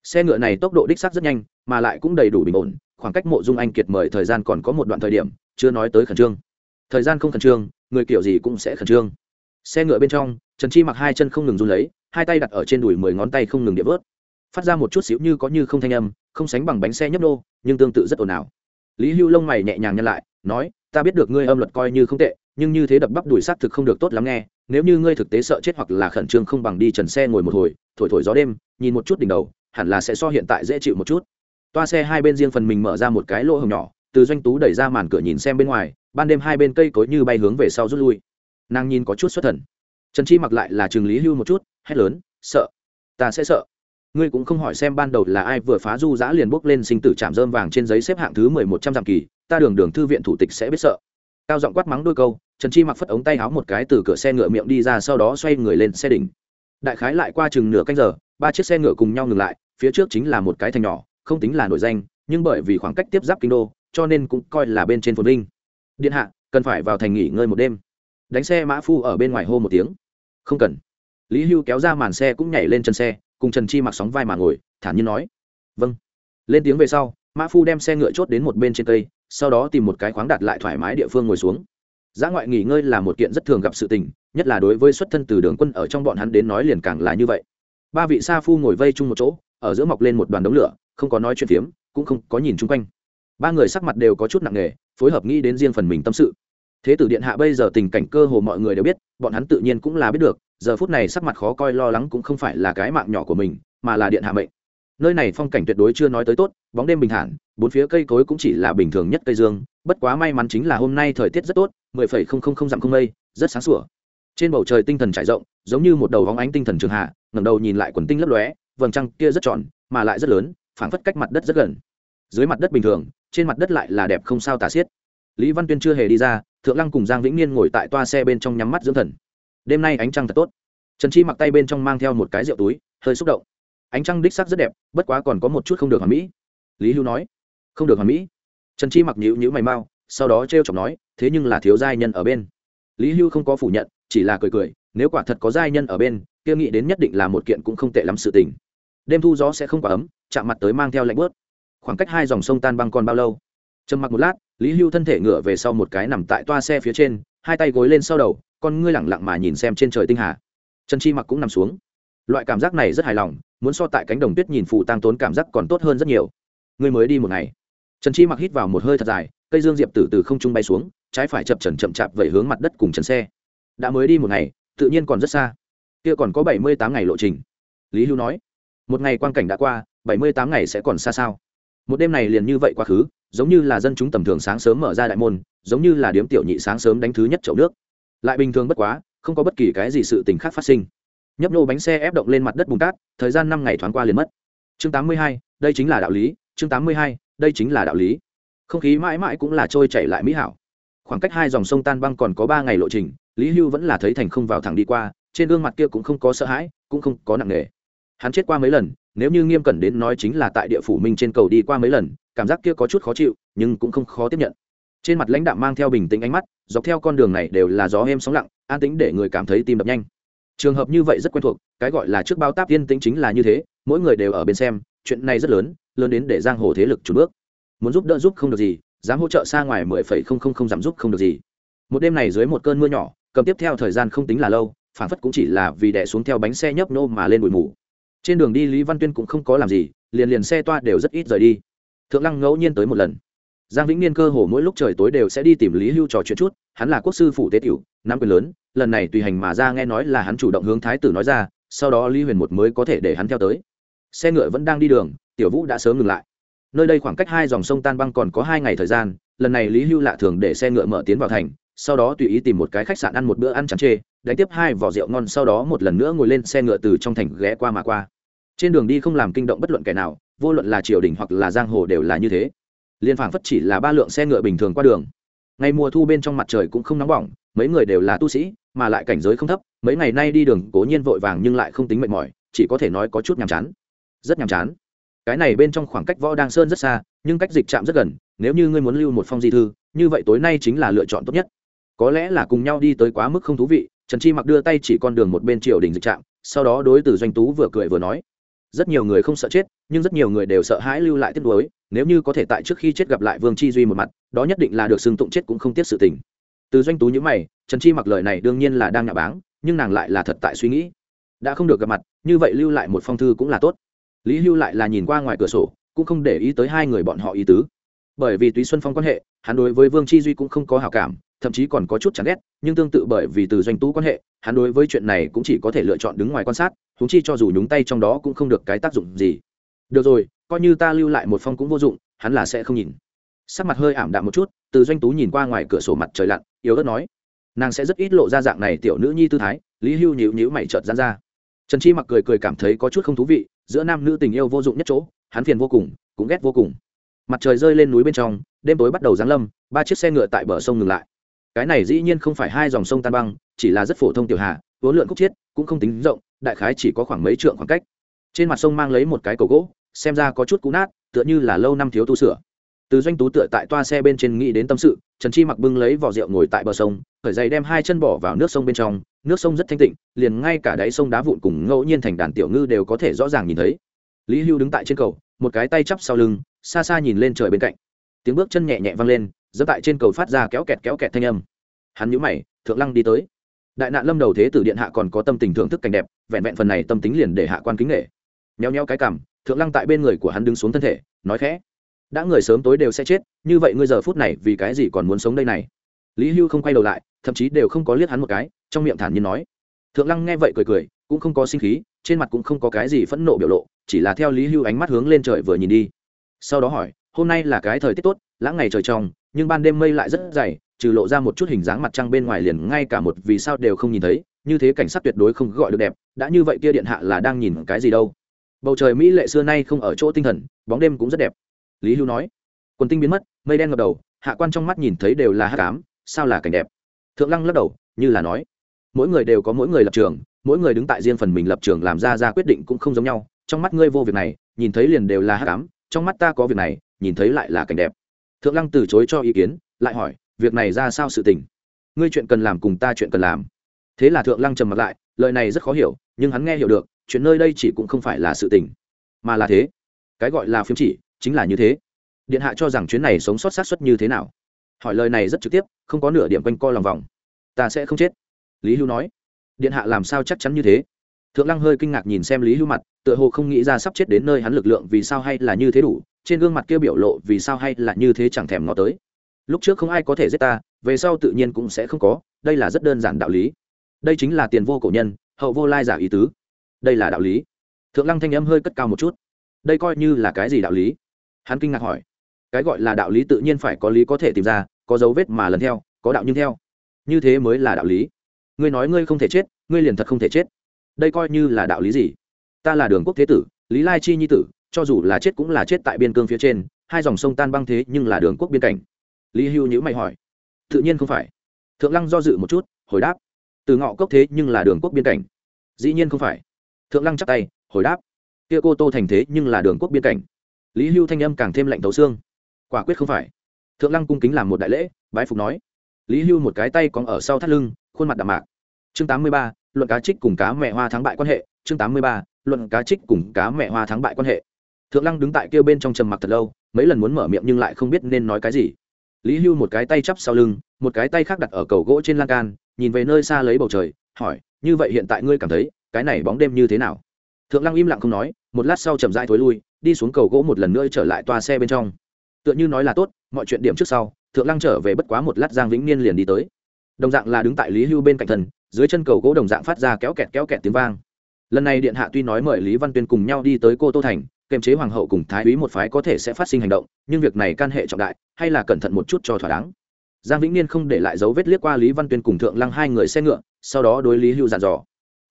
xe ngựa này tốc độ đích xác rất nhanh, mà lại cũng đầy đủ bình ổn, khoảng cách mộ dung anh kiệt mời thời gian còn có một đoạn thời điểm, chưa nói tới khẩn trương. Thời gian không khẩn trương, người kiểu gì cũng sẽ khẩn trương. Xe ngựa bên trong, trần chi mặc hai chân không ngừng run lấy, hai tay đặt ở trên đùi mười ngón tay không ngừng địa vớt. Phát ra một chút xíu như có như không thanh âm, không sánh bằng bánh xe nhấp nô, nhưng tương tự rất ồn ào. Lý hưu lông mày nhẹ nhàng nhăn lại, nói, ta biết được ngươi âm luật coi như không tệ, nhưng như thế đập bắp đùi xác thực không được tốt lắm nghe. Nếu như ngươi thực tế sợ chết hoặc là khẩn trương không bằng đi trần xe ngồi một hồi, thổi thổi gió đêm, nhìn một chút đỉnh đầu hẳn là sẽ so hiện tại dễ chịu một chút. Toa xe hai bên riêng phần mình mở ra một cái lỗ hồng nhỏ, từ doanh tú đẩy ra màn cửa nhìn xem bên ngoài, ban đêm hai bên cây cối như bay hướng về sau rút lui. Nàng nhìn có chút xuất thần. Trần chi mặc lại là trường lý hưu một chút, hét lớn, sợ, ta sẽ sợ. Ngươi cũng không hỏi xem ban đầu là ai vừa phá du giã liền bốc lên sinh tử chạm dơm vàng trên giấy xếp hạng thứ mười một trăm dặm kỳ, ta đường đường thư viện thủ tịch sẽ biết sợ. Cao giọng quát mắng đôi câu, trần chi mặc phất ống tay áo một cái từ cửa xe ngựa miệng đi ra sau đó xoay người lên xe đỉnh. Đại khái lại qua chừng nửa canh giờ, ba chiếc xe ngựa cùng nhau ngừng lại phía trước chính là một cái thành nhỏ, không tính là nổi danh, nhưng bởi vì khoảng cách tiếp giáp kinh đô, cho nên cũng coi là bên trên phồn vinh. Điện hạ, cần phải vào thành nghỉ ngơi một đêm. Đánh xe mã phu ở bên ngoài hô một tiếng. Không cần. Lý hưu kéo ra màn xe cũng nhảy lên chân xe, cùng trần chi mặc sóng vai mà ngồi, thản nhiên nói. Vâng. Lên tiếng về sau, mã phu đem xe ngựa chốt đến một bên trên cây, sau đó tìm một cái khoáng đặt lại thoải mái địa phương ngồi xuống. Giã ngoại nghỉ ngơi là một kiện rất thường gặp sự tình, nhất là đối với xuất thân từ đường quân ở trong bọn hắn đến nói liền càng là như vậy. Ba vị sa phu ngồi vây chung một chỗ ở giữa mọc lên một đoàn đống lửa, không có nói chuyện phiếm, cũng không có nhìn chung quanh. Ba người sắc mặt đều có chút nặng nề, phối hợp nghĩ đến riêng phần mình tâm sự. Thế tử điện hạ bây giờ tình cảnh cơ hồ mọi người đều biết, bọn hắn tự nhiên cũng là biết được, giờ phút này sắc mặt khó coi lo lắng cũng không phải là cái mạng nhỏ của mình, mà là điện hạ mệnh. Nơi này phong cảnh tuyệt đối chưa nói tới tốt, bóng đêm bình thản, bốn phía cây cối cũng chỉ là bình thường nhất cây dương, bất quá may mắn chính là hôm nay thời tiết rất tốt, mười phẩy không không không dặm không mây, rất sáng sủa. Trên bầu trời tinh thần trải rộng, giống như một đầu vóng ánh tinh thần trường hạ, ngẩng đầu nhìn lại quần tinh lấp lóe vầng trăng kia rất tròn, mà lại rất lớn, phảng phất cách mặt đất rất gần. Dưới mặt đất bình thường, trên mặt đất lại là đẹp không sao tả xiết. Lý văn tuyên chưa hề đi ra, thượng lăng cùng giang vĩnh niên ngồi tại toa xe bên trong nhắm mắt dưỡng thần. Đêm nay ánh trăng thật tốt. Trần chi mặc tay bên trong mang theo một cái rượu túi, hơi xúc động. Ánh trăng đích sắc rất đẹp, bất quá còn có một chút không được hoàn mỹ. Lý hưu nói, không được hoàn mỹ. Trần chi mặc nhữ nhữ mày mau, sau đó t r e o chọc nói, thế nhưng là thiếu giai nhân ở bên. Lý hưu không có phủ nhận, chỉ là cười cười, nếu quả thật có giai nhân ở bên, kia nghĩ đến nhất định là một kiện cũng không tệ lắm sự tình đêm thu gió sẽ không quá ấm, chạm mặt tới mang theo lạnh bớt khoảng cách hai dòng sông tan băng còn bao lâu? Trầm mặc một lát, lý hưu thân thể ngửa về sau một cái nằm tại toa xe phía trên, hai tay gối lên sau đầu, con ngươi lẳng lặng mà nhìn xem trên trời tinh hà. Trần chi mặc cũng nằm xuống. Loại cảm giác này rất hài lòng, muốn so tại cánh đồng tuyết nhìn phụ tăng tốn cảm giác còn tốt hơn rất nhiều. Ngươi mới đi một ngày. Trần chi mặc hít vào một hơi thật dài, cây dương diệp từ từ không trung bay xuống, trái phải chập trần chậm chạp về hướng mặt đất cùng trần xe. Đã mới đi một ngày, tự nhiên còn rất xa. Kia còn có bảy mươi tám ngày lộ trình. Lý hưu nói một ngày quan cảnh đã qua, bảy mươi tám ngày sẽ còn xa sao? Một đêm này liền như vậy quá khứ, giống như là dân chúng tầm thường sáng sớm mở ra đại môn, giống như là điếm tiểu nhị sáng sớm đánh thứ nhất chậu nước. Lại bình thường bất quá, không có bất kỳ cái gì sự tình khác phát sinh. Nhấp nô bánh xe ép động lên mặt đất bùn cát thời gian năm ngày thoáng qua liền mất. Chương tám mươi hai, đây chính là đạo lý, chương tám mươi hai, đây chính là đạo lý. Không khí mãi mãi cũng là trôi chảy lại mỹ hảo. Khoảng cách hai dòng sông tan băng còn có ba ngày lộ trình, lý hưu vẫn là thấy thành không vào thẳng đi qua, trên gương mặt kia cũng không có sợ hãi, cũng không có nặng nề hắn chết qua mấy lần, nếu như nghiêm cẩn đến nói chính là tại địa phủ minh trên cầu đi qua mấy lần, cảm giác kia có chút khó chịu, nhưng cũng không khó tiếp nhận. Trên mặt lãnh đạo mang theo bình tĩnh ánh mắt, dọc theo con đường này đều là gió êm sóng lặng, an tĩnh để người cảm thấy tim đập nhanh. Trường hợp như vậy rất quen thuộc, cái gọi là trước bao táp yên tĩnh chính là như thế, mỗi người đều ở bên xem, chuyện này rất lớn lớn đến để giang hồ thế lực chủ bước. Muốn giúp đỡ giúp không được gì, dám hỗ trợ xa ngoài mười phẩy không không không giảm giúp không được gì. Một đêm này dưới một cơn mưa nhỏ, cầm tiếp theo thời gian không tính là lâu phản phất cũng chỉ là vì đẻ xuống theo bánh xe nhấp nô mà lên bụi mù trên đường đi lý văn tuyên cũng không có làm gì, liền liền xe toa đều rất ít rời đi. Thượng lăng ngẫu nhiên tới một lần. Giang vĩnh niên cơ hồ mỗi lúc trời tối đều sẽ đi tìm lý hưu trò chuyện chút, hắn là quốc sư phủ tế tiểu năm quyền lớn, lần này tùy hành mà ra nghe nói là hắn chủ động hướng thái tử nói ra, sau đó lý huyền một mới có thể để hắn theo tới. Xe ngựa vẫn đang đi đường, tiểu vũ đã sớm ngừng lại. Nơi đây khoảng cách hai dòng sông tan băng còn có hai ngày thời gian, lần này lý hưu lạ thường để xe ngựa mở tiến vào thành, sau đó tùy ý tìm một cái khách sạn ăn một bữa ăn chẳng chê đánh tiếp hai vỏ rượu ngon, sau đó một lần nữa ngồi lên xe ngựa từ trong thành ghé qua mà qua. Trên đường đi không làm kinh động bất luận kẻ nào, vô luận là triều đình hoặc là giang hồ đều là như thế. Liên phảng phất chỉ là ba lượng xe ngựa bình thường qua đường. Ngày mùa thu bên trong mặt trời cũng không nóng bỏng, mấy người đều là tu sĩ, mà lại cảnh giới không thấp, mấy ngày nay đi đường cố nhiên vội vàng nhưng lại không tính mệt mỏi, chỉ có thể nói có chút nhàm chán. Rất nhàm chán. Cái này bên trong khoảng cách võ đang sơn rất xa, nhưng cách dịch trạm rất gần, nếu như ngươi muốn lưu một phong di thư, như vậy tối nay chính là lựa chọn tốt nhất. Có lẽ là cùng nhau đi tới quá mức không thú vị trần chi mặc đưa tay chỉ con đường một bên triều đình dịch trạm, sau đó đối từ doanh tú vừa cười vừa nói, rất nhiều người không sợ chết, nhưng rất nhiều người đều sợ hãi lưu lại tiếc nuối, nếu như có thể tại trước khi chết gặp lại vương chi duy một mặt, đó nhất định là được xưng tụng chết cũng không tiếc sự tình. Từ doanh tú nhữ mày, trần chi mặc lời này đương nhiên là đang nhạ báng, nhưng nàng lại là thật tại suy nghĩ. Đã không được gặp mặt, như vậy lưu lại một phong thư cũng là tốt. Lý hưu lại là nhìn qua ngoài cửa sổ, cũng không để ý tới hai người bọn họ ý tứ bởi vì túy xuân phong quan hệ, hắn đối với vương chi duy cũng không có hào cảm, thậm chí còn có chút chán ghét, nhưng tương tự bởi vì từ doanh tú quan hệ, hắn đối với chuyện này cũng chỉ có thể lựa chọn đứng ngoài quan sát thúng chi cho dù nhúng tay trong đó cũng không được cái tác dụng gì. Được rồi, coi như ta lưu lại một phong cũng vô dụng, hắn là sẽ không nhìn. Sắc mặt hơi ảm đạm một chút, từ doanh tú nhìn qua ngoài cửa sổ mặt trời lặn, yếu ớt nói. Nàng sẽ rất ít lộ ra dạng này tiểu nữ nhi tư thái, lý hưu nhịu nhịu mày trợt dán ra. Trần chi mặc cười cười cảm thấy có chút không thú vị, giữa nam nữ tình yêu vô dụng nhất chỗ, hắn phiền vô cùng, cũng ghét vô cùng mặt trời rơi lên núi bên trong, đêm tối bắt đầu giáng lâm, ba chiếc xe ngựa tại bờ sông ngừng lại. Cái này dĩ nhiên không phải hai dòng sông tan băng, chỉ là rất phổ thông tiểu hạ. vốn lượn khúc chiết, cũng không tính rộng, đại khái chỉ có khoảng mấy trượng khoảng cách. Trên mặt sông mang lấy một cái cầu gỗ, xem ra có chút cũ nát, tựa như là lâu năm thiếu tu sửa. Từ doanh tú tựa tại toa xe bên trên nghĩ đến tâm sự, trần chi mặc bưng lấy vỏ rượu ngồi tại bờ sông, khởi dày đem hai chân bỏ vào nước sông bên trong, nước sông rất thanh tịnh, liền ngay cả đáy sông đá vụn cùng ngẫu nhiên thành đàn tiểu ngư đều có thể rõ ràng nhìn thấy lý hưu đứng tại trên cầu, một cái tay chắp sau lưng, xa xa nhìn lên trời bên cạnh. Tiếng bước chân nhẹ nhẹ vang lên dẫm tại trên cầu phát ra kéo kẹt kéo kẹt thanh âm. Hắn nhũ mày, thượng lăng đi tới. Đại nạn lâm đầu thế tử điện hạ còn có tâm tình thưởng thức cảnh đẹp, vẹn vẹn phần này tâm tính liền để hạ quan kính nghệ nheo nheo cái cảm thượng lăng tại bên người của hắn đứng xuống thân thể, nói khẽ. Đã người sớm tối đều sẽ chết, như vậy ngươi giờ phút này vì cái gì còn muốn sống đây này? Lý hưu không quay đầu lại, thậm chí đều không có liếc hắn một cái, trong miệng thản nhiên nói. Thượng lăng nghe vậy cười cười cũng không có sinh khí, trên mặt cũng không có cái gì phẫn nộ biểu lộ, chỉ là theo lý hưu ánh mắt hướng lên trời vừa nhìn đi. Sau đó hỏi, hôm nay là cái thời tiết tốt, lãng ngày trời trong, nhưng ban đêm mây lại rất dày, trừ lộ ra một chút hình dáng mặt trăng bên ngoài liền ngay cả một vì sao đều không nhìn thấy, như thế cảnh sát tuyệt đối không gọi được đẹp, đã như vậy kia điện hạ là đang nhìn cái gì đâu? Bầu trời mỹ lệ xưa nay không ở chỗ tinh thần, bóng đêm cũng rất đẹp. Lý hưu nói, quần tinh biến mất, mây đen ngập đầu, hạ quan trong mắt nhìn thấy đều là hát cám sao là cảnh đẹp? Thượng lăng lắc đầu, như là nói, mỗi người đều có mỗi người lập trường mỗi người đứng tại riêng phần mình lập trường làm ra ra quyết định cũng không giống nhau, trong mắt ngươi vô việc này, nhìn thấy liền đều là hát cám trong mắt ta có việc này, nhìn thấy lại là cảnh đẹp. Thượng lăng từ chối cho ý kiến, lại hỏi, việc này ra sao sự tình? Ngươi chuyện cần làm cùng ta chuyện cần làm. Thế là thượng lăng trầm mặt lại, lời này rất khó hiểu, nhưng hắn nghe hiểu được, chuyện nơi đây chỉ cũng không phải là sự tình, mà là thế. Cái gọi là phiếm chỉ, chính là như thế. Điện hạ cho rằng chuyến này sống sót sát xuất như thế nào? Hỏi lời này rất trực tiếp, không có nửa điểm quanh co lòng vòng. Ta sẽ không chết. Lý hưu nói điện hạ làm sao chắc chắn như thế? Thượng lăng hơi kinh ngạc nhìn xem lý hưu mặt, tựa hồ không nghĩ ra sắp chết đến nơi hắn lực lượng vì sao hay là như thế đủ, trên gương mặt kia biểu lộ vì sao hay là như thế chẳng thèm ngó tới. Lúc trước không ai có thể giết ta, về sau tự nhiên cũng sẽ không có, đây là rất đơn giản đạo lý. Đây chính là tiền vô cổ nhân, hậu vô lai giả ý tứ. Đây là đạo lý. Thượng lăng thanh âm hơi cất cao một chút. Đây coi như là cái gì đạo lý? Hắn kinh ngạc hỏi. Cái gọi là đạo lý tự nhiên phải có lý có thể tìm ra, có dấu vết mà lần theo, có đạo nhưng theo. Như thế mới là đạo lý ngươi nói ngươi không thể chết, ngươi liền thật không thể chết. Đây coi như là đạo lý gì? Ta là đường quốc thế tử, lý lai chi nhi tử, cho dù là chết cũng là chết tại biên cương phía trên, hai dòng sông tan băng thế nhưng là đường quốc biên cảnh. Lý hưu nhữ mày hỏi. Tự nhiên không phải. Thượng lăng do dự một chút, hồi đáp. Từ ngọ cốc thế nhưng là đường quốc biên cảnh. Dĩ nhiên không phải. Thượng lăng chắc tay, hồi đáp. Kia cô tô thành thế nhưng là đường quốc biên cảnh. Lý hưu thanh âm càng thêm lạnh thấu xương. Quả quyết không phải. Thượng lăng cung kính làm một đại lễ, bái phục nói lý hưu một cái tay còn ở sau thắt lưng, khuôn mặt đạm mạc. Chương tám mươi ba, luận cá trích cùng cá mẹ hoa thắng bại quan hệ. Chương tám mươi ba, luận cá trích cùng cá mẹ hoa thắng bại quan hệ. Thượng lăng đứng tại kêu bên trong trầm mặc thật lâu, mấy lần muốn mở miệng nhưng lại không biết nên nói cái gì. Lý hưu một cái tay chắp sau lưng, một cái tay khác đặt ở cầu gỗ trên lan can, nhìn về nơi xa lấy bầu trời, hỏi, như vậy hiện tại ngươi cảm thấy, cái này bóng đêm như thế nào? Thượng lăng im lặng không nói, một lát sau chậm rãi thối lui, đi xuống cầu gỗ một lần nữa trở lại toa xe bên trong. Tựa như nói là tốt, mọi chuyện điểm trước sau thượng lăng trở về bất quá một lát giang vĩnh niên liền đi tới. Đồng dạng là đứng tại lý hưu bên cạnh thần, dưới chân cầu gỗ đồng dạng phát ra kéo kẹt kéo kẹt tiếng vang. Lần này điện hạ tuy nói mời lý văn tuyên cùng nhau đi tới cô tô thành kềm chế hoàng hậu cùng thái úy một phái có thể sẽ phát sinh hành động, nhưng việc này can hệ trọng đại, hay là cẩn thận một chút cho thỏa đáng. Giang vĩnh niên không để lại dấu vết liếc qua lý văn tuyên cùng thượng lăng hai người xe ngựa, sau đó đối lý hưu dặn dò.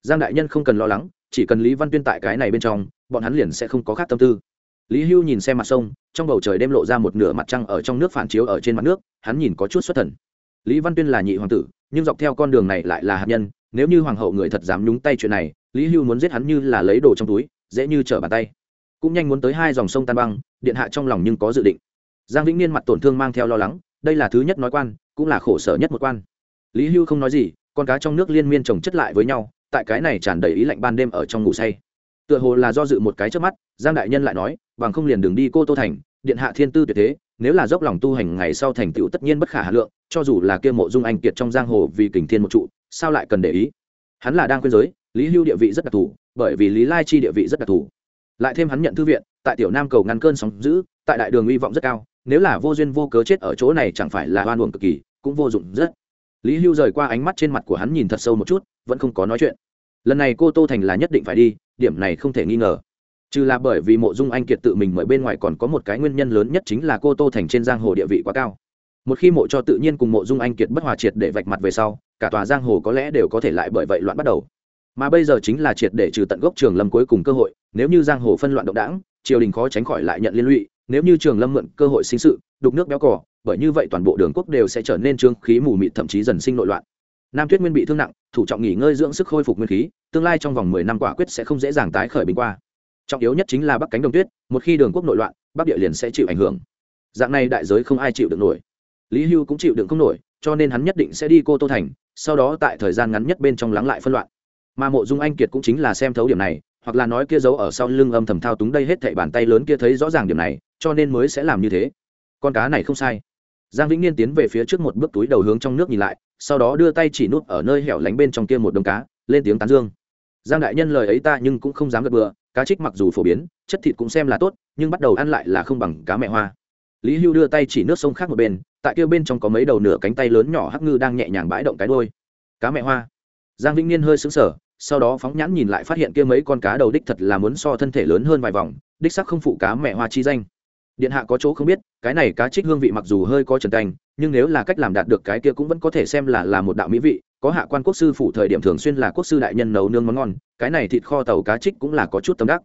Giang đại nhân không cần lo lắng, chỉ cần lý văn tuyên tại cái này bên trong, bọn hắn liền sẽ không có khác tâm tư lý hưu nhìn xem mặt sông, trong bầu trời đêm lộ ra một nửa mặt trăng ở trong nước phản chiếu ở trên mặt nước, hắn nhìn có chút xuất thần. Lý văn tuyên là nhị hoàng tử, nhưng dọc theo con đường này lại là hạt nhân, nếu như hoàng hậu người thật dám nhúng tay chuyện này, lý hưu muốn giết hắn như là lấy đồ trong túi, dễ như trở bàn tay. Cũng nhanh muốn tới hai dòng sông tan băng, điện hạ trong lòng nhưng có dự định. Giang vĩnh niên mặt tổn thương mang theo lo lắng, đây là thứ nhất nói quan, cũng là khổ sở nhất một quan. Lý hưu không nói gì, con cá trong nước liên miên trồng chất lại với nhau, tại cái này tràn đầy ý lạnh ban đêm ở trong ngủ say tựa hồ là do dự một cái trước mắt, giang đại nhân lại nói, bằng không liền đường đi cô tô thành, điện hạ thiên tư tuyệt thế, nếu là dốc lòng tu hành ngày sau thành tựu tất nhiên bất khả hà lượng, cho dù là kia mộ dung anh kiệt trong giang hồ vì kình thiên một trụ, sao lại cần để ý? Hắn là đang khuyên giới, lý hưu địa vị rất đặc thù, bởi vì lý lai chi địa vị rất đặc thù. Lại thêm hắn nhận thư viện, tại tiểu nam cầu ngăn cơn sóng giữ tại đại đường hy vọng rất cao, nếu là vô duyên vô cớ chết ở chỗ này chẳng phải là hoan uổng cực kỳ, cũng vô dụng rất. Lý hưu rời qua ánh mắt trên mặt của hắn nhìn thật sâu một chút, vẫn không có nói chuyện. Lần này cô tô thành là nhất định phải đi điểm này không thể nghi ngờ. Trừ là bởi vì mộ dung anh kiệt tự mình mời bên ngoài còn có một cái nguyên nhân lớn nhất chính là cô tô thành trên giang hồ địa vị quá cao. Một khi mộ cho tự nhiên cùng mộ dung anh kiệt bất hòa triệt để vạch mặt về sau, cả tòa giang hồ có lẽ đều có thể lại bởi vậy loạn bắt đầu. Mà bây giờ chính là triệt để trừ tận gốc trường lâm cuối cùng cơ hội, nếu như giang hồ phân loạn động đảng, triều đình khó tránh khỏi lại nhận liên lụy, nếu như trường lâm mượn cơ hội sinh sự, đục nước béo cỏ bởi như vậy toàn bộ đường quốc đều sẽ trở nên trương khí mù mịt thậm chí dần sinh nội loạn. Nam tuyết nguyên bị thương nặng thủ trọng nghỉ ngơi dưỡng sức khôi phục nguyên khí, tương lai trong vòng mười năm quả quyết sẽ không dễ dàng tái khởi bình qua. Trọng yếu nhất chính là bắc cánh đồng tuyết, một khi đường quốc nội loạn, bắc địa liền sẽ chịu ảnh hưởng. Dạng này đại giới không ai chịu được nổi. Lý hưu cũng chịu đựng không nổi, cho nên hắn nhất định sẽ đi cô tô thành, sau đó tại thời gian ngắn nhất bên trong lắng lại phân loạn. Mà mộ dung anh kiệt cũng chính là xem thấu điểm này, hoặc là nói kia giấu ở sau lưng âm thầm thao túng đây hết thảy bàn tay lớn kia thấy rõ ràng điểm này, cho nên mới sẽ làm như thế. Con cá này không sai. Giang vĩnh niên tiến về phía trước một bước túi đầu hướng trong nước nhìn lại sau đó đưa tay chỉ nút ở nơi hẻo lánh bên trong kia một đống cá, lên tiếng tán dương. Giang đại nhân lời ấy ta nhưng cũng không dám gật bừa, cá trích mặc dù phổ biến, chất thịt cũng xem là tốt, nhưng bắt đầu ăn lại là không bằng cá mẹ hoa. Lý hưu đưa tay chỉ nước sông khác một bên, tại kia bên trong có mấy đầu nửa cánh tay lớn nhỏ hắc ngư đang nhẹ nhàng bãi động cái đôi cá mẹ hoa. Giang vĩnh niên hơi sững sờ, sau đó phóng nhãn nhìn lại phát hiện kia mấy con cá đầu đích thật là muốn so thân thể lớn hơn vài vòng, đích sắc không phụ cá mẹ hoa chi danh. Điện hạ có chỗ không biết, cái này cá trích hương vị mặc dù hơi có trần canh nhưng nếu là cách làm đạt được cái kia cũng vẫn có thể xem là là một đạo mỹ vị, có hạ quan quốc sư phủ thời điểm thường xuyên là quốc sư đại nhân nấu nương món ngon, cái này thịt kho tàu cá trích cũng là có chút tâm đắc.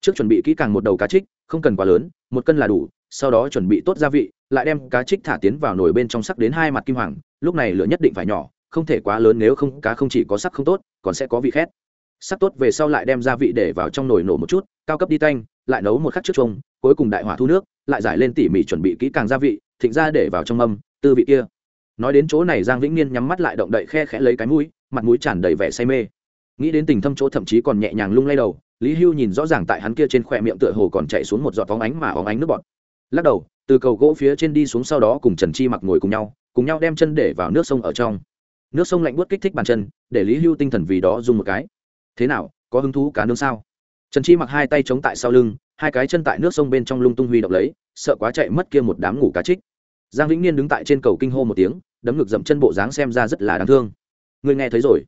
Trước chuẩn bị kỹ càng một đầu cá trích, không cần quá lớn, một cân là đủ, sau đó chuẩn bị tốt gia vị, lại đem cá trích thả tiến vào nồi bên trong sắc đến hai mặt kim hoàng, lúc này lửa nhất định phải nhỏ, không thể quá lớn nếu không cá không chỉ có sắc không tốt, còn sẽ có vị khét. Sắc tốt về sau lại đem gia vị để vào trong nồi nổ một chút, cao cấp đi tanh, lại nấu một khắc trước trông cuối cùng đại hỏa thu nước, lại giải lên tỉ mỉ chuẩn bị kỹ càng gia vị, thịnh ra để vào trong mâm tư vị kia. Nói đến chỗ này, giang vĩnh niên nhắm mắt lại động đậy khe khẽ lấy cái mũi, mặt mũi tràn đầy vẻ say mê. Nghĩ đến tình thâm chỗ thậm chí còn nhẹ nhàng lung lay đầu, lý hưu nhìn rõ ràng tại hắn kia trên khoe miệng tựa hồ còn chạy xuống một giọt phóng ánh mà óng ánh nước bọt. Lắc đầu, từ cầu gỗ phía trên đi xuống sau đó cùng trần chi mặc ngồi cùng nhau cùng nhau đem chân để vào nước sông ở trong. Nước sông lạnh buốt kích thích bàn chân, để lý hưu tinh thần vì đó dùng một cái. Thế nào, có hứng thú cá nương sao? Trần chi mặc hai tay chống tại sau lưng, hai cái chân tại nước sông bên trong lung tung huy động lấy, sợ quá chạy mất kia một đám ngủ cá trích giang vĩnh niên đứng tại trên cầu kinh hô một tiếng, đấm ngực dậm chân bộ dáng xem ra rất là đáng thương. Ngươi nghe thấy rồi?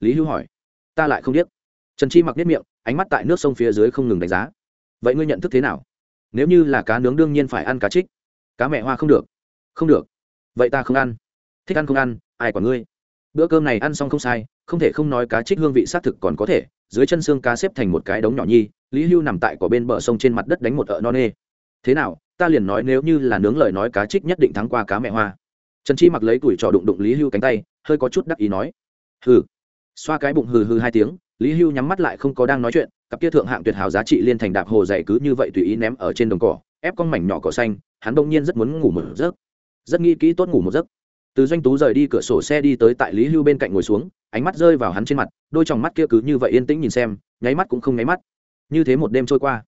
Lý hưu hỏi. Ta lại không biết. Trần chi mặc nếp miệng, ánh mắt tại nước sông phía dưới không ngừng đánh giá. Vậy ngươi nhận thức thế nào? Nếu như là cá nướng đương nhiên phải ăn cá trích. Cá mẹ hoa không được. Không được. Vậy ta không ăn. Thích ăn không ăn, ai quản ngươi? Bữa cơm này ăn xong không sai, không thể không nói cá trích hương vị xác thực còn có thể. Dưới chân xương cá xếp thành một cái đống nhỏ nhi, lý hưu nằm tại cỏ bên bờ sông trên mặt đất đánh một ợ non nê. Thế nào? Ta liền nói nếu như là nướng lời nói cá trích nhất định thắng qua cá mẹ hoa. Trần chi mặc lấy tuổi trò đụng đụng lý hưu cánh tay, hơi có chút đắc ý nói. Hừ. Xoa cái bụng hừ hừ hai tiếng, lý hưu nhắm mắt lại không có đang nói chuyện, cặp kia thượng hạng tuyệt hảo giá trị liên thành đạp hồ dày cứ như vậy tùy ý ném ở trên đồng cỏ, ép con mảnh nhỏ cỏ xanh, hắn bỗng nhiên rất muốn ngủ một giấc. Rất nghĩ kỹ tốt ngủ một giấc. Từ doanh tú rời đi cửa sổ xe đi tới tại lý hưu bên cạnh ngồi xuống, ánh mắt rơi vào hắn trên mặt, đôi t mắt kia cứ như vậy yên tĩnh nhìn xem, nháy mắt cũng không nháy mắt. Như thế một đêm trôi qua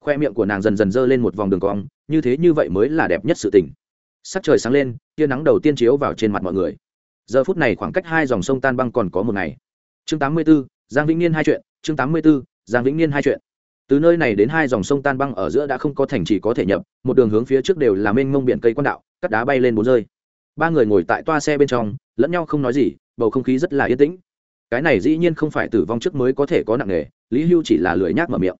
khoe miệng của nàng dần dần dơ lên một vòng đường cong như thế như vậy mới là đẹp nhất sự tình. Sắc trời sáng lên tia nắng đầu tiên chiếu vào trên mặt mọi người. Giờ phút này khoảng cách hai dòng sông tan băng còn có một ngày. Chương 84, giang vĩnh niên hai chuyện chương 84, giang vĩnh niên hai chuyện. Từ nơi này đến hai dòng sông tan băng ở giữa đã không có thành trì có thể nhập một đường hướng phía trước đều là mênh mông biển cây quan đạo cắt đá bay lên bốn rơi. Ba người ngồi tại toa xe bên trong lẫn nhau không nói gì bầu không khí rất là yên tĩnh. Cái này dĩ nhiên không phải tử vong trước mới có thể có nặng nề lý hưu chỉ là lười nhác mở miệng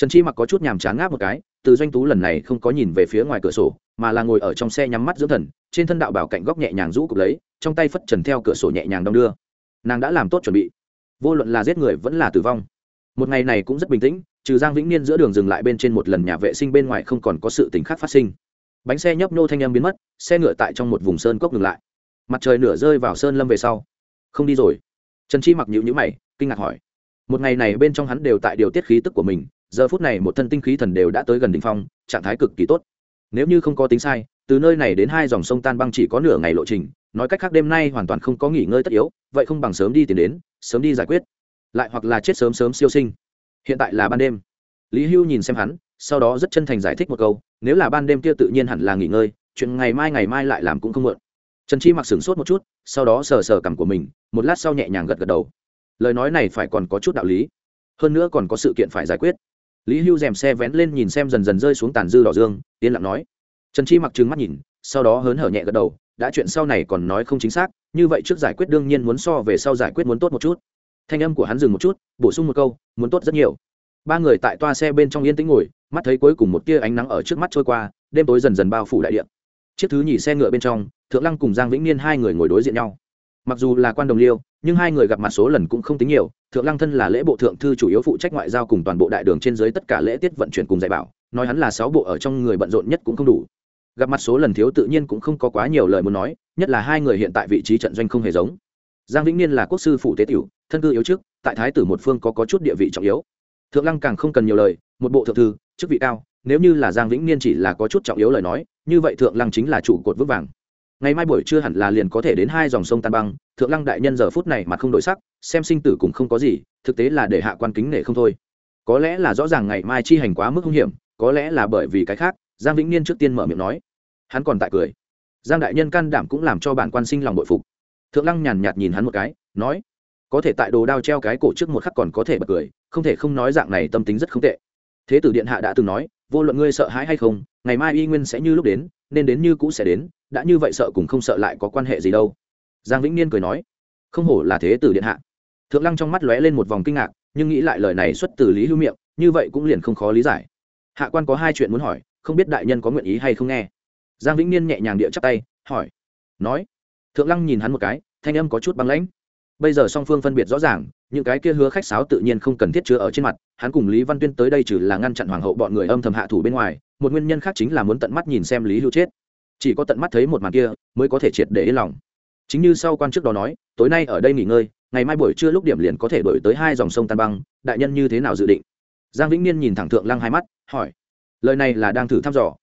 trần chi mặc có chút nhàm chán ngáp một cái, từ doanh tú lần này không có nhìn về phía ngoài cửa sổ, mà là ngồi ở trong xe nhắm mắt dưỡng thần, trên thân đạo bảo cạnh góc nhẹ nhàng rũ cục lấy, trong tay phất trần theo cửa sổ nhẹ nhàng đong đưa. Nàng đã làm tốt chuẩn bị. Vô luận là giết người vẫn là tử vong. Một ngày này cũng rất bình tĩnh, trừ giang vĩnh niên giữa đường dừng lại bên trên một lần nhà vệ sinh bên ngoài không còn có sự tình khác phát sinh. Bánh xe nhấp nô thanh em biến mất, xe ngựa tại trong một vùng sơn cốc ngừng lại. Mặt trời nửa rơi vào sơn lâm về sau. Không đi rồi. Trần chi mặc nhịu nhữ mày, kinh ngạc hỏi. Một ngày này bên trong hắn đều tại điều tiết khí tức của mình giờ phút này một thân tinh khí thần đều đã tới gần đ ỉ n h phong, trạng thái cực kỳ tốt. Nếu như không có tính sai, từ nơi này đến hai dòng sông tan băng chỉ có nửa ngày lộ trình, nói cách khác đêm nay hoàn toàn không có nghỉ ngơi tất yếu, vậy không bằng sớm đi tìm đến, sớm đi giải quyết. Lại hoặc là chết sớm sớm siêu sinh. Hiện tại là ban đêm. Lý hưu nhìn xem hắn, sau đó rất chân thành giải thích một câu, nếu là ban đêm kia tự nhiên hẳn là nghỉ ngơi, chuyện ngày mai ngày mai lại làm cũng không mượn. Trần chi mặc sửng sốt một chút, sau đó sờ sờ cằm của mình, một lát sau nhẹ nhàng gật gật đầu. Lời nói này phải còn có chút đạo lý. Hơn nữa còn có sự kiện phải giải quyết lý hưu dèm xe vén lên nhìn xem dần dần rơi xuống tàn dư đỏ dương, yên lặng nói. Trần chi mặc trừng mắt nhìn, sau đó hớn hở nhẹ gật đầu, đã chuyện sau này còn nói không chính xác, như vậy trước giải quyết đương nhiên muốn so về sau giải quyết muốn tốt một chút. Thanh âm của hắn dừng một chút, bổ sung một câu, muốn tốt rất nhiều. Ba người tại toa xe bên trong yên tĩnh ngồi, mắt thấy cuối cùng một tia ánh nắng ở trước mắt trôi qua, đêm tối dần dần bao phủ đại điện chiếc thứ nhì xe ngựa bên trong, thượng lăng cùng giang vĩnh niên hai người ngồi đối diện nhau mặc dù là quan đồng liêu nhưng hai người gặp mặt số lần cũng không tính nhiều. Thượng lăng thân là lễ bộ thượng thư chủ yếu phụ trách ngoại giao cùng toàn bộ đại đường trên dưới tất cả lễ tiết vận chuyển cùng dạy bảo. Nói hắn là sáu bộ ở trong người bận rộn nhất cũng không đủ. Gặp mặt số lần thiếu tự nhiên cũng không có quá nhiều lời muốn nói nhất là hai người hiện tại vị trí trận doanh không hề giống. Giang vĩnh niên là quốc sư phủ tế tiểu thân cư yếu trước tại thái tử một phương có, có chút địa vị trọng yếu. Thượng lăng càng không cần nhiều lời một bộ thượng thư chức vị cao nếu như là giang vĩnh niên chỉ là có chút trọng yếu lời nói như vậy thượng lăng chính là trụ cột vững vàng ngày mai buổi trưa hẳn là liền có thể đến hai dòng sông tan băng, thượng lăng đại nhân giờ phút này mà không đổi sắc, xem sinh tử cũng không có gì, thực tế là để hạ quan kính nể không thôi. Có lẽ là rõ ràng ngày mai chi hành quá mức hung hiểm, có lẽ là bởi vì cái khác, giang vĩnh niên trước tiên mở miệng nói. Hắn còn tại cười. Giang đại nhân can đảm cũng làm cho bản quan sinh lòng bội phục. Thượng lăng nhàn nhạt nhìn hắn một cái, nói, có thể tại đồ đao treo cái cổ trước một khắc còn có thể bật cười, không thể không nói dạng này tâm tính rất không tệ. Thế tử điện hạ đã từng nói, vô luận ngươi sợ hãi hay không, ngày mai y nguyên sẽ như lúc đến nên đến như cũ sẽ đến, đã như vậy sợ cùng không sợ lại có quan hệ gì đâu. Giang vĩnh niên cười nói, không hổ là thế tử điện hạ. Thượng lăng trong mắt lóe lên một vòng kinh ngạc, nhưng nghĩ lại lời này xuất từ lý hưu miệng, như vậy cũng liền không khó lý giải. Hạ quan có hai chuyện muốn hỏi, không biết đại nhân có nguyện ý hay không nghe. Giang vĩnh niên nhẹ nhàng địa chắp tay, hỏi, nói. Thượng lăng nhìn hắn một cái, thanh âm có chút băng lãnh bây giờ song phương phân biệt rõ ràng, những cái kia hứa khách sáo tự nhiên không cần thiết chứa ở trên mặt, hắn cùng lý văn tuyên tới đây trừ là ngăn chặn hoàng hậu bọn người âm thầm hạ thủ bên ngoài, một nguyên nhân khác chính là muốn tận mắt nhìn xem lý hưu chết. Chỉ có tận mắt thấy một màn kia, mới có thể triệt để yên lòng. Chính như sau quan chức đó nói, tối nay ở đây nghỉ ngơi, ngày mai buổi trưa lúc điểm liền có thể đổi tới hai dòng sông tan băng, đại nhân như thế nào dự định? Giang vĩnh niên nhìn thẳng thượng lăng hai mắt, hỏi. Lời này là đang thử thăm dò.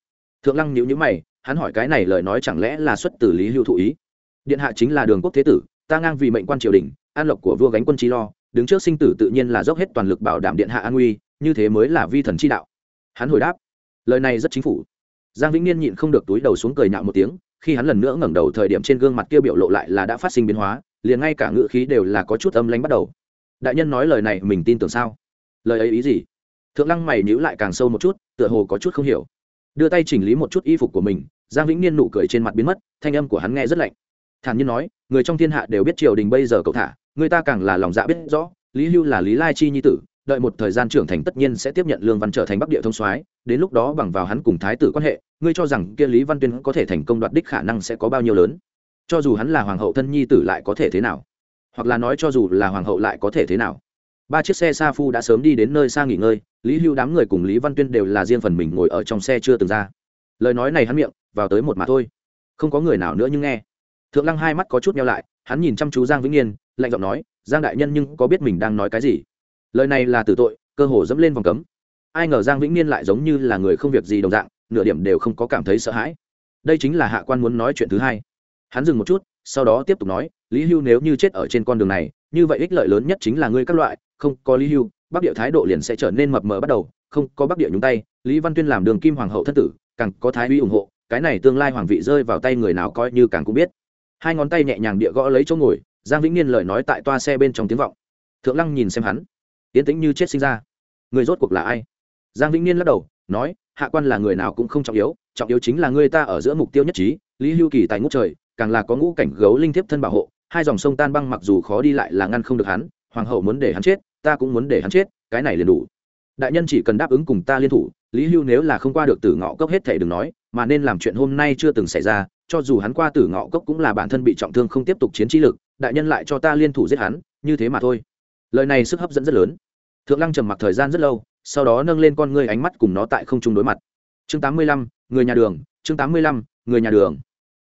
Thượng lăng nhíu nhíu mày, hắn hỏi cái này lời nói chẳng lẽ là xuất từ lý hưu thụ ý? Điện hạ chính là đường quốc thế tử ta ngang vì mệnh quan triều đình, an lộc của vua gánh quân trí lo, đứng trước sinh tử tự nhiên là dốc hết toàn lực bảo đảm điện hạ an nguy, như thế mới là vi thần chi đạo. Hắn hồi đáp. Lời này rất chính phủ. Giang vĩnh niên nhịn không được túi đầu xuống cười nhạo một tiếng, khi hắn lần nữa ngẩng đầu thời điểm trên gương mặt kia biểu lộ lại là đã phát sinh biến hóa, liền ngay cả ngữ khí đều là có chút âm lánh bắt đầu. Đại nhân nói lời này mình tin tưởng sao? Lời ấy ý gì? Thượng lăng mày nhíu lại càng sâu một chút, tựa hồ có chút không hiểu. Đưa tay chỉnh lý một chút y phục của mình, giang vĩnh niên nụ cười trên mặt biến mất, thanh âm của hắn nghe rất lạnh. Thản nhiên nói người trong thiên hạ đều biết triều đình bây giờ cậu thả, người ta càng là lòng dạ biết rõ, lý hưu là lý lai chi nhi tử, đợi một thời gian trưởng thành tất nhiên sẽ tiếp nhận lương văn trở thành bắc địa thông soái, đến lúc đó bằng vào hắn cùng thái tử quan hệ, ngươi cho rằng kia lý văn tuyên có thể thành công đoạt đích khả năng sẽ có bao nhiêu lớn? Cho dù hắn là hoàng hậu thân nhi tử lại có thể thế nào? Hoặc là nói cho dù là hoàng hậu lại có thể thế nào? Ba chiếc xe sa phu đã sớm đi đến nơi xa nghỉ ngơi, lý hưu đám người cùng lý văn tuyên đều là riêng phần mình ngồi ở trong xe chưa từng ra. Lời nói này hắn miệng, vào tới một mà thôi. Không có người nào nữa nhưng nghe thượng lăng hai mắt có chút nhau lại, hắn nhìn chăm chú giang vĩnh yên lạnh giọng nói, giang đại nhân nhưng có biết mình đang nói cái gì? Lời này là tử tội, cơ hồ dẫm lên vòng cấm. Ai ngờ giang vĩnh niên lại giống như là người không việc gì đồng dạng, nửa điểm đều không có cảm thấy sợ hãi. Đây chính là hạ quan muốn nói chuyện thứ hai. Hắn dừng một chút, sau đó tiếp tục nói, lý hưu nếu như chết ở trên con đường này, như vậy ích lợi lớn nhất chính là ngươi các loại, không có lý hưu, bắc địa thái độ liền sẽ trở nên mập mờ bắt đầu, không có bắc địa nhúng tay, lý văn tuyên làm đường kim hoàng hậu thất tử, càng có thái uy ủng hộ, cái này tương lai hoàng vị rơi vào tay người nào coi như càng cũng biết hai ngón tay nhẹ nhàng địa gõ lấy chỗ ngồi, giang vĩnh niên lời nói tại toa xe bên trong tiếng vọng. Thượng lăng nhìn xem hắn. Tiến tĩnh như chết sinh ra. Người rốt cuộc là ai? Giang vĩnh niên lắc đầu, nói, hạ quan là người nào cũng không trọng yếu trọng yếu chính là người ta ở giữa mục tiêu nhất trí, lý hưu kỳ tại ngũ trời, càng là có ngũ cảnh gấu linh thiếp thân bảo hộ, hai dòng sông tan băng mặc dù khó đi lại là ngăn không được hắn, hoàng hậu muốn để hắn chết, ta cũng muốn để hắn chết, cái này liền đủ. Đại nhân chỉ cần đáp ứng cùng ta liên thủ, lý hưu nếu là không qua được tử ngọ cốc hết thể đừng nói, mà nên làm chuyện hôm nay chưa từng xảy ra cho dù hắn qua tử ngọ cốc cũng là bản thân bị trọng thương không tiếp tục chiến trí lực, đại nhân lại cho ta liên thủ giết hắn, như thế mà thôi. Lời này sức hấp dẫn rất lớn. Thượng lăng trầm mặc thời gian rất lâu, sau đó nâng lên con ngươi ánh mắt cùng nó tại không trung đối mặt. Chương tám mươi lăm, người nhà đường, chương tám mươi lăm, người nhà đường.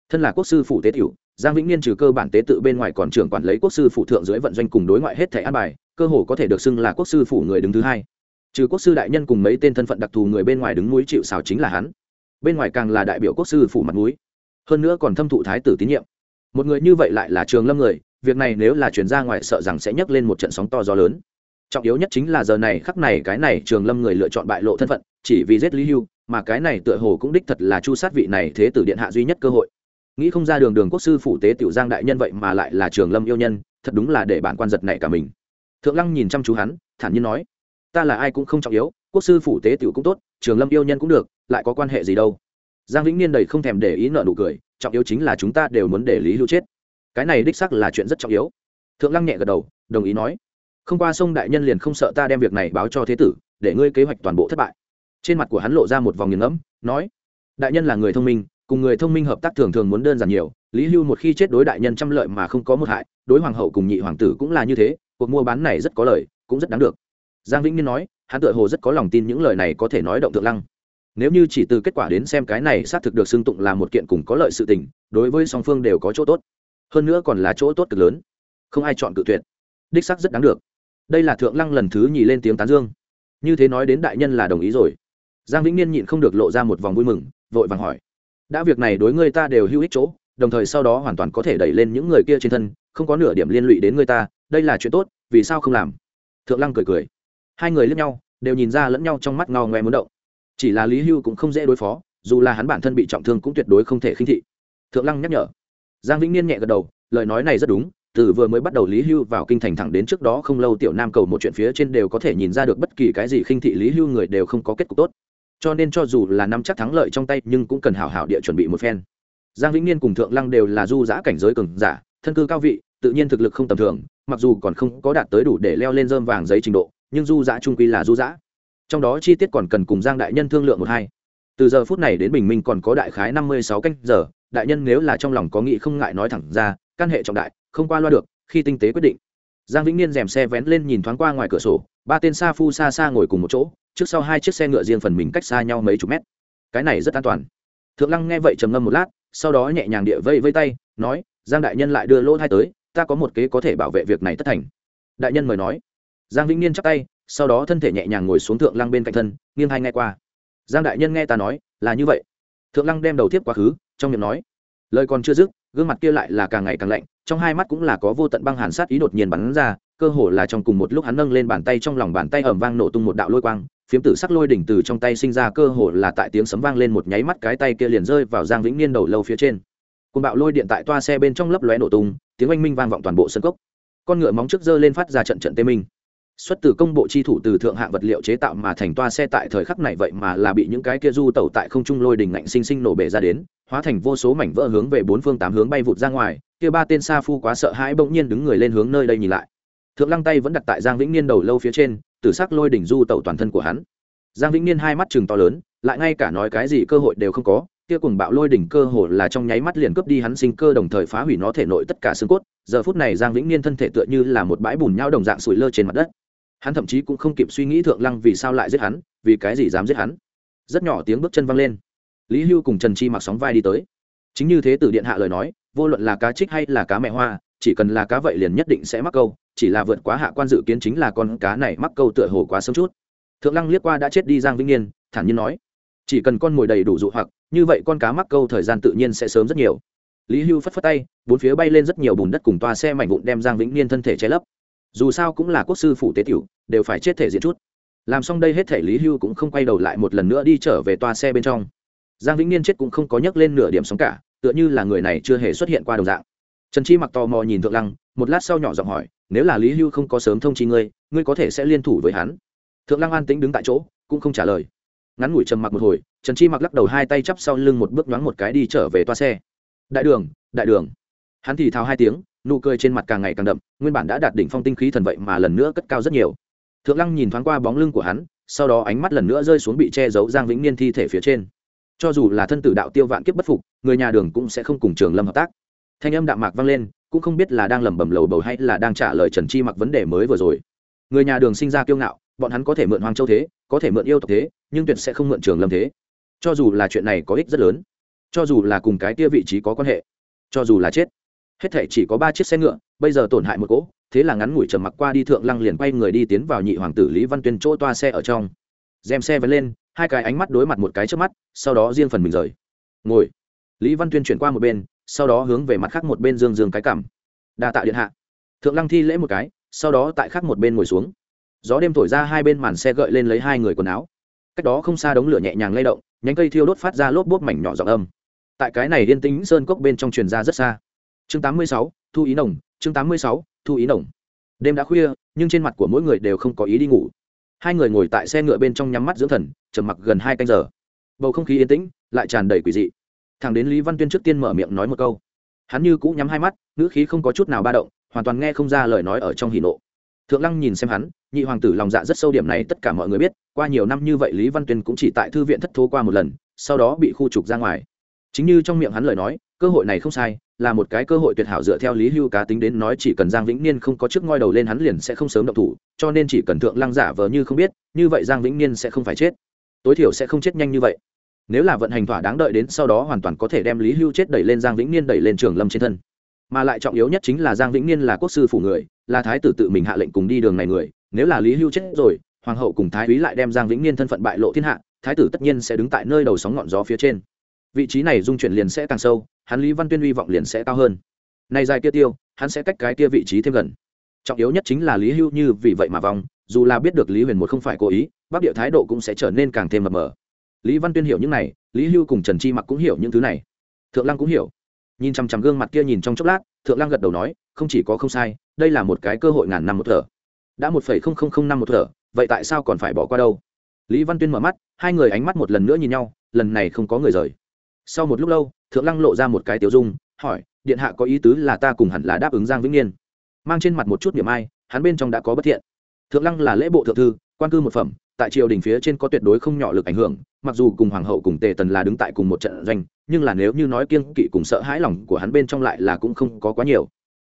Thân là quốc sư phủ tế tiểu, giang vĩnh niên trừ cơ bản tế tự bên ngoài còn trưởng quản lấy quốc sư phủ thượng dưới vận doanh cùng đối ngoại hết thẻ an bài, cơ hồ có thể được xưng là quốc sư phủ người đứng thứ hai. Trừ quốc sư đại nhân cùng mấy tên thân phận đặc thù người bên ngoài đứng núi chịu xào chính là hắn. Bên ngoài càng là đại biểu quốc sư phủ mặt núi hơn nữa còn thâm thụ thái tử tín nhiệm. Một người như vậy lại là trường lâm người, việc này nếu là chuyển ra ngoài sợ rằng sẽ nhấc lên một trận sóng to gió lớn. Trọng yếu nhất chính là giờ này khắc này cái này trường lâm người lựa chọn bại lộ thân phận, chỉ vì giết lý hưu, mà cái này tựa hồ cũng đích thật là chu sát vị này thế tử điện hạ duy nhất cơ hội. Nghĩ không ra đường đường quốc sư phủ tế tiểu giang đại nhân vậy mà lại là trường lâm yêu nhân, thật đúng là để bản quan giật này cả mình. Thượng lăng nhìn chăm chú hắn, thản nhiên nói, ta là ai cũng không trọng yếu, quốc sư phủ tế tiểu cũng tốt, trường lâm yêu nhân cũng được, lại có quan hệ gì đâu? Giang vĩnh niên đầy không thèm để ý nợ nụ cười, trọng yếu chính là chúng ta đều muốn để lý hưu chết. Cái này đích sắc là chuyện rất trọng yếu. Thượng lăng nhẹ gật đầu, đồng ý nói. Không qua sông đại nhân liền không sợ ta đem việc này báo cho thế tử, để ngươi kế hoạch toàn bộ thất bại. Trên mặt của hắn lộ ra một vòng nghiền ngẫm, nói. Đại nhân là người thông minh, cùng người thông minh hợp tác thường thường muốn đơn giản nhiều. Lý hưu một khi chết đối đại nhân trăm lợi mà không có một hại, đối hoàng hậu cùng nhị hoàng tử cũng là như thế, cuộc mua bán này rất có lời, cũng rất đáng được. Giang vĩnh niên nói, hắn tự hồ rất có lòng tin những lời này có thể nói động thượng lăng nếu như chỉ từ kết quả đến xem cái này xác thực được xưng tụng là một kiện cùng có lợi sự tình, đối với song phương đều có chỗ tốt. Hơn nữa còn là chỗ tốt cực lớn. Không ai chọn cự tuyệt. Đích sắc rất đáng được. Đây là thượng lăng lần thứ nhì lên tiếng tán dương. Như thế nói đến đại nhân là đồng ý rồi. Giang vĩnh niên nhịn không được lộ ra một vòng vui mừng, vội vàng hỏi. Đã việc này đối người ta đều hữu ích chỗ, đồng thời sau đó hoàn toàn có thể đẩy lên những người kia trên thân, không có nửa điểm liên lụy đến người ta, đây là chuyện tốt, vì sao không làm? Thượng lăng cười cười. Hai người lướt nhau, đều nhìn ra lẫn nhau trong mắt ngao ngoe muốn động chỉ là lý hưu cũng không dễ đối phó, dù là hắn bản thân bị trọng thương cũng tuyệt đối không thể khinh thị. Thượng lăng nhắc nhở. Giang vĩnh niên nhẹ gật đầu, lời nói này rất đúng, từ vừa mới bắt đầu lý hưu vào kinh thành thẳng đến trước đó không lâu tiểu nam cầu một chuyện phía trên đều có thể nhìn ra được bất kỳ cái gì khinh thị lý hưu người đều không có kết cục tốt. Cho nên cho dù là nắm chắc thắng lợi trong tay, nhưng cũng cần hảo hảo địa chuẩn bị một phen. Giang vĩnh niên cùng thượng lăng đều là du giã cảnh giới cường giả, thân cư cao vị, tự nhiên thực lực không tầm thường, mặc dù còn không có đạt tới đủ để leo lên dơm vàng giấy trình độ, nhưng du giã trung quy là du giã trong đó chi tiết còn cần cùng giang đại nhân thương lượng một hai. Từ giờ phút này đến bình minh còn có đại khái năm mươi sáu canh giờ, đại nhân nếu là trong lòng có nghị không ngại nói thẳng ra, căn hệ trọng đại, không qua loa được, khi tinh tế quyết định. Giang vĩnh niên dèm xe vén lên nhìn thoáng qua ngoài cửa sổ, ba tên sa phu xa xa ngồi cùng một chỗ, trước sau hai chiếc xe ngựa riêng phần mình cách xa nhau mấy chục mét. Cái này rất an toàn. Thượng lăng nghe vậy trầm ngâm một lát, sau đó nhẹ nhàng địa vây vây tay, nói, giang đại nhân lại đưa lỗ thai tới, ta có một kế có thể bảo vệ việc này tất thành. Đại nhân mời nói giang vĩnh niên chắp tay, sau đó thân thể nhẹ nhàng ngồi xuống thượng lăng bên cạnh thân, nghiêng hai nghe qua. Giang đại nhân nghe ta nói, là như vậy. Thượng lăng đem đầu tiếp quá khứ, trong miệng nói. Lời còn chưa dứt, gương mặt kia lại là càng ngày càng lạnh, trong hai mắt cũng là có vô tận băng hàn sát ý đột nhiên bắn ra, cơ hồ là trong cùng một lúc hắn nâng lên bàn tay trong lòng bàn tay ẩm vang nổ tung một đạo lôi quang, phiếm tử sắc lôi đỉnh từ trong tay sinh ra cơ hồ là tại tiếng sấm vang lên một nháy mắt cái tay kia liền rơi vào giang vĩnh niên đầu lâu phía trên. Côn bạo lôi điện tại toa xe bên trong lấp lóe nổ tung, tiếng oanh minh vang vọng toàn bộ sân cốc. Con ngựa móng trước dơ lên phát ra trận trận tê minh xuất từ công bộ chi thủ từ thượng hạng vật liệu chế tạo mà thành toa xe tại thời khắc này vậy mà là bị những cái kia du tẩu tại không trung lôi đình ngạnh sinh sinh nổ bể ra đến, hóa thành vô số mảnh vỡ hướng về bốn phương tám hướng bay vụt ra ngoài, kia ba tên sa phu quá sợ hãi bỗng nhiên đứng người lên hướng nơi đây nhìn lại. Thượng lăng tay vẫn đặt tại giang vĩnh niên đầu lâu phía trên từ sắc lôi đỉnh du tẩu toàn thân của hắn. Giang vĩnh niên hai mắt chừng to lớn, lại ngay cả nói cái gì cơ hội đều không có, kia cùng bạo lôi đỉnh cơ hồ là trong nháy mắt liền cướp đi hắn sinh cơ đồng thời phá hủy nó thể nội tất cả xương cốt. Giờ phút này giang vĩnh niên thân thể tựa như là một bãi bùn nhau đồng dạng sủi lơ trên mặt đất hắn thậm chí cũng không kịp suy nghĩ thượng lăng vì sao lại giết hắn, vì cái gì dám giết hắn. Rất nhỏ tiếng bước chân văng lên. Lý hưu cùng trần chi mặc sóng vai đi tới. Chính như thế tử điện hạ lời nói, vô luận là cá trích hay là cá mẹ hoa, chỉ cần là cá vậy liền nhất định sẽ mắc câu, chỉ là vượt quá hạ quan dự kiến chính là con cá này mắc câu tựa hồ quá sớm chút. Thượng lăng liếc qua đã chết đi giang vĩnh niên, thản nhiên nói, chỉ cần con mồi đầy đủ dụ hoặc, như vậy con cá mắc câu thời gian tự nhiên sẽ sớm rất nhiều. Lý hưu phất phất tay, bốn phía bay lên rất nhiều bùn đất cùng toa xe mảnh vụn đem giang vĩnh niên thân thể che lấp. Dù sao cũng là quốc sư phủ tế tiểu đều phải chết thể diện chút. Làm xong đây hết thể lý hưu cũng không quay đầu lại một lần nữa đi trở về toa xe bên trong. Giang vĩnh niên chết cũng không có nhắc lên nửa điểm sóng cả, tựa như là người này chưa hề xuất hiện qua đồng dạng. Trần chi mặc tò mò nhìn thượng lăng, một lát sau nhỏ giọng hỏi, nếu là lý hưu không có sớm thông chi ngươi ngươi có thể sẽ liên thủ với hắn? Thượng lăng an tĩnh đứng tại chỗ, cũng không trả lời. Ngắn ngủi trầm mặc một hồi, trần chi mặc lắc đầu hai tay chắp sau lưng một bước nhoáng một cái đi trở về toa xe. Đại đường đại đường. Hắn thì thào hai tiếng, nụ cười trên mặt càng ngày càng đậm, nguyên bản đã đạt đỉnh phong tinh khí thần vậy mà lần nữa cất cao rất nhiều thượng lăng nhìn thoáng qua bóng lưng của hắn, sau đó ánh mắt lần nữa rơi xuống bị che giấu giang vĩnh niên thi thể phía trên. Cho dù là thân tử đạo tiêu vạn kiếp bất phục, người nhà đường cũng sẽ không cùng trường lâm hợp tác. Thanh âm đạm mạc vang lên, cũng không biết là đang lẩm bẩm lầu bầu hay là đang trả lời trần chi mặc vấn đề mới vừa rồi. Người nhà đường sinh ra kiêu ngạo, bọn hắn có thể mượn hoàng châu thế, có thể mượn yêu tộc thế, nhưng tuyệt sẽ không mượn trường lâm thế. Cho dù là chuyện này có ích rất lớn, cho dù là cùng cái tia vị trí có quan hệ, cho dù là chết, hết thể chỉ có ba chiếc xe ngựa, bây giờ tổn hại một cỗ thế là ngắn ngủi trầm mặc qua đi thượng lăng liền quay người đi tiến vào nhị hoàng tử lý văn tuyên chỗ toa xe ở trong. Dèm xe vẫn lên hai cái ánh mắt đối mặt một cái trước mắt sau đó riêng phần mình rời. Ngồi. Lý văn tuyên chuyển qua một bên sau đó hướng về mặt khác một bên dương dương cái cảm. Đa tạ điện hạ. Thượng lăng thi lễ một cái sau đó tại khác một bên ngồi xuống. Gió đêm thổi ra hai bên màn xe gợi lên lấy hai người quần áo. Cách đó không xa đống lửa nhẹ nhàng lay động nhánh cây thiêu đốt phát ra lốp bốp mảnh nhỏ giọng âm. Tại cái này yên tĩnh sơn cốc bên trong truyền ra rất xa. Chương 86, thu ý nồng chương 86, thu ý nồng. Đêm đã khuya, nhưng trên mặt của mỗi người đều không có ý đi ngủ. Hai người ngồi tại xe ngựa bên trong nhắm mắt dưỡng thần, trầm mặc gần hai canh giờ. Bầu không khí yên tĩnh, lại tràn đầy quỷ dị. Thằng đến lý văn tuyên trước tiên mở miệng nói một câu. Hắn như cũ nhắm hai mắt, ngữ khí không có chút nào ba động, hoàn toàn nghe không ra lời nói ở trong hỉ nộ. Thượng lăng nhìn xem hắn, nhị hoàng tử lòng dạ rất sâu điểm này tất cả mọi người biết, qua nhiều năm như vậy lý văn tuyên cũng chỉ tại thư viện thất thố qua một lần, sau đó bị khu trục ra ngoài. Chính như trong miệng hắn lời nói, cơ hội này không sai là một cái cơ hội tuyệt hảo dựa theo lý hưu cá tính đến nói chỉ cần giang vĩnh niên không có chiếc ngoi đầu lên hắn liền sẽ không sớm động thủ, cho nên chỉ cần thượng lăng giả vờ như không biết, như vậy giang vĩnh niên sẽ không phải chết. Tối thiểu sẽ không chết nhanh như vậy. Nếu là vận hành thỏa đáng đợi đến sau đó hoàn toàn có thể đem lý hưu chết đẩy lên giang vĩnh niên đẩy lên trường lâm trên thân. Mà lại trọng yếu nhất chính là giang vĩnh niên là quốc sư phủ người, là thái tử tự mình hạ lệnh cùng đi đường này người, nếu là lý hưu chết rồi, hoàng hậu cùng thái úy lại đem giang vĩnh niên thân phận bại lộ thiên hạ, thái tử tất nhiên sẽ đứng tại nơi đầu sóng ngọn gió phía trên vị trí này dung chuyển liền sẽ càng sâu, hắn lý văn tuyên hy vọng liền sẽ cao hơn. Này dài kia tiêu, hắn sẽ cách cái kia vị trí thêm gần. Trọng yếu nhất chính là lý hưu như vì vậy mà vòng, dù là biết được lý huyền một không phải cố ý bắc địa thái độ cũng sẽ trở nên càng thêm mập mờ. Lý văn tuyên hiểu những này, lý hưu cùng trần chi mặc cũng hiểu những thứ này. Thượng lăng cũng hiểu. Nhìn chằm chằm gương mặt kia nhìn trong chốc lát, thượng lăng gật đầu nói, không chỉ có không sai, đây là một cái cơ hội ngàn năm một thở. Đã một phẩy không không không năm một thở, vậy tại sao còn phải bỏ qua đâu? Lý văn tuyên mở mắt, hai người ánh mắt một lần nữa nhìn nhau, lần này không có người rời sau một lúc lâu, thượng lăng lộ ra một cái tiểu dung, hỏi, điện hạ có ý tứ là ta cùng hẳn là đáp ứng giang vĩnh niên? Mang trên mặt một chút niềm ai, hắn bên trong đã có bất thiện. Thượng lăng là lễ bộ thượng thư, quan cư một phẩm, tại triều đình phía trên có tuyệt đối không nhỏ lực ảnh hưởng, mặc dù cùng hoàng hậu cùng tề tần là đứng tại cùng một trận doanh, nhưng là nếu như nói kiên kỵ cùng sợ hãi lòng của hắn bên trong lại là cũng không có quá nhiều.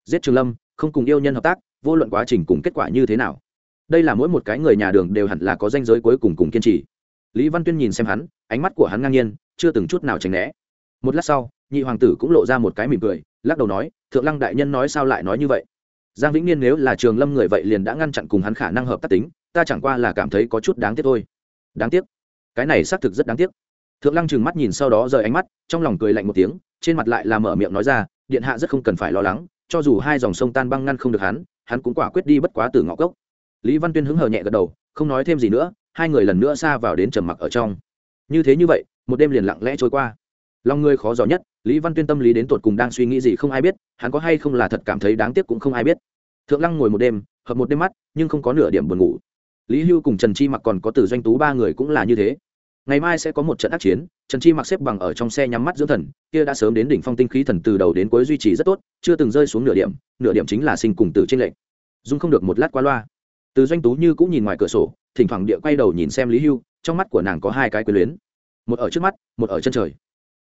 Giết trường lâm, không cùng yêu nhân hợp tác, vô luận quá trình cùng kết quả như thế nào. Đây là mỗi một cái người nhà đường đều hẳn là có danh giới cuối cùng cùng kiên trì. Lý văn tuyên nhìn xem hắn, ánh mắt của hắn ngang nhiên chưa từng chút nào tránh né. Một lát sau, nhị hoàng tử cũng lộ ra một cái mỉm cười, lắc đầu nói, thượng lăng đại nhân nói sao lại nói như vậy? Giang vĩnh niên nếu là trường lâm người vậy liền đã ngăn chặn cùng hắn khả năng hợp tác tính, ta chẳng qua là cảm thấy có chút đáng tiếc thôi. Đáng tiếc? Cái này xác thực rất đáng tiếc. Thượng lăng trừng mắt nhìn sau đó rời ánh mắt, trong lòng cười lạnh một tiếng, trên mặt lại là mở miệng nói ra, điện hạ rất không cần phải lo lắng, cho dù hai dòng sông tan băng ngăn không được hắn hắn cũng quả quyết đi bất quá từ ngõ cốc. Lý văn tuyên hứng hờ nhẹ gật đầu, không nói thêm gì nữa, hai người lần nữa xa vào đến trầm mặc ở trong. Như thế như vậy một đêm liền lặng lẽ trôi qua. Lòng người khó giỏ nhất, lý văn tuyên tâm lý đến tột cùng đang suy nghĩ gì không ai biết, hắn có hay không là thật cảm thấy đáng tiếc cũng không ai biết. Thượng lăng ngồi một đêm, hợp một đêm mắt, nhưng không có nửa điểm buồn ngủ. Lý hưu cùng trần chi mặc còn có từ doanh tú ba người cũng là như thế. Ngày mai sẽ có một trận ác chiến, trần chi mặc xếp bằng ở trong xe nhắm mắt dưỡng thần, kia đã sớm đến đỉnh phong tinh khí thần từ đầu đến cuối duy trì rất tốt, chưa từng rơi xuống nửa điểm nửa điểm chính là sinh cùng tử trên lệnh. Dung không được một lát qua loa. Từ doanh tú như cũng nhìn ngoài cửa sổ, thỉnh thoảng địa quay đầu nhìn xem lý hưu, trong mắt của nàng có hai cái quyền luyến một ở trước mắt, một ở chân trời.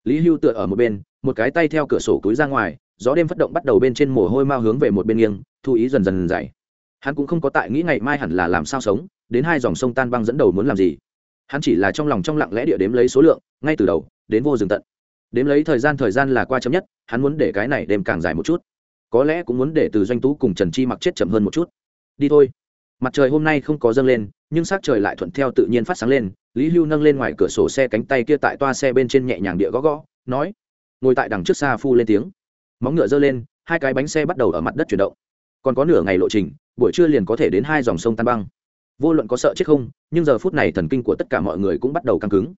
Lý hưu tựa ở một bên, một cái tay theo cửa sổ túi ra ngoài, gió đêm phất động bắt đầu bên trên mồ hôi mao hướng về một bên nghiêng, thu ý dần dần dày. Hắn cũng không có tại nghĩ ngày mai hẳn là làm sao sống, đến hai dòng sông tan băng dẫn đầu muốn làm gì. Hắn chỉ là trong lòng trong lặng lẽ địa đếm lấy số lượng, ngay từ đầu, đến vô dừng tận. Đếm lấy thời gian thời gian là qua chấm nhất, hắn muốn để cái này đêm càng dài một chút. Có lẽ cũng muốn để từ doanh tú cùng trần chi mặc chết chậm hơn một chút. Đi thôi. Mặt trời hôm nay không có dâng lên, nhưng s trời lại thuận theo tự nhiên phát sáng lên lý hưu nâng lên ngoài cửa sổ xe cánh tay kia tại toa xe bên trên nhẹ nhàng địa gõ gõ, nói, ngồi tại đằng trước xa phu lên tiếng. Móng ngựa giơ lên, hai cái bánh xe bắt đầu ở mặt đất chuyển động. Còn có nửa ngày lộ trình, buổi trưa liền có thể đến hai dòng sông tan băng. Vô luận có sợ chết không, nhưng giờ phút này thần kinh của tất cả mọi người cũng bắt đầu căng cứng.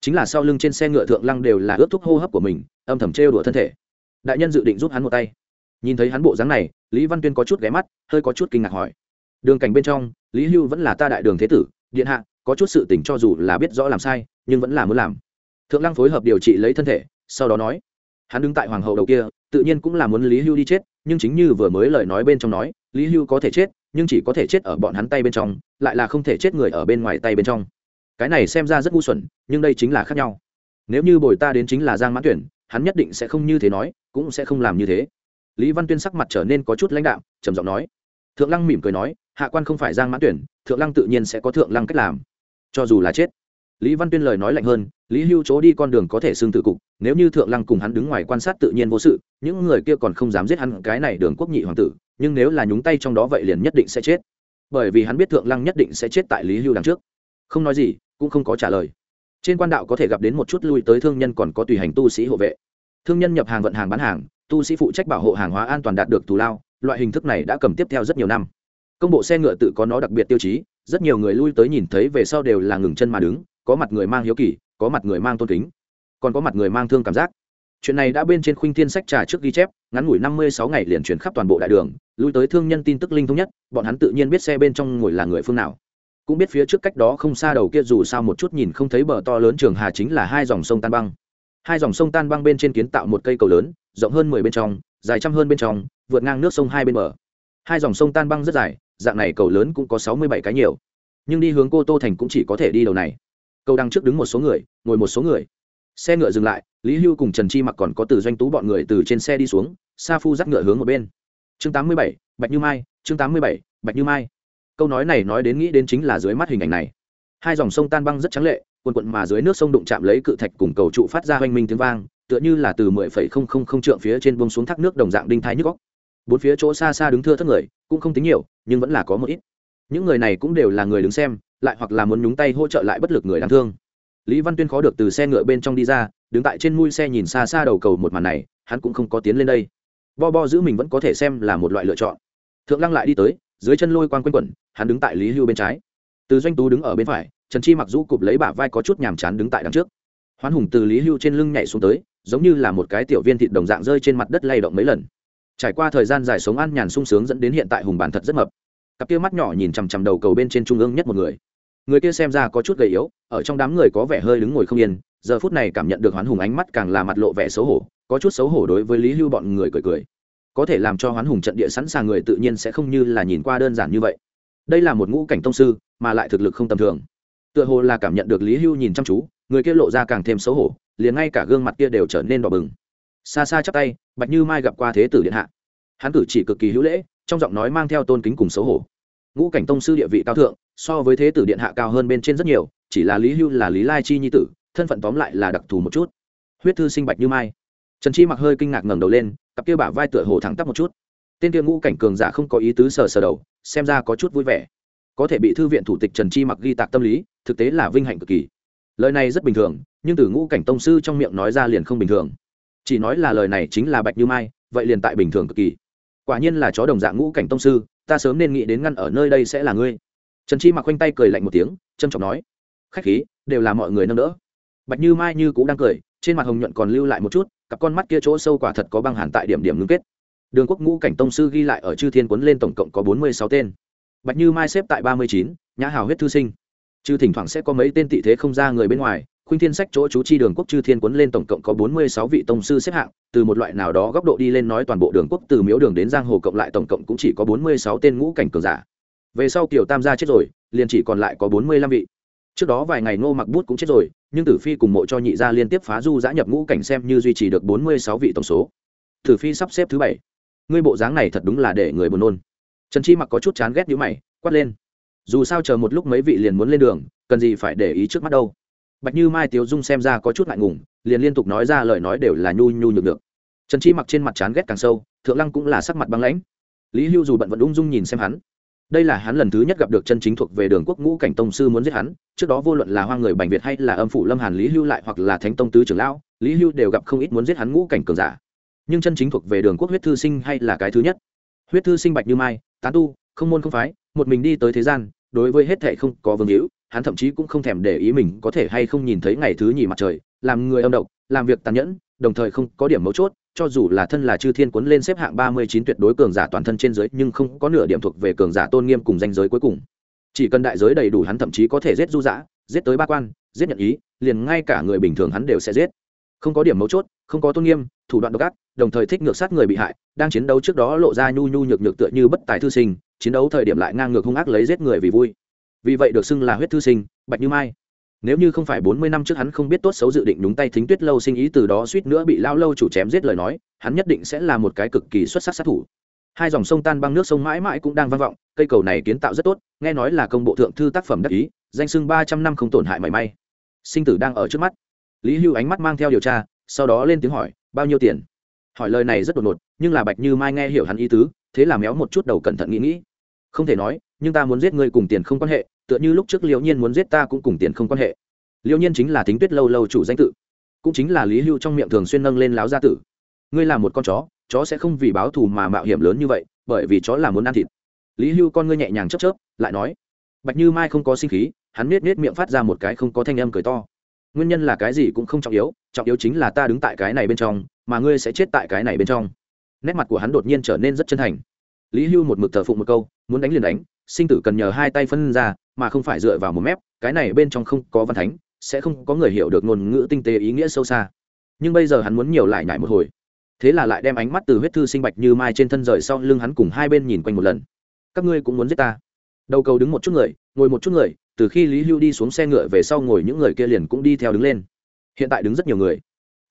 Chính là sau lưng trên xe ngựa thượng lăng đều là ướt thuốc hô hấp của mình, âm thầm trêu đùa thân thể. Đại nhân dự định giúp hắn một tay. Nhìn thấy hắn bộ dáng này, lý văn tuyên có chút ghé mắt, hơi có chút kinh ngạc hỏi. Đường cảnh bên trong, lý hưu vẫn là ta đại đường thế tử, điện hạ có chút sự tình cho dù là biết rõ làm sai, nhưng vẫn là muốn làm. Thượng lăng phối hợp điều trị lấy thân thể, sau đó nói, hắn đứng tại hoàng hậu đầu kia, tự nhiên cũng là muốn lý hưu đi chết, nhưng chính như vừa mới lời nói bên trong nói, lý hưu có thể chết, nhưng chỉ có thể chết ở bọn hắn tay bên trong, lại là không thể chết người ở bên ngoài tay bên trong. Cái này xem ra rất ngu xuẩn, nhưng đây chính là khác nhau. Nếu như bồi ta đến chính là giang mãn tuyển, hắn nhất định sẽ không như thế nói, cũng sẽ không làm như thế. Lý văn tuyên sắc mặt trở nên có chút lãnh đạo trầm giọng nói. Thượng lăng mỉm cười nói, hạ quan không phải giang mãn tuyển, thượng lăng tự nhiên sẽ có thượng lăng cách làm cho dù là chết. Lý văn tuyên lời nói lạnh hơn, lý hưu chỗ đi con đường có thể xưng tự cục, nếu như thượng lăng cùng hắn đứng ngoài quan sát tự nhiên vô sự, những người kia còn không dám giết hắn cái này đường quốc nhị hoàng tử, nhưng nếu là nhúng tay trong đó vậy liền nhất định sẽ chết. Bởi vì hắn biết thượng lăng nhất định sẽ chết tại lý hưu đằng trước. Không nói gì, cũng không có trả lời. Trên quan đạo có thể gặp đến một chút lui tới thương nhân còn có tùy hành tu sĩ hộ vệ. Thương nhân nhập hàng vận hàng bán hàng, tu sĩ phụ trách bảo hộ hàng hóa an toàn đạt được thù lao, loại hình thức này đã cầm tiếp theo rất nhiều năm. Công bộ xe ngựa tự có nó đặc biệt tiêu chí rất nhiều người lui tới nhìn thấy về sau đều là ngừng chân mà đứng, có mặt người mang hiếu kỳ, có mặt người mang tôn kính, còn có mặt người mang thương cảm giác. Chuyện này đã bên trên khuynh thiên sách trà trước ghi chép, ngắn ngủi năm mươi sáu ngày liền chuyển khắp toàn bộ đại đường, lui tới thương nhân tin tức linh thông nhất, bọn hắn tự nhiên biết xe bên trong ngồi là người phương nào. Cũng biết phía trước cách đó không xa đầu kia dù sao một chút nhìn không thấy bờ to lớn trường hà chính là hai dòng sông tan băng. Hai dòng sông tan băng bên trên kiến tạo một cây cầu lớn, rộng hơn mười bên trong, dài trăm hơn bên trong, vượt ngang nước sông hai bên bờ. Hai dòng sông tan băng rất dài dạng này cầu lớn cũng có sáu mươi bảy cái nhiều. Nhưng đi hướng cô tô thành cũng chỉ có thể đi đầu này. Cầu đằng trước đứng một số người, ngồi một số người. Xe ngựa dừng lại, lý hưu cùng trần chi mặc còn có từ doanh tú bọn người từ trên xe đi xuống, sa phu dắt ngựa hướng một bên. Chương tám mươi bảy, bạch như mai, chương tám mươi bảy, bạch như mai. Câu nói này nói đến nghĩ đến chính là dưới mắt hình ảnh này. Hai dòng sông tan băng rất trắng lệ quần quận mà dưới nước sông đụng chạm lấy cự thạch cùng cầu trụ phát ra hoanh minh tiếng vang, tựa như là từ mười phẩy không không không trượng phía trên bông xuống thác nước đồng dạng đinh thái nhức góc bốn phía chỗ xa xa đứng thưa thất người, cũng không tính nhiều nhưng vẫn là có một ít. Những người này cũng đều là người đứng xem, lại hoặc là muốn nhúng tay hỗ trợ lại bất lực người đáng thương. Lý văn tuyên khó được từ xe ngựa bên trong đi ra, đứng tại trên mui xe nhìn xa xa đầu cầu một màn này, hắn cũng không có tiến lên đây. Bo bo giữ mình vẫn có thể xem là một loại lựa chọn. Thượng lăng lại đi tới, dưới chân lôi quang quanh quẩn, hắn đứng tại lý hưu bên trái. Từ doanh tú đứng ở bên phải, trần chi mặc dù cụp lấy bả vai có chút nhàm chán đứng tại đằng trước. Hoán hùng từ lý hưu trên lưng nhảy xuống tới, giống như là một cái tiểu viên thịt đồng dạng rơi trên mặt đất lay động mấy lần trải qua thời gian dài sống ăn nhàn sung sướng dẫn đến hiện tại hùng bản thật rất mập. Cặp kia mắt nhỏ nhìn chằm chằm đầu cầu bên trên trung ương nhất một người. Người kia xem ra có chút gầy yếu, ở trong đám người có vẻ hơi đứng ngồi không yên, giờ phút này cảm nhận được hoán hùng ánh mắt càng là mặt lộ vẻ xấu hổ, có chút xấu hổ đối với lý hưu bọn người cười cười. Có thể làm cho hoán hùng trận địa sẵn sàng người tự nhiên sẽ không như là nhìn qua đơn giản như vậy. Đây là một ngũ cảnh tông sư, mà lại thực lực không tầm thường. Tựa hồ là cảm nhận được lý hưu nhìn chăm chú, người kia lộ ra càng thêm xấu hổ, liền ngay cả gương mặt kia đều trở nên đỏ bừng xa xa chắp tay, bạch như mai gặp qua thế tử điện hạ. Hắn cử chỉ cực kỳ hữu lễ, trong giọng nói mang theo tôn kính cùng xấu hổ. Ngũ cảnh tông sư địa vị cao thượng, so với thế tử điện hạ cao hơn bên trên rất nhiều, chỉ là lý hưu là lý lai chi nhi tử, thân phận tóm lại là đặc thù một chút. Huyết thư sinh bạch như mai. Trần chi mặc hơi kinh ngạc ngẩng đầu lên, cặp kia bả vai tựa hồ thẳng tắp một chút. Tên kia ngũ cảnh cường giả không có ý tứ sờ sờ đầu, xem ra có chút vui vẻ. Có thể bị thư viện thủ tịch trần chi mặc ghi tạc tâm lý, thực tế là vinh hạnh cực kỳ. Lời này rất bình thường, nhưng từ ngũ cảnh tông sư trong miệng nói ra liền không bình thường chỉ nói là lời này chính là bạch như mai, vậy liền tại bình thường cực kỳ. Quả nhiên là chó đồng dạng ngũ cảnh tông sư, ta sớm nên nghĩ đến ngăn ở nơi đây sẽ là ngươi. Trần chi mặc khoanh tay cười lạnh một tiếng trâm trọng nói, khách khí, đều là mọi người nâng đỡ. Bạch như mai như cũng đang cười, trên mặt hồng nhuận còn lưu lại một chút, cặp con mắt kia chỗ sâu quả thật có băng hàn tại điểm điểm ngưng kết. Đường quốc ngũ cảnh tông sư ghi lại ở chư thiên quấn lên tổng cộng có bốn mươi sáu tên. Bạch như mai xếp tại ba mươi chín, nhã hào huyết thư sinh. Chư thỉnh thoảng sẽ có mấy tên tị thế không ra người bên ngoài khuynh thiên sách chỗ chú chi đường quốc chư thiên quấn lên tổng cộng có bốn mươi sáu vị tông sư xếp hạng, từ một loại nào đó góc độ đi lên nói toàn bộ đường quốc từ miếu đường đến giang hồ cộng lại tổng cộng cũng chỉ có bốn mươi sáu tên ngũ cảnh cường giả. Về sau kiểu tam gia chết rồi, liền chỉ còn lại có bốn mươi lăm vị. Trước đó vài ngày ngô mặc bút cũng chết rồi, nhưng tử phi cùng mộ cho nhị gia liên tiếp phá du giã nhập ngũ cảnh xem như duy trì được bốn mươi sáu vị tổng số. Tử phi sắp xếp thứ bảy. Ngươi bộ dáng này thật đúng là để người buồn nôn. Trần chi mặc có chút chán ghét nhữ mày, quát lên. Dù sao chờ một lúc mấy vị liền muốn lên đường, cần gì phải để ý trước mắt đâu? Bạch như mai, tiếu dung xem ra có chút ngại ngùng, liền liên tục nói ra lời nói đều là nhu nhu nhược được trần chi mặc trên mặt chán ghét càng sâu, thượng lăng cũng là sắc mặt băng lãnh. Lý hưu dù bận vẫn ung dung nhìn xem hắn. Đây là hắn lần thứ nhất gặp được chân chính thuộc về đường quốc ngũ cảnh tông sư muốn giết hắn, trước đó vô luận là hoa người bành việt hay là âm phủ lâm hàn lý hưu lại hoặc là thánh tông tứ trưởng lão, lý hưu đều gặp không ít muốn giết hắn ngũ cảnh cường giả. Nhưng chân chính thuộc về đường quốc huyết thư sinh hay là cái thứ nhất? Huyết thư sinh bạch như mai, tán tu, không môn không phái, một mình đi tới thế gian, đối với hết thệ không có vương hữu hắn thậm chí cũng không thèm để ý mình có thể hay không nhìn thấy ngày thứ nhì mặt trời, làm người âm độc, làm việc tàn nhẫn, đồng thời không có điểm mấu chốt, cho dù là thân là chư thiên quấn lên xếp hạng ba mươi chín tuyệt đối cường giả toàn thân trên giới, nhưng không có nửa điểm thuộc về cường giả tôn nghiêm cùng danh giới cuối cùng. Chỉ cần đại giới đầy đủ hắn thậm chí có thể giết du dã, giết tới ba quan, giết nhận ý, liền ngay cả người bình thường hắn đều sẽ giết. Không có điểm mấu chốt, không có tôn nghiêm, thủ đoạn độc ác, đồng thời thích ngược sát người bị hại, đang chiến đấu trước đó lộ ra nhu nhu nhược nhược tựa như bất tài thư sinh, chiến đấu thời điểm lại ngang ngược hung ác lấy giết người vì vui vì vậy được xưng là huyết thư sinh, bạch như mai. Nếu như không phải bốn mươi năm trước hắn không biết tốt xấu dự định đúng tay thính tuyết lâu sinh ý từ đó suýt nữa bị lao lâu chủ chém giết lời nói, hắn nhất định sẽ là một cái cực kỳ xuất sắc sát thủ. Hai dòng sông tan băng nước sông mãi mãi cũng đang vang vọng, cây cầu này kiến tạo rất tốt, nghe nói là công bộ thượng thư tác phẩm đắc ý, danh sưng ba trăm năm không tổn hại mảy may. Sinh tử đang ở trước mắt. Lý hưu ánh mắt mang theo điều tra, sau đó lên tiếng hỏi, bao nhiêu tiền? Hỏi lời này rất đột ngột, nhưng là bạch như mai nghe hiểu hắn ý tứ, thế là méo một chút đầu cẩn thận nghĩ nghĩ. Không thể nói nhưng ta muốn giết ngươi cùng tiền không quan hệ, tựa như lúc trước liễu nhiên muốn giết ta cũng cùng tiền không quan hệ. Liễu nhiên chính là tính tuyết lâu lâu chủ danh tự, cũng chính là lý hưu trong miệng thường xuyên nâng lên láo gia tử. Ngươi là một con chó chó sẽ không vì báo thù mà mạo hiểm lớn như vậy, bởi vì chó là muốn ăn thịt. Lý hưu con ngươi nhẹ nhàng chấp chớp, lại nói, bạch như mai không có sinh khí, hắn nết nết miệng phát ra một cái không có thanh âm cười to. Nguyên nhân là cái gì cũng không trọng yếu trọng yếu chính là ta đứng tại cái này bên trong, mà ngươi sẽ chết tại cái này bên trong. Nét mặt của hắn đột nhiên trở nên rất chân thành lý hưu một mực thờ phụng một câu, muốn đánh liền đánh, sinh tử cần nhờ hai tay phân ra, mà không phải dựa vào một mép, cái này bên trong không có văn thánh, sẽ không có người hiểu được ngôn ngữ tinh tế ý nghĩa sâu xa. Nhưng bây giờ hắn muốn nhiều lại nhải một hồi. Thế là lại đem ánh mắt từ huyết thư sinh bạch như mai trên thân rời sau lưng hắn cùng hai bên nhìn quanh một lần. Các ngươi cũng muốn giết ta. Đầu cầu đứng một chút người, ngồi một chút người, từ khi lý hưu đi xuống xe ngựa về sau ngồi những người kia liền cũng đi theo đứng lên. Hiện tại đứng rất nhiều người.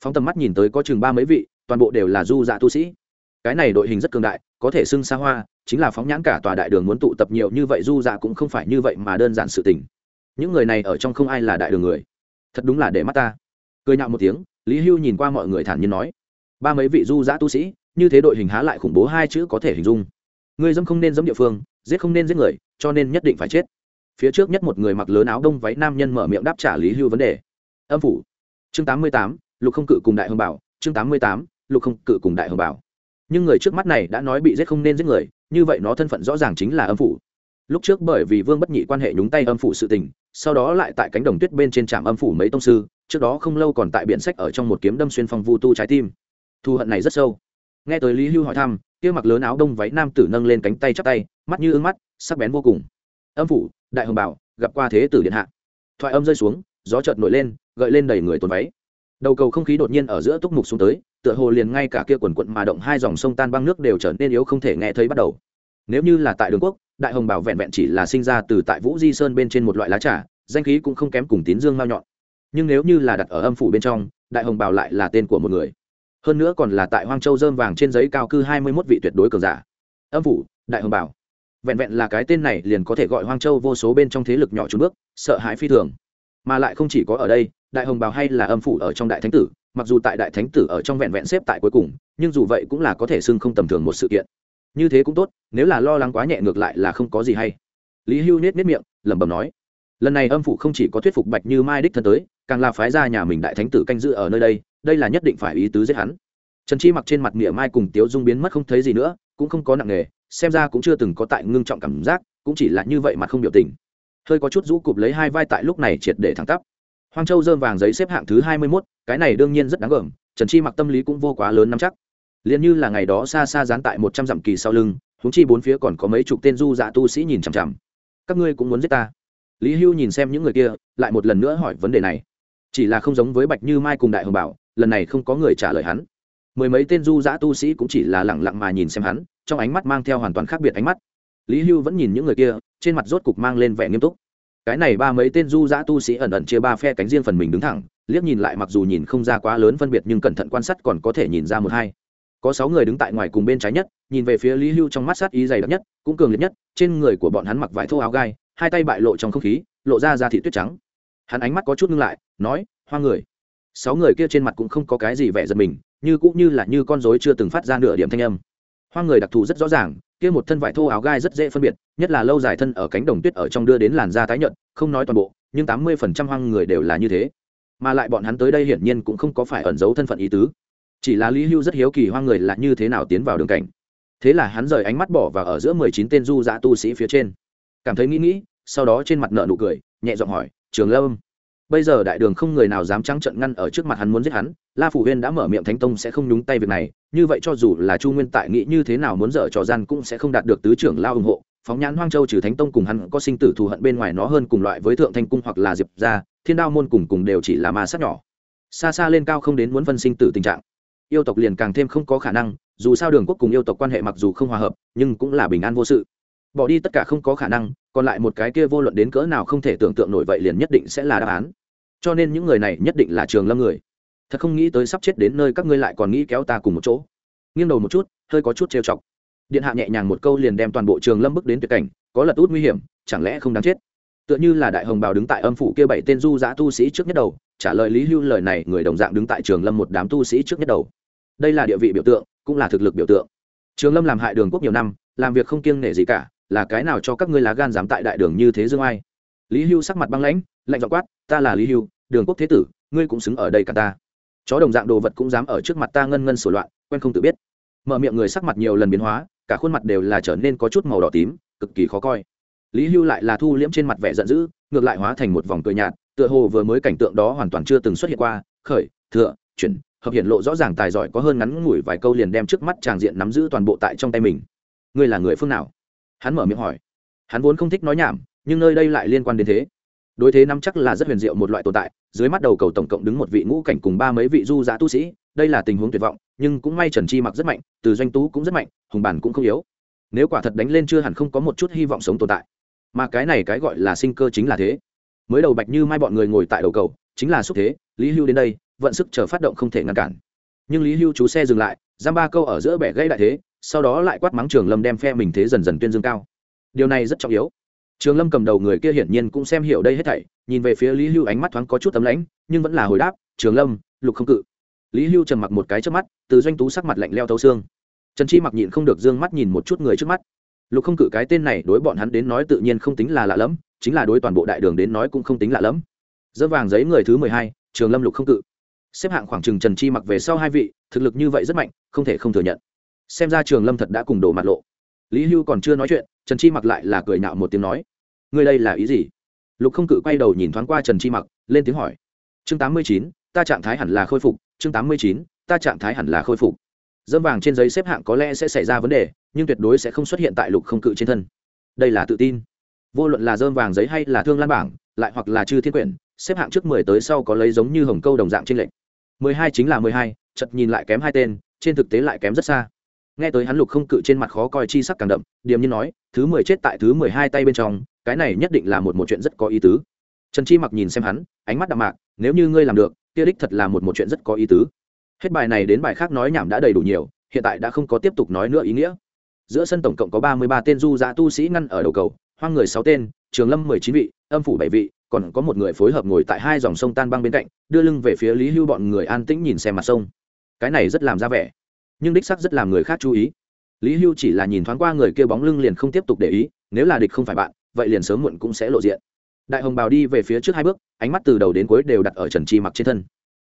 Phóng tầm mắt nhìn tới có chừng ba mấy vị, toàn bộ đều là du dạ tu sĩ. Cái này đội hình rất cường đại có thể xưng xa hoa, chính là phóng nhãn cả tòa đại đường muốn tụ tập nhiều như vậy du dạ cũng không phải như vậy mà đơn giản sự tình. Những người này ở trong không ai là đại đường người. Thật đúng là để mắt ta. Cười nhạo một tiếng, lý hưu nhìn qua mọi người thản nhiên nói, ba mấy vị du giã tu sĩ, như thế đội hình há lại khủng bố hai chữ có thể hình dung. Người dâm không nên dâm địa phương, giết không nên giết người, cho nên nhất định phải chết. Phía trước nhất một người mặc lớn áo đông váy nam nhân mở miệng đáp trả lý hưu vấn đề. Âm phủ. Chương tám mươi tám, lục không cự cùng đại hồng bảo. Chương tám mươi tám, lục không cự cùng đại hồng bảo nhưng người trước mắt này đã nói bị giết không nên giết người, như vậy nó thân phận rõ ràng chính là âm phủ. Lúc trước bởi vì vương bất nhị quan hệ nhúng tay âm phủ sự tình, sau đó lại tại cánh đồng tuyết bên trên trạm âm phủ mấy tông sư, trước đó không lâu còn tại biện sách ở trong một kiếm đâm xuyên phong vu tu trái tim. Thù hận này rất sâu. Nghe tới lý hưu hỏi thăm, kia mặc lớn áo đông váy nam tử nâng lên cánh tay chắp tay, mắt như ưng mắt, sắc bén vô cùng. Âm phủ, đại hồng bảo, gặp qua thế tử điện hạ. Thoại âm rơi xuống, gió chợt nổi lên, gợi lên đầy người tồn váy. Đầu cầu không khí đột nhiên ở giữa túc mục xuống tới tựa hồ liền ngay cả kia quần quận mà động hai dòng sông tan băng nước đều trở nên yếu không thể nghe thấy bắt đầu. Nếu như là tại đường quốc, đại hồng bảo vẹn vẹn chỉ là sinh ra từ tại vũ di sơn bên trên một loại lá trà, danh khí cũng không kém cùng tín dương mao nhọn. Nhưng nếu như là đặt ở âm phủ bên trong, đại hồng bảo lại là tên của một người. Hơn nữa còn là tại hoang châu dơm vàng trên giấy cao cư hai mươi mốt vị tuyệt đối cường giả. Âm phủ, đại hồng bảo. Vẹn vẹn là cái tên này liền có thể gọi hoang châu vô số bên trong thế lực nhỏ trốn bước, sợ hãi phi thường. Mà lại không chỉ có ở đây, đại hồng bảo hay là âm phủ ở trong đại thánh tử mặc dù tại đại thánh tử ở trong vẹn vẹn xếp tại cuối cùng, nhưng dù vậy cũng là có thể xưng không tầm thường một sự kiện. Như thế cũng tốt, nếu là lo lắng quá nhẹ ngược lại là không có gì hay. Lý hưu nết nết miệng, lẩm bẩm nói, lần này âm phụ không chỉ có thuyết phục bạch như mai đích thân tới, càng là phái ra nhà mình đại thánh tử canh giữ ở nơi đây đây là nhất định phải ý tứ giết hắn. Trần chi mặc trên mặt nghĩa mai cùng tiếu dung biến mất không thấy gì nữa, cũng không có nặng nghề xem ra cũng chưa từng có tại ngưng trọng cảm giác, cũng chỉ là như vậy mà không biểu tình. Hơi có chút rũ cụp lấy hai vai tại lúc này triệt để thẳng tắp hoang châu dơm vàng giấy xếp hạng thứ hai mươi mốt, cái này đương nhiên rất đáng gờm, trần chi mặc tâm lý cũng vô quá lớn nắm chắc. Liền như là ngày đó xa xa dán tại một trăm dặm kỳ sau lưng húng chi bốn phía còn có mấy chục tên du dạ tu sĩ nhìn chằm chằm. Các ngươi cũng muốn giết ta? Lý hưu nhìn xem những người kia, lại một lần nữa hỏi vấn đề này. Chỉ là không giống với bạch như mai cùng đại hồng bảo, lần này không có người trả lời hắn. Mười mấy tên du dã tu sĩ cũng chỉ là lẳng lặng mà nhìn xem hắn, trong ánh mắt mang theo hoàn toàn khác biệt ánh mắt. Lý hưu vẫn nhìn những người kia, trên mặt rốt cục mang lên vẻ nghiêm túc cái này ba mấy tên du giã tu sĩ ẩn ẩn chia ba phe cánh riêng phần mình đứng thẳng, liếc nhìn lại mặc dù nhìn không ra quá lớn phân biệt nhưng cẩn thận quan sát còn có thể nhìn ra một hai. Có sáu người đứng tại ngoài cùng bên trái nhất, nhìn về phía lý hưu trong mắt sát ý dày đặc nhất, cũng cường liệt nhất, trên người của bọn hắn mặc vải thô áo gai, hai tay bại lộ trong không khí, lộ ra ra thị tuyết trắng. Hắn ánh mắt có chút ngưng lại, nói, hoa người. Sáu người kia trên mặt cũng không có cái gì vẻ giật mình, như cũng như là như con rối chưa từng phát ra nửa điểm thanh âm hoa người đặc thù rất rõ ràng, kia một thân vải thô áo gai rất dễ phân biệt, nhất là lâu dài thân ở cánh đồng tuyết ở trong đưa đến làn da tái nhợt, không nói toàn bộ, nhưng tám mươi phần trăm hoang người đều là như thế. Mà lại bọn hắn tới đây hiển nhiên cũng không có phải ẩn giấu thân phận ý tứ. Chỉ là lý hưu rất hiếu kỳ hoang người là như thế nào tiến vào đường cảnh. Thế là hắn rời ánh mắt bỏ và ở giữa mười chín tên du dã tu sĩ phía trên. Cảm thấy nghĩ nghĩ, sau đó trên mặt nợ nụ cười, nhẹ giọng hỏi, trường lâm bây giờ đại đường không người nào dám trắng trận ngăn ở trước mặt hắn muốn giết hắn, la phủ huyên đã mở miệng thánh tông sẽ không nhúng tay việc này, như vậy cho dù là chu nguyên tại nghĩ như thế nào muốn dở trò gian cũng sẽ không đạt được tứ trưởng lao ủng hộ. Phóng nhãn hoang châu trừ thánh tông cùng hắn có sinh tử thù hận bên ngoài nó hơn cùng loại với thượng thanh cung hoặc là diệp gia, thiên đao môn cùng cùng đều chỉ là ma sát nhỏ. Xa xa lên cao không đến muốn phân sinh tử tình trạng. Yêu tộc liền càng thêm không có khả năng, dù sao đường quốc cùng yêu tộc quan hệ mặc dù không hòa hợp, nhưng cũng là bình an vô sự. Bỏ đi tất cả không có khả năng, còn lại một cái kia vô luận đến cỡ nào không thể tưởng tượng nổi vậy liền nhất định sẽ là đáp án cho nên những người này nhất định là trường lâm người. Thật không nghĩ tới sắp chết đến nơi các ngươi lại còn nghĩ kéo ta cùng một chỗ. Nghiêng đầu một chút, hơi có chút trêu chọc. Điện hạ nhẹ nhàng một câu liền đem toàn bộ trường lâm bước đến tuyệt cảnh, có lật út nguy hiểm, chẳng lẽ không đáng chết? Tựa như là đại hồng bào đứng tại âm phủ kia bảy tên du giã tu sĩ trước nhất đầu, trả lời lý hưu lời này, người đồng dạng đứng tại trường lâm một đám tu sĩ trước nhất đầu. Đây là địa vị biểu tượng, cũng là thực lực biểu tượng. Trường lâm làm hại đường quốc nhiều năm, làm việc không kiêng nể gì cả, là cái nào cho các ngươi lá gan dám tại đại đường như thế dương ai? Lý hưu sắc mặt băng lãnh lạnh dọ quát, ta là lý hưu, đường quốc thế tử, ngươi cũng xứng ở đây cả ta. Chó đồng dạng đồ vật cũng dám ở trước mặt ta ngân ngân sổ loạn, quen không tự biết. Mở miệng người sắc mặt nhiều lần biến hóa, cả khuôn mặt đều là trở nên có chút màu đỏ tím, cực kỳ khó coi. Lý hưu lại là thu liễm trên mặt vẻ giận dữ, ngược lại hóa thành một vòng cười nhạt, tựa hồ vừa mới cảnh tượng đó hoàn toàn chưa từng xuất hiện qua, khởi thừa chuyển, hợp hiện lộ rõ ràng tài giỏi có hơn ngắn ngủi vài câu liền đem trước mắt tràng diện nắm giữ toàn bộ tại trong tay mình. Ngươi là người phương nào? Hắn mở miệng hỏi. Hắn vốn không thích nói nhảm, nhưng nơi đây lại liên quan đến thế đối thế nắm chắc là rất huyền diệu một loại tồn tại, dưới mắt đầu cầu tổng cộng đứng một vị ngũ cảnh cùng ba mấy vị du giã tu sĩ, đây là tình huống tuyệt vọng, nhưng cũng may trần chi mặc rất mạnh, từ doanh tú cũng rất mạnh, hùng bản cũng không yếu. Nếu quả thật đánh lên chưa hẳn không có một chút hy vọng sống tồn tại. Mà cái này cái gọi là sinh cơ chính là thế. Mới đầu bạch như mai bọn người ngồi tại đầu cầu, chính là xúc thế, lý hưu đến đây, vận sức chờ phát động không thể ngăn cản. Nhưng lý hưu chú xe dừng lại, giam ba câu ở giữa bẻ gây đại thế, sau đó lại quát mắng trường lâm đem phe mình thế dần dần tuyên dương cao. Điều này rất trọng yếu trường lâm cầm đầu người kia hiển nhiên cũng xem hiểu đây hết thảy, nhìn về phía lý hưu ánh mắt thoáng có chút tấm lãnh, nhưng vẫn là hồi đáp, trường lâm, lục không cự. Lý hưu trầm mặc một cái trước mắt, từ doanh tú sắc mặt lạnh leo thấu xương. Trần chi mặc nhịn không được d ư ơ n g mắt nhìn một chút người trước mắt. Lục không cự cái tên này đối bọn hắn đến nói tự nhiên không tính là lạ lẫm, chính là đối toàn bộ đại đường đến nói cũng không tính lạ lẫm. Dơ vàng giấy người thứ mười hai, trường lâm lục không cự. Xếp hạng khoảng trừng trần chi mặc về sau hai vị, thực lực như vậy rất mạnh, không thể không thừa nhận. Xem ra trường lâm thật đã cùng đổ mặt lộ. Lý hưu còn chưa nói chuyện trần chi mặc lại là cười nhạo một tiếng nói, ngươi đây là ý gì? Lục không cự quay đầu nhìn thoáng qua trần chi mặc, lên tiếng hỏi, chương tám mươi chín, ta trạng thái hẳn là khôi phục, chương tám mươi chín, ta trạng thái hẳn là khôi phục. Dâm vàng trên giấy xếp hạng có lẽ sẽ xảy ra vấn đề, nhưng tuyệt đối sẽ không xuất hiện tại lục không cự trên thân. Đây là tự tin. Vô luận là dơm vàng giấy hay là thương lan bảng, lại hoặc là chư thiên quyển, xếp hạng trước mười tới sau có lấy giống như hồng câu đồng dạng trên lệnh mười hai chính là mười hai chật nhìn lại kém hai tên, trên thực tế lại kém rất xa nghe tới hắn lục không cự trên mặt khó coi chi sắc càng đậm, điềm như nói, thứ mười chết tại thứ mười hai tay bên trong, cái này nhất định là một một chuyện rất có ý tứ. Trần chi mặc nhìn xem hắn, ánh mắt đạm mạc, nếu như ngươi làm được, kia đích thật là một một chuyện rất có ý tứ. Hết bài này đến bài khác nói nhảm đã đầy đủ nhiều, hiện tại đã không có tiếp tục nói nữa ý nghĩa. Giữa sân tổng cộng có ba mươi ba tên du giã tu sĩ ngăn ở đầu cầu, hoang người sáu tên, trường lâm mười chín vị, âm phủ bảy vị, còn có một người phối hợp ngồi tại hai dòng sông tan băng bên cạnh, đưa lưng về phía lý hưu bọn người an tĩnh nhìn xem mặt sông. Cái này rất làm ra vẻ nhưng đích sắc rất làm người khác chú ý. Lý hưu chỉ là nhìn thoáng qua người kia bóng lưng liền không tiếp tục để ý, nếu là địch không phải bạn, vậy liền sớm muộn cũng sẽ lộ diện. Đại hồng bào đi về phía trước hai bước, ánh mắt từ đầu đến cuối đều đặt ở trần chi mặc trên thân.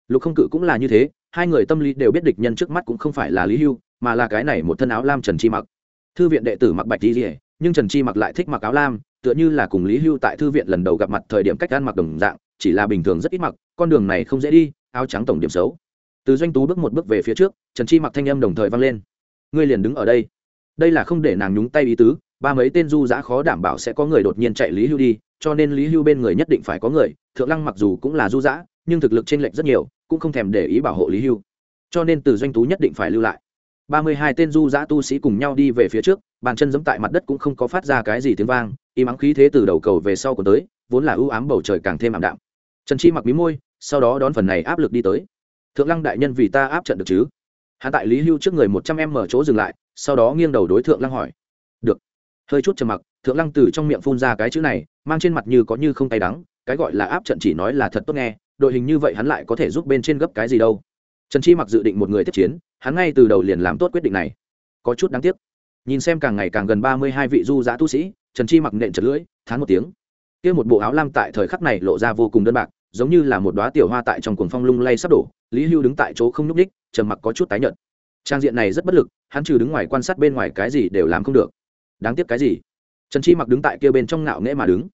Lục không cự cũng là như thế, hai người tâm lý đều biết địch nhân trước mắt cũng không phải là lý hưu, mà là cái này một thân áo lam trần chi mặc. Thư viện đệ tử mặc bạch đi rỉa nhưng trần chi mặc lại thích mặc áo lam, tựa như là cùng lý hưu tại thư viện lần đầu gặp mặt thời điểm cách ăn mặc đồng dạng, chỉ là bình thường rất ít mặc, con đường này không dễ đi, áo trắng tổng điểm xấu từ doanh tú bước một bước về phía trước, trần chi mặc thanh âm đồng thời vang lên. Ngươi liền đứng ở đây. Đây là không để nàng nhúng tay ý tứ, ba mấy tên du giã khó đảm bảo sẽ có người đột nhiên chạy lý hưu đi, cho nên lý hưu bên người nhất định phải có người, thượng lăng mặc dù cũng là du giã, nhưng thực lực t r ê n lệch rất nhiều, cũng không thèm để ý bảo hộ lý hưu. Cho nên từ doanh tú nhất định phải lưu lại. Ba mươi hai tên du giã tu sĩ cùng nhau đi về phía trước, bàn chân giẫm tại mặt đất cũng không có phát ra cái gì tiếng vang, im ắng khí thế từ đầu cầu về sau của tới, vốn là ưu ám bầu trời càng thêm ảm đạm. Trần chi mặc bí môi, sau đó đón phần này áp lực đi tới thượng lăng đại nhân vì ta áp trận được chứ? Hạ tại lý hưu trước người một trăm em mở chỗ dừng lại, sau đó nghiêng đầu đối thượng lăng hỏi. Được. Hơi chút trầm mặc, thượng lăng từ trong miệng phun ra cái chữ này, mang trên mặt như có như không tay đắng, cái gọi là áp trận chỉ nói là thật tốt nghe, đội hình như vậy hắn lại có thể giúp bên trên gấp cái gì đâu. Trần chi mặc dự định một người tiếp chiến, hắn ngay từ đầu liền làm tốt quyết định này. Có chút đáng tiếc. Nhìn xem càng ngày càng gần ba mươi hai vị du giã tu sĩ, trần chi mặc nện chật lưỡi, thán một tiếng. Kia một bộ áo lam tại thời khắc này lộ ra vô cùng đơn bạc giống như là một đóa tiểu hoa tại trong cuồng phong lung lay sắp đổ, lý hưu đứng tại chỗ không nhúc ních trầm mặc có chút tái nhợt. Trang diện này rất bất lực, hắn trừ đứng ngoài quan sát bên ngoài cái gì đều làm không được. Đáng tiếc cái gì? Trần chi mặc đứng tại kia bên trong ngạo nghễ mà đứng.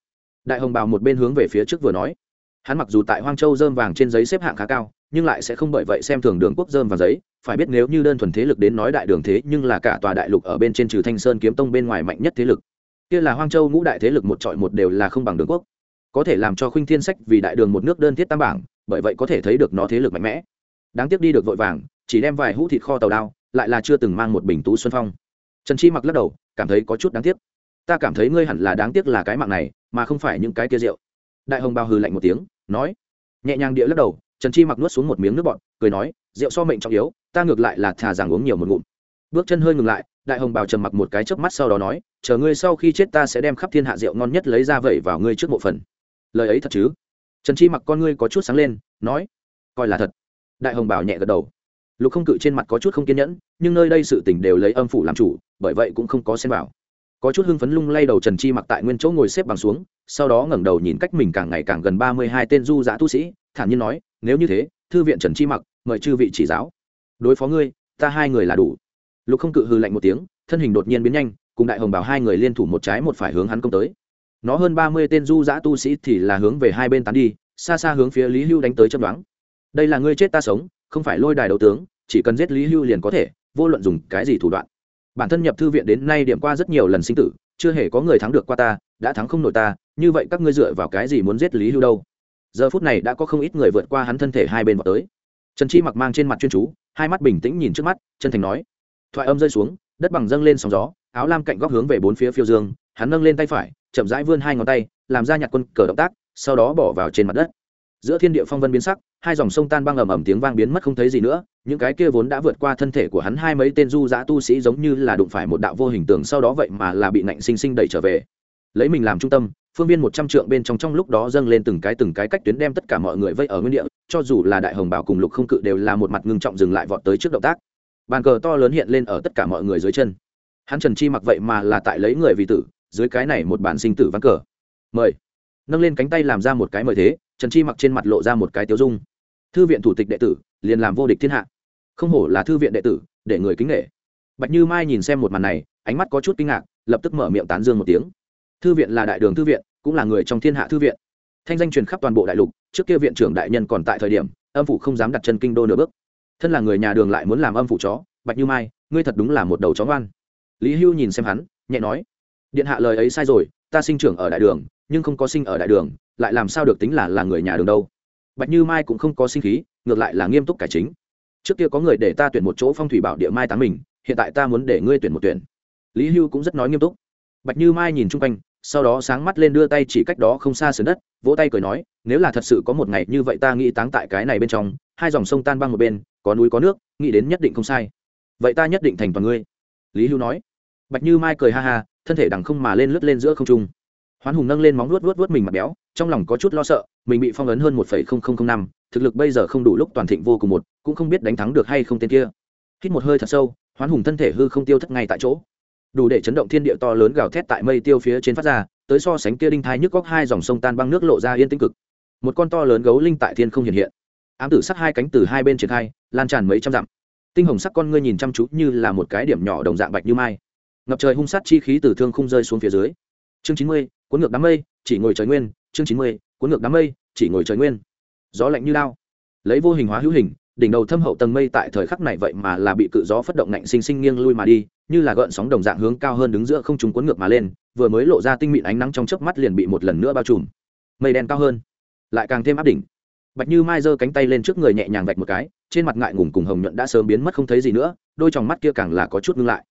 Đại hồng bào một bên hướng về phía trước vừa nói. Hắn mặc dù tại hoang châu dơm vàng trên giấy xếp hạng khá cao, nhưng lại sẽ không bởi vậy xem thường đường quốc dơm vàng giấy. Phải biết nếu như đơn thuần thế lực đến nói đại đường thế, nhưng là cả tòa đại lục ở bên trên trừ thanh sơn kiếm tông bên ngoài mạnh nhất thế lực. Kia là hoang châu ngũ đại thế lực một trọi một đều là không bằng đường quốc có thể làm cho khuynh thiên sách vì đại đường một nước đơn thiết tam bảng, bởi vậy có thể thấy được nó thế lực mạnh mẽ. Đáng tiếc đi được vội vàng, chỉ đem vài hũ thịt kho tàu đao, lại là chưa từng mang một bình tú xuân phong. Trần chi mặc lắc đầu, cảm thấy có chút đáng tiếc. Ta cảm thấy ngươi hẳn là đáng tiếc là cái mạng này, mà không phải những cái kia rượu. Đại hồng bao hừ lạnh một tiếng, nói. Nhẹ nhàng địa lắc đầu, trần chi mặc nuốt xuống một miếng nước bọt, cười nói, rượu so mệnh trọng yếu, ta ngược lại là thà rằng uống nhiều một ngụm. Bước chân hơi ngừng lại, đại hồng bào trầm mặc một cái chớp mắt sau đó nói, chờ ngươi sau khi chết ta sẽ đem khắp thiên hạ rượu ngon nhất lấy ra vẩy vào ngươi trước mộ phần lời ấy thật chứ? Trần chi mặc con ngươi có chút sáng lên, nói, coi là thật. Đại hồng bảo nhẹ gật đầu. Lục không cự trên mặt có chút không kiên nhẫn, nhưng nơi đây sự tỉnh đều lấy âm phủ làm chủ, bởi vậy cũng không có xem vào. Có chút hưng phấn lung lay đầu trần chi mặc tại nguyên chỗ ngồi xếp bằng xuống, sau đó ngẩng đầu nhìn cách mình càng ngày càng gần ba mươi hai tên du giã tu sĩ, thản nhiên nói, nếu như thế, thư viện trần chi mặc, mời chư vị chỉ giáo. Đối phó ngươi, ta hai người là đủ. Lục không cự hư lạnh một tiếng, thân hình đột nhiên biến nhanh, cùng đại hồng bảo hai người liên thủ một trái một phải hướng hắn công tới nó hơn ba mươi tên du giã tu sĩ thì là hướng về hai bên tán đi, xa xa hướng phía lý hưu đánh tới chấm đoán đây là ngươi chết ta sống, không phải lôi đài đấu tướng, chỉ cần giết lý hưu liền có thể, vô luận dùng cái gì thủ đoạn. Bản thân nhập thư viện đến nay điểm qua rất nhiều lần sinh tử, chưa hề có người thắng được qua ta, đã thắng không nổi ta, như vậy các ngươi dựa vào cái gì muốn giết lý hưu đâu? Giờ phút này đã có không ít người vượt qua hắn thân thể hai bên vào tới. Trần chi mặc mang trên mặt chuyên chú, hai mắt bình tĩnh nhìn trước mắt, chân thành nói. Thoại âm rơi xuống, đất bằng dâng lên sóng gió, áo lam cạnh góc hướng về bốn phía phiêu dương hắn nâng lên tay phải, chậm rãi vươn hai ngón tay, làm ra nhặt quân cờ động tác, sau đó bỏ vào trên mặt đất. Giữa thiên địa phong vân biến sắc, hai dòng sông tan băng ầm ầm tiếng vang biến mất không thấy gì nữa, những cái kia vốn đã vượt qua thân thể của hắn hai mấy tên du giã tu sĩ giống như là đụng phải một đạo vô hình tường sau đó vậy mà là bị nạnh sinh sinh đẩy trở về. Lấy mình làm trung tâm, phương viên một trăm trượng bên trong trong lúc đó dâng lên từng cái từng cái cách tuyến đem tất cả mọi người vây ở nguyên địa, cho dù là đại hồng bảo cùng lục không cự đều là một mặt ngưng trọng dừng lại vọt tới trước động tác. Bàn cờ to lớn hiện lên ở tất cả mọi người dưới chân. Hắn trần chi mặc vậy mà là tại lấy người vì tử dưới cái này một bản sinh tử ván cờ. Mời. Nâng lên cánh tay làm ra một cái mời thế, trần chi mặc trên mặt lộ ra một cái tiêu dung. Thư viện thủ tịch đệ tử, liền làm vô địch thiên hạ. Không hổ là thư viện đệ tử, để người kính nghệ bạch như mai nhìn xem một màn này, ánh mắt có chút kinh ngạc, lập tức mở miệng tán dương một tiếng. Thư viện là đại đường thư viện, cũng là người trong thiên hạ thư viện. Thanh danh truyền khắp toàn bộ đại lục, trước kia viện trưởng đại nhân còn tại thời điểm, âm phủ không dám đặt chân kinh đô nửa bước. Thân là người nhà đường lại muốn làm âm phủ chó, bạch như mai, ngươi thật đúng là một đầu chó ngoan. Lý hưu nhìn xem hắn, nhẹ nói điện hạ lời ấy sai rồi, ta sinh trưởng ở đại đường, nhưng không có sinh ở đại đường, lại làm sao được tính là là người nhà đường đâu. Bạch như mai cũng không có sinh khí, ngược lại là nghiêm túc cải chính. Trước kia có người để ta tuyển một chỗ phong thủy bảo địa mai táng mình, hiện tại ta muốn để ngươi tuyển một tuyển. Lý hưu cũng rất nói nghiêm túc. Bạch như mai nhìn chung quanh, sau đó sáng mắt lên đưa tay chỉ cách đó không xa sườn đất, vỗ tay cười nói, nếu là thật sự có một ngày như vậy ta nghĩ táng tại cái này bên trong, hai dòng sông tan băng một bên, có núi có nước, nghĩ đến nhất định không sai. Vậy ta nhất định thành toàn ngươi. Lý hưu nói. Bạch như mai cười ha ha thân thể đằng không mà lên lướt lên giữa không trung. Hoán hùng nâng lên móng luốt luốt luốt mình mặt béo, trong lòng có chút lo sợ, mình bị phong ấn hơn một năm, thực lực bây giờ không đủ lúc toàn thịnh vô cùng một, cũng không biết đánh thắng được hay không tên kia. Hít một hơi thật sâu, hoán hùng thân thể hư không tiêu thất ngay tại chỗ. Đủ để chấn động thiên địa to lớn gào thét tại mây tiêu phía trên phát ra, tới so sánh kia đinh thai nhức góc hai dòng sông tan băng nước lộ ra yên tĩnh cực. Một con to lớn gấu linh tại thiên không hiện hiện. Ám tử sắc hai cánh từ hai bên triển khai, lan tràn mấy trăm dặm. Tinh hồng sắc con ngươi nhìn chăm chú như là một cái điểm nhỏ đồng dạng bạch như mai ngập trời hung sát chi khí từ thương không rơi xuống phía dưới. Chương chín mươi, cuốn ngược đám mây, chỉ ngồi trời nguyên. Chương chín mươi, cuốn ngược đám mây, chỉ ngồi trời nguyên. Gió lạnh như lao lấy vô hình hóa hữu hình, đỉnh đầu thâm hậu tầng mây tại thời khắc này vậy mà là bị cự gió phất động nạnh sinh sinh nghiêng lui mà đi, như là gợn sóng đồng dạng hướng cao hơn đứng giữa không trung cuốn ngược mà lên, vừa mới lộ ra tinh mịn ánh nắng trong chớp mắt liền bị một lần nữa bao trùm. Mây đen cao hơn, lại càng thêm áp đỉnh. Bạch như mai giơ cánh tay lên trước người nhẹ nhàng vạch một cái, trên mặt ngại ngùng cùng hồng nhuận đã sớm biến mất không thấy gì nữa, đôi tròng mắt kia càng là có chút ngưng lại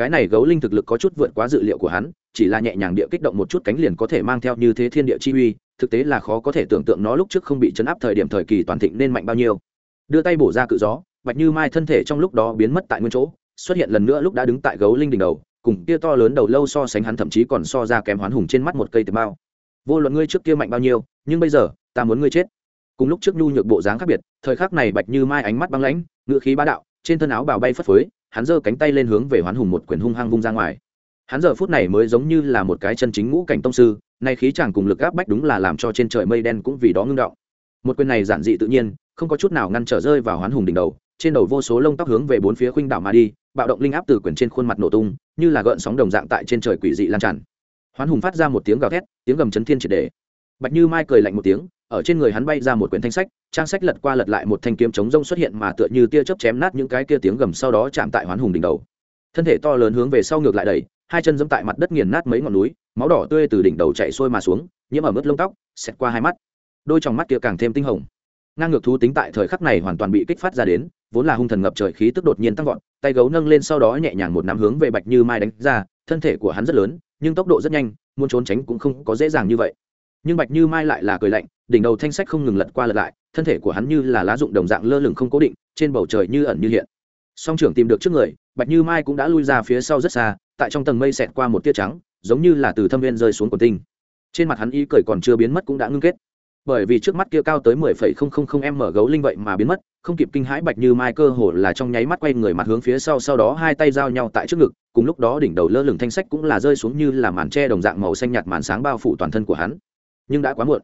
cái này gấu linh thực lực có chút vượt quá dự liệu của hắn, chỉ là nhẹ nhàng địa kích động một chút cánh liền có thể mang theo như thế thiên địa chi uy, thực tế là khó có thể tưởng tượng nó lúc trước không bị chấn áp thời điểm thời kỳ toàn thịnh nên mạnh bao nhiêu. Đưa tay bổ ra cự gió, bạch như mai thân thể trong lúc đó biến mất tại nguyên chỗ, xuất hiện lần nữa lúc đã đứng tại gấu linh đỉnh đầu, cùng kia to lớn đầu lâu so sánh hắn thậm chí còn so ra kém hoán hùng trên mắt một cây tệp bao vô luận ngươi trước kia mạnh bao nhiêu, nhưng bây giờ, ta muốn ngươi chết. Cùng lúc trước nhu nhược bộ dáng khác biệt, thời khắc này bạch như mai ánh mắt băng lãnh ngự khí bá đạo, trên thân áo bào bay phất phới hắn giơ cánh tay lên hướng về hoán hùng một quyền hung hăng vung ra ngoài. Hắn giờ phút này mới giống như là một cái chân chính ngũ cảnh tông sư, nay khí chàng cùng lực áp bách đúng là làm cho trên trời mây đen cũng vì đó ngưng động. Một quyền này giản dị tự nhiên, không có chút nào ngăn trở rơi vào hoán hùng đỉnh đầu, trên đầu vô số lông tóc hướng về bốn phía khuynh đảo mà đi, bạo động linh áp từ quyền trên khuôn mặt nổ tung, như là gợn sóng đồng dạng tại trên trời quỷ dị lan tràn. Hoán hùng phát ra một tiếng gào thét, tiếng gầm chấn thiên triệt đề bạch như mai cười lạnh một tiếng ở trên người hắn bay ra một quyển thanh sách, trang sách lật qua lật lại một thanh kiếm chống rông xuất hiện mà tựa như tia chớp chém nát những cái kia tiếng gầm sau đó chạm tại hoán hùng đỉnh đầu. Thân thể to lớn hướng về sau ngược lại đẩy, hai chân dẫm tại mặt đất nghiền nát mấy ngọn núi, máu đỏ tươi từ đỉnh đầu chạy xuôi mà xuống, nhiễm ở mức lông tóc, xẹt qua hai mắt. Đôi trong mắt kia càng thêm tinh hồng. Ngang ngược thú tính tại thời khắc này hoàn toàn bị kích phát ra đến, vốn là hung thần ngập trời khí tức đột nhiên tăng vọt, tay gấu nâng lên sau đó nhẹ nhàng một nắm hướng về bạch như mai đánh ra, thân thể của hắn rất lớn, nhưng tốc độ rất nhanh, muốn trốn tránh cũng không có dễ dàng như vậy nhưng bạch như mai lại là cười lạnh, đỉnh đầu thanh sách không ngừng lật qua lật lại, thân thể của hắn như là lá dụng đồng dạng lơ lửng không cố định, trên bầu trời như ẩn như hiện. Song trưởng tìm được trước người, bạch như mai cũng đã lui ra phía sau rất xa, tại trong tầng mây xẹt qua một tia trắng, giống như là từ thâm viên rơi xuống quần tinh. Trên mặt hắn y cười còn chưa biến mất cũng đã ngưng kết. Bởi vì trước mắt kia cao tới mười phẩy không không không mở gấu linh vậy mà biến mất, không kịp kinh hãi bạch như mai cơ hồ là trong nháy mắt quay người mặt hướng phía sau sau đó hai tay giao nhau tại trước ngực, cùng lúc đó đỉnh đầu lơ lửng thanh sách cũng là rơi xuống như là màn tre đồng dạng màu xanh nhạt màn sáng bao phủ toàn thân của hắn nhưng đã quá muộn.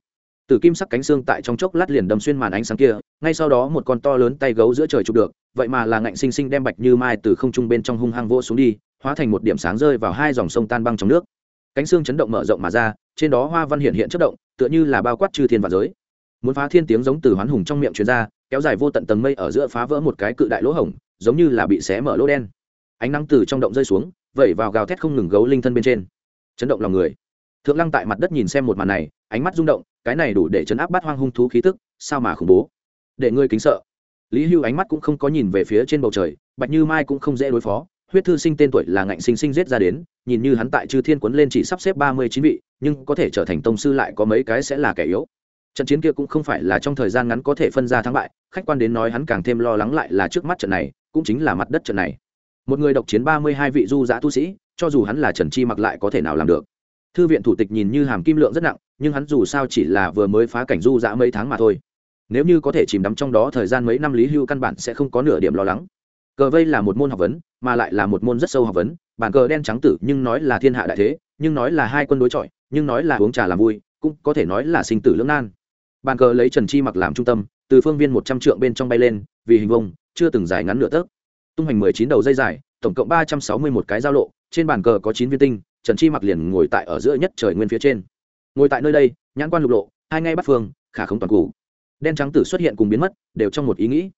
Từ kim sắc cánh xương tại trong chốc lát liền đâm xuyên màn ánh sáng kia, ngay sau đó một con to lớn tay gấu giữa trời chụp được, vậy mà là ngạnh sinh sinh đem bạch như mai từ không trung bên trong hung hăng vỗ xuống đi, hóa thành một điểm sáng rơi vào hai dòng sông tan băng trong nước. Cánh xương chấn động mở rộng mà ra, trên đó hoa văn hiện hiện chất động, tựa như là bao quát chư thiên và giới. Muốn phá thiên tiếng giống từ hoán hùng trong miệng truyền ra, kéo dài vô tận tầng mây ở giữa phá vỡ một cái cự đại lỗ hổng, giống như là bị xé mở lỗ đen. Ánh nắng từ trong động rơi xuống, vẩy vào gào thét không ngừng gấu linh thân bên trên. Chấn động lòng người thượng lăng tại mặt đất nhìn xem một màn này, ánh mắt rung động, cái này đủ để chấn áp bát hoang hung thú khí tức, sao mà khủng bố? Để ngươi kính sợ. Lý hưu ánh mắt cũng không có nhìn về phía trên bầu trời, bạch như mai cũng không dễ đối phó, huyết thư sinh tên tuổi là ngạnh sinh sinh giết ra đến, nhìn như hắn tại chư thiên quấn lên chỉ sắp xếp ba mươi chín vị, nhưng có thể trở thành tông sư lại có mấy cái sẽ là kẻ yếu. Trận chiến kia cũng không phải là trong thời gian ngắn có thể phân ra thắng bại, khách quan đến nói hắn càng thêm lo lắng lại là trước mắt trận này, cũng chính là mặt đất trận này. Một người độc chiến ba mươi hai vị du giã tu sĩ, cho dù hắn là trần chi mặc lại có thể nào làm được? Thư viện thủ tịch nhìn như hàm kim lượng rất nặng, nhưng hắn dù sao chỉ là vừa mới phá cảnh du dã mấy tháng mà thôi. Nếu như có thể chìm đắm trong đó thời gian mấy năm lý hưu căn bản sẽ không có nửa điểm lo lắng. Cờ vây là một môn học vấn, mà lại là một môn rất sâu học vấn, bản cờ đen trắng tử nhưng nói là thiên hạ đại thế, nhưng nói là hai quân đối chọi, nhưng nói là uống trà làm vui, cũng có thể nói là sinh tử lưỡng nan. Bàn cờ lấy trần chi mặc làm trung tâm, từ phương viên một trăm trượng bên trong bay lên, vì hình vông chưa từng dài ngắn nửa tấc. Tung hành mười chín đầu dây dài, tổng cộng ba trăm sáu mươi một cái giao lộ, trên bàn cờ có chín viên tinh trần chi mặc liền ngồi tại ở giữa nhất trời nguyên phía trên. Ngồi tại nơi đây, nhãn quan lục lộ, hai ngay bắt phương, khả không toàn củ. Đen trắng tử xuất hiện cùng biến mất, đều trong một ý nghĩ.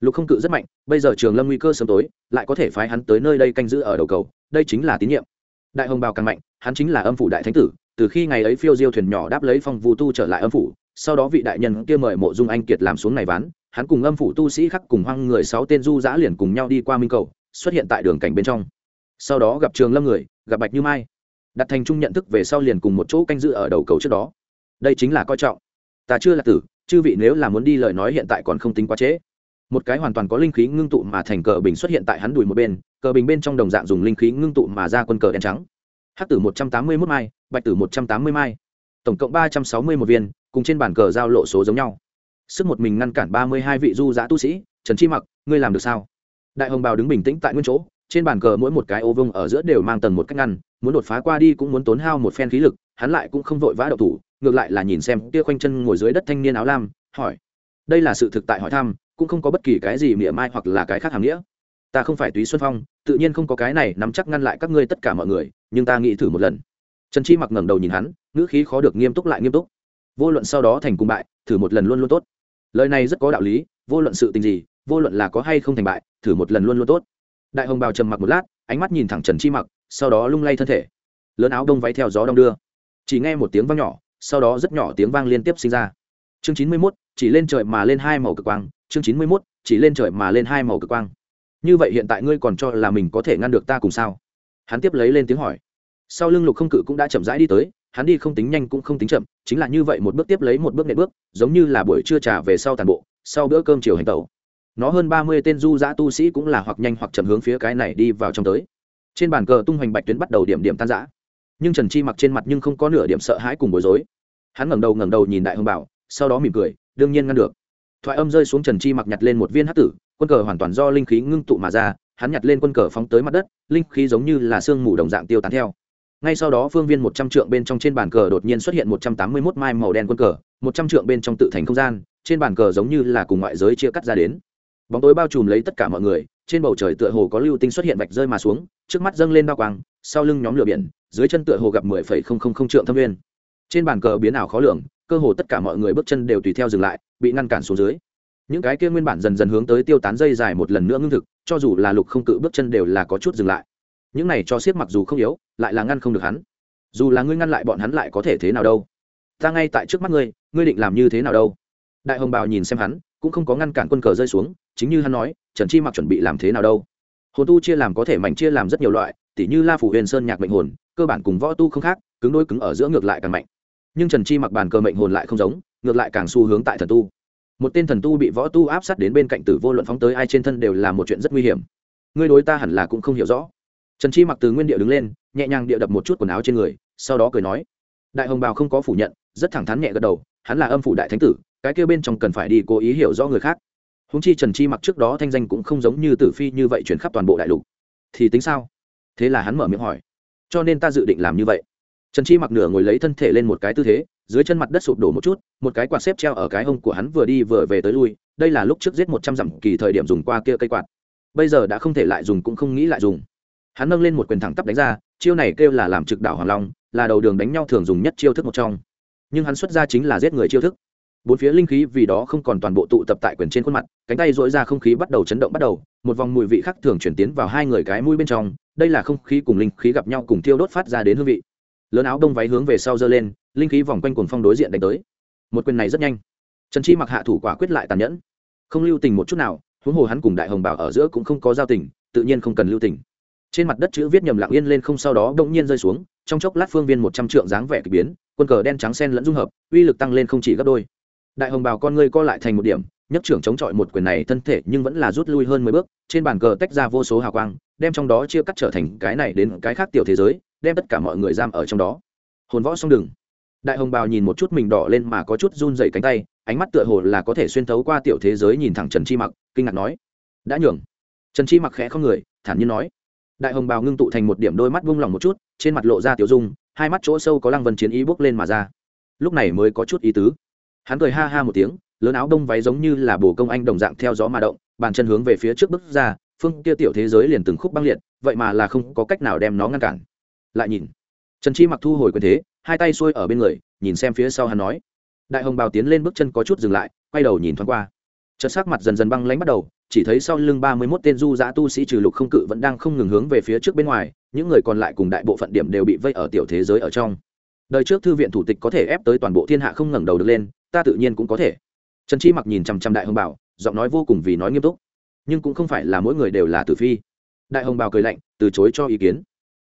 Lục không cự rất mạnh, bây giờ trường lâm nguy cơ sớm tối, lại có thể phái hắn tới nơi đây canh giữ ở đầu cầu, đây chính là tín nhiệm. Đại hồng bào càng mạnh, hắn chính là âm phủ đại thánh tử, từ khi ngày ấy phiêu diêu thuyền nhỏ đáp lấy phong vu tu trở lại âm phủ, sau đó vị đại nhân kia mời mộ dung anh kiệt làm xuống này ván, hắn cùng âm phủ tu sĩ khắc cùng hoang người sáu tên du giã liền cùng nhau đi qua minh cầu, xuất hiện tại đường cảnh bên trong. Sau đó gặp trường lâm người, gặp bạch như mai đặt thành trung nhận thức về sau liền cùng một chỗ canh giữ ở đầu cầu trước đó. Đây chính là coi trọng. Ta chưa là tử, chư vị nếu là muốn đi lời nói hiện tại còn không tính quá trễ. Một cái hoàn toàn có linh khí ngưng tụ mà thành cờ bình xuất hiện tại hắn đùi một bên, cờ bình bên trong đồng dạng dùng linh khí ngưng tụ mà ra quân cờ đen trắng. Hắc tử một trăm tám mươi mốt mai, bạch tử một trăm tám mươi mai. Tổng cộng ba trăm sáu mươi một viên, cùng trên bàn cờ giao lộ số giống nhau. Sức một mình ngăn cản ba mươi hai vị du giã tu sĩ, trần chi mặc, ngươi làm được sao? Đại hồng bào đứng bình tĩnh tại nguyên chỗ, trên bàn cờ mỗi một cái ô vông ở giữa đều mang tầng một cách ngăn muốn đột phá qua đi cũng muốn tốn hao một phen khí lực, hắn lại cũng không vội vã đậu thủ, ngược lại là nhìn xem kia khoanh chân ngồi dưới đất thanh niên áo lam, hỏi, đây là sự thực tại hỏi thăm, cũng không có bất kỳ cái gì mỉa mai hoặc là cái khác hàm nghĩa. Ta không phải túy xuân phong, tự nhiên không có cái này nắm chắc ngăn lại các ngươi tất cả mọi người, nhưng ta nghĩ thử một lần. Trần chi mặc ngẩng đầu nhìn hắn, ngữ khí khó được nghiêm túc lại nghiêm túc. Vô luận sau đó thành cùng bại, thử một lần luôn luôn tốt. Lời này rất có đạo lý, vô luận sự tình gì, vô luận là có hay không thành bại, thử một lần luôn luôn tốt. Đại hồng bào trầm mặc một lát, ánh mắt nhìn thẳng trần chi mặc sau đó lung lay thân thể, lớn áo đông váy theo gió đông đưa. Chỉ nghe một tiếng vang nhỏ, sau đó rất nhỏ tiếng vang liên tiếp sinh ra. Chương chín mươi mốt, chỉ lên trời mà lên hai màu cực quang. Chương chín mươi mốt, chỉ lên trời mà lên hai màu cực quang. Như vậy hiện tại ngươi còn cho là mình có thể ngăn được ta cùng sao? Hắn tiếp lấy lên tiếng hỏi. Sau lưng lục không cự cũng đã chậm rãi đi tới, hắn đi không tính nhanh cũng không tính chậm, chính là như vậy một bước tiếp lấy một bước nệm bước, giống như là buổi trưa trà về sau tàn bộ, sau bữa cơm chiều hành tẩu. Nó hơn ba mươi tên du giã tu sĩ cũng là hoặc nhanh hoặc chậm hướng phía cái này đi vào trong tới trên bàn cờ tung hoành bạch tuyến bắt đầu điểm điểm tan giã nhưng trần chi mặc trên mặt nhưng không có nửa điểm sợ hãi cùng bối rối. Hắn ngẩng đầu ngẩng đầu nhìn đại hồng bảo, sau đó mỉm cười, đương nhiên ngăn được. Thoại âm rơi xuống trần chi mặc nhặt lên một viên hát tử, quân cờ hoàn toàn do linh khí ngưng tụ mà ra, hắn nhặt lên quân cờ phóng tới mặt đất, linh khí giống như là sương mù đồng dạng tiêu tán theo. Ngay sau đó phương viên một trăm trượng bên trong trên bàn cờ đột nhiên xuất hiện một trăm tám mươi mốt mai màu đen quân cờ, một trăm trượng bên trong tự thành không gian, trên bàn cờ giống như là cùng ngoại giới chia cắt ra đến. Bóng tối bao trùm lấy tất cả mọi người trên bầu trời tựa hồ có lưu tinh xuất hiện vạch rơi mà xuống, trước mắt dâng lên bao quang, sau lưng nhóm lửa biển, dưới chân tựa hồ gặp mười phẩy không không không trượng thâm nguyên. Trên bàn cờ biến ảo khó lường, cơ hồ tất cả mọi người bước chân đều tùy theo dừng lại, bị ngăn cản xuống dưới. Những cái kia nguyên bản dần dần hướng tới tiêu tán dây dài một lần nữa ngưng thực, cho dù là lục không cự bước chân đều là có chút dừng lại. Những này cho siết mặc dù không yếu, lại là ngăn không được hắn. Dù là ngươi ngăn lại bọn hắn lại có thể thế nào đâu? Ta ngay tại trước mắt ngươi ngươi định làm như thế nào đâu? Đại hồng bào nhìn xem hắn cũng không có ngăn cản quân cờ rơi xuống, chính như hắn nói, trần chi mặc chuẩn bị làm thế nào đâu. Hồn tu chia làm có thể mảnh chia làm rất nhiều loại, tỉ như la phủ huyền sơn nhạc mệnh hồn, cơ bản cùng võ tu không khác, cứng đôi cứng ở giữa ngược lại càng mạnh. Nhưng trần chi mặc bàn cờ mệnh hồn lại không giống, ngược lại càng xu hướng tại thần tu. Một tên thần tu bị võ tu áp sát đến bên cạnh tử vô luận phóng tới ai trên thân đều là một chuyện rất nguy hiểm. Ngươi đối ta hẳn là cũng không hiểu rõ. Trần chi mặc từ nguyên địa đứng lên, nhẹ nhàng địa đập một chút quần áo trên người, sau đó cười nói. Đại hồng bào không có phủ nhận, rất thẳng thắn nhẹ gật đầu, hắn là âm phủ đại thánh tử cái kêu bên trong cần phải đi cố ý hiểu rõ người khác. Húng chi trần chi mặc trước đó thanh danh cũng không giống như tử phi như vậy chuyển khắp toàn bộ đại lục. Thì tính sao? Thế là hắn mở miệng hỏi. Cho nên ta dự định làm như vậy. Trần chi mặc nửa ngồi lấy thân thể lên một cái tư thế, dưới chân mặt đất sụp đổ một chút, một cái quạt xếp treo ở cái hông của hắn vừa đi vừa về tới lui, đây là lúc trước giết một trăm dặm kỳ thời điểm dùng qua kia cây quạt. Bây giờ đã không thể lại dùng cũng không nghĩ lại dùng. Hắn nâng lên một quyền thẳng tắp đánh ra, chiêu này kêu là làm trực đảo hoàng long, là đầu đường đánh nhau thường dùng nhất chiêu thức một trong. Nhưng hắn xuất ra chính là giết người chiêu thức bốn phía linh khí vì đó không còn toàn bộ tụ tập tại quyền trên khuôn mặt, cánh tay dỗi ra không khí bắt đầu chấn động bắt đầu, một vòng mùi vị khác thường chuyển tiến vào hai người cái mũi bên trong, đây là không khí cùng linh khí gặp nhau cùng thiêu đốt phát ra đến hương vị. Lớn áo đông váy hướng về sau giơ lên, linh khí vòng quanh cuồng phong đối diện đánh tới. Một quyền này rất nhanh. Trần chi mặc hạ thủ quả quyết lại tàn nhẫn. Không lưu tình một chút nào, huống hồ hắn cùng đại hồng bảo ở giữa cũng không có giao tình, tự nhiên không cần lưu tình. Trên mặt đất chữ viết nhầm lặng yên lên không sau đó đông nhiên rơi xuống, trong chốc lát phương viên một trăm trượng dáng vẻ k ỳ biến, quân cờ đen trắng sen lẫn dung hợp, uy lực tăng lên không chỉ gấp đôi đại hồng bào con ngươi co lại thành một điểm nhất trưởng chống chọi một quyền này thân thể nhưng vẫn là rút lui hơn mười bước, trên bàn cờ tách ra vô số hào quang, đem trong đó chia cắt trở thành cái này đến cái khác tiểu thế giới, đem tất cả mọi người giam ở trong đó. Hồn võ xong đừng đại hồng bào nhìn một chút mình đỏ lên mà có chút run dày cánh tay, ánh mắt tựa hồ là có thể xuyên thấu qua tiểu thế giới nhìn thẳng trần chi mặc, kinh ngạc nói, đã nhường. Trần chi mặc khẽ không người, thản nhiên nói. Đại hồng bào ngưng tụ thành một điểm đôi mắt vung lòng một chút, trên mặt lộ ra tiểu dung, hai mắt chỗ sâu có lăng vân chiến ý bước lên mà ra. Lúc này mới có chút ý tứ hắn cười ha ha một tiếng, lớn áo đông váy giống như là bồ công anh đồng dạng theo gió mà động, bàn chân hướng về phía trước bước ra, phương kia tiểu thế giới liền từng khúc băng liệt, vậy mà là không có cách nào đem nó ngăn cản. Lại nhìn, trần chi mặc thu hồi quyền thế, hai tay xuôi ở bên người, nhìn xem phía sau hắn nói. Đại hồng bào tiến lên bước chân có chút dừng lại, quay đầu nhìn thoáng qua. Chợt sắc mặt dần dần băng lánh bắt đầu, chỉ thấy sau lưng ba mươi mốt tên du giã tu sĩ trừ lục không cự vẫn đang không ngừng hướng về phía trước bên ngoài, những người còn lại cùng đại bộ phận điểm đều bị vây ở tiểu thế giới ở trong. Đời trước thư viện thủ tịch có thể ép tới toàn bộ thiên hạ không ngẩng đầu được lên ta tự nhiên cũng có thể. Trần chi mặc nhìn chằm chằm đại hồng bảo, giọng nói vô cùng vì nói nghiêm túc. Nhưng cũng không phải là mỗi người đều là tử phi. Đại hồng bảo cười lạnh, từ chối cho ý kiến.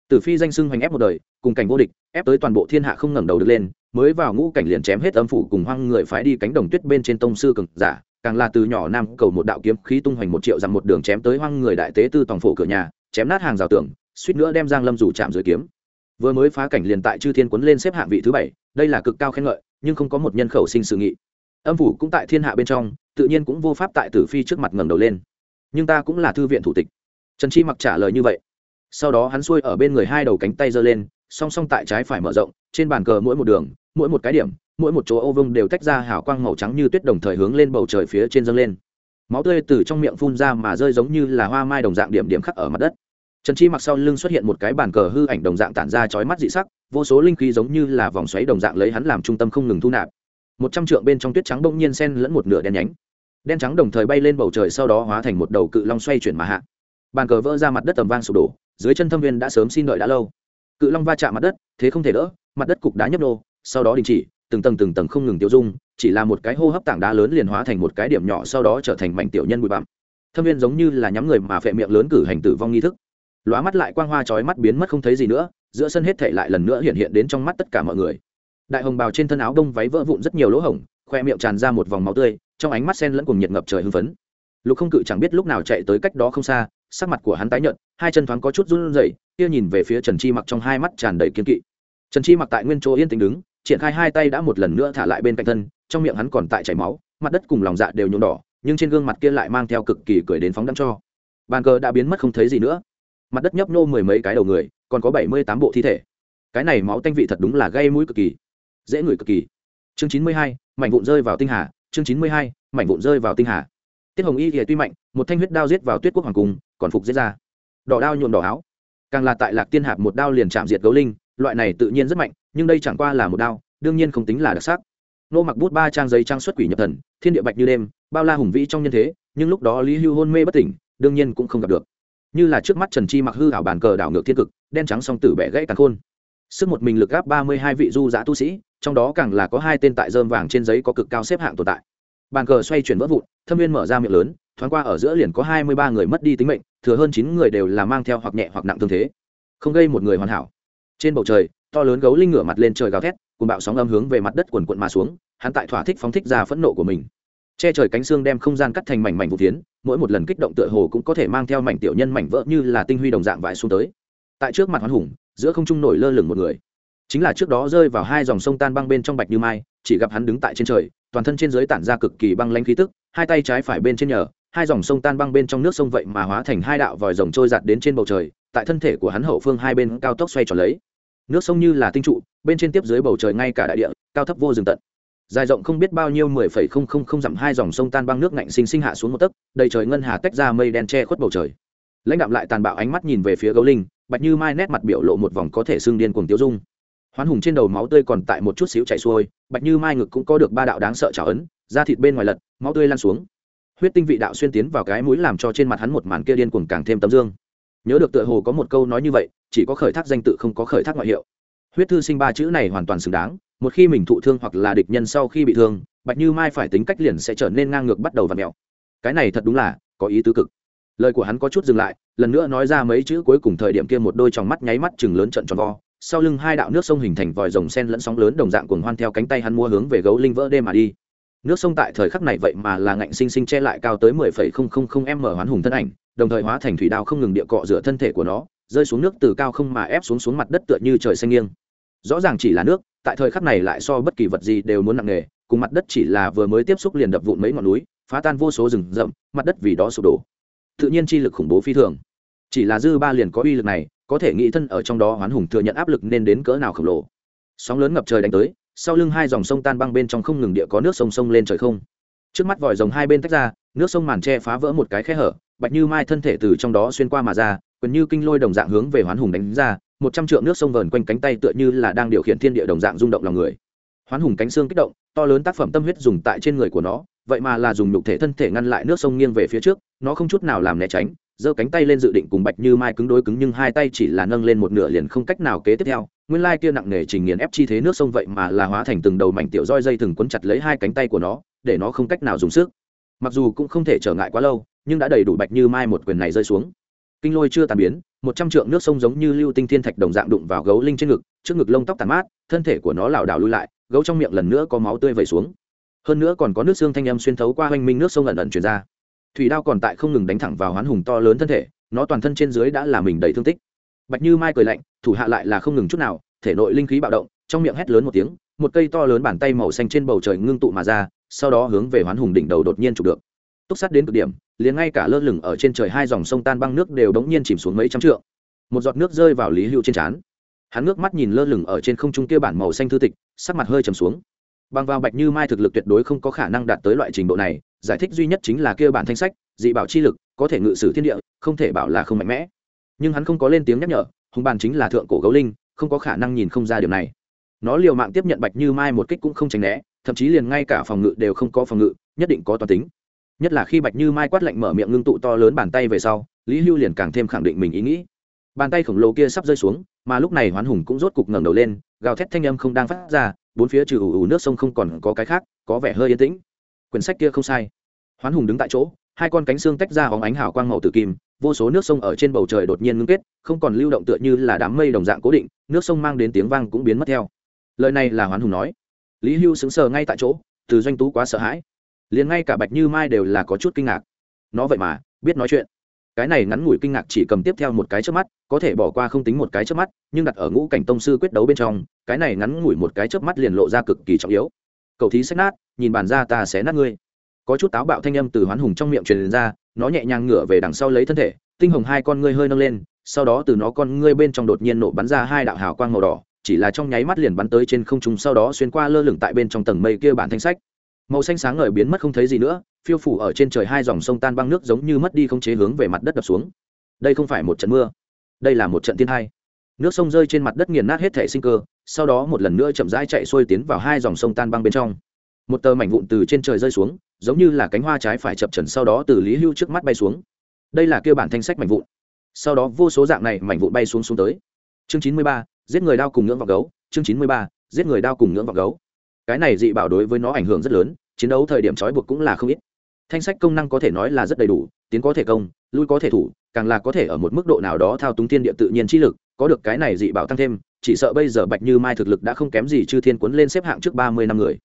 Tử phi danh sưng hoành ép một đời, cùng cảnh vô địch, ép tới toàn bộ thiên hạ không ngẩng đầu được lên, mới vào ngũ cảnh liền chém hết âm phủ cùng hoang người phái đi cánh đồng tuyết bên trên tông sư cực giả, càng là từ nhỏ nam cầu một đạo kiếm khí tung hoành một triệu dặm một đường chém tới hoang người đại tế tư tòng phổ cửa nhà, chém nát hàng rào tường, suýt nữa đem giang lâm rủ chạm dưới kiếm vừa mới phá cảnh liền tại chư thiên quấn lên xếp hạng vị thứ bảy, đây là cực cao khen ngợi, nhưng không có một nhân khẩu sinh sự nghị. Âm phủ cũng tại thiên hạ bên trong, tự nhiên cũng vô pháp tại tử phi trước mặt ngẩng đầu lên. Nhưng ta cũng là thư viện thủ tịch. Trần chi mặc trả lời như vậy. Sau đó hắn xuôi ở bên người hai đầu cánh tay giơ lên, song song tại trái phải mở rộng, trên bàn cờ mỗi một đường, mỗi một cái điểm, mỗi một chỗ ô vông đều tách ra hào quang màu trắng như tuyết đồng thời hướng lên bầu trời phía trên dâng lên. Máu tươi từ trong miệng phun ra mà rơi giống như là hoa mai đồng dạng điểm điểm khắc ở mặt đất trần chi mặc sau lưng xuất hiện một cái bàn cờ hư ảnh đồng dạng tản ra chói mắt dị sắc, vô số linh khí giống như là vòng xoáy đồng dạng lấy hắn làm trung tâm không ngừng thu nạp. Một trăm trượng bên trong tuyết trắng bỗng nhiên sen lẫn một nửa đen nhánh. Đen trắng đồng thời bay lên bầu trời sau đó hóa thành một đầu cự long xoay chuyển mà hạ. Bàn cờ vỡ ra mặt đất tầm vang sụp đổ, dưới chân thâm viên đã sớm xin đợi đã lâu. Cự long va chạm mặt đất, thế không thể đỡ, mặt đất cục đá nhấp nô, sau đó đình chỉ, từng tầng từng tầng không ngừng tiêu dung, chỉ là một cái hô hấp tảng đá lớn liền hóa thành một cái điểm nhỏ sau đó trở thành mảnh tiểu nhân bụi bặm. Thâm viên giống như là nhắm người mà phệ miệng lớn cử hành tử vong nghi thức lóa mắt lại quang hoa chói mắt biến mất không thấy gì nữa, giữa sân hết thể lại lần nữa hiện hiện đến trong mắt tất cả mọi người. Đại hồng bào trên thân áo đông váy vỡ vụn rất nhiều lỗ hổng, khoe miệng tràn ra một vòng máu tươi, trong ánh mắt sen lẫn cùng nhiệt ngập trời hưng phấn. Lục không cự chẳng biết lúc nào chạy tới cách đó không xa, sắc mặt của hắn tái nhợt, hai chân thoáng có chút run rẩy, kia nhìn về phía trần chi mặc trong hai mắt tràn đầy kiên kỵ. Trần chi mặc tại nguyên chỗ yên tĩnh đứng, triển khai hai tay đã một lần nữa thả lại bên cạnh thân, trong miệng hắn còn tại chảy máu, mặt đất cùng lòng dạ đều nhuộm đỏ, nhưng trên gương mặt kia lại mang theo cực kỳ cười đến phóng đắm cho. Bàn cờ đã biến mất không thấy gì nữa mặt đất nhấp nô mười mấy cái đầu người, còn có bảy mươi tám bộ thi thể. Cái này máu tanh vị thật đúng là gây mũi cực kỳ, dễ ngửi cực kỳ. Chương chín mươi hai, mảnh vụn rơi vào tinh hà. Chương chín mươi hai, mảnh vụn rơi vào tinh hà. Tiết hồng y thì tuy mạnh, một thanh huyết đao giết vào tuyết quốc hoàng cung, còn phục giết ra. Đỏ đao nhuộm đỏ áo. Càng là tại lạc tiên hạp một đao liền chạm diệt gấu linh, loại này tự nhiên rất mạnh, nhưng đây chẳng qua là một đao, đương nhiên không tính là đặc sắc. Nô mặc bút ba trang giấy trang xuất quỷ nhập thần, thiên địa bạch như đêm, bao la hùng vĩ trong nhân thế, nhưng lúc đó lý hưu hôn mê bất tỉnh, đương nhiên cũng không gặp được như là trước mắt trần chi mặc hư ảo bàn cờ đảo ngược thiên cực, đen trắng song tử bẻ gãy càng khôn. Sức một mình lực gáp ba mươi hai vị du giã tu sĩ, trong đó càng là có hai tên tại dơm vàng trên giấy có cực cao xếp hạng tồn tại. Bàn cờ xoay chuyển vỡ vụn, thâm viên mở ra miệng lớn, thoáng qua ở giữa liền có hai mươi ba người mất đi tính mệnh, thừa hơn chín người đều là mang theo hoặc nhẹ hoặc nặng thương thế. Không gây một người hoàn hảo. Trên bầu trời, to lớn gấu linh ngửa mặt lên trời gào thét cùng bạo sóng âm hướng về mặt đất quần quận mà xuống, hắn tại thỏa thích phóng thích ra phẫn nộ của mình che trời cánh xương đem không gian cắt thành mảnh mảnh vụ tiến mỗi một lần kích động tựa hồ cũng có thể mang theo mảnh tiểu nhân mảnh vỡ như là tinh huy đồng dạng vãi xuống tới. Tại trước mặt hoán hùng, giữa không trung nổi lơ lửng một người. Chính là trước đó rơi vào hai dòng sông tan băng bên trong bạch như mai, chỉ gặp hắn đứng tại trên trời, toàn thân trên dưới tản ra cực kỳ băng lanh khí tức, hai tay trái phải bên trên nhờ, hai dòng sông tan băng bên trong nước sông vậy mà hóa thành hai đạo vòi rồng trôi giạt đến trên bầu trời, tại thân thể của hắn hậu phương hai bên cao tốc xoay tròn lấy. Nước sông như là tinh trụ, bên trên tiếp dưới bầu trời ngay cả đại địa, cao thấp vô rừng tận dài rộng không biết bao nhiêu mười phẩy không không không dặm hai dòng sông tan băng nước ngạnh sinh sinh hạ xuống một tấc, đầy trời ngân hà tách ra mây đen che khuất bầu trời. Lãnh đạm lại tàn bạo ánh mắt nhìn về phía gấu linh, bạch như mai nét mặt biểu lộ một vòng có thể xương điên cuồng tiêu dung. Hoán hùng trên đầu máu tươi còn tại một chút xíu chảy xuôi, bạch như mai ngực cũng có được ba đạo đáng sợ trào ấn, da thịt bên ngoài lật, máu tươi lan xuống. Huyết tinh vị đạo xuyên tiến vào cái mũi làm cho trên mặt hắn một màn kia điên cuồng càng thêm tấm dương. Nhớ được tựa hồ có một câu nói như vậy, chỉ có khởi thác danh tự không có khởi thác ngoại hiệu. Huyết thư sinh ba chữ này hoàn toàn xứng đáng một khi mình thụ thương hoặc là địch nhân sau khi bị thương, bạch như mai phải tính cách liền sẽ trở nên ngang ngược bắt đầu và mẹo. Cái này thật đúng là có ý tứ cực. Lời của hắn có chút dừng lại, lần nữa nói ra mấy chữ cuối cùng thời điểm kia một đôi tròng mắt nháy mắt chừng lớn trận tròn vo. Sau lưng hai đạo nước sông hình thành vòi rồng sen lẫn sóng lớn đồng dạng cuồng hoan theo cánh tay hắn mua hướng về gấu linh vỡ đêm mà đi. Nước sông tại thời khắc này vậy mà là ngạnh sinh sinh che lại cao tới mười phẩy không không không m hoán hùng thân ảnh, đồng thời hóa thành thủy đao không ngừng địa cọ rửa thân thể của nó, rơi xuống nước từ cao không mà ép xuống xuống mặt đất tựa như trời xanh nghiêng rõ ràng chỉ là nước, tại thời khắc này lại so bất kỳ vật gì đều muốn nặng nề, cùng mặt đất chỉ là vừa mới tiếp xúc liền đập vụn mấy ngọn núi, phá tan vô số rừng rậm, mặt đất vì đó sụp đổ. Tự nhiên chi lực khủng bố phi thường. Chỉ là dư ba liền có uy lực này, có thể nghĩ thân ở trong đó hoán hùng thừa nhận áp lực nên đến cỡ nào khổng lồ. Sóng lớn ngập trời đánh tới, sau lưng hai dòng sông tan băng bên trong không ngừng địa có nước sông sông lên trời không. Trước mắt vòi rồng hai bên tách ra, nước sông màn tre phá vỡ một cái khe hở, bạch như mai thân thể từ trong đó xuyên qua mà ra gần như kinh lôi đồng dạng hướng về hoán hùng đánh ra một trăm trượng nước sông vờn quanh cánh tay tựa như là đang điều khiển thiên địa đồng dạng rung động lòng người. Hoán hùng cánh xương kích động, to lớn tác phẩm tâm huyết dùng tại trên người của nó, vậy mà là dùng nhục thể thân thể ngăn lại nước sông nghiêng về phía trước, nó không chút nào làm né tránh, giơ cánh tay lên dự định cùng bạch như mai cứng đối cứng nhưng hai tay chỉ là nâng lên một nửa liền không cách nào kế tiếp theo. Nguyên lai kia nặng nề trình nghiền ép chi thế nước sông vậy mà là hóa thành từng đầu mảnh tiểu roi dây thừng quấn chặt lấy hai cánh tay của nó, để nó không cách nào dùng sức. Mặc dù cũng không thể trở ngại quá lâu, nhưng đã đầy đủ bạch như mai một quyền này rơi xuống. Kinh lôi chưa tàn biến một trăm trượng nước sông giống như lưu tinh thiên thạch đồng dạng đụng vào gấu linh trên ngực, trước ngực lông tóc tàn mát, thân thể của nó lảo đảo lui lại, gấu trong miệng lần nữa có máu tươi vẩy xuống. Hơn nữa còn có nước xương thanh âm xuyên thấu qua hoanh minh nước sông ẩn ẩn chuyển ra. Thủy đao còn tại không ngừng đánh thẳng vào hoán hùng to lớn thân thể, nó toàn thân trên dưới đã là mình đầy thương tích. Bạch như mai cười lạnh, thủ hạ lại là không ngừng chút nào, thể nội linh khí bạo động, trong miệng hét lớn một tiếng, một cây to lớn bàn tay màu xanh trên bầu trời ngưng tụ mà ra, sau đó hướng về hoán hùng đỉnh đầu đột nhiên chụp được túc sát đến cực điểm, liền ngay cả lơ lửng ở trên trời hai dòng sông tan băng nước đều đống nhiên chìm xuống mấy trăm trượng. Một giọt nước rơi vào lý hưu trên trán. Hắn nước mắt nhìn lơ lửng ở trên không trung kia bản màu xanh thư tịch, sắc mặt hơi trầm xuống. Bằng vào bạch như mai thực lực tuyệt đối không có khả năng đạt tới loại trình độ này, giải thích duy nhất chính là kia bản thanh sách, dị bảo chi lực, có thể ngự sử thiên địa, không thể bảo là không mạnh mẽ. Nhưng hắn không có lên tiếng nhắc nhở hùng bàn chính là thượng cổ gấu linh, không có khả năng nhìn không ra điều này. Nó liều mạng tiếp nhận bạch như mai một kích cũng không tránh né, thậm chí liền ngay cả phòng ngự đều không có phòng ngự, nhất định có toàn tính nhất là khi bạch như mai quát lạnh mở miệng ngưng tụ to lớn bàn tay về sau, lý hưu liền càng thêm khẳng định mình ý nghĩ. Bàn tay khổng lồ kia sắp rơi xuống, mà lúc này hoán hùng cũng rốt cục ngẩng đầu lên, gào thét thanh âm không đang phát ra, bốn phía trừ ủ ủ nước sông không còn có cái khác, có vẻ hơi yên tĩnh. Quyển sách kia không sai. Hoán hùng đứng tại chỗ, hai con cánh xương tách ra hóng ánh hào quang màu tử kim, vô số nước sông ở trên bầu trời đột nhiên ngưng kết, không còn lưu động tựa như là đám mây đồng dạng cố định, nước sông mang đến tiếng vang cũng biến mất theo. Lời này là hoán hùng nói. Lý hưu sững sờ ngay tại chỗ, từ doanh tú quá sợ hãi liền ngay cả bạch như mai đều là có chút kinh ngạc. Nó vậy mà, biết nói chuyện. Cái này ngắn ngủi kinh ngạc chỉ cầm tiếp theo một cái trước mắt, có thể bỏ qua không tính một cái trước mắt, nhưng đặt ở ngũ cảnh tông sư quyết đấu bên trong, cái này ngắn ngủi một cái trước mắt liền lộ ra cực kỳ trọng yếu. Cậu thí sách nát, nhìn bàn ra ta sẽ nát ngươi. Có chút táo bạo thanh âm từ hoán hùng trong miệng truyền ra, nó nhẹ nhàng ngửa về đằng sau lấy thân thể, tinh hồng hai con ngươi hơi nâng lên, sau đó từ nó con ngươi bên trong đột nhiên nổ bắn ra hai đạo hào quang màu đỏ, chỉ là trong nháy mắt liền bắn tới trên không trung, sau đó xuyên qua lơ lửng tại bên trong tầng mây kia bản thanh sách màu xanh sáng ngời biến mất không thấy gì nữa, phiêu phủ ở trên trời hai dòng sông tan băng nước giống như mất đi không chế hướng về mặt đất đập xuống. Đây không phải một trận mưa, đây là một trận thiên hai nước sông rơi trên mặt đất nghiền nát hết thể sinh cơ, sau đó một lần nữa chậm rãi chạy xuôi tiến vào hai dòng sông tan băng bên trong. Một tờ mảnh vụn từ trên trời rơi xuống, giống như là cánh hoa trái phải chập trần sau đó từ lý hưu trước mắt bay xuống. Đây là kêu bản thanh sách mảnh vụn. Sau đó vô số dạng này mảnh vụn bay xuống xuống tới. Chương chín mươi ba, giết người đao cùng ngưỡng vào gấu. Chương chín mươi ba, giết người đao cùng ngưỡng vào gấu. Cái này dị bảo đối với nó ảnh hưởng rất lớn chiến đấu thời điểm trói buộc cũng là không ít. Thanh sách công năng có thể nói là rất đầy đủ, tiến có thể công, lui có thể thủ, càng là có thể ở một mức độ nào đó thao túng thiên địa tự nhiên chi lực, có được cái này dị bảo tăng thêm, chỉ sợ bây giờ bạch như mai thực lực đã không kém gì chư thiên cuốn lên xếp hạng trước ba mươi năm người.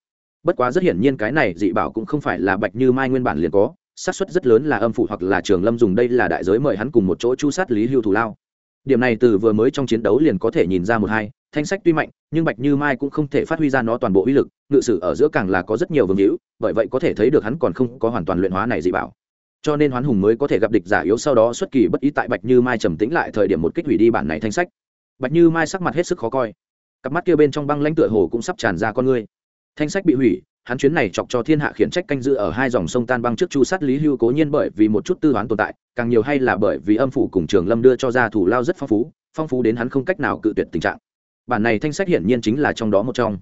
Bất quá rất hiển nhiên cái này dị bảo cũng không phải là bạch như mai nguyên bản liền có, xác suất rất lớn là âm phủ hoặc là trường lâm dùng, đây là đại giới mời hắn cùng một chỗ chu sát lý hưu thủ lao. Điểm này từ vừa mới trong chiến đấu liền có thể nhìn ra một hai thanh sách tuy mạnh, nhưng bạch như mai cũng không thể phát huy ra nó toàn bộ uy lực, ngự sử ở giữa càng là có rất nhiều vương hữu, bởi vậy có thể thấy được hắn còn không có hoàn toàn luyện hóa này dị bảo. Cho nên hoán hùng mới có thể gặp địch giả yếu sau đó xuất kỳ bất ý tại bạch như mai trầm tĩnh lại thời điểm một kích hủy đi bản này thanh sách. Bạch như mai sắc mặt hết sức khó coi. Cặp mắt kia bên trong băng lãnh tựa hồ cũng sắp tràn ra con ngươi. Thanh sách bị hủy, hắn chuyến này chọc cho thiên hạ khiển trách canh dự ở hai dòng sông tan băng trước chu sát lý hưu cố nhiên bởi vì một chút tư toán tồn tại, càng nhiều hay là bởi vì âm phủ cùng trường lâm đưa cho ra thủ lao rất phong phú phong phú đến hắn không cách nào cự tuyệt tình trạng bản này thanh sách hiển nhiên chính là trong đó một trong,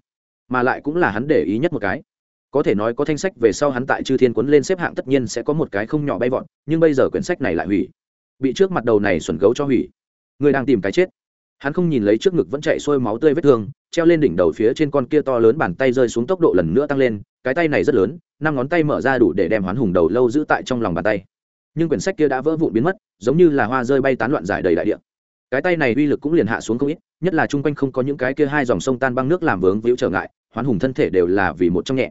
mà lại cũng là hắn để ý nhất một cái. Có thể nói có thanh sách về sau hắn tại chư thiên quấn lên xếp hạng tất nhiên sẽ có một cái không nhỏ bay vọt, nhưng bây giờ quyển sách này lại hủy. Bị trước mặt đầu này xuẩn gấu cho hủy. Người đang tìm cái chết. Hắn không nhìn lấy trước ngực vẫn chạy sôi máu tươi vết thương, treo lên đỉnh đầu phía trên con kia to lớn bàn tay rơi xuống tốc độ lần nữa tăng lên, cái tay này rất lớn, năm ngón tay mở ra đủ để đem hoán hùng đầu lâu giữ tại trong lòng bàn tay. Nhưng quyển sách kia đã vỡ vụn biến mất, giống như là hoa rơi bay tán loạn giải đầy đại địa cái tay này uy lực cũng liền hạ xuống không ít, nhất là chung quanh không có những cái kia hai dòng sông tan băng nước làm vướng víu trở ngại, hoán hùng thân thể đều là vì một trong nhẹ.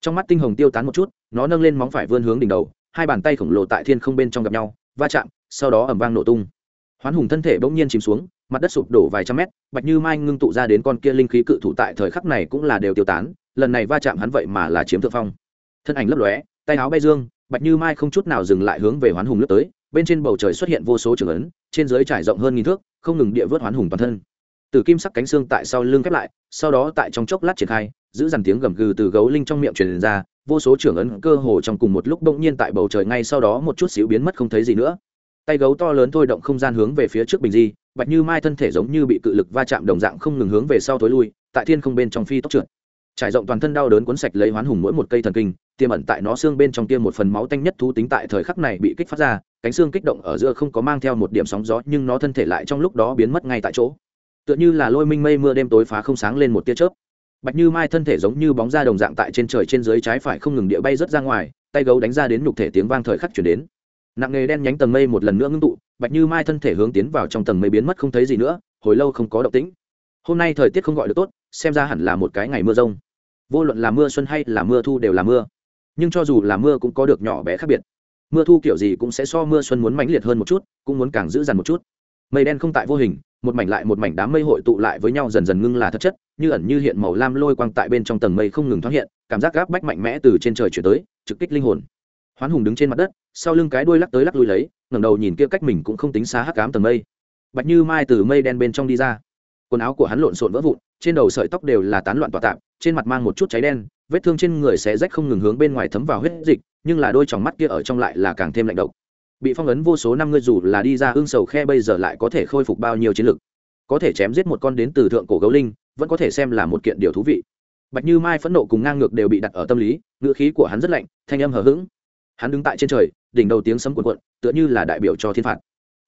Trong mắt tinh hồng tiêu tán một chút, nó nâng lên móng phải vươn hướng đỉnh đầu, hai bàn tay khổng lồ tại thiên không bên trong gặp nhau, va chạm, sau đó ẩm vang nổ tung. Hoán hùng thân thể bỗng nhiên chìm xuống, mặt đất sụp đổ vài trăm mét, bạch như mai ngưng tụ ra đến con kia linh khí cự thủ tại thời khắc này cũng là đều tiêu tán, lần này va chạm hắn vậy mà là chiếm thượng phong. Thân ảnh lấp lóe, tay áo bay dương, bạch như mai không chút nào dừng lại hướng về hoán hùng lướt tới bên trên bầu trời xuất hiện vô số trường ấn, trên dưới trải rộng hơn nghìn thước, không ngừng địa vớt hoán hùng toàn thân. Từ kim sắc cánh xương tại sau lưng khép lại, sau đó tại trong chốc lát triển khai, giữ dằn tiếng gầm gừ từ gấu linh trong miệng truyền ra, vô số trưởng ấn cơ hồ trong cùng một lúc bỗng nhiên tại bầu trời ngay sau đó một chút xíu biến mất không thấy gì nữa. Tay gấu to lớn thôi động không gian hướng về phía trước bình di, bạch như mai thân thể giống như bị cự lực va chạm đồng dạng không ngừng hướng về sau tối lui, tại thiên không bên trong phi tốc trượt trải rộng toàn thân đau đớn cuốn sạch lấy hoán hùng mỗi một cây thần kinh, tiềm ẩn tại nó xương bên trong tiêm một phần máu tanh nhất thú tính tại thời khắc này bị kích phát ra, cánh xương kích động ở giữa không có mang theo một điểm sóng gió nhưng nó thân thể lại trong lúc đó biến mất ngay tại chỗ. Tựa như là lôi minh mây mưa đêm tối phá không sáng lên một tia chớp. Bạch như mai thân thể giống như bóng da đồng dạng tại trên trời trên dưới trái phải không ngừng địa bay rớt ra ngoài, tay gấu đánh ra đến nhục thể tiếng vang thời khắc chuyển đến. Nặng nghề đen nhánh tầng mây một lần nữa ngưng tụ, bạch như mai thân thể hướng tiến vào trong tầng mây biến mất không thấy gì nữa, hồi lâu không có động tĩnh. Hôm nay thời tiết không gọi được tốt, xem ra hẳn là một cái ngày mưa rông vô luận là mưa xuân hay là mưa thu đều là mưa. Nhưng cho dù là mưa cũng có được nhỏ bé khác biệt. Mưa thu kiểu gì cũng sẽ so mưa xuân muốn mãnh liệt hơn một chút, cũng muốn càng giữ dằn một chút. Mây đen không tại vô hình, một mảnh lại một mảnh đám mây hội tụ lại với nhau dần dần ngưng là thật chất, như ẩn như hiện màu lam lôi quang tại bên trong tầng mây không ngừng thoáng hiện, cảm giác gáp bách mạnh mẽ từ trên trời chuyển tới, trực kích linh hồn. Hoán hùng đứng trên mặt đất, sau lưng cái đuôi lắc tới lắc lui lấy, ngẩng đầu nhìn kia cách mình cũng không tính xa hắc cám tầng mây. Bạch như mai từ mây đen bên trong đi ra. Quần áo của hắn lộn xộn vỡ vụn trên đầu sợi tóc đều là tán loạn tỏa tạp, trên mặt mang một chút cháy đen, vết thương trên người sẽ rách không ngừng hướng bên ngoài thấm vào huyết dịch, nhưng là đôi tròng mắt kia ở trong lại là càng thêm lạnh độc. Bị phong ấn vô số năm ngươi dù là đi ra ương sầu khe bây giờ lại có thể khôi phục bao nhiêu chiến lực? Có thể chém giết một con đến từ thượng cổ gấu linh, vẫn có thể xem là một kiện điều thú vị. Bạch như mai phẫn nộ cùng ngang ngược đều bị đặt ở tâm lý ngựa khí của hắn rất lạnh, thanh âm hờ hững. Hắn đứng tại trên trời, đỉnh đầu tiếng sấm cuộn cuộn, tựa như là đại biểu cho thiên phạt.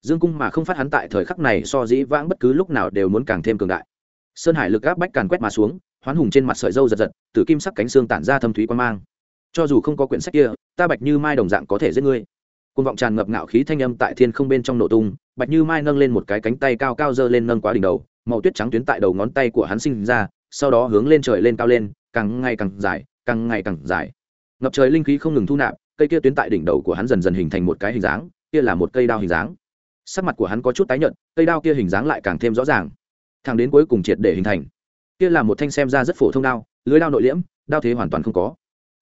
Dương cung mà không phát hắn tại thời khắc này so dĩ vãng bất cứ lúc nào đều muốn càng thêm cường đại sơn hải lực gáp bách càn quét mà xuống, hoán hùng trên mặt sợi dâu giật giật, từ kim sắc cánh xương tản ra thâm thúy quan mang. Cho dù không có quyển sách kia, ta bạch như mai đồng dạng có thể giết ngươi. Côn vọng tràn ngập ngạo khí thanh âm tại thiên không bên trong nổ tung, bạch như mai nâng lên một cái cánh tay cao cao dơ lên nâng quá đỉnh đầu, màu tuyết trắng tuyến tại đầu ngón tay của hắn sinh ra, sau đó hướng lên trời lên cao lên, càng ngày càng dài, càng ngày càng dài. Ngập trời linh khí không ngừng thu nạp, cây kia tuyến tại đỉnh đầu của hắn dần dần hình thành một cái hình dáng, kia là một cây đao hình dáng. Sắc mặt của hắn có chút tái nhợt, cây đao kia hình dáng lại càng thêm rõ ràng thẳng đến cuối cùng triệt để hình thành. Kia là một thanh xem ra rất phổ thông đao, lưới đao nội liễm, đao thế hoàn toàn không có.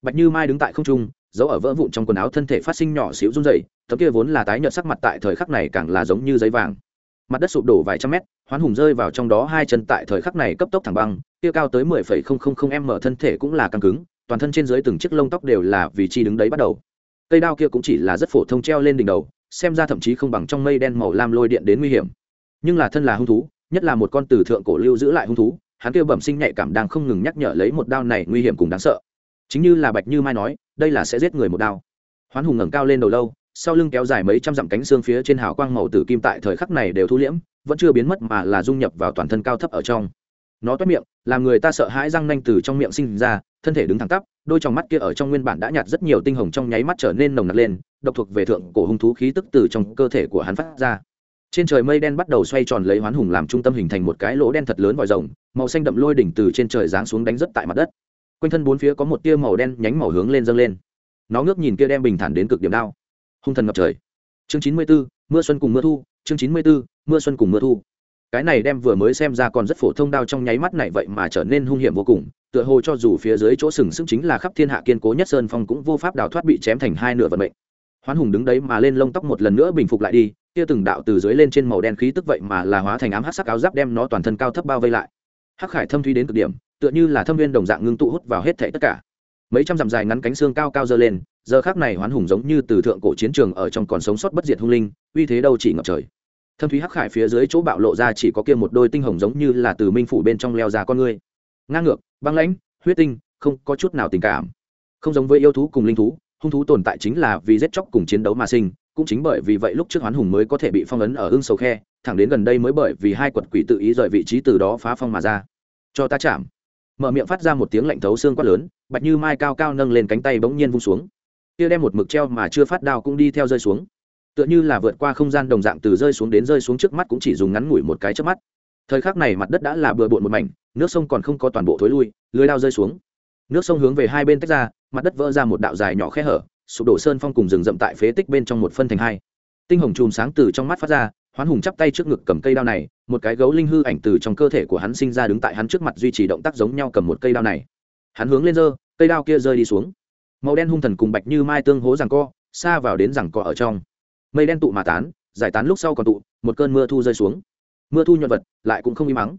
Bạch như mai đứng tại không trung, giấu ở vỡ vụn trong quần áo thân thể phát sinh nhỏ xíu run dày tấm kia vốn là tái nhợt sắc mặt tại thời khắc này càng là giống như giấy vàng. Mặt đất sụp đổ vài trăm mét, hoán hùng rơi vào trong đó hai chân tại thời khắc này cấp tốc thẳng băng, kia cao tới mười phẩy không không không em mở thân thể cũng là căng cứng, toàn thân trên dưới từng chiếc lông tóc đều là vì chi đứng đấy bắt đầu. Cây đao kia cũng chỉ là rất phổ thông treo lên đỉnh đầu, xem ra thậm chí không bằng trong mây đen màu lam lôi điện đến nguy hiểm. Nhưng là thân là hung thú nhất là một con từ thượng cổ lưu giữ lại hung thú, hắn kêu bẩm sinh nhạy cảm đang không ngừng nhắc nhở lấy một đao này nguy hiểm cùng đáng sợ. Chính như là bạch như mai nói, đây là sẽ giết người một đao. Hoán hùng ngẩng cao lên đầu lâu, sau lưng kéo dài mấy trăm dặm cánh xương phía trên hào quang màu tử kim tại thời khắc này đều thu liễm, vẫn chưa biến mất mà là dung nhập vào toàn thân cao thấp ở trong. Nó toét miệng, làm người ta sợ hãi răng nanh từ trong miệng sinh ra, thân thể đứng thẳng tắp, đôi trong mắt kia ở trong nguyên bản đã nhạt rất nhiều tinh hồng trong nháy mắt trở nên nồng nặc lên, độc thuộc về thượng cổ hung thú khí tức từ trong cơ thể của hắn phát ra trên trời mây đen bắt đầu xoay tròn lấy hoán hùng làm trung tâm hình thành một cái lỗ đen thật lớn vòi rồng màu xanh đậm lôi đỉnh từ trên trời giáng xuống đánh rất tại mặt đất. Quanh thân bốn phía có một tia màu đen nhánh màu hướng lên dâng lên. Nó ngước nhìn kia đem bình thản đến cực điểm đao. Hung thần ngập trời. Chương chín mươi 94, mưa xuân cùng mưa thu chương chín mươi 94, mưa xuân cùng mưa thu. Cái này đem vừa mới xem ra còn rất phổ thông đao trong nháy mắt này vậy mà trở nên hung hiểm vô cùng tựa hồ cho dù phía dưới chỗ sừng sững chính là khắp thiên hạ kiên cố nhất sơn phong cũng vô pháp đào thoát bị chém thành hai nửa vận mệnh. Hoán hùng đứng đấy mà lên lông tóc một lần nữa bình phục lại đi kia từng đạo từ dưới lên trên màu đen khí tức vậy mà là hóa thành ám hắc sắc áo giáp đem nó toàn thân cao thấp bao vây lại. Hắc khải thâm thuy đến cực điểm, tựa như là thâm viên đồng dạng ngưng tụ hút vào hết thảy tất cả. Mấy trăm dặm dài ngắn cánh xương cao cao dơ lên, giờ khác này hoán hùng giống như từ thượng cổ chiến trường ở trong còn sống sót bất diệt hung linh, uy thế đâu chỉ ngập trời. Thâm thúy hắc khải phía dưới chỗ bạo lộ ra chỉ có kia một đôi tinh hồng giống như là từ minh phủ bên trong leo ra con người. Ngang ngược, băng lãnh, huyết tinh, không có chút nào tình cảm. Không giống với yêu thú cùng linh thú, hung thú tồn tại chính là vì giết chóc cùng chiến đấu mà sinh cũng chính bởi vì vậy lúc trước hoán hùng mới có thể bị phong ấn ở hưng sầu khe, thẳng đến gần đây mới bởi vì hai quật quỷ tự ý rời vị trí từ đó phá phong mà ra. Cho ta chạm. Mở miệng phát ra một tiếng lạnh thấu xương quát lớn, bạch như mai cao cao nâng lên cánh tay bỗng nhiên vung xuống. Kia đem một mực treo mà chưa phát đao cũng đi theo rơi xuống. Tựa như là vượt qua không gian đồng dạng từ rơi xuống đến rơi xuống trước mắt cũng chỉ dùng ngắn ngủi một cái trước mắt. Thời khắc này mặt đất đã là bừa bộn một mảnh, nước sông còn không có toàn bộ thối lui, lưới đao rơi xuống. Nước sông hướng về hai bên tách ra, mặt đất vỡ ra một đạo dài nhỏ khe hở sụp đổ sơn phong cùng rừng rậm tại phế tích bên trong một phân thành hai. Tinh hồng chùm sáng từ trong mắt phát ra, hoán hùng chắp tay trước ngực cầm cây đao này, một cái gấu linh hư ảnh từ trong cơ thể của hắn sinh ra đứng tại hắn trước mặt duy trì động tác giống nhau cầm một cây đao này. Hắn hướng lên dơ, cây đao kia rơi đi xuống. Màu đen hung thần cùng bạch như mai tương hố rằng co, xa vào đến rằng co ở trong. Mây đen tụ mà tán, giải tán lúc sau còn tụ, một cơn mưa thu rơi xuống. Mưa thu nhuận vật, lại cũng không im mắng.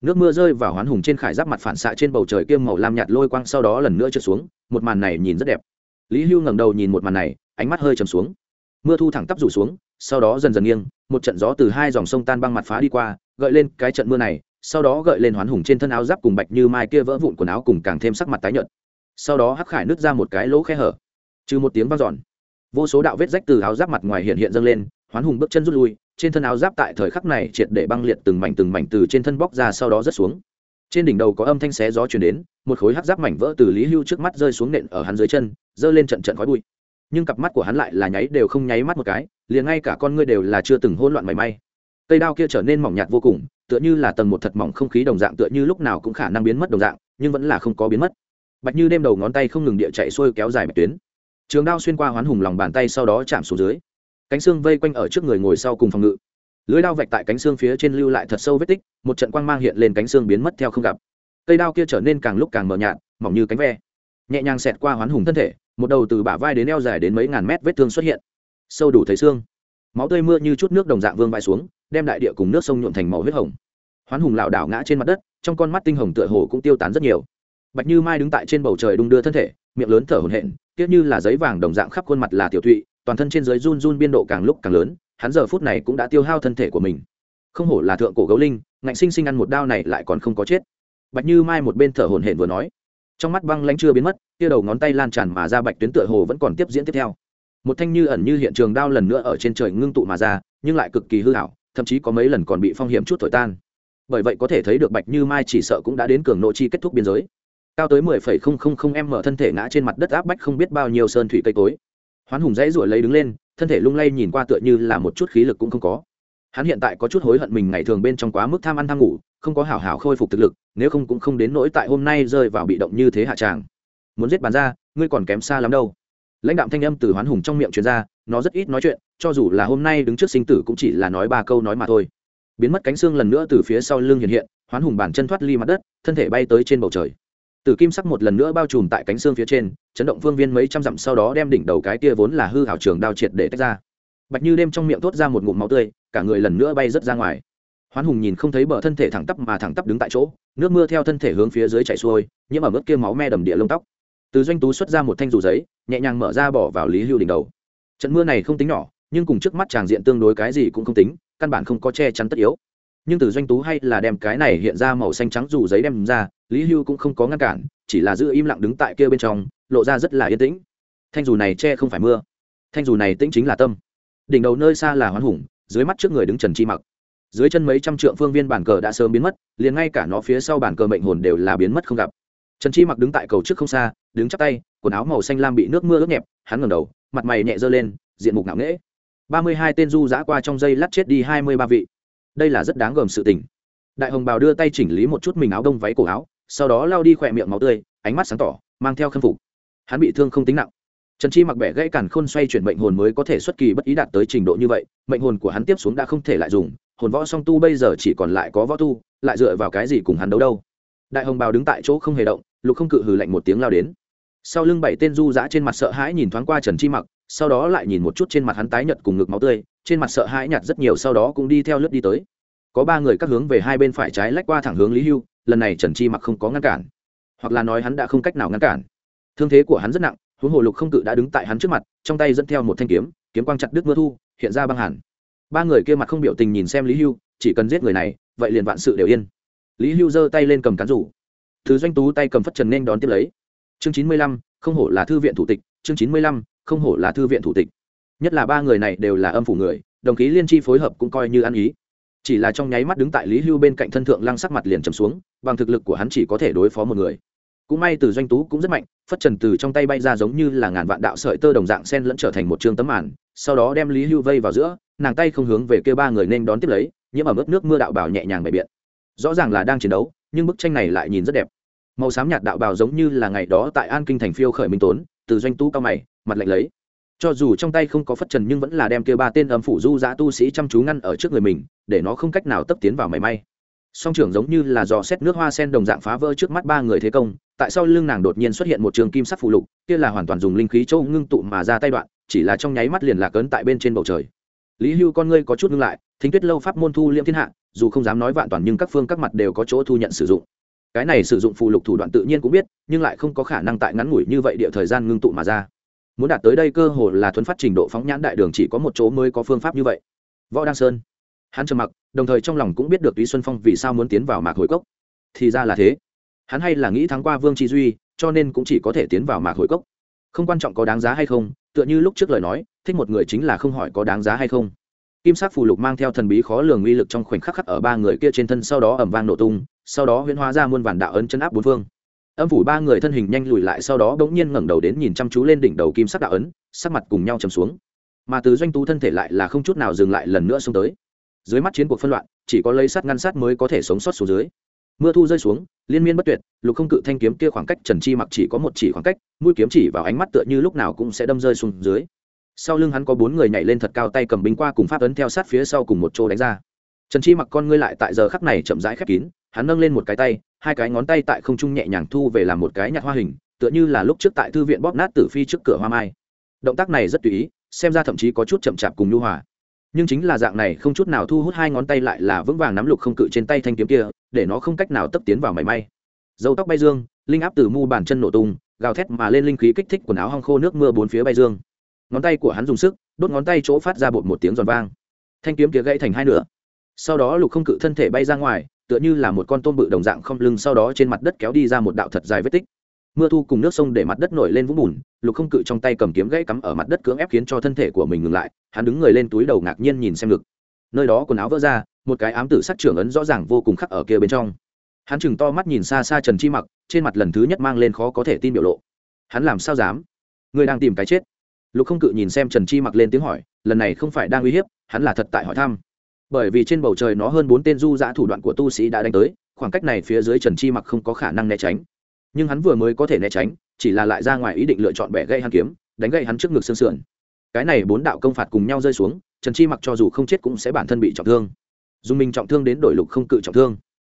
Nước mưa rơi vào hoán hùng trên khải giáp mặt phản xạ trên bầu trời kiêm màu lam nhạt lôi quang sau đó lần nữa trượt xuống, một màn này nhìn rất đẹp lý hưu ngẩng đầu nhìn một màn này, ánh mắt hơi trầm xuống. Mưa thu thẳng tắp rủ xuống, sau đó dần dần nghiêng, một trận gió từ hai dòng sông tan băng mặt phá đi qua, gợi lên cái trận mưa này, sau đó gợi lên hoán hùng trên thân áo giáp cùng bạch như mai kia vỡ vụn quần áo cùng càng thêm sắc mặt tái nhợt. Sau đó hắc khải nứt ra một cái lỗ khe hở. Trừ một tiếng vang dọn, vô số đạo vết rách từ áo giáp mặt ngoài hiện hiện dâng lên, hoán hùng bước chân rút lui, trên thân áo giáp tại thời khắc này triệt để băng liệt từng mảnh từng mảnh từ trên thân bóc ra sau đó rớt xuống trên đỉnh đầu có âm thanh xé gió chuyển đến, một khối hắc giáp mảnh vỡ từ lý hưu trước mắt rơi xuống nện ở hắn dưới chân, giơ lên trận trận khói bụi. Nhưng cặp mắt của hắn lại là nháy đều không nháy mắt một cái, liền ngay cả con ngươi đều là chưa từng hỗn loạn mảy may. Cây đao kia trở nên mỏng nhạt vô cùng, tựa như là tầng một thật mỏng không khí đồng dạng, tựa như lúc nào cũng khả năng biến mất đồng dạng, nhưng vẫn là không có biến mất. Bạch như đêm đầu ngón tay không ngừng địa chạy xuôi kéo dài bạch tuyến. Trường đao xuyên qua hoán hùng lòng bàn tay sau đó chạm xuống dưới. Cánh xương vây quanh ở trước người ngồi sau cùng phòng ngự lưới đao vạch tại cánh xương phía trên lưu lại thật sâu vết tích, một trận quang mang hiện lên cánh xương biến mất theo không gặp. Cây đao kia trở nên càng lúc càng mờ nhạt, mỏng như cánh ve. Nhẹ nhàng xẹt qua hoán hùng thân thể, một đầu từ bả vai đến eo dài đến mấy ngàn mét vết thương xuất hiện. Sâu đủ thấy xương. Máu tươi mưa như chút nước đồng dạng vương vai xuống, đem đại địa cùng nước sông nhuộm thành màu huyết hồng. Hoán hùng lảo đảo ngã trên mặt đất, trong con mắt tinh hồng tựa hồ cũng tiêu tán rất nhiều. Bạch như mai đứng tại trên bầu trời đung đưa thân thể, miệng lớn thở hổn hển tiếc như là giấy vàng đồng dạng khắp khuôn mặt là tiểu thụy, toàn thân trên dưới run run biên độ càng lúc càng lớn hắn giờ phút này cũng đã tiêu hao thân thể của mình. Không hổ là thượng cổ gấu linh, ngạnh sinh sinh ăn một đao này lại còn không có chết. Bạch như mai một bên thở hổn hển vừa nói. Trong mắt băng lãnh chưa biến mất, kia đầu ngón tay lan tràn mà ra bạch tuyến tựa hồ vẫn còn tiếp diễn tiếp theo. Một thanh như ẩn như hiện trường đao lần nữa ở trên trời ngưng tụ mà ra, nhưng lại cực kỳ hư hảo thậm chí có mấy lần còn bị phong hiểm chút thổi tan. Bởi vậy có thể thấy được bạch như mai chỉ sợ cũng đã đến cường nộ chi kết thúc biên giới. Cao tới mười phẩy không không không em mở thân thể ngã trên mặt đất áp bách không biết bao nhiêu sơn thủy cây cối. Hoán hùng dãy ruổi lấy đứng lên thân thể lung lay nhìn qua tựa như là một chút khí lực cũng không có. Hắn hiện tại có chút hối hận mình ngày thường bên trong quá mức tham ăn tham ngủ, không có hảo hảo khôi phục thực lực, nếu không cũng không đến nỗi tại hôm nay rơi vào bị động như thế hạ tràng muốn giết bàn ra, ngươi còn kém xa lắm đâu. Lãnh đạo thanh âm từ hoán hùng trong miệng truyền ra, nó rất ít nói chuyện, cho dù là hôm nay đứng trước sinh tử cũng chỉ là nói ba câu nói mà thôi. Biến mất cánh xương lần nữa từ phía sau lưng hiện hiện, hoán hùng bàn chân thoát ly mặt đất, thân thể bay tới trên bầu trời từ kim sắc một lần nữa bao trùm tại cánh xương phía trên, chấn động phương viên mấy trăm dặm sau đó đem đỉnh đầu cái kia vốn là hư hảo trường đao triệt để tách ra. Bạch như đêm trong miệng thốt ra một ngụm máu tươi, cả người lần nữa bay rớt ra ngoài. Hoán hùng nhìn không thấy bờ thân thể thẳng tắp mà thẳng tắp đứng tại chỗ, nước mưa theo thân thể hướng phía dưới chảy xuôi, nhiễm ở mức kia máu me đầm địa lông tóc. Từ doanh tú xuất ra một thanh dù giấy, nhẹ nhàng mở ra bỏ vào lý hưu đỉnh đầu. Trận mưa này không tính nhỏ, nhưng cùng trước mắt tràng diện tương đối cái gì cũng không tính, căn bản không có che chắn tất yếu nhưng từ doanh tú hay là đem cái này hiện ra màu xanh trắng dù giấy đem ra, lý hưu cũng không có ngăn cản, chỉ là giữ im lặng đứng tại kia bên trong, lộ ra rất là yên tĩnh. Thanh dù này che không phải mưa. Thanh dù này tĩnh chính là tâm. Đỉnh đầu nơi xa là hoán hùng, dưới mắt trước người đứng trần chi mặc. Dưới chân mấy trăm trượng phương viên bản cờ đã sớm biến mất, liền ngay cả nó phía sau bản cờ mệnh hồn đều là biến mất không gặp. Trần chi mặc đứng tại cầu trước không xa, đứng chắp tay, quần áo màu xanh lam bị nước mưa ướt nhẹp, hắn ngẩng đầu, mặt mày nhẹ dơ lên, diện mục nặng nễ ba mươi hai tên du giã qua trong dây lát chết đi hai mươi ba vị đây là rất đáng gờm sự tình. Đại hồng bào đưa tay chỉnh lý một chút mình áo đông váy cổ áo, sau đó lao đi khỏe miệng máu tươi, ánh mắt sáng tỏ, mang theo khâm phục. Hắn bị thương không tính nặng. Trần chi mặc bẻ gãy cản khôn xoay chuyển mệnh hồn mới có thể xuất kỳ bất ý đạt tới trình độ như vậy, mệnh hồn của hắn tiếp xuống đã không thể lại dùng, hồn võ song tu bây giờ chỉ còn lại có võ tu, lại dựa vào cái gì cùng hắn đấu đâu? Đại hồng bào đứng tại chỗ không hề động, lục không cự hừ lạnh một tiếng lao đến. Sau lưng bảy tên du dã trên mặt sợ hãi nhìn thoáng qua trần chi mặc, sau đó lại nhìn một chút trên mặt hắn tái nhợt cùng ngực máu tươi trên mặt sợ hãi nhạt rất nhiều sau đó cũng đi theo lướt đi tới. Có ba người các hướng về hai bên phải trái lách qua thẳng hướng lý hưu, lần này trần chi mặc không có ngăn cản. Hoặc là nói hắn đã không cách nào ngăn cản. Thương thế của hắn rất nặng, huống hồ lục không cự đã đứng tại hắn trước mặt, trong tay dẫn theo một thanh kiếm kiếm quang chặt đứt mưa thu, hiện ra băng hẳn ba người kia mặt không biểu tình nhìn xem lý hưu, chỉ cần giết người này, vậy liền vạn sự đều yên. Lý hưu giơ tay lên cầm cán rủ. Thứ doanh tú tay cầm phất trần nên đón tiếp lấy. Chương chín mươi lăm, không hổ là thư viện thủ tịch, chương chín mươi lăm, không hổ là thư viện thủ tịch nhất là ba người này đều là âm phủ người, đồng khí liên chi phối hợp cũng coi như ăn ý. Chỉ là trong nháy mắt đứng tại lý hưu bên cạnh thân thượng lăng sắc mặt liền trầm xuống, bằng thực lực của hắn chỉ có thể đối phó một người. Cũng may từ doanh tú cũng rất mạnh, phất trần từ trong tay bay ra giống như là ngàn vạn đạo sợi tơ đồng dạng sen lẫn trở thành một chương tấm màn, sau đó đem lý hưu vây vào giữa, nàng tay không hướng về kêu ba người nên đón tiếp lấy, nhiễm ở mức nước mưa đạo bảo nhẹ nhàng bày biện. Rõ ràng là đang chiến đấu, nhưng bức tranh này lại nhìn rất đẹp. Màu xám nhạt đạo bào giống như là ngày đó tại an kinh thành phiêu khởi minh tốn, từ doanh tú cao mày, mặt lạnh lấy cho dù trong tay không có phất trần nhưng vẫn là đem kêu ba tên âm phủ du giã tu sĩ chăm chú ngăn ở trước người mình, để nó không cách nào tấp tiến vào mảy may. Song trưởng giống như là dò xét nước hoa sen đồng dạng phá vỡ trước mắt ba người thế công, tại sao lưng nàng đột nhiên xuất hiện một trường kim sắc phụ lục, kia là hoàn toàn dùng linh khí châu ngưng tụ mà ra tay đoạn, chỉ là trong nháy mắt liền lạc ấn tại bên trên bầu trời. Lý hưu con ngươi có chút ngưng lại, thính tuyết lâu pháp môn thu liêm thiên hạ, dù không dám nói vạn toàn nhưng các phương các mặt đều có chỗ thu nhận sử dụng. Cái này sử dụng phụ lục thủ đoạn tự nhiên cũng biết, nhưng lại không có khả năng tại ngắn ngủi như vậy địa thời gian ngưng tụ mà ra muốn đạt tới đây cơ hồ là thuấn phát trình độ phóng nhãn đại đường chỉ có một chỗ mới có phương pháp như vậy. Võ đăng sơn. Hắn trầm mặc, đồng thời trong lòng cũng biết được túy xuân phong vì sao muốn tiến vào mạc hồi cốc. Thì ra là thế. Hắn hay là nghĩ thắng qua vương tri duy, cho nên cũng chỉ có thể tiến vào mạc hồi cốc. Không quan trọng có đáng giá hay không, tựa như lúc trước lời nói, thích một người chính là không hỏi có đáng giá hay không. Kim sắc phù lục mang theo thần bí khó lường uy lực trong khoảnh khắc khắc ở ba người kia trên thân, sau đó ẩm vang nổ tung, sau đó huyễn hóa ra muôn vàn đạo ấn chân áp bốn phương âm phủ ba người thân hình nhanh lùi lại sau đó bỗng nhiên ngẩng đầu đến nhìn chăm chú lên đỉnh đầu kim sắc đạo ấn, sắc mặt cùng nhau chầm xuống. Mà từ doanh tú thân thể lại là không chút nào dừng lại lần nữa xông tới. Dưới mắt chiến cuộc phân loạn, chỉ có lấy sắt ngăn sát mới có thể sống sót xuống dưới. Mưa thu rơi xuống, liên miên bất tuyệt, lục không cự thanh kiếm kia khoảng cách trần chi mặc chỉ có một chỉ khoảng cách, mũi kiếm chỉ vào ánh mắt tựa như lúc nào cũng sẽ đâm rơi xuống dưới. Sau lưng hắn có bốn người nhảy lên thật cao tay cầm binh qua cùng pháp ấn theo sát phía sau cùng một chỗ đánh ra. Trần chi mặc con ngươi lại tại giờ khắc này chậm rãi khép kín, hắn nâng lên một cái tay hai cái ngón tay tại không trung nhẹ nhàng thu về làm một cái nhạt hoa hình, tựa như là lúc trước tại thư viện bóp nát tử phi trước cửa hoa mai. Động tác này rất tùy ý, xem ra thậm chí có chút chậm chạp cùng nhu hòa. Nhưng chính là dạng này không chút nào thu hút hai ngón tay lại là vững vàng nắm lục không cự trên tay thanh kiếm kia, để nó không cách nào tấp tiến vào mảy may. Dâu tóc bay dương, linh áp từ mu bàn chân nổ tung, gào thét mà lên linh khí kích thích quần áo hong khô nước mưa bốn phía bay dương. Ngón tay của hắn dùng sức, đốt ngón tay chỗ phát ra bột một tiếng giòn vang. Thanh kiếm kia gãy thành hai nửa. Sau đó lục không cự thân thể bay ra ngoài tựa như là một con tôm bự đồng dạng không lưng sau đó trên mặt đất kéo đi ra một đạo thật dài vết tích. Mưa thu cùng nước sông để mặt đất nổi lên vũng bùn, lục không cự trong tay cầm kiếm gãy cắm ở mặt đất cưỡng ép khiến cho thân thể của mình ngừng lại, hắn đứng người lên túi đầu ngạc nhiên nhìn xem ngực. Nơi đó quần áo vỡ ra, một cái ám tử sắc trưởng ấn rõ ràng vô cùng khắc ở kia bên trong. Hắn chừng to mắt nhìn xa xa trần chi mặc, trên mặt lần thứ nhất mang lên khó có thể tin biểu lộ. Hắn làm sao dám? Người đang tìm cái chết. Lục không cự nhìn xem trần chi mặc lên tiếng hỏi, lần này không phải đang uy hiếp, hắn là thật tại hỏi thăm bởi vì trên bầu trời nó hơn bốn tên du giã thủ đoạn của tu sĩ đã đánh tới, khoảng cách này phía dưới trần chi mặc không có khả năng né tránh. Nhưng hắn vừa mới có thể né tránh, chỉ là lại ra ngoài ý định lựa chọn bẻ gây hắn kiếm, đánh gây hắn trước ngực xương sườn. Cái này bốn đạo công phạt cùng nhau rơi xuống, trần chi mặc cho dù không chết cũng sẽ bản thân bị trọng thương. Dùng mình trọng thương đến đổi lục không cự trọng thương.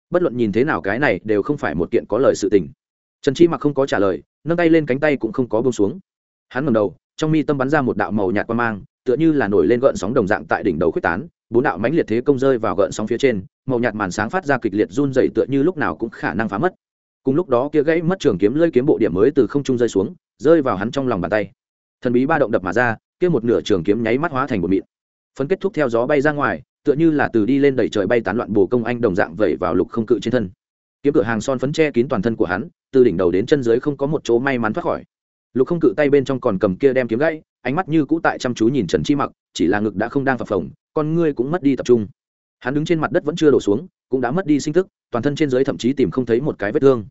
Bất luận nhìn thế nào cái này đều không phải một kiện có lời sự tình. Trần chi mặc không có trả lời, nâng tay lên cánh tay cũng không có bông xuống. Hắn ngầm đầu, trong mi tâm bắn ra một đạo màu nhạt qua mang, tựa như là nổi lên gợn sóng đồng dạng tại đỉnh đầu quyết tán bốn đạo mãnh liệt thế công rơi vào gợn sóng phía trên, màu nhạt màn sáng phát ra kịch liệt run dày tựa như lúc nào cũng khả năng phá mất. Cùng lúc đó kia gãy mất trường kiếm lơi kiếm bộ điểm mới từ không trung rơi xuống, rơi vào hắn trong lòng bàn tay. Thần bí ba động đập mà ra, kia một nửa trường kiếm nháy mắt hóa thành một mịn. Phấn kết thúc theo gió bay ra ngoài, tựa như là từ đi lên đẩy trời bay tán loạn bồ công anh đồng dạng vẩy vào lục không cự trên thân. Kiếm cửa hàng son phấn che kín toàn thân của hắn, từ đỉnh đầu đến chân dưới không có một chỗ may mắn thoát khỏi. Lục không cự tay bên trong còn cầm kia đem kiếm gãy, ánh mắt như cũ tại chăm chú nhìn trần chi mặc, chỉ là ngực đã không đang phập phồng con ngươi cũng mất đi tập trung. Hắn đứng trên mặt đất vẫn chưa đổ xuống, cũng đã mất đi sinh thức, toàn thân trên dưới thậm chí tìm không thấy một cái vết thương.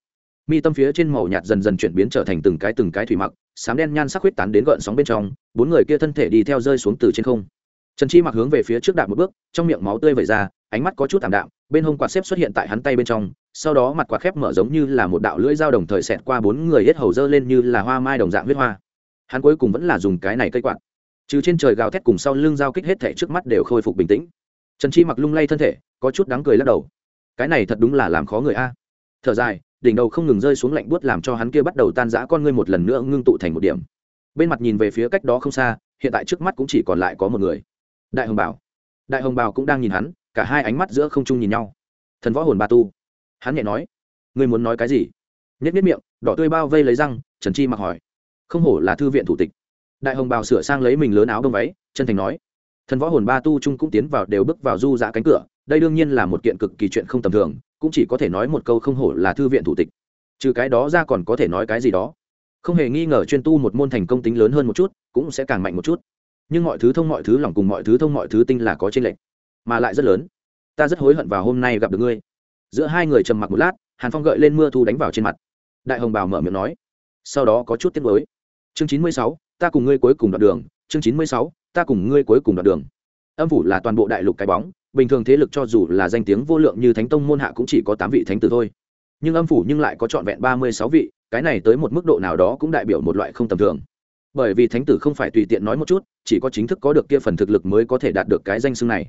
Mi tâm phía trên màu nhạt dần dần chuyển biến trở thành từng cái từng cái thủy mặc, sám đen nhan sắc huyết tán đến gợn sóng bên trong, bốn người kia thân thể đi theo rơi xuống từ trên không. Trần chi mặc hướng về phía trước đạp một bước, trong miệng máu tươi vẩy ra, ánh mắt có chút thảm đạm, bên hông quạt xếp xuất hiện tại hắn tay bên trong, sau đó mặt quạt khép mở giống như là một đạo lưỡi dao đồng thời xẹt qua bốn người hết hầu dơ lên như là hoa mai đồng dạng huyết hoa. Hắn cuối cùng vẫn là dùng cái này cây quạt trừ trên trời gào thét cùng sau lưng giao kích hết thể trước mắt đều khôi phục bình tĩnh. Trần chi mặc lung lay thân thể, có chút đáng cười lắc đầu. Cái này thật đúng là làm khó người a. Thở dài, đỉnh đầu không ngừng rơi xuống lạnh buốt làm cho hắn kia bắt đầu tan rã con ngươi một lần nữa ngưng tụ thành một điểm. Bên mặt nhìn về phía cách đó không xa, hiện tại trước mắt cũng chỉ còn lại có một người. Đại hồng bảo. Đại hồng bảo cũng đang nhìn hắn, cả hai ánh mắt giữa không trung nhìn nhau. Thần võ hồn ba tu. Hắn nhẹ nói, ngươi muốn nói cái gì? Nhất nhất miệng, đỏ tươi bao vây lấy răng, trần chi mặc hỏi, không hổ là thư viện thủ tịch đại hồng bào sửa sang lấy mình lớn áo đông váy, chân thành nói, thần võ hồn ba tu trung cũng tiến vào đều bước vào du dã cánh cửa, đây đương nhiên là một kiện cực kỳ chuyện không tầm thường, cũng chỉ có thể nói một câu không hổ là thư viện thủ tịch. Trừ cái đó ra còn có thể nói cái gì đó. Không hề nghi ngờ chuyên tu một môn thành công tính lớn hơn một chút, cũng sẽ càng mạnh một chút. Nhưng mọi thứ thông mọi thứ lỏng cùng mọi thứ thông mọi thứ tinh là có trên lệnh mà lại rất lớn. Ta rất hối hận vào hôm nay gặp được ngươi. Giữa hai người trầm mặc một lát, hàn phong gợi lên mưa thu đánh vào trên mặt. Đại hồng bào mở miệng nói, sau đó có chút tiết mới chương chín mươi sáu ta cùng ngươi cuối cùng đoạn đường, chương chín mươi sáu, ta cùng ngươi cuối cùng đoạn đường. Âm phủ là toàn bộ đại lục cái bóng, bình thường thế lực cho dù là danh tiếng vô lượng như thánh tông môn hạ cũng chỉ có tám vị thánh tử thôi. Nhưng âm phủ nhưng lại có trọn vẹn ba mươi sáu vị, cái này tới một mức độ nào đó cũng đại biểu một loại không tầm thường. Bởi vì thánh tử không phải tùy tiện nói một chút, chỉ có chính thức có được kia phần thực lực mới có thể đạt được cái danh xưng này.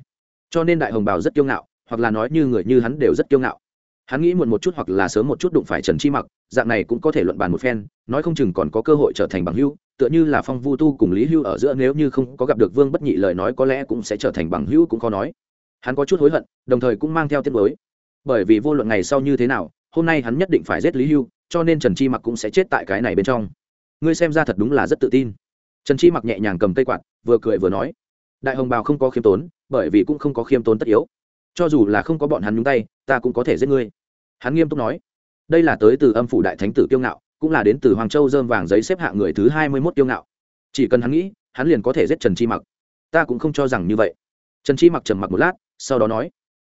Cho nên đại hồng bào rất kiêu ngạo, hoặc là nói như người như hắn đều rất kiêu ngạo hắn nghĩ muộn một chút hoặc là sớm một chút đụng phải trần chi mặc, dạng này cũng có thể luận bàn một phen, nói không chừng còn có cơ hội trở thành bằng hữu, tựa như là phong vu tu cùng lý hưu ở giữa nếu như không có gặp được vương bất nhị lời nói có lẽ cũng sẽ trở thành bằng hữu cũng khó nói. Hắn có chút hối hận, đồng thời cũng mang theo tiết mới bởi vì vô luận ngày sau như thế nào, hôm nay hắn nhất định phải giết lý hưu, cho nên trần chi mặc cũng sẽ chết tại cái này bên trong. Ngươi xem ra thật đúng là rất tự tin. Trần chi mặc nhẹ nhàng cầm cây quạt, vừa cười vừa nói. Đại hồng bào không có khiêm tốn, bởi vì cũng không có khiêm tốn tất yếu cho dù là không có bọn hắn nhúng tay, ta cũng có thể giết ngươi. Hắn nghiêm túc nói. Đây là tới từ âm phủ đại thánh tử kiêu ngạo, cũng là đến từ hoàng châu dơm vàng giấy xếp hạng người thứ hai mươi mốt kiêu ngạo. Chỉ cần hắn nghĩ, hắn liền có thể giết trần chi mặc. Ta cũng không cho rằng như vậy. Trần chi mặc trầm mặc một lát, sau đó nói,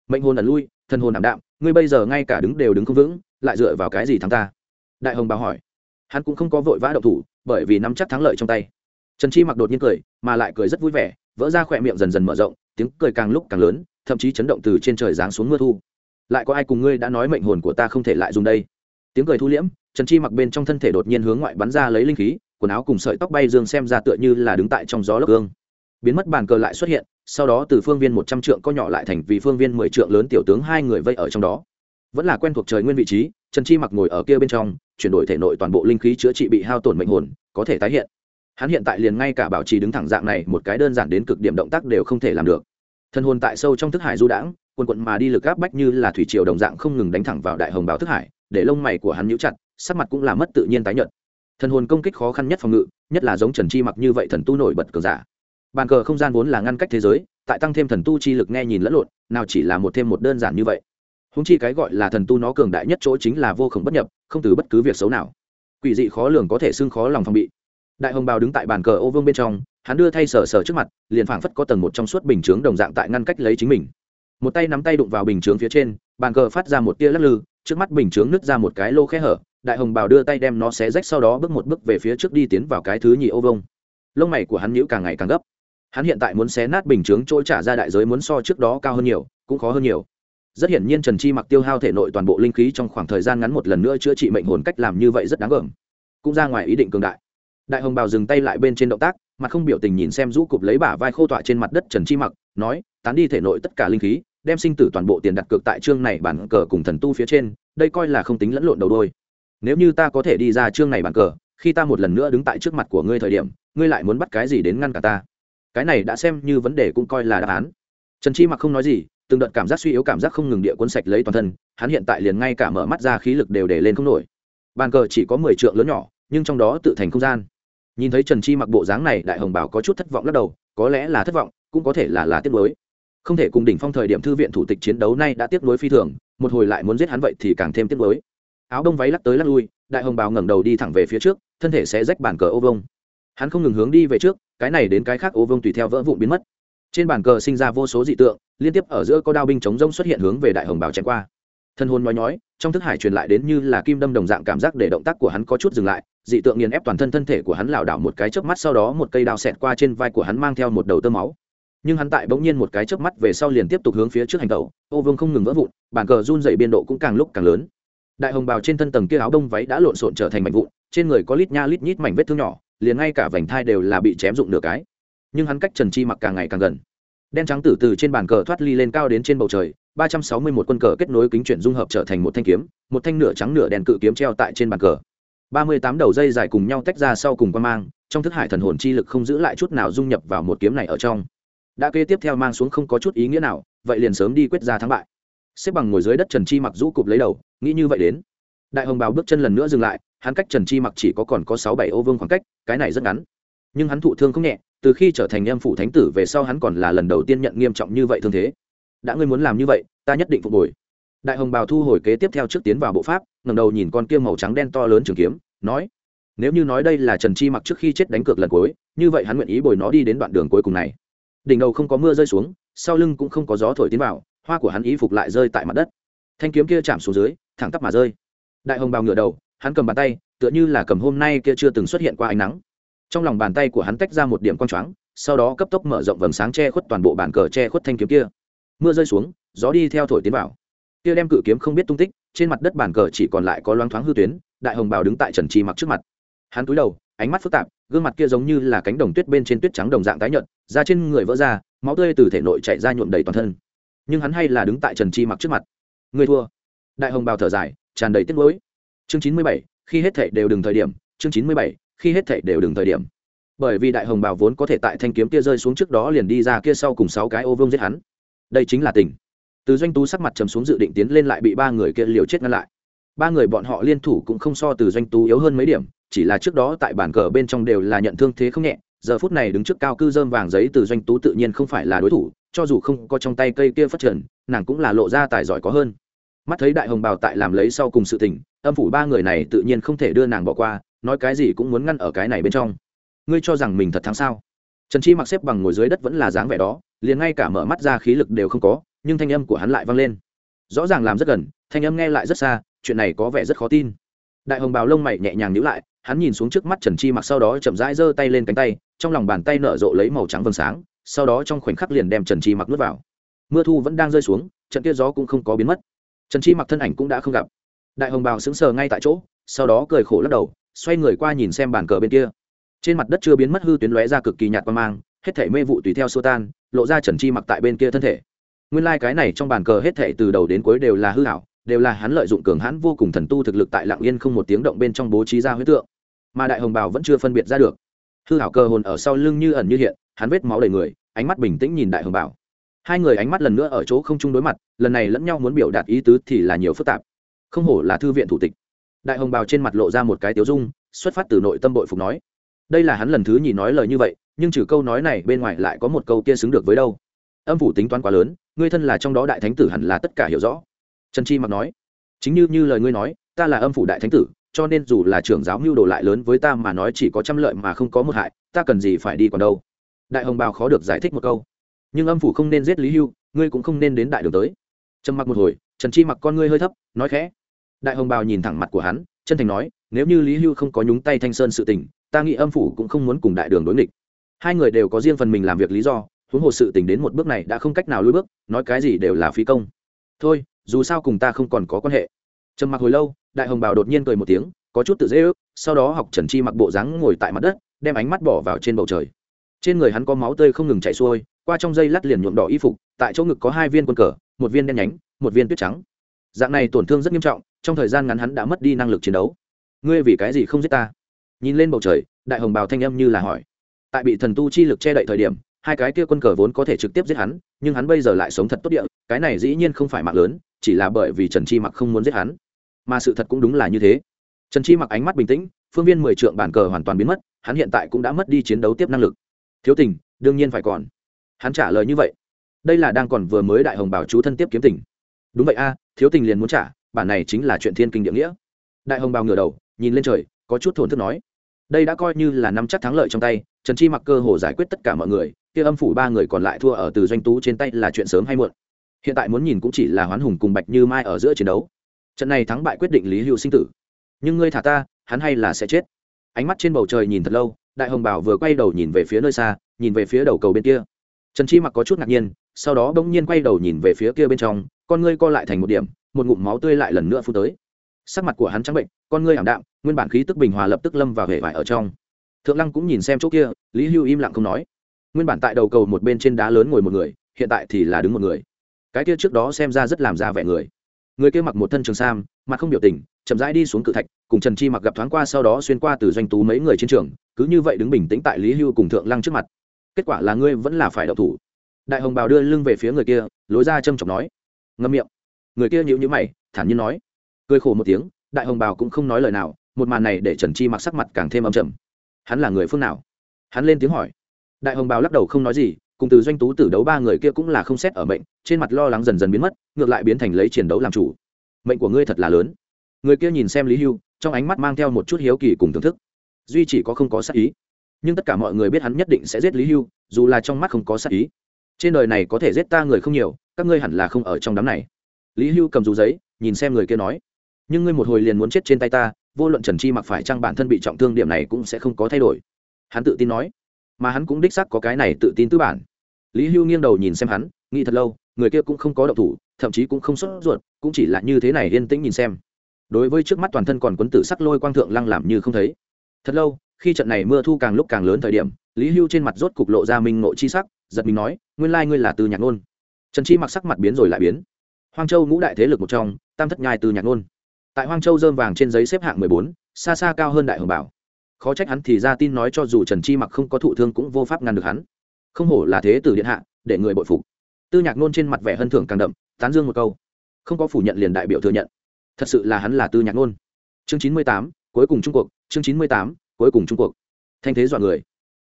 mệnh hồn ẩn lui thân hồn ảm đạm, ngươi bây giờ ngay cả đứng đều đứng không vững, lại dựa vào cái gì thắng ta? Đại hồng báo hỏi. Hắn cũng không có vội vã đậu thủ, bởi vì nắm chắc thắng lợi trong tay. Trần chi mặc đột nhiên cười, mà lại cười rất vui vẻ, vỡ ra khỏe miệng dần dần mở rộng, tiếng cười càng lúc càng lớn thậm chí chấn động từ trên trời giáng xuống mưa thu. Lại có ai cùng ngươi đã nói mệnh hồn của ta không thể lại dùng đây? Tiếng cười thu liễm, trần chi mặc bên trong thân thể đột nhiên hướng ngoại bắn ra lấy linh khí, quần áo cùng sợi tóc bay dương xem ra tựa như là đứng tại trong gió lốc gương. Biến mất bàn cờ lại xuất hiện, sau đó từ phương viên một trăm trượng co nhỏ lại thành vì phương viên mười trượng lớn tiểu tướng hai người vây ở trong đó. Vẫn là quen thuộc trời nguyên vị trí, trần chi mặc ngồi ở kia bên trong, chuyển đổi thể nội toàn bộ linh khí chữa trị bị hao tổn mệnh hồn, có thể tái hiện. Hắn hiện tại liền ngay cả bảo trì đứng thẳng dạng này một cái đơn giản đến cực điểm động tác đều không thể làm được thân hồn tại sâu trong thức hải du đãng, quần quận mà đi lực áp bách như là thủy triều đồng dạng không ngừng đánh thẳng vào đại hồng báo thức hải, để lông mày của hắn nhíu chặt, sắc mặt cũng là mất tự nhiên tái nhợt. Thần hồn công kích khó khăn nhất phòng ngự, nhất là giống trần chi mặc như vậy thần tu nổi bật cờ giả. Bàn cờ không gian vốn là ngăn cách thế giới, tại tăng thêm thần tu chi lực nghe nhìn lẫn lộn, nào chỉ là một thêm một đơn giản như vậy. Húng chi cái gọi là thần tu nó cường đại nhất chỗ chính là vô khổng bất nhập, không từ bất cứ việc xấu nào. Quỷ dị khó lường có thể xưng khó lòng phòng bị. Đại hồng bào đứng tại bàn cờ ô vương bên trong hắn đưa thay sờ sờ trước mặt, liền phảng phất có tầng một trong suốt bình chướng đồng dạng tại ngăn cách lấy chính mình. Một tay nắm tay đụng vào bình chướng phía trên, bàn cờ phát ra một tia lắc lư, trước mắt bình chướng nứt ra một cái lô khe hở, đại hồng Bảo đưa tay đem nó xé rách sau đó bước một bước về phía trước đi tiến vào cái thứ nhì ô vông lông mày của hắn nhữ càng ngày càng gấp. Hắn hiện tại muốn xé nát bình chướng trôi trả ra đại giới muốn so trước đó cao hơn nhiều, cũng khó hơn nhiều. Rất hiển nhiên trần chi mặc tiêu hao thể nội toàn bộ linh khí trong khoảng thời gian ngắn một lần nữa chữa trị mệnh hồn cách làm như vậy rất đáng gờm. Cũng ra ngoài ý định cường đại. Đại hồng bào dừng tay lại bên trên động tác mặt không biểu tình nhìn xem rũ cụp lấy bả vai khô tọa trên mặt đất trần chi mặc, nói, tán đi thể nội tất cả linh khí, đem sinh tử toàn bộ tiền đặt cược tại chương này bản cờ cùng thần tu phía trên, đây coi là không tính lẫn lộn đầu đôi. Nếu như ta có thể đi ra chương này bản cờ, khi ta một lần nữa đứng tại trước mặt của ngươi thời điểm, ngươi lại muốn bắt cái gì đến ngăn cả ta? Cái này đã xem như vấn đề cũng coi là đáp án. Trần chi mặc không nói gì, từng đợt cảm giác suy yếu cảm giác không ngừng địa cuốn sạch lấy toàn thân, hắn hiện tại liền ngay cả mở mắt ra khí lực đều để lên không nổi. Bàn cờ chỉ có mười trượng lớn nhỏ, nhưng trong đó tự thành không gian nhìn thấy trần chi mặc bộ dáng này, đại hồng bảo có chút thất vọng lắc đầu, có lẽ là thất vọng, cũng có thể là là tiếc nuối. Không thể cùng đỉnh phong thời điểm thư viện thủ tịch chiến đấu nay đã tiếc nuối phi thường, một hồi lại muốn giết hắn vậy thì càng thêm tiếc nuối. Áo đông váy lắc tới lắc lui, đại hồng bào ngẩng đầu đi thẳng về phía trước, thân thể sẽ rách bàn cờ ô vông hắn không ngừng hướng đi về trước, cái này đến cái khác ô vông tùy theo vỡ vụn biến mất. Trên bàn cờ sinh ra vô số dị tượng, liên tiếp ở giữa có đao binh chống rông xuất hiện hướng về đại hồng bào chém qua. Thân hồn nói nói trong thức hải truyền lại đến như là kim đâm đồng dạng cảm giác để động tác của hắn có chút dừng lại, dị tượng nghiền ép toàn thân thân thể của hắn lảo đảo một cái chớp mắt sau đó một cây đao xẹt qua trên vai của hắn mang theo một đầu tơ máu. Nhưng hắn tại bỗng nhiên một cái chớp mắt về sau liền tiếp tục hướng phía trước hành tẩu, ô vương không ngừng vỡ vụn, bàn cờ run dày biên độ cũng càng lúc càng lớn. Đại hồng bào trên thân tầng kia áo đông váy đã lộn xộn trở thành mảnh vụn, trên người có lít nha lít nhít mảnh vết thương nhỏ, liền ngay cả vành thai đều là bị chém rụng nửa cái. Nhưng hắn cách trần chi mặc càng ngày càng gần. Đen trắng tử từ trên bàn cờ thoát ly lên cao đến trên bầu trời ba trăm sáu mươi một quân cờ kết nối kính chuyển dung hợp trở thành một thanh kiếm, một thanh nửa trắng nửa đèn cự kiếm treo tại trên bàn cờ. ba mươi tám đầu dây dài cùng nhau tách ra sau cùng quan mang, trong thức hải thần hồn chi lực không giữ lại chút nào dung nhập vào một kiếm này ở trong. Đã kế tiếp theo mang xuống không có chút ý nghĩa nào, vậy liền sớm đi quyết ra thắng bại. Xếp bằng ngồi dưới đất trần chi mặc rũ cụp lấy đầu, nghĩ như vậy đến. Đại hồng bào bước chân lần nữa dừng lại, hắn cách trần chi mặc chỉ có còn có sáu bảy ô vương khoảng cách, cái này rất ngắn. Nhưng hắn thụ thương không nhẹ, từ khi trở thành em phụ thánh tử về sau hắn còn là lần đầu tiên nhận nghiêm trọng như vậy thương thế đã ngươi muốn làm như vậy, ta nhất định phục hồi. Đại hồng bào thu hồi kế tiếp theo trước tiến vào bộ pháp ngầm đầu nhìn con kia màu trắng đen to lớn trường kiếm, nói, nếu như nói đây là trần chi mặc trước khi chết đánh cược lần cuối, như vậy hắn nguyện ý bồi nó đi đến đoạn đường cuối cùng này. Đỉnh đầu không có mưa rơi xuống, sau lưng cũng không có gió thổi tiến vào, hoa của hắn ý phục lại rơi tại mặt đất. Thanh kiếm kia chạm xuống dưới, thẳng tắp mà rơi. Đại hồng bào ngửa đầu, hắn cầm bàn tay, tựa như là cầm hôm nay kia chưa từng xuất hiện qua ánh nắng. Trong lòng bàn tay của hắn tách ra một điểm quang choáng, sau đó cấp tốc mở rộng vầng sáng che khuất toàn bộ bàn cờ che khuất thanh kiếm kia mưa rơi xuống, gió đi theo thổi tiến vào. Kia đem cự kiếm không biết tung tích, trên mặt đất bàn cờ chỉ còn lại có loáng thoáng hư tuyến, đại hồng bào đứng tại trần trì mặc trước mặt. Hắn túi đầu, ánh mắt phức tạp, gương mặt kia giống như là cánh đồng tuyết bên trên tuyết trắng đồng dạng tái nhợt, da trên người vỡ ra, máu tươi từ thể nội chạy ra nhuộm đầy toàn thân. Nhưng hắn hay là đứng tại trần chi mặc trước mặt. Người thua. Đại hồng bào thở dài, tràn đầy tiếc nuối. Chương chín mươi bảy, khi hết thảy đều đừng thời điểm, chương chín mươi bảy, khi hết thảy đều đừng thời điểm. Bởi vì đại hồng bào vốn có thể tại thanh kiếm kia rơi xuống trước đó liền đi ra kia sau cùng sáu cái ô vương giết hắn đây chính là tình. Từ doanh tú sắc mặt trầm xuống dự định tiến lên lại bị ba người kia liều chết ngăn lại. Ba người bọn họ liên thủ cũng không so từ doanh tú yếu hơn mấy điểm, chỉ là trước đó tại bản cờ bên trong đều là nhận thương thế không nhẹ, giờ phút này đứng trước cao cư dơm vàng giấy từ doanh tú tự nhiên không phải là đối thủ, cho dù không có trong tay cây kia phát triển, nàng cũng là lộ ra tài giỏi có hơn. Mắt thấy đại hồng bào tại làm lấy sau cùng sự tình, âm phủ ba người này tự nhiên không thể đưa nàng bỏ qua, nói cái gì cũng muốn ngăn ở cái này bên trong. Ngươi cho rằng mình thật thắng sao? Trần chi mặc xếp bằng ngồi dưới đất vẫn là dáng vẻ đó liền ngay cả mở mắt ra khí lực đều không có, nhưng thanh âm của hắn lại vang lên. Rõ ràng làm rất gần, thanh âm nghe lại rất xa, chuyện này có vẻ rất khó tin. Đại hồng bào lông mày nhẹ nhàng nhíu lại, hắn nhìn xuống trước mắt trần chi mặc sau đó chậm rãi giơ tay lên cánh tay, trong lòng bàn tay nở rộ lấy màu trắng vầng sáng, sau đó trong khoảnh khắc liền đem trần chi mặc nuốt vào. Mưa thu vẫn đang rơi xuống, trận kia gió cũng không có biến mất. Trần chi mặc thân ảnh cũng đã không gặp. Đại hồng bào sững sờ ngay tại chỗ, sau đó cười khổ lắc đầu, xoay người qua nhìn xem bàn cờ bên kia. Trên mặt đất chưa biến mất hư tuyến lóe ra cực kỳ nhạt qua mang hết thể mê vụ tùy theo xô tan lộ ra trần chi mặc tại bên kia thân thể. Nguyên lai、like、cái này trong bàn cờ hết thể từ đầu đến cuối đều là hư hảo đều là hắn lợi dụng cường hãn vô cùng thần tu thực lực tại lạng yên không một tiếng động bên trong bố trí ra huyết tượng. Mà đại hồng bào vẫn chưa phân biệt ra được. Hư hảo cơ hồn ở sau lưng như ẩn như hiện hắn vết máu đầy người ánh mắt bình tĩnh nhìn đại hồng bảo, hai người ánh mắt lần nữa ở chỗ không chung đối mặt lần này lẫn nhau muốn biểu đạt ý tứ thì là nhiều phức tạp. Không hổ là thư viện thủ tịch. Đại hồng bào trên mặt lộ ra một cái tiếu dung xuất phát từ nội tâm bội phục nói đây là hắn lần thứ nhì nói lời như vậy, nhưng trừ câu nói này, bên ngoài lại có một câu kia xứng được với đâu. Âm phủ tính toán quá lớn, ngươi thân là trong đó đại thánh tử hẳn là tất cả hiểu rõ. Trần chi mặc nói, chính như như lời ngươi nói, ta là âm phủ đại thánh tử, cho nên dù là trưởng giáo mưu đồ lại lớn với ta mà nói chỉ có trăm lợi mà không có một hại, ta cần gì phải đi còn đâu. Đại hồng bào khó được giải thích một câu. Nhưng âm phủ không nên giết lý hưu, ngươi cũng không nên đến đại đường tới. Trầm mặc một hồi, trần chi mặc con ngươi hơi thấp, nói khẽ. Đại hồng bào nhìn thẳng mặt của hắn, chân thành nói, nếu như lý hưu không có nhúng tay thanh sơn sự tình ta nghĩ âm phủ cũng không muốn cùng đại đường đối nghịch. Hai người đều có riêng phần mình làm việc lý do, huống hồ sự tình đến một bước này đã không cách nào lùi bước, nói cái gì đều là phí công. Thôi, dù sao cùng ta không còn có quan hệ. Trầm mặc hồi lâu, đại hồng bào đột nhiên cười một tiếng, có chút tự dễ ước, sau đó học trần chi mặc bộ dáng ngồi tại mặt đất, đem ánh mắt bỏ vào trên bầu trời. Trên người hắn có máu tươi không ngừng chảy xuôi, qua trong dây lắt liền nhuộm đỏ y phục, tại chỗ ngực có hai viên quân cờ, một viên đen nhánh, một viên tuyết trắng. Dạng này tổn thương rất nghiêm trọng, trong thời gian ngắn hắn đã mất đi năng lực chiến đấu. Ngươi vì cái gì không giết ta? Nhìn lên bầu trời, đại hồng bào thanh âm như là hỏi. Tại bị thần tu chi lực che đậy thời điểm, hai cái kia quân cờ vốn có thể trực tiếp giết hắn, nhưng hắn bây giờ lại sống thật tốt địa, cái này dĩ nhiên không phải mạng lớn, chỉ là bởi vì trần chi mặc không muốn giết hắn. Mà sự thật cũng đúng là như thế. Trần chi mặc ánh mắt bình tĩnh, phương viên mười trượng bản cờ hoàn toàn biến mất, hắn hiện tại cũng đã mất đi chiến đấu tiếp năng lực. Thiếu tình, đương nhiên phải còn. Hắn trả lời như vậy. Đây là đang còn vừa mới đại hồng bảo chú thân tiếp kiếm tình. Đúng vậy a, thiếu tình liền muốn trả, bản này chính là chuyện thiên kinh địa nghĩa. Đại hồng bào ngửa đầu, nhìn lên trời, có chút thổn thức nói đây đã coi như là năm chắc thắng lợi trong tay, trần chi mặc cơ hồ giải quyết tất cả mọi người, kia âm phủ ba người còn lại thua ở từ doanh tú trên tay là chuyện sớm hay muộn. Hiện tại muốn nhìn cũng chỉ là hoán hùng cùng bạch như mai ở giữa chiến đấu. Trận này thắng bại quyết định lý hữu sinh tử. Nhưng ngươi thả ta, hắn hay là sẽ chết? Ánh mắt trên bầu trời nhìn thật lâu, đại hồng bảo vừa quay đầu nhìn về phía nơi xa, nhìn về phía đầu cầu bên kia. Trần chi mặc có chút ngạc nhiên, sau đó bỗng nhiên quay đầu nhìn về phía kia bên trong, con ngươi co lại thành một điểm, một ngụm máu tươi lại lần nữa phun tới sắc mặt của hắn trắng bệnh, con ngươi ảm đạm, nguyên bản khí tức bình hòa lập tức lâm vào hệ vải ở trong. Thượng lăng cũng nhìn xem chỗ kia, lý hưu im lặng không nói. Nguyên bản tại đầu cầu một bên trên đá lớn ngồi một người, hiện tại thì là đứng một người. Cái kia trước đó xem ra rất làm ra vẻ người. Người kia mặc một thân trường sam, mặt không biểu tình, chậm rãi đi xuống cự thạch, cùng trần chi mặc gặp thoáng qua sau đó xuyên qua từ doanh tú mấy người trên trường, cứ như vậy đứng bình tĩnh tại lý hưu cùng thượng lăng trước mặt. Kết quả là ngươi vẫn là phải đậu thủ. Đại hồng bào đưa lưng về phía người kia, lối ra châm chọc nói. Ngâm miệng. Người kia nhịu nhữ mày, thản nhiên nói cười khổ một tiếng, đại hồng bào cũng không nói lời nào, một màn này để trần chi mặc sắc mặt càng thêm âm trầm. Hắn là người phương nào? Hắn lên tiếng hỏi. Đại hồng bào lắc đầu không nói gì, cùng từ doanh tú tử đấu ba người kia cũng là không xét ở mệnh, trên mặt lo lắng dần dần biến mất, ngược lại biến thành lấy chiến đấu làm chủ. Mệnh của ngươi thật là lớn. Người kia nhìn xem lý hưu, trong ánh mắt mang theo một chút hiếu kỳ cùng thưởng thức. Duy chỉ có không có sát ý. Nhưng tất cả mọi người biết hắn nhất định sẽ giết lý hưu, dù là trong mắt không có sát ý. Trên đời này có thể giết ta người không nhiều, các ngươi hẳn là không ở trong đám này. Lý hưu cầm dù giấy, nhìn xem người kia nói nhưng ngươi một hồi liền muốn chết trên tay ta, vô luận trần chi mặc phải chăng bản thân bị trọng thương, điểm này cũng sẽ không có thay đổi. Hắn tự tin nói. Mà hắn cũng đích xác có cái này tự tin tư bản. Lý hưu nghiêng đầu nhìn xem hắn, nghĩ thật lâu, người kia cũng không có động thủ, thậm chí cũng không sốt ruột, cũng chỉ là như thế này yên tĩnh nhìn xem. Đối với trước mắt toàn thân còn quấn tử sắc lôi quang thượng lăng làm như không thấy. Thật lâu, khi trận này mưa thu càng lúc càng lớn thời điểm, lý hưu trên mặt rốt cục lộ ra minh ngộ chi sắc, giật mình nói, nguyên lai ngươi là từ nhạc ngôn trần chi mặc sắc mặt biến rồi lại biến. Hoang châu ngũ đại thế lực một trong, tam thất nhai từ nhạc ngôn tại hoang châu dơm vàng trên giấy xếp hạng mười bốn, xa xa cao hơn đại hồng bảo. Khó trách hắn thì ra tin nói cho dù trần chi mặc không có thụ thương cũng vô pháp ngăn được hắn. Không hổ là thế tử điện hạ, để người bội phục. Tư nhạc nôn trên mặt vẻ hân thưởng càng đậm, tán dương một câu. Không có phủ nhận liền đại biểu thừa nhận. Thật sự là hắn là tư nhạc nôn. Chương chín mươi tám, cuối cùng trung cuộc, chương chín mươi tám, cuối cùng trung cuộc. Thanh thế dọa người.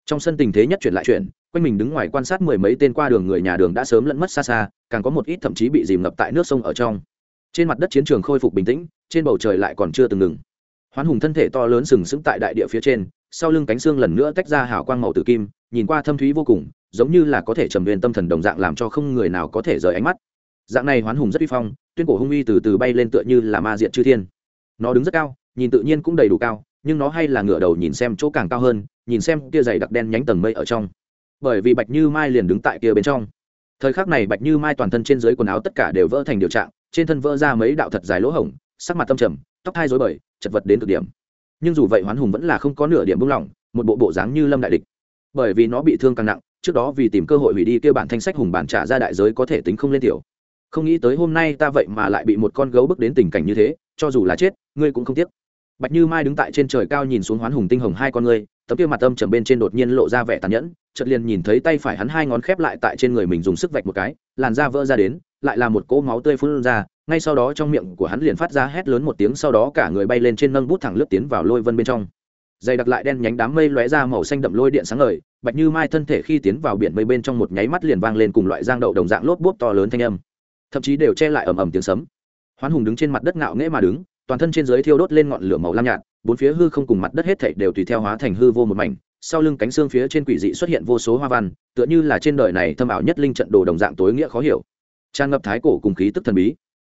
Trong sân tình thế nhất chuyển lại chuyển, quanh mình đứng ngoài quan sát mười mấy tên qua đường người nhà đường đã sớm lẫn mất xa xa, càng có một ít thậm chí bị dìm ngập tại nước sông ở trong trên mặt đất chiến trường khôi phục bình tĩnh, trên bầu trời lại còn chưa từng ngừng. Hoán hùng thân thể to lớn sừng sững tại đại địa phía trên, sau lưng cánh xương lần nữa tách ra hào quang màu tử kim, nhìn qua thâm thúy vô cùng, giống như là có thể trầm huyền tâm thần đồng dạng làm cho không người nào có thể rời ánh mắt. Dạng này hoán hùng rất uy phong, tuyên cổ hung uy từ từ bay lên tựa như là ma diện chư thiên. Nó đứng rất cao, nhìn tự nhiên cũng đầy đủ cao, nhưng nó hay là ngửa đầu nhìn xem chỗ càng cao hơn, nhìn xem kia dày đặc đen nhánh tầng mây ở trong. Bởi vì bạch như mai liền đứng tại kia bên trong. Thời khắc này bạch như mai toàn thân trên dưới quần áo tất cả đều vỡ thành điều trạng trên thân vỡ ra mấy đạo thật dài lỗ hổng, sắc mặt tâm trầm, tóc thai dối bời, chật vật đến cực điểm. Nhưng dù vậy hoán hùng vẫn là không có nửa điểm buông lỏng, một bộ bộ dáng như lâm đại địch. Bởi vì nó bị thương càng nặng, trước đó vì tìm cơ hội hủy đi kêu bản thanh sách hùng bản trả ra đại giới có thể tính không lên tiểu. Không nghĩ tới hôm nay ta vậy mà lại bị một con gấu bước đến tình cảnh như thế, cho dù là chết, ngươi cũng không tiếc. Bạch như mai đứng tại trên trời cao nhìn xuống hoán hùng tinh hồng hai con ngươi, tấm kia mặt âm trầm bên trên đột nhiên lộ ra vẻ tàn nhẫn, chợt liền nhìn thấy tay phải hắn hai ngón khép lại tại trên người mình dùng sức vạch một cái làn da vỡ ra đến, lại là một cỗ máu tươi phun ra, ngay sau đó trong miệng của hắn liền phát ra hét lớn một tiếng, sau đó cả người bay lên trên nâng bút thẳng lướt tiến vào lôi vân bên trong. Dày đặc lại đen nhánh đám mây lóe ra màu xanh đậm lôi điện sáng ngời, bạch như mai thân thể khi tiến vào biển mây bên trong một nháy mắt liền vang lên cùng loại giang đậu đồng dạng lốp bốp to lớn thanh âm. Thậm chí đều che lại ầm ầm tiếng sấm. Hoán hùng đứng trên mặt đất ngạo nghễ mà đứng, toàn thân trên dưới thiêu đốt lên ngọn lửa màu lam nhạt, bốn phía hư không cùng mặt đất hết thảy đều tùy theo hóa thành hư vô một mảnh sau lưng cánh xương phía trên quỷ dị xuất hiện vô số hoa văn, tựa như là trên đời này thâm ảo nhất linh trận đồ đồng dạng tối nghĩa khó hiểu. Tràn ngập thái cổ cùng khí tức thần bí.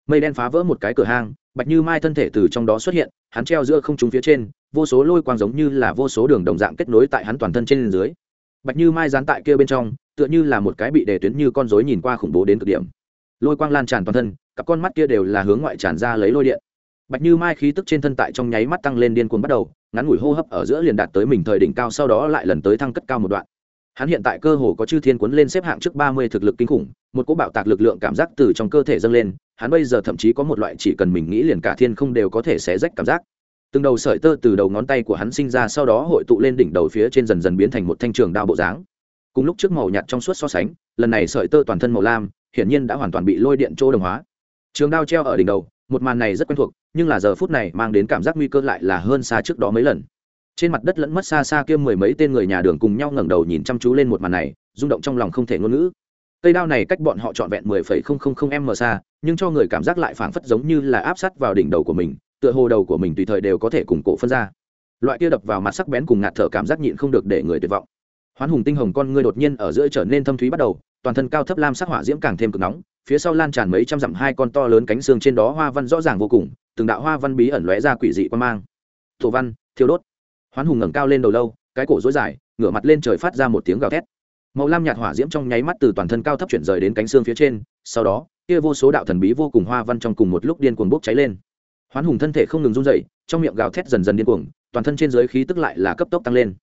Mây đen phá vỡ một cái cửa hang, bạch như mai thân thể từ trong đó xuất hiện, hắn treo giữa không trung phía trên, vô số lôi quang giống như là vô số đường đồng dạng kết nối tại hắn toàn thân trên dưới. Bạch như mai dán tại kia bên trong, tựa như là một cái bị đề tuyến như con rối nhìn qua khủng bố đến cực điểm. Lôi quang lan tràn toàn thân, cặp con mắt kia đều là hướng ngoại tràn ra lấy lôi điện bạch như mai khí tức trên thân tại trong nháy mắt tăng lên điên cuồng bắt đầu, ngắn ngủi hô hấp ở giữa liền đạt tới mình thời đỉnh cao, sau đó lại lần tới thăng cất cao một đoạn. Hắn hiện tại cơ hồ có chư thiên cuốn lên xếp hạng trước ba mươi thực lực kinh khủng, một cỗ bạo tạc lực lượng cảm giác từ trong cơ thể dâng lên, hắn bây giờ thậm chí có một loại chỉ cần mình nghĩ liền cả thiên không đều có thể xé rách cảm giác. Từng đầu sợi tơ từ đầu ngón tay của hắn sinh ra sau đó hội tụ lên đỉnh đầu phía trên dần dần biến thành một thanh trường đao bộ dáng. Cùng lúc trước màu nhạt trong suốt so sánh, lần này sợi tơ toàn thân màu lam, hiển nhiên đã hoàn toàn bị lôi điện chỗ đồng hóa. Trường đao treo ở đỉnh đầu một màn này rất quen thuộc, nhưng là giờ phút này mang đến cảm giác nguy cơ lại là hơn xa trước đó mấy lần. Trên mặt đất lẫn mất xa xa kia mười mấy tên người nhà đường cùng nhau ngẩng đầu nhìn chăm chú lên một màn này, rung động trong lòng không thể ngôn ngữ. Cây đao này cách bọn họ trọn vẹn mười phẩy không không không m xa, nhưng cho người cảm giác lại phảng phất giống như là áp sát vào đỉnh đầu của mình, tựa hồ đầu của mình tùy thời đều có thể cùng cổ phân ra. Loại kia đập vào mặt sắc bén cùng ngạt thở cảm giác nhịn không được để người tuyệt vọng. Hoán hùng tinh hồng con ngươi đột nhiên ở giữa trở nên thâm thúy bắt đầu, toàn thân cao thấp lam sắc hỏa diễm càng thêm cực nóng phía sau lan tràn mấy trăm dặm hai con to lớn cánh xương trên đó hoa văn rõ ràng vô cùng, từng đạo hoa văn bí ẩn lóe ra quỷ dị quan mang. Thổ văn, thiêu đốt. Hoán hùng ngẩng cao lên đầu lâu, cái cổ dối dài, ngửa mặt lên trời phát ra một tiếng gào thét. Màu lam nhạt hỏa diễm trong nháy mắt từ toàn thân cao thấp chuyển rời đến cánh xương phía trên, sau đó, kia vô số đạo thần bí vô cùng hoa văn trong cùng một lúc điên cuồng bốc cháy lên. Hoán hùng thân thể không ngừng run dậy trong miệng gào thét dần dần điên cuồng, toàn thân trên giới khí tức lại là cấp tốc tăng lên.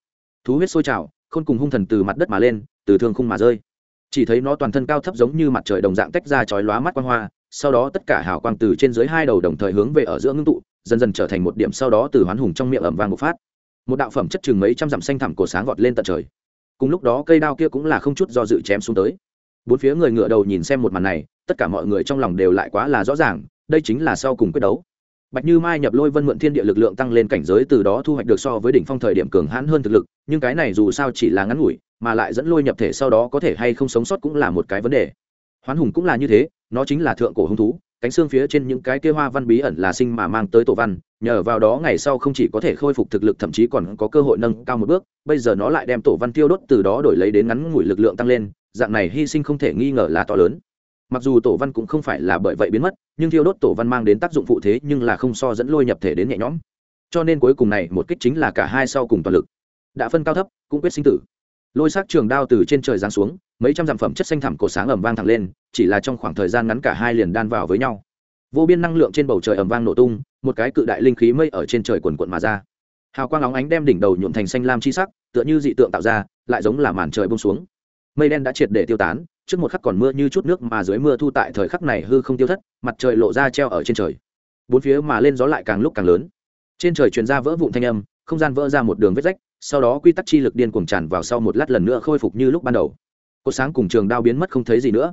Thú huyết sôi trào, khôn cùng hung thần từ mặt đất mà lên, từ thương khung mà rơi chỉ thấy nó toàn thân cao thấp giống như mặt trời đồng dạng tách ra chói lóa mắt quang hoa, sau đó tất cả hào quang từ trên dưới hai đầu đồng thời hướng về ở giữa ngưng tụ, dần dần trở thành một điểm sau đó từ hoán hùng trong miệng ẩm vang bộc phát. Một đạo phẩm chất chừng mấy trăm dặm xanh thẳm cổ sáng vọt lên tận trời. Cùng lúc đó cây đao kia cũng là không chút do dự chém xuống tới. Bốn phía người ngựa đầu nhìn xem một màn này, tất cả mọi người trong lòng đều lại quá là rõ ràng, đây chính là sau cùng quyết đấu bạch như mai nhập lôi vân mượn thiên địa lực lượng tăng lên cảnh giới, từ đó thu hoạch được so với đỉnh phong thời điểm cường hãn hơn thực lực, nhưng cái này dù sao chỉ là ngắn ngủi, mà lại dẫn lôi nhập thể sau đó có thể hay không sống sót cũng là một cái vấn đề. Hoán hùng cũng là như thế, nó chính là thượng cổ hung thú, cánh xương phía trên những cái kia hoa văn bí ẩn là sinh mà mang tới tổ văn, nhờ vào đó ngày sau không chỉ có thể khôi phục thực lực, thậm chí còn có cơ hội nâng cao một bước, bây giờ nó lại đem tổ văn tiêu đốt từ đó đổi lấy đến ngắn ngủi lực lượng tăng lên, dạng này hy sinh không thể nghi ngờ là to lớn mặc dù tổ văn cũng không phải là bởi vậy biến mất, nhưng thiêu đốt tổ văn mang đến tác dụng phụ thế nhưng là không so dẫn lôi nhập thể đến nhẹ nhõm. Cho nên cuối cùng này, một kích chính là cả hai sau cùng toàn lực. Đã phân cao thấp, cũng quyết sinh tử. Lôi xác trường đao từ trên trời giáng xuống, mấy trăm dặm phẩm chất xanh thẳm cổ sáng ẩm vang thẳng lên, chỉ là trong khoảng thời gian ngắn cả hai liền đan vào với nhau. Vô biên năng lượng trên bầu trời ẩm vang nổ tung, một cái cự đại linh khí mây ở trên trời quần quận mà ra. Hào quang óng ánh đem đỉnh đầu nhuộm thành xanh lam chi sắc, tựa như dị tượng tạo ra, lại giống là màn trời bông xuống. Mây đen đã triệt để tiêu tán trước một khắc còn mưa như chút nước mà dưới mưa thu tại thời khắc này hư không tiêu thất, mặt trời lộ ra treo ở trên trời. Bốn phía mà lên gió lại càng lúc càng lớn. Trên trời truyền ra vỡ vụn thanh âm, không gian vỡ ra một đường vết rách, sau đó quy tắc chi lực điên cuồng tràn vào sau một lát lần nữa khôi phục như lúc ban đầu. Cột sáng cùng trường đao biến mất không thấy gì nữa.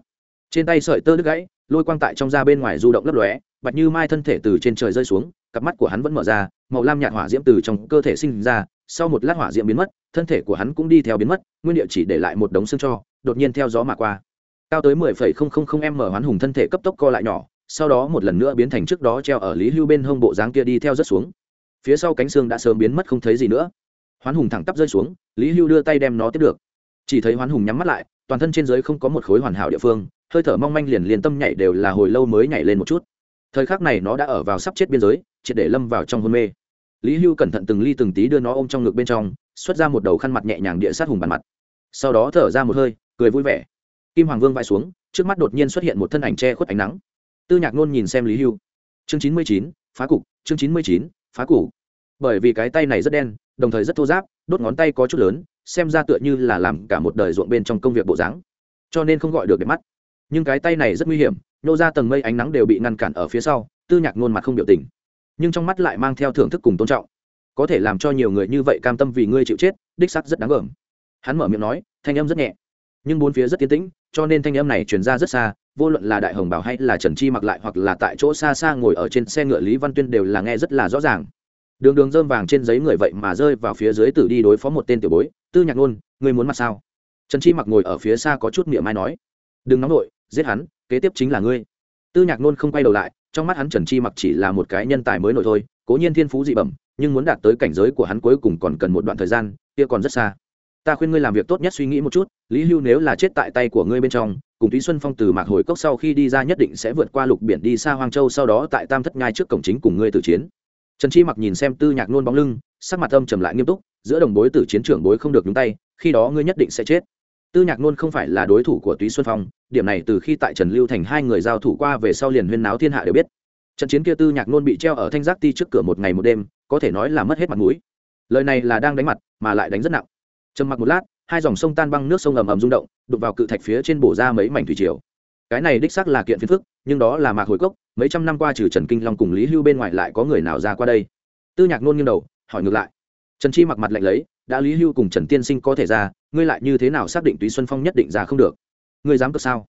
Trên tay sợi tơ đứt gãy, lôi quang tại trong da bên ngoài du động lấp lóe, bạch như mai thân thể từ trên trời rơi xuống, cặp mắt của hắn vẫn mở ra, màu lam nhạt hỏa diễm từ trong cơ thể sinh ra, sau một lát hỏa diễm biến mất, thân thể của hắn cũng đi theo biến mất, nguyên địa chỉ để lại một đống xương cho đột nhiên theo gió mà qua. Cao tới mười phẩy không không không m hoán hùng thân thể cấp tốc co lại nhỏ, sau đó một lần nữa biến thành trước đó treo ở lý hưu bên hông bộ dáng kia đi theo rất xuống. Phía sau cánh xương đã sớm biến mất không thấy gì nữa. Hoán hùng thẳng tắp rơi xuống, lý hưu đưa tay đem nó tiếp được. Chỉ thấy hoán hùng nhắm mắt lại, toàn thân trên giới không có một khối hoàn hảo địa phương, hơi thở mong manh liền liền tâm nhảy đều là hồi lâu mới nhảy lên một chút. Thời khắc này nó đã ở vào sắp chết biên giới, triệt để lâm vào trong hôn mê. Lý hưu cẩn thận từng ly từng tí đưa nó ôm trong ngực bên trong, xuất ra một đầu khăn mặt nhẹ nhàng địa sát hùng bàn mặt. Sau đó thở ra một hơi cười vui vẻ. Kim hoàng vương vai xuống, trước mắt đột nhiên xuất hiện một thân ảnh che khuất ánh nắng. Tư nhạc nôn nhìn xem lý hưu. Chương chín mươi chín, phá cục, chương chín mươi chín, phá cục. Bởi vì cái tay này rất đen, đồng thời rất thô giáp đốt ngón tay có chút lớn, xem ra tựa như là làm cả một đời ruộng bên trong công việc bộ dáng. Cho nên không gọi được đẹp mắt. Nhưng cái tay này rất nguy hiểm, nô ra tầng mây ánh nắng đều bị ngăn cản ở phía sau, tư nhạc nôn mặt không biểu tình. Nhưng trong mắt lại mang theo thưởng thức cùng tôn trọng. Có thể làm cho nhiều người như vậy cam tâm vì ngươi chịu chết, đích sắc rất đáng gờm. Hắn mở miệng nói, thanh âm rất nhẹ nhưng bốn phía rất tiến tĩnh, cho nên thanh âm này truyền ra rất xa, vô luận là đại hồng bảo hay là trần chi mặc lại hoặc là tại chỗ xa xa ngồi ở trên xe ngựa lý văn tuyên đều là nghe rất là rõ ràng. Đường đường dơm vàng trên giấy người vậy mà rơi vào phía dưới tử đi đối phó một tên tiểu bối, tư nhạc nôn, ngươi muốn mặt sao? Trần chi mặc ngồi ở phía xa có chút miệng mai nói, đừng nóng nổi giết hắn, kế tiếp chính là ngươi. Tư nhạc nôn không quay đầu lại, trong mắt hắn trần chi mặc chỉ là một cái nhân tài mới nổi thôi, cố nhiên thiên phú dị bẩm, nhưng muốn đạt tới cảnh giới của hắn cuối cùng còn cần một đoạn thời gian, kia còn rất xa ta khuyên ngươi làm việc tốt nhất suy nghĩ một chút, lý hưu nếu là chết tại tay của ngươi bên trong, cùng túy xuân phong từ mạc hồi cốc sau khi đi ra nhất định sẽ vượt qua lục biển đi xa hoang châu sau đó tại tam thất nhai trước cổng chính cùng ngươi tử chiến. Trần chi mặc nhìn xem tư nhạc nôn bóng lưng, sắc mặt âm trầm lại nghiêm túc, giữa đồng bối tử chiến trưởng bối không được nhúng tay, khi đó ngươi nhất định sẽ chết. Tư nhạc nôn không phải là đối thủ của túy xuân phong, điểm này từ khi tại trần lưu thành hai người giao thủ qua về sau liền huyên náo thiên hạ đều biết. Trận chiến kia tư nhạc nôn bị treo ở thanh giác ti trước cửa một ngày một đêm, có thể nói là mất hết mặt mũi. Lời này là đang đánh mặt, mà lại đánh rất nặng trầm mặc một lát, hai dòng sông tan băng nước sông ầm ầm rung động đục vào cự thạch phía trên bổ ra mấy mảnh thủy triều. Cái này đích xác là kiện phiền phức, nhưng đó là mạc hồi cốc, mấy trăm năm qua trừ trần kinh long cùng lý hưu bên ngoài lại có người nào ra qua đây? Tư nhạc nôn nghiêng đầu, hỏi ngược lại. Trần chi mặc mặt lạnh lấy, đã lý hưu cùng trần tiên sinh có thể ra, ngươi lại như thế nào xác định túy xuân phong nhất định ra không được? Ngươi dám cược sao?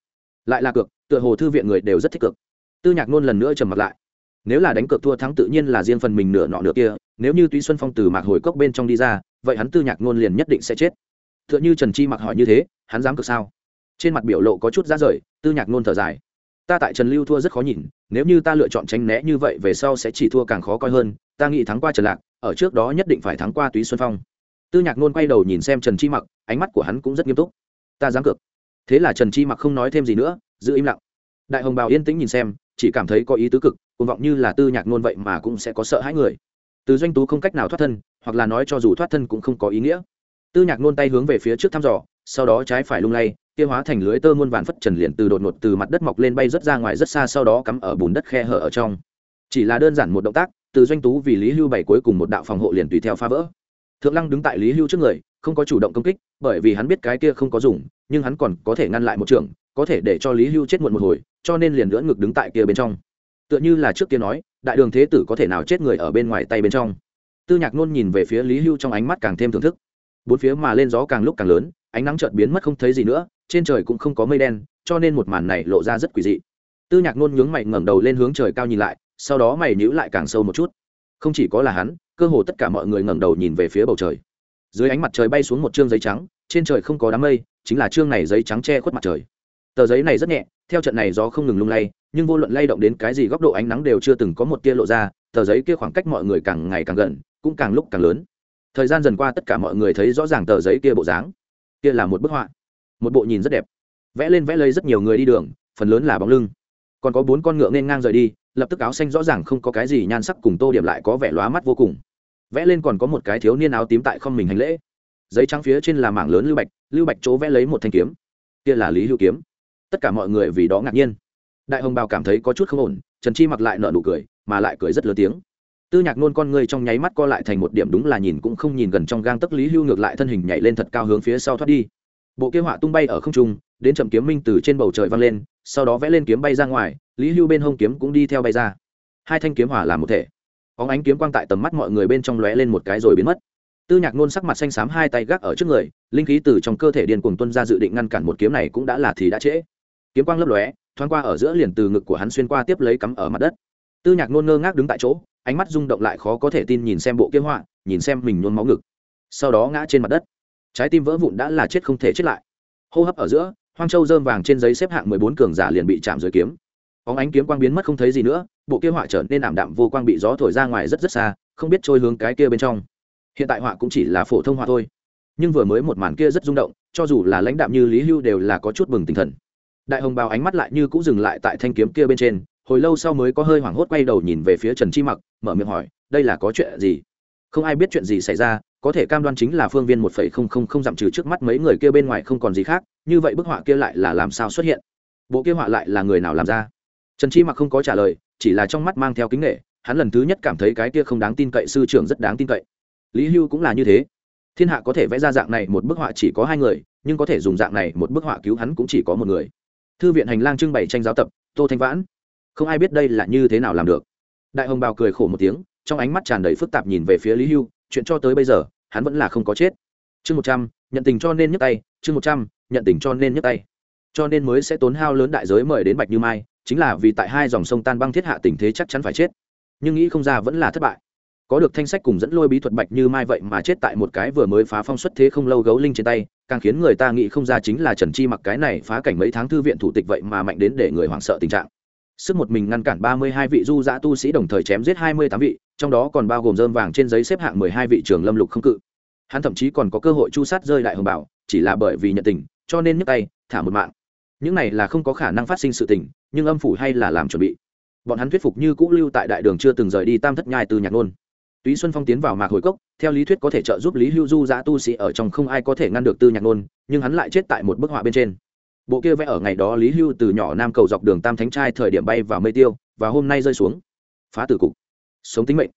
Lại là cược, tựa hồ thư viện người đều rất thích cược. Tư nhạc nôn lần nữa trầm mặt lại. Nếu là đánh cược thua thắng tự nhiên là riêng phần mình nửa nọ nửa kia, nếu như túy xuân phong từ mạc hồi cốc bên trong đi ra vậy hắn tư nhạc ngôn liền nhất định sẽ chết. T h ư ợ n h ư trần chi mặc hỏi như thế, hắn dám cược sao? Trên mặt biểu lộ có chút ra rời, tư nhạc ngôn thở dài. Ta tại trần lưu thua rất khó nhìn, nếu như ta lựa chọn tránh né như vậy về sau sẽ chỉ thua càng khó coi hơn, ta nghĩ thắng qua trần lạc, ở trước đó nhất định phải thắng qua túy xuân phong. Tư nhạc ngôn quay đầu nhìn xem trần chi mặc, ánh mắt của hắn cũng rất nghiêm túc. Ta dám cược. Thế là trần chi mặc không nói thêm gì nữa, giữ im lặng. Đại hồng bào yên tĩnh nhìn xem, chỉ cảm thấy có ý tứ cực, cuồng vọng như là tư nhạc ngôn vậy mà cũng sẽ có sợ hãi người. Từ doanh tú không cách nào thoát thân hoặc là nói cho dù thoát thân cũng không có ý nghĩa. Tư nhạc nôn tay hướng về phía trước thăm dò, sau đó trái phải lung lay tiêu hóa thành lưới tơ muôn vàn phất trần liền từ đột ngột từ mặt đất mọc lên bay rất ra ngoài rất xa sau đó cắm ở bùn đất khe hở ở trong. Chỉ là đơn giản một động tác, từ doanh tú vì lý hưu bảy cuối cùng một đạo phòng hộ liền tùy theo phá vỡ. Thượng lăng đứng tại lý hưu trước người, không có chủ động công kích, bởi vì hắn biết cái kia không có dùng, nhưng hắn còn có thể ngăn lại một trường, có thể để cho lý hưu chết muộn một hồi, cho nên liền lưỡn ngực đứng tại kia bên trong. Tựa như là trước kia nói, đại đường thế tử có thể nào chết người ở bên ngoài tay bên trong tư nhạc nôn nhìn về phía lý hưu trong ánh mắt càng thêm thưởng thức. Bốn phía mà lên gió càng lúc càng lớn, ánh nắng chợt biến mất không thấy gì nữa, trên trời cũng không có mây đen, cho nên một màn này lộ ra rất quỷ dị. Tư nhạc nôn nhướng mày ngẩng đầu lên hướng trời cao nhìn lại, sau đó mày nhíu lại càng sâu một chút. Không chỉ có là hắn, cơ hồ tất cả mọi người ngẩng đầu nhìn về phía bầu trời. Dưới ánh mặt trời bay xuống một chương giấy trắng, trên trời không có đám mây, chính là chương này giấy trắng che khuất mặt trời. Tờ giấy này rất nhẹ, theo trận này gió không ngừng lung lay, nhưng vô luận lay động đến cái gì góc độ ánh nắng đều chưa từng có một tia lộ ra, tờ giấy kia khoảng cách mọi người càng ngày càng gần cũng càng lúc càng lớn. Thời gian dần qua tất cả mọi người thấy rõ ràng tờ giấy kia bộ dáng. Kia là một bức họa. Một bộ nhìn rất đẹp. Vẽ lên vẽ lấy rất nhiều người đi đường, phần lớn là bóng lưng. Còn có bốn con ngựa nên ngang rời đi, lập tức áo xanh rõ ràng không có cái gì nhan sắc cùng tô điểm lại có vẻ lóa mắt vô cùng. Vẽ lên còn có một cái thiếu niên áo tím tại không mình hành lễ. Giấy trắng phía trên là mảng lớn lưu bạch lưu bạch chỗ vẽ lấy một thanh kiếm. Kia là lý hữu kiếm. Tất cả mọi người vì đó ngạc nhiên. Đại hồng bào cảm thấy có chút không ổn, trần chi mặc lại nợ nụ cười, mà lại cười rất lớn tiếng tư nhạc nôn con ngươi trong nháy mắt co lại thành một điểm đúng là nhìn cũng không nhìn gần trong gang tấc lý hưu ngược lại thân hình nhảy lên thật cao hướng phía sau thoát đi. Bộ kia họa tung bay ở không trung, đến chậm kiếm minh từ trên bầu trời văng lên, sau đó vẽ lên kiếm bay ra ngoài, lý hưu bên hông kiếm cũng đi theo bay ra. Hai thanh kiếm hỏa làm một thể. Óng ánh kiếm quang tại tầm mắt mọi người bên trong lóe lên một cái rồi biến mất. Tư nhạc nôn sắc mặt xanh xám hai tay gác ở trước người, linh khí từ trong cơ thể điên cuồng tuân ra dự định ngăn cản một kiếm này cũng đã là thì đã trễ. Kiếm quang lấp lóe, thoáng qua ở giữa liền từ ngực của hắn xuyên qua tiếp lấy cắm ở mặt đất. Tư nhạc nôn ngơ ngác đứng tại chỗ ánh mắt rung động lại khó có thể tin nhìn xem bộ kiếm họa, nhìn xem mình nôn máu ngực. Sau đó ngã trên mặt đất. Trái tim vỡ vụn đã là chết không thể chết lại. Hô hấp ở giữa, hoang châu dơm vàng trên giấy xếp hạng mười bốn cường giả liền bị chạm dưới kiếm. Óng ánh kiếm quang biến mất không thấy gì nữa, bộ kia họa trở nên ảm đạm vô quang bị gió thổi ra ngoài rất rất xa, không biết trôi hướng cái kia bên trong. Hiện tại họa cũng chỉ là phổ thông họa thôi. Nhưng vừa mới một màn kia rất rung động, cho dù là lãnh đạm như lý hưu đều là có chút bừng tinh thần. Đại hồng bào ánh mắt lại như cũng dừng lại tại thanh kiếm kia bên trên hồi lâu sau mới có hơi hoảng hốt quay đầu nhìn về phía trần chi mặc, mở miệng hỏi, đây là có chuyện gì? Không ai biết chuyện gì xảy ra, có thể cam đoan chính là phương viên một phẩy không không không dặm trừ trước mắt mấy người kia bên ngoài không còn gì khác, như vậy bức họa kia lại là làm sao xuất hiện? Bộ kia họa lại là người nào làm ra? Trần chi mặc không có trả lời, chỉ là trong mắt mang theo kính nghệ hắn lần thứ nhất cảm thấy cái kia không đáng tin cậy sư trưởng rất đáng tin cậy. Lý hưu cũng là như thế. Thiên hạ có thể vẽ ra dạng này một bức họa chỉ có hai người, nhưng có thể dùng dạng này một bức họa cứu hắn cũng chỉ có một người. Thư viện hành lang trưng bày tranh giáo tập, tô thanh vãn không ai biết đây là như thế nào làm được. Đại hồng bào cười khổ một tiếng, trong ánh mắt tràn đầy phức tạp nhìn về phía lý hưu, chuyện cho tới bây giờ, hắn vẫn là không có chết. Chương một trăm, nhận tình cho nên nhấc tay, chương một trăm, nhận tình cho nên nhấc tay. Cho nên mới sẽ tốn hao lớn đại giới mời đến bạch như mai, chính là vì tại hai dòng sông tan băng thiết hạ tình thế chắc chắn phải chết. Nhưng nghĩ không ra vẫn là thất bại. Có được thanh sách cùng dẫn lôi bí thuật bạch như mai vậy mà chết tại một cái vừa mới phá phong xuất thế không lâu gấu linh trên tay, càng khiến người ta nghĩ không ra chính là trần chi mặc cái này phá cảnh mấy tháng thư viện thủ tịch vậy mà mạnh đến để người hoảng sợ tình trạng sức một mình ngăn cản ba mươi hai vị du giã tu sĩ đồng thời chém giết hai mươi tám vị, trong đó còn bao gồm dơm vàng trên giấy xếp hạng mười hai vị trường lâm lục không cự. Hắn thậm chí còn có cơ hội chu sát rơi đại hồng bảo, chỉ là bởi vì nhận tình, cho nên nhấc tay, thả một mạng. Những này là không có khả năng phát sinh sự tình, nhưng âm phủ hay là làm chuẩn bị. Bọn hắn thuyết phục như cũ lưu tại đại đường chưa từng rời đi tam thất nhai từ nhạc nôn. Túy xuân phong tiến vào mạc hồi cốc, theo lý thuyết có thể trợ giúp lý hưu du giã tu sĩ ở trong không ai có thể ngăn được tư nhạc nôn, nhưng hắn lại chết tại một bức họa bên trên bộ kia vẽ ở ngày đó lý hưu từ nhỏ nam cầu dọc đường tam thánh trai thời điểm bay vào mây tiêu, và hôm nay rơi xuống. Phá tử cục. Sống tính mệnh.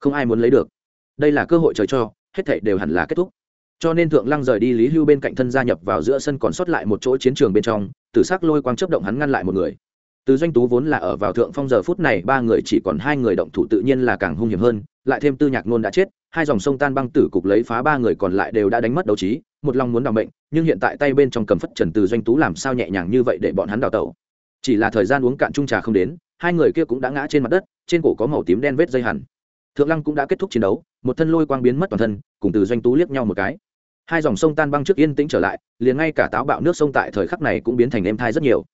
Không ai muốn lấy được. Đây là cơ hội trời cho, hết thảy đều hẳn là kết thúc. Cho nên thượng lăng rời đi lý hưu bên cạnh thân gia nhập vào giữa sân còn sót lại một chỗ chiến trường bên trong, tử sắc lôi quang chấp động hắn ngăn lại một người. Từ doanh tú vốn là ở vào thượng phong giờ phút này, ba người chỉ còn hai người động thủ tự nhiên là càng hung hiểm hơn lại thêm tư nhạc nôn đã chết hai dòng sông tan băng tử cục lấy phá ba người còn lại đều đã đánh mất đấu trí một lòng muốn đ mệnh, o nhưng hiện tại tay bên trong cầm phất trần từ doanh tú làm sao nhẹ nhàng như vậy để bọn hắn đào tẩu. Chỉ là thời gian uống cạn chung trà không đến hai người kia cũng đã ngã trên mặt đất trên cổ có màu tím đen vết dây hẳn. Thượng lăng cũng đã kết thúc chiến đấu một thân lôi quang biến mất toàn thân cùng từ doanh tú liếc nhau một cái. Hai dòng sông tan băng trước yên tĩnh trở lại liền ngay cả táo bạo nước sông tại thời khắc này cũng biến thành êm thai rất nhiều.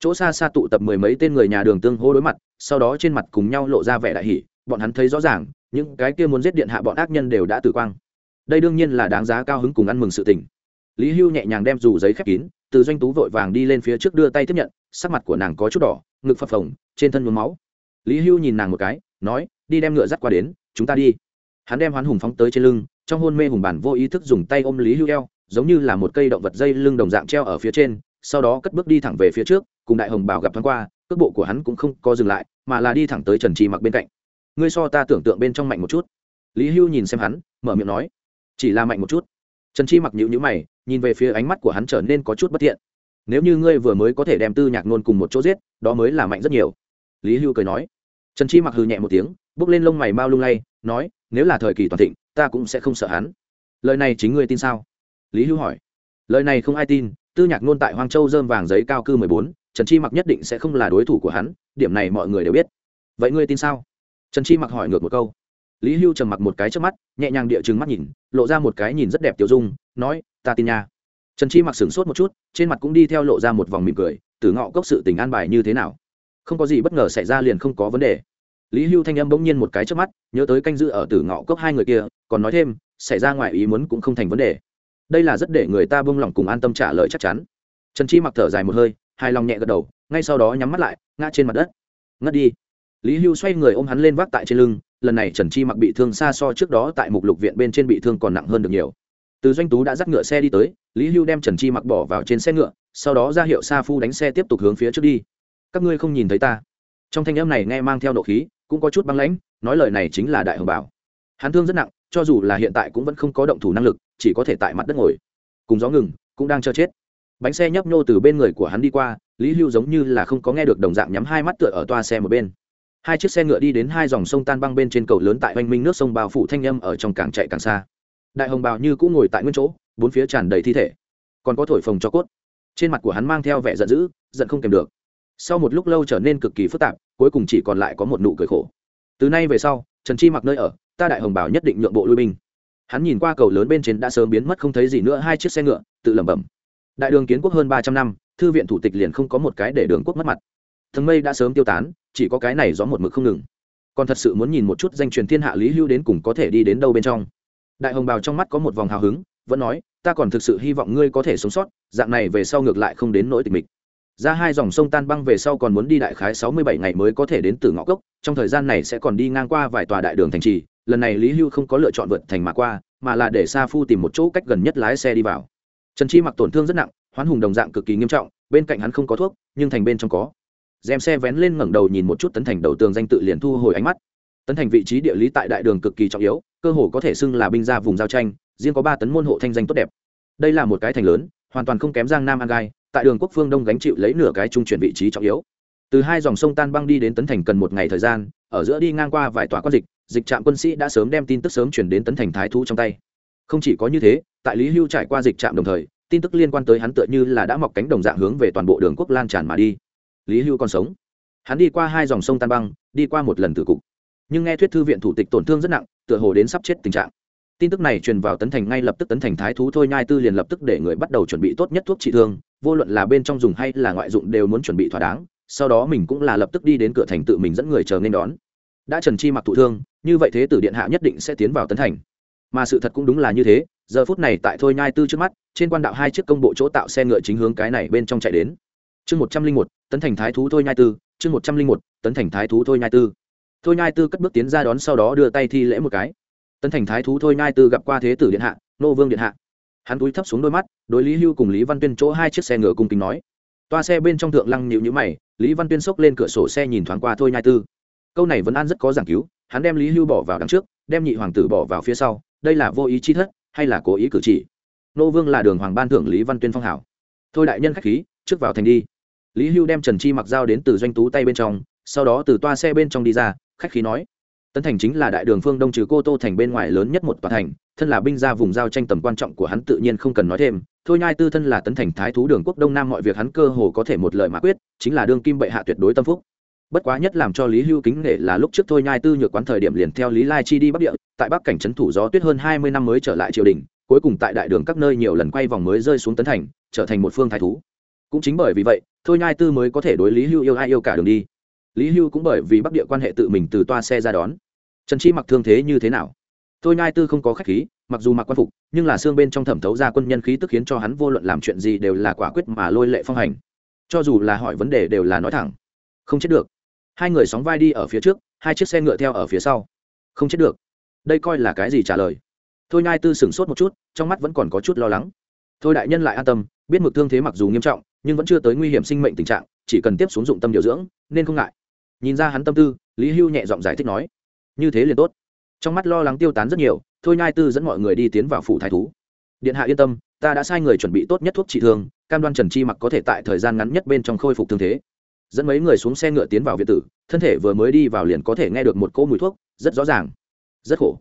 Chỗ xa xa tụ tập mười mấy tên người nhà đường tương hô đối mặt sau đó trên mặt cùng nhau lộ ra vẻ đại hỷ bọn hắn thấy rõ ràng những cái kia muốn giết điện hạ bọn ác nhân đều đã tử quang. Đây đương nhiên là đáng giá cao hứng cùng ăn mừng sự tình. Lý hưu nhẹ nhàng đem dù giấy khép kín, từ doanh tú vội vàng đi lên phía trước đưa tay tiếp nhận, sắc mặt của nàng có chút đỏ, ngực phập phồng, trên thân nhuốm máu. Lý hưu nhìn nàng một cái, nói, đi đem ngựa dắt qua đến, chúng ta đi. Hắn đem hoán hùng phóng tới trên lưng, trong hôn mê hùng bản vô ý thức dùng tay ôm lý hưu eo, giống như là một cây động vật dây lưng đồng dạng treo ở phía trên, sau đó cất bước đi thẳng về phía trước, cùng đại hồng bảo gặp thoáng qua, cước bộ của hắn cũng không có dừng lại, mà là đi thẳng tới trần trì mặc bên cạnh ngươi so ta tưởng tượng bên trong mạnh một chút. Lý hưu nhìn xem hắn, mở miệng nói, chỉ là mạnh một chút. Trần chi mặc nhịu nhữ mày, nhìn về phía ánh mắt của hắn trở nên có chút bất thiện. Nếu như ngươi vừa mới có thể đem tư nhạc nôn cùng một chỗ giết, đó mới là mạnh rất nhiều. Lý hưu cười nói. Trần chi mặc hừ nhẹ một tiếng, bước lên lông mày mau lung lay, nói, nếu là thời kỳ toàn thịnh, ta cũng sẽ không sợ hắn. Lời này chính ngươi tin sao? Lý hưu hỏi. Lời này không ai tin, tư nhạc nôn tại hoang châu dơm vàng giấy cao cư mười bốn, trần chi mặc nhất định sẽ không là đối thủ của hắn, điểm này mọi người đều biết. Vậy ngươi tin sao? Trần chi mặc hỏi ngược một câu. Lý hưu trầm mặc một cái trước mắt, nhẹ nhàng địa chừng mắt nhìn, lộ ra một cái nhìn rất đẹp tiểu dung, nói, ta tin nha. Trần chi mặc sửng sốt một chút, trên mặt cũng đi theo lộ ra một vòng mỉm cười, từ ngọ cốc sự tình an bài như thế nào? Không có gì bất ngờ xảy ra liền không có vấn đề. Lý hưu thanh âm bỗng nhiên một cái trước mắt, nhớ tới canh giữ ở tử ngọ cốc hai người kia, còn nói thêm, xảy ra ngoài ý muốn cũng không thành vấn đề. Đây là rất để người ta bông lòng cùng an tâm trả lời chắc chắn. Trần chi mặc thở dài một hơi, hài lòng nhẹ gật đầu, ngay sau đó nhắm mắt lại, ngã trên mặt đất. Ngất đi lý hưu xoay người ôm hắn lên vác tại trên lưng, lần này trần chi mặc bị thương xa so trước đó tại mục lục viện bên trên bị thương còn nặng hơn được nhiều. Từ doanh tú đã dắt ngựa xe đi tới, lý hưu đem trần chi mặc bỏ vào trên xe ngựa, sau đó ra hiệu sa phu đánh xe tiếp tục hướng phía trước đi. Các ngươi không nhìn thấy ta. Trong thanh âm này nghe mang theo nộ khí, cũng có chút băng lãnh, nói lời này chính là đại hồng bảo. Hắn thương rất nặng, cho dù là hiện tại cũng vẫn không có động thủ năng lực, chỉ có thể tại mặt đất ngồi. Cùng gió ngừng, cũng đang chờ chết. Bánh xe nhấp nhô từ bên người của hắn đi qua, lý hưu giống như là không có nghe được đồng dạng nhắm hai mắt tựa ở toa xe một bên hai chiếc xe ngựa đi đến hai dòng sông tan băng bên trên cầu lớn tại oanh minh nước sông bao phủ thanh â m ở trong càng chạy càng xa. Đại hồng bào như cũng ngồi tại nguyên chỗ, bốn phía tràn đầy thi thể. Còn có thổi phồng cho cốt. Trên mặt của hắn mang theo vẻ giận dữ, giận không kèm được. Sau một lúc lâu trở nên cực kỳ phức tạp, cuối cùng chỉ còn lại có một nụ cười khổ. Từ nay về sau, trần chi mặc nơi ở, ta đại hồng bảo nhất định nhượng bộ lui binh. Hắn nhìn qua cầu lớn bên trên đã sớm biến mất không thấy gì nữa, hai chiếc xe ngựa, tự lẩm bẩm. Đại đường kiến quốc hơn ba trăm năm, thư viện thủ tịch liền không có một cái để đường quốc mất mặt. Thần mây đã sớm tiêu tán chỉ có cái này gió một mực không ngừng. Còn thật sự muốn nhìn một chút danh truyền thiên hạ lý hưu đến cùng có thể đi đến đâu bên trong. Đại hồng bào trong mắt có một vòng hào hứng, vẫn nói, ta còn thực sự hy vọng ngươi có thể sống sót, dạng này về sau ngược lại không đến nỗi tịch mịch. Ra hai dòng sông tan băng về sau còn muốn đi đại khái sáu mươi bảy ngày mới có thể đến từ ngõ cốc, trong thời gian này sẽ còn đi ngang qua vài tòa đại đường thành trì, lần này lý hưu không có lựa chọn vượt thành mà qua, mà là để sa phu tìm một chỗ cách gần nhất lái xe đi vào. Trần chi mặc tổn thương rất nặng, hoán hùng đồng dạng cực kỳ nghiêm trọng, bên cạnh hắn không có thuốc, nhưng thành bên trong có dèm xe vén lên ngẩng đầu nhìn một chút tấn thành đầu tường danh tự liền thu hồi ánh mắt. Tấn thành vị trí địa lý tại đại đường cực kỳ trọng yếu, cơ hồ có thể xưng là binh ra vùng giao tranh, riêng có ba tấn môn hộ thanh danh tốt đẹp. Đây là một cái thành lớn, hoàn toàn không kém giang nam an gai, tại đường quốc phương đông gánh chịu lấy nửa cái trung chuyển vị trí trọng yếu. Từ hai dòng sông tan băng đi đến tấn thành cần một ngày thời gian, ở giữa đi ngang qua vài tòa quan dịch dịch trạm quân sĩ đã sớm đem tin tức sớm chuyển đến tấn thành thái thú trong tay. Không chỉ có như thế, tại lý hưu trải qua dịch trạm đồng thời, tin tức liên quan tới hắn tựa như là đã mọc cánh đồng dạng hướng về toàn bộ đường quốc lan tràn mà đi lý hưu còn sống. Hắn đi qua hai dòng sông tan băng, đi qua một lần tử cục. Nhưng nghe thuyết thư viện thủ tịch tổn thương rất nặng, tựa hồ đến sắp chết tình trạng. Tin tức này truyền vào tấn thành ngay lập tức tấn thành thái thú thôi nhai tư liền lập tức để người bắt đầu chuẩn bị tốt nhất thuốc trị thương, vô luận là bên trong dùng hay là ngoại dụng đều muốn chuẩn bị thỏa đáng, sau đó mình cũng là lập tức đi đến cửa thành tự mình dẫn người chờ nên đón. Đã trần chi mặc thụ thương, như vậy thế tử điện hạ nhất định sẽ tiến vào tấn thành. Mà sự thật cũng đúng là như thế, giờ phút này tại thôi nhai tư trước mắt, trên quan đạo hai chiếc công bộ chỗ tạo xe ngựa chính hướng cái này bên trong chạy đến chương một trăm linh một, tấn thành thái thú thôi nhai tư, chương một trăm linh một, tấn thành thái thú thôi nhai tư. Thôi nhai tư cất bước tiến ra đón sau đó đưa tay thi lễ một cái. Tấn thành thái thú thôi nhai tư gặp qua thế tử điện hạ, nô vương điện hạ. Hắn túi thấp xuống đôi mắt, đối lý hưu cùng lý văn tuyên chỗ hai chiếc xe ngựa cung kính nói. Toa xe bên trong thượng lăng nhịu nhữ mày, lý văn tuyên xốc lên cửa sổ xe nhìn thoáng qua thôi nhai tư. Câu này vẫn an rất có giảng cứu, hắn đem lý hưu bỏ vào đằng trước, đem nhị hoàng tử bỏ vào phía sau, đây là vô ý chi thất, hay là cố ý cử chỉ? Nô vương là đường hoàng ban thưởng lý văn tuyên phong hảo. Thôi đại nhân khách khí, trước vào thành đi lý hưu đem trần chi mặc dao đến từ doanh tú tay bên trong, sau đó từ toa xe bên trong đi ra, khách khí nói, tấn thành chính là đại đường phương đông trừ cô tô thành bên ngoài lớn nhất một tòa thành, thân là binh gia vùng giao tranh tầm quan trọng của hắn tự nhiên không cần nói thêm. Thôi nhai tư thân là tấn thành thái thú đường quốc đông nam mọi việc hắn cơ hồ có thể một lời mà quyết, chính là đương kim bệ hạ tuyệt đối tâm phúc. Bất quá nhất làm cho lý hưu kính nể là lúc trước thôi nhai tư nhược quán thời điểm liền theo lý lai chi đi bắc địa, tại bắc cảnh trấn thủ gió tuyết hơn hai mươi năm mới trở lại triều đình, cuối cùng tại đại đường các nơi nhiều lần quay vòng mới rơi xuống tấn thành, trở thành một phương thái thú cũng chính bởi vì vậy, thôi nhai tư mới có thể đối lý hưu yêu ai yêu cả đường đi. Lý hưu cũng bởi vì bắc địa quan hệ tự mình từ toa xe ra đón. Trần chi mặc thương thế như thế nào? Thôi nhai tư không có khách khí, mặc dù mặc quan phục, nhưng là xương bên trong thẩm thấu ra quân nhân khí tức khiến cho hắn vô luận làm chuyện gì đều là quả quyết mà lôi lệ phong hành. Cho dù là hỏi vấn đề đều là nói thẳng. Không chết được. Hai người sóng vai đi ở phía trước, hai chiếc xe ngựa theo ở phía sau. Không chết được. Đây coi là cái gì trả lời? Thôi nhai tư sửng sốt một chút, trong mắt vẫn còn có chút lo lắng. Thôi đại nhân lại an tâm, biết mực thương thế mặc dù nghiêm trọng nhưng vẫn chưa tới nguy hiểm sinh mệnh tình trạng, chỉ cần tiếp xuống dụng tâm điều dưỡng, nên không ngại. Nhìn ra hắn tâm tư, lý hưu nhẹ giọng giải thích nói, như thế liền tốt. Trong mắt lo lắng tiêu tán rất nhiều, thôi nhai tư dẫn mọi người đi tiến vào phủ thái thú. Điện hạ yên tâm, ta đã sai người chuẩn bị tốt nhất thuốc trị thương, cam đoan trần chi mặc có thể tại thời gian ngắn nhất bên trong khôi phục thương thế. Dẫn mấy người xuống xe ngựa tiến vào viện tử, thân thể vừa mới đi vào liền có thể nghe được một cỗ mùi thuốc, rất rõ ràng. Rất khổ.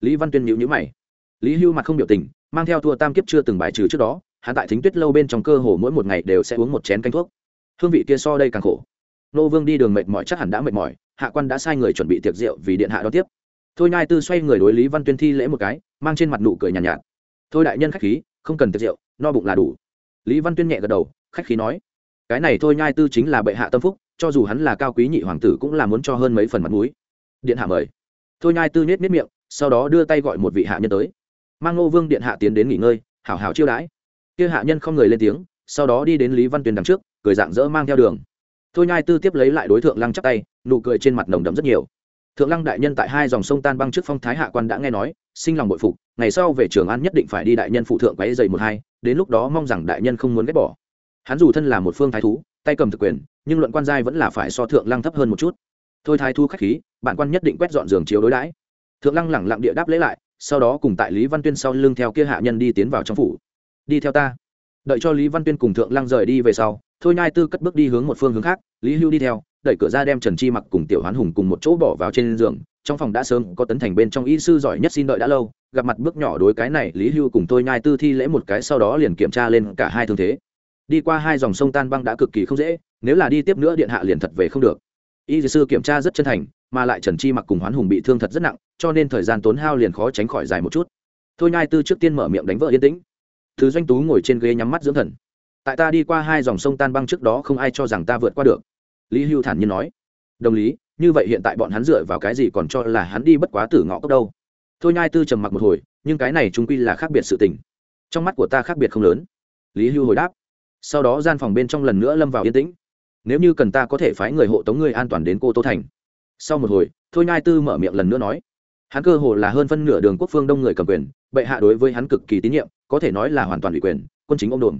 Lý văn tuyên nhịu nhữ mày. Lý hưu mặt không biểu tình, mang theo thua tam kiếp chưa từng bài trừ trước đó hắn tại thính tuyết lâu bên trong cơ hồ mỗi một ngày đều sẽ uống một chén canh thuốc. Hương vị kia so đây càng khổ. Nô vương đi đường mệt mỏi chắc hẳn đã mệt mỏi hạ quan đã sai người chuẩn bị tiệc rượu vì điện hạ đón tiếp. Thôi nhai tư xoay người đối lý văn tuyên thi lễ một cái mang trên mặt nụ cười nhàn nhạt, nhạt. Thôi đại nhân khách khí không cần tiệc rượu no bụng là đủ. Lý văn tuyên nhẹ gật đầu khách khí nói cái này thôi nhai tư chính là bệ hạ tâm phúc cho dù hắn là cao quý nhị hoàng tử cũng là muốn cho hơn mấy phần mặt mũi. Điện hạ mời. Thôi nhai tư nhét miết miệng sau đó đưa tay gọi một vị hạ nhân tới. Mang ngô vương điện hạ tiến đến nghỉ ngơi hảo hảo chiêu đãi kia hạ nhân không người lên tiếng, sau đó đi đến lý văn tuyền đằng trước, cười dạng dỡ mang theo đường. Thôi nhai tư tiếp lấy lại đối tượng lăng chắc tay, nụ cười trên mặt nồng đậm rất nhiều. Thượng lăng đại nhân tại hai dòng sông tan băng trước phong thái hạ quan đã nghe nói, sinh lòng bội phục, ngày sau về trường an nhất định phải đi đại nhân phụ thượng quấy dày một hai, đến lúc đó mong rằng đại nhân không muốn ghét bỏ. Hắn dù thân là một phương thái thú, tay cầm thực quyền, nhưng luận quan giai vẫn là phải so thượng lăng thấp hơn một chút. Thôi thái thu khách khí, bản quan nhất định quét dọn giường chiếu đối đãi. Thượng lăng lẳng lặng địa đáp lễ lại, sau đó cùng tại lý văn tuyên sau lưng theo kia hạ nhân đi tiến vào trong phủ đi theo ta. Đợi cho lý văn tuyên cùng thượng lăng rời đi về sau, thôi nhai tư cất bước đi hướng một phương hướng khác, lý hưu đi theo, đẩy cửa ra đem trần chi mặc cùng tiểu hoán hùng cùng một chỗ bỏ vào trên giường, trong phòng đã sớm có tấn thành bên trong y sư giỏi nhất xin đợi đã lâu, gặp mặt bước nhỏ đối cái này, lý hưu cùng tôi nhai tư thi lễ một cái sau đó liền kiểm tra lên cả hai thương thế. Đi qua hai dòng sông tan băng đã cực kỳ không dễ, nếu là đi tiếp nữa điện hạ liền thật về không được. Y sư kiểm tra rất chân thành, mà lại trần chi mặc cùng hoán hùng bị thương thật rất nặng, cho nên thời gian tốn hao liền khó tránh khỏi dài một chút. Thôi nhai tư trước tiên mở miệng đánh vợ yên tĩnh thứ doanh tú ngồi trên ghế nhắm mắt dưỡng thần. Tại ta đi qua hai dòng sông tan băng trước đó không ai cho rằng ta vượt qua được. Lý hưu thản nhiên nói. Đồng lý, như vậy hiện tại bọn hắn dựa vào cái gì còn cho là hắn đi bất quá tử ngõ cốc đâu? Thôi nhai tư trầm mặc một hồi, nhưng cái này chúng quy là khác biệt sự tình. Trong mắt của ta khác biệt không lớn. Lý hưu hồi đáp. Sau đó gian phòng bên trong lần nữa lâm vào yên tĩnh. Nếu như cần ta có thể phái người hộ tống người an toàn đến cô tô thành. Sau một hồi, thôi nhai tư mở miệng lần nữa nói. Hắn cơ hồ là hơn phân nửa đường quốc phương đông người cầm quyền, bệ hạ đối với hắn cực kỳ tín nhiệm có thể nói là hoàn toàn ủy quyền, quân chính ông đồn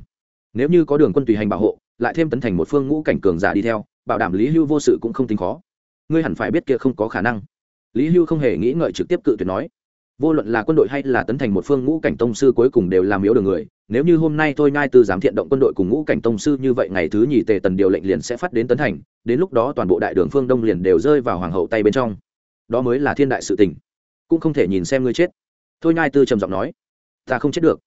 nếu như có đường quân tùy hành bảo hộ, lại thêm tấn thành một phương ngũ cảnh cường giả đi theo, bảo đảm lý hưu vô sự cũng không tính khó. Ngươi hẳn phải biết kia không có khả năng. Lý hưu không hề nghĩ ngợi trực tiếp cự tuyệt nói. Vô luận là quân đội hay là tấn thành một phương ngũ cảnh tông sư cuối cùng đều làm yếu đường người, nếu như hôm nay tôi nhai tư dám thiện động quân đội cùng ngũ cảnh tông sư như vậy ngày thứ nhì tề tần điều lệnh liền sẽ phát đến tấn thành, đến lúc đó toàn bộ đại đường phương đông liền đều rơi vào hoàng hậu tay bên trong. Đó mới là thiên đại sự tình. Cũng không thể nhìn xem ngươi chết. Thôi nhai tư trầm giọng nói. Ta không chết được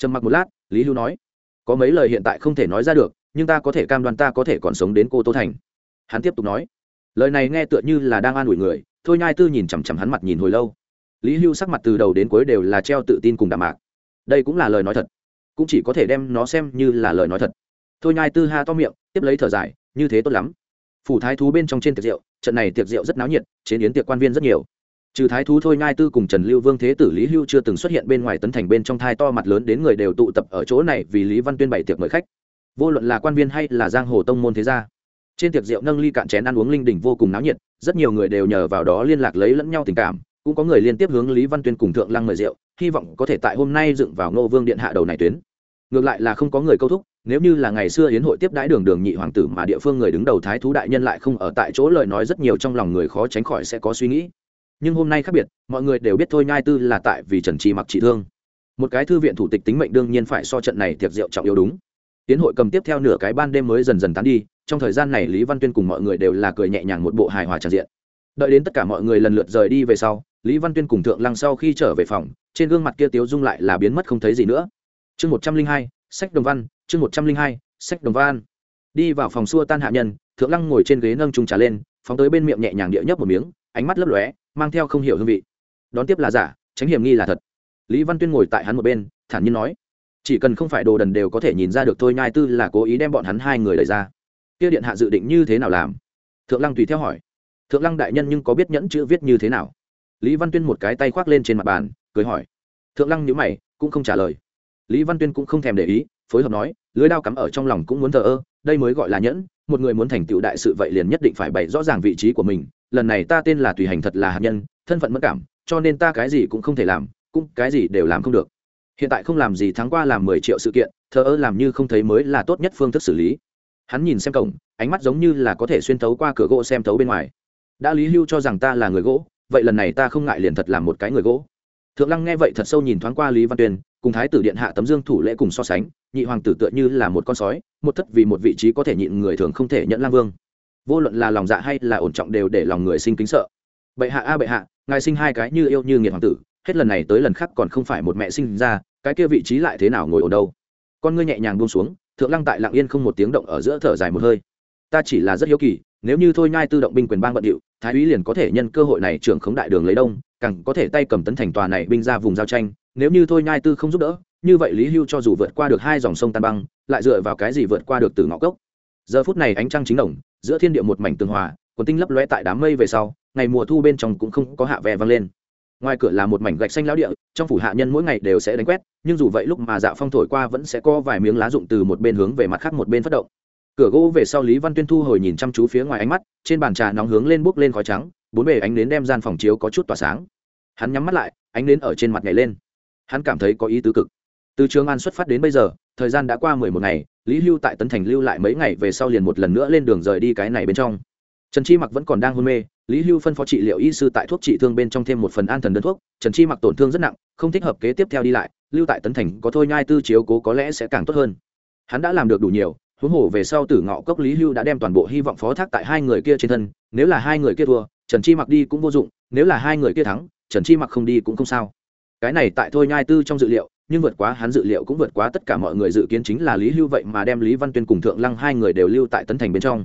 trầm mặc một lát, lý hưu nói, có mấy lời hiện tại không thể nói ra được, nhưng ta có thể cam đoan ta có thể còn sống đến cô tô thành. Hắn tiếp tục nói, lời này nghe tựa như là đang an ủi người, thôi nhai tư nhìn chằm chằm hắn mặt nhìn hồi lâu. Lý hưu sắc mặt từ đầu đến cuối đều là treo tự tin cùng đạm mạc. Đây cũng là lời nói thật, cũng chỉ có thể đem nó xem như là lời nói thật. Thôi nhai tư ha to miệng, tiếp lấy thở dài, như thế tốt lắm. Phủ thái thú bên trong trên tiệc rượu, trận này tiệc rượu rất náo nhiệt, chế biến tiệc quan viên rất nhiều trừ thái thú thôi nhai tư cùng trần lưu vương thế tử lý hưu chưa từng xuất hiện bên ngoài tấn thành bên trong thai to mặt lớn đến người đều tụ tập ở chỗ này vì lý văn tuyên bày tiệc mời khách. Vô luận là quan viên hay là giang hồ tông môn thế gia, trên tiệc rượu nâng ly cạn chén ăn uống linh đình vô cùng náo nhiệt, rất nhiều người đều nhờ vào đó liên lạc lấy lẫn nhau tình cảm, cũng có người liên tiếp hướng lý văn tuyên cùng thượng lăng mời rượu, hy vọng có thể tại hôm nay dựng vào ngô vương điện hạ đầu này tuyến. Ngược lại là không có người câu thúc, nếu như là ngày xưa yến hội tiếp đãi đường đường nhị hoàng tử mà địa phương người đứng đầu thái thú đại nhân lại không ở tại chỗ lời nói rất nhiều trong lòng người khó tránh khỏi sẽ có suy nghĩ nhưng hôm nay khác biệt, mọi người đều biết thôi nhai tư là tại vì trần trì mặc trị thương. Một cái thư viện thủ tịch tính mệnh đương nhiên phải so trận này tiệc rượu trọng yếu đúng. Tiến hội cầm tiếp theo nửa cái ban đêm mới dần dần tán đi, trong thời gian này lý văn tuyên cùng mọi người đều là cười nhẹ nhàng một bộ hài hòa tràn diện. Đợi đến tất cả mọi người lần lượt rời đi về sau, lý văn tuyên cùng thượng lăng sau khi trở về phòng, trên gương mặt kia tiếu dung lại là biến mất không thấy gì nữa. Chương một trăm linh hai, sách đồng văn, chương một trăm linh hai, sách đồng văn. Đi vào phòng xua tan hạ nhân, thượng lăng ngồi trên ghế nâng trung trà lên, phóng tới bên miệng nhẹ nhàng địa nhấp một miếng, ánh mắt lấp lóe mang theo không hiểu hương vị. Đón tiếp là giả, tránh hiểm nghi là thật. Lý văn tuyên ngồi tại hắn một bên, thản nhiên nói, chỉ cần không phải đồ đần đều có thể nhìn ra được thôi, nhai tư là cố ý đem bọn hắn hai người đẩy ra. Kia điện hạ dự định như thế nào làm? Thượng lăng tùy theo hỏi. Thượng lăng đại nhân nhưng có biết nhẫn chữ viết như thế nào? Lý văn tuyên một cái tay khoác lên trên mặt bàn, cười hỏi. Thượng lăng nhữ mày, cũng không trả lời. Lý văn tuyên cũng không thèm để ý, phối hợp nói, lưới đao cắm ở trong lòng cũng muốn thờ ơ, đây mới gọi là nhẫn, một người muốn thành tựu đại sự vậy liền nhất định phải bày rõ ràng vị trí của mình lần này ta tên là tùy hành thật là hạt nhân, thân phận mất cảm, cho nên ta cái gì cũng không thể làm, cũng cái gì đều làm không được. Hiện tại không làm gì tháng qua làm mười triệu sự kiện, thờ ơ làm như không thấy mới là tốt nhất phương thức xử lý. Hắn nhìn xem cổng, ánh mắt giống như là có thể xuyên thấu qua cửa gỗ xem thấu bên ngoài. Đã lý hưu cho rằng ta là người gỗ, vậy lần này ta không ngại liền thật làm một cái người gỗ. Thượng lăng nghe vậy thật sâu nhìn thoáng qua lý văn tuyên, cùng thái tử điện hạ tấm dương thủ lễ cùng so sánh, nhị hoàng tử tựa như là một con sói, một thất vì một vị trí có thể nhịn người thường không thể nhận lang vương vô luận là lòng dạ hay là ổn trọng đều để lòng người sinh kính sợ. Bệ hạ a bệ hạ, ngài sinh hai cái như yêu như nghiệt hoàng tử, hết lần này tới lần khác còn không phải một mẹ sinh ra, cái kia vị trí lại thế nào ngồi ở đâu? Con ngươi nhẹ nhàng buông xuống, thượng lăng tại lặng yên không một tiếng động ở giữa thở dài một hơi. Ta chỉ là rất hiếu kỳ, nếu như thôi nhai tư động binh quyền bang bận điệu, thái úy liền có thể nhân cơ hội này trưởng khống đại đường lấy đông, càng có thể tay cầm tấn thành tòa này binh ra vùng giao tranh, nếu như thôi nhai tư không giúp đỡ, như vậy lý hưu cho dù vượt qua được hai dòng sông tan băng, lại dựa vào cái gì vượt qua được từ ngõ cốc? Giờ phút này ánh trăng chính đồng, giữa thiên địa một mảnh tường hòa còn tinh lấp lóe tại đám mây về sau, ngày mùa thu bên trong cũng không có hạ vè vang lên. Ngoài cửa là một mảnh gạch xanh lão địa, trong phủ hạ nhân mỗi ngày đều sẽ đánh quét, nhưng dù vậy lúc mà dạ phong thổi qua vẫn sẽ có vài miếng lá rụng từ một bên hướng về mặt khác một bên phát động. Cửa gỗ về sau lý văn tuyên thu hồi nhìn chăm chú phía ngoài ánh mắt, trên bàn trà nóng hướng lên bốc lên khói trắng, bốn bề ánh đến đem gian phòng chiếu có chút tỏa sáng. Hắn nhắm mắt lại, ánh đến ở trên mặt nhảy lên. Hắn cảm thấy có ý tứ cực. Từ trường an xuất phát đến bây giờ, thời gian đã qua mười một ngày lý hưu tại tấn thành lưu lại mấy ngày về sau liền một lần nữa lên đường rời đi cái này bên trong. Trần chi mặc vẫn còn đang hôn mê, lý hưu phân phó trị liệu y sư tại thuốc trị thương bên trong thêm một phần an thần đơn thuốc, trần chi mặc tổn thương rất nặng, không thích hợp kế tiếp theo đi lại, lưu tại tấn thành có thôi nhai tư chiếu cố có lẽ sẽ càng tốt hơn. Hắn đã làm được đủ nhiều, huống hồ về sau tử ngọ cốc lý hưu đã đem toàn bộ hy vọng phó thác tại hai người kia trên thân, nếu là hai người kia thua, trần chi mặc đi cũng vô dụng, nếu là hai người kia thắng, trần chi mặc không đi cũng không sao. Cái này tại thôi nhai tư trong dự liệu nhưng vượt quá hắn dự liệu cũng vượt quá tất cả mọi người dự kiến chính là lý hưu vậy mà đem lý văn tuyên cùng thượng lăng hai người đều lưu tại tấn thành bên trong.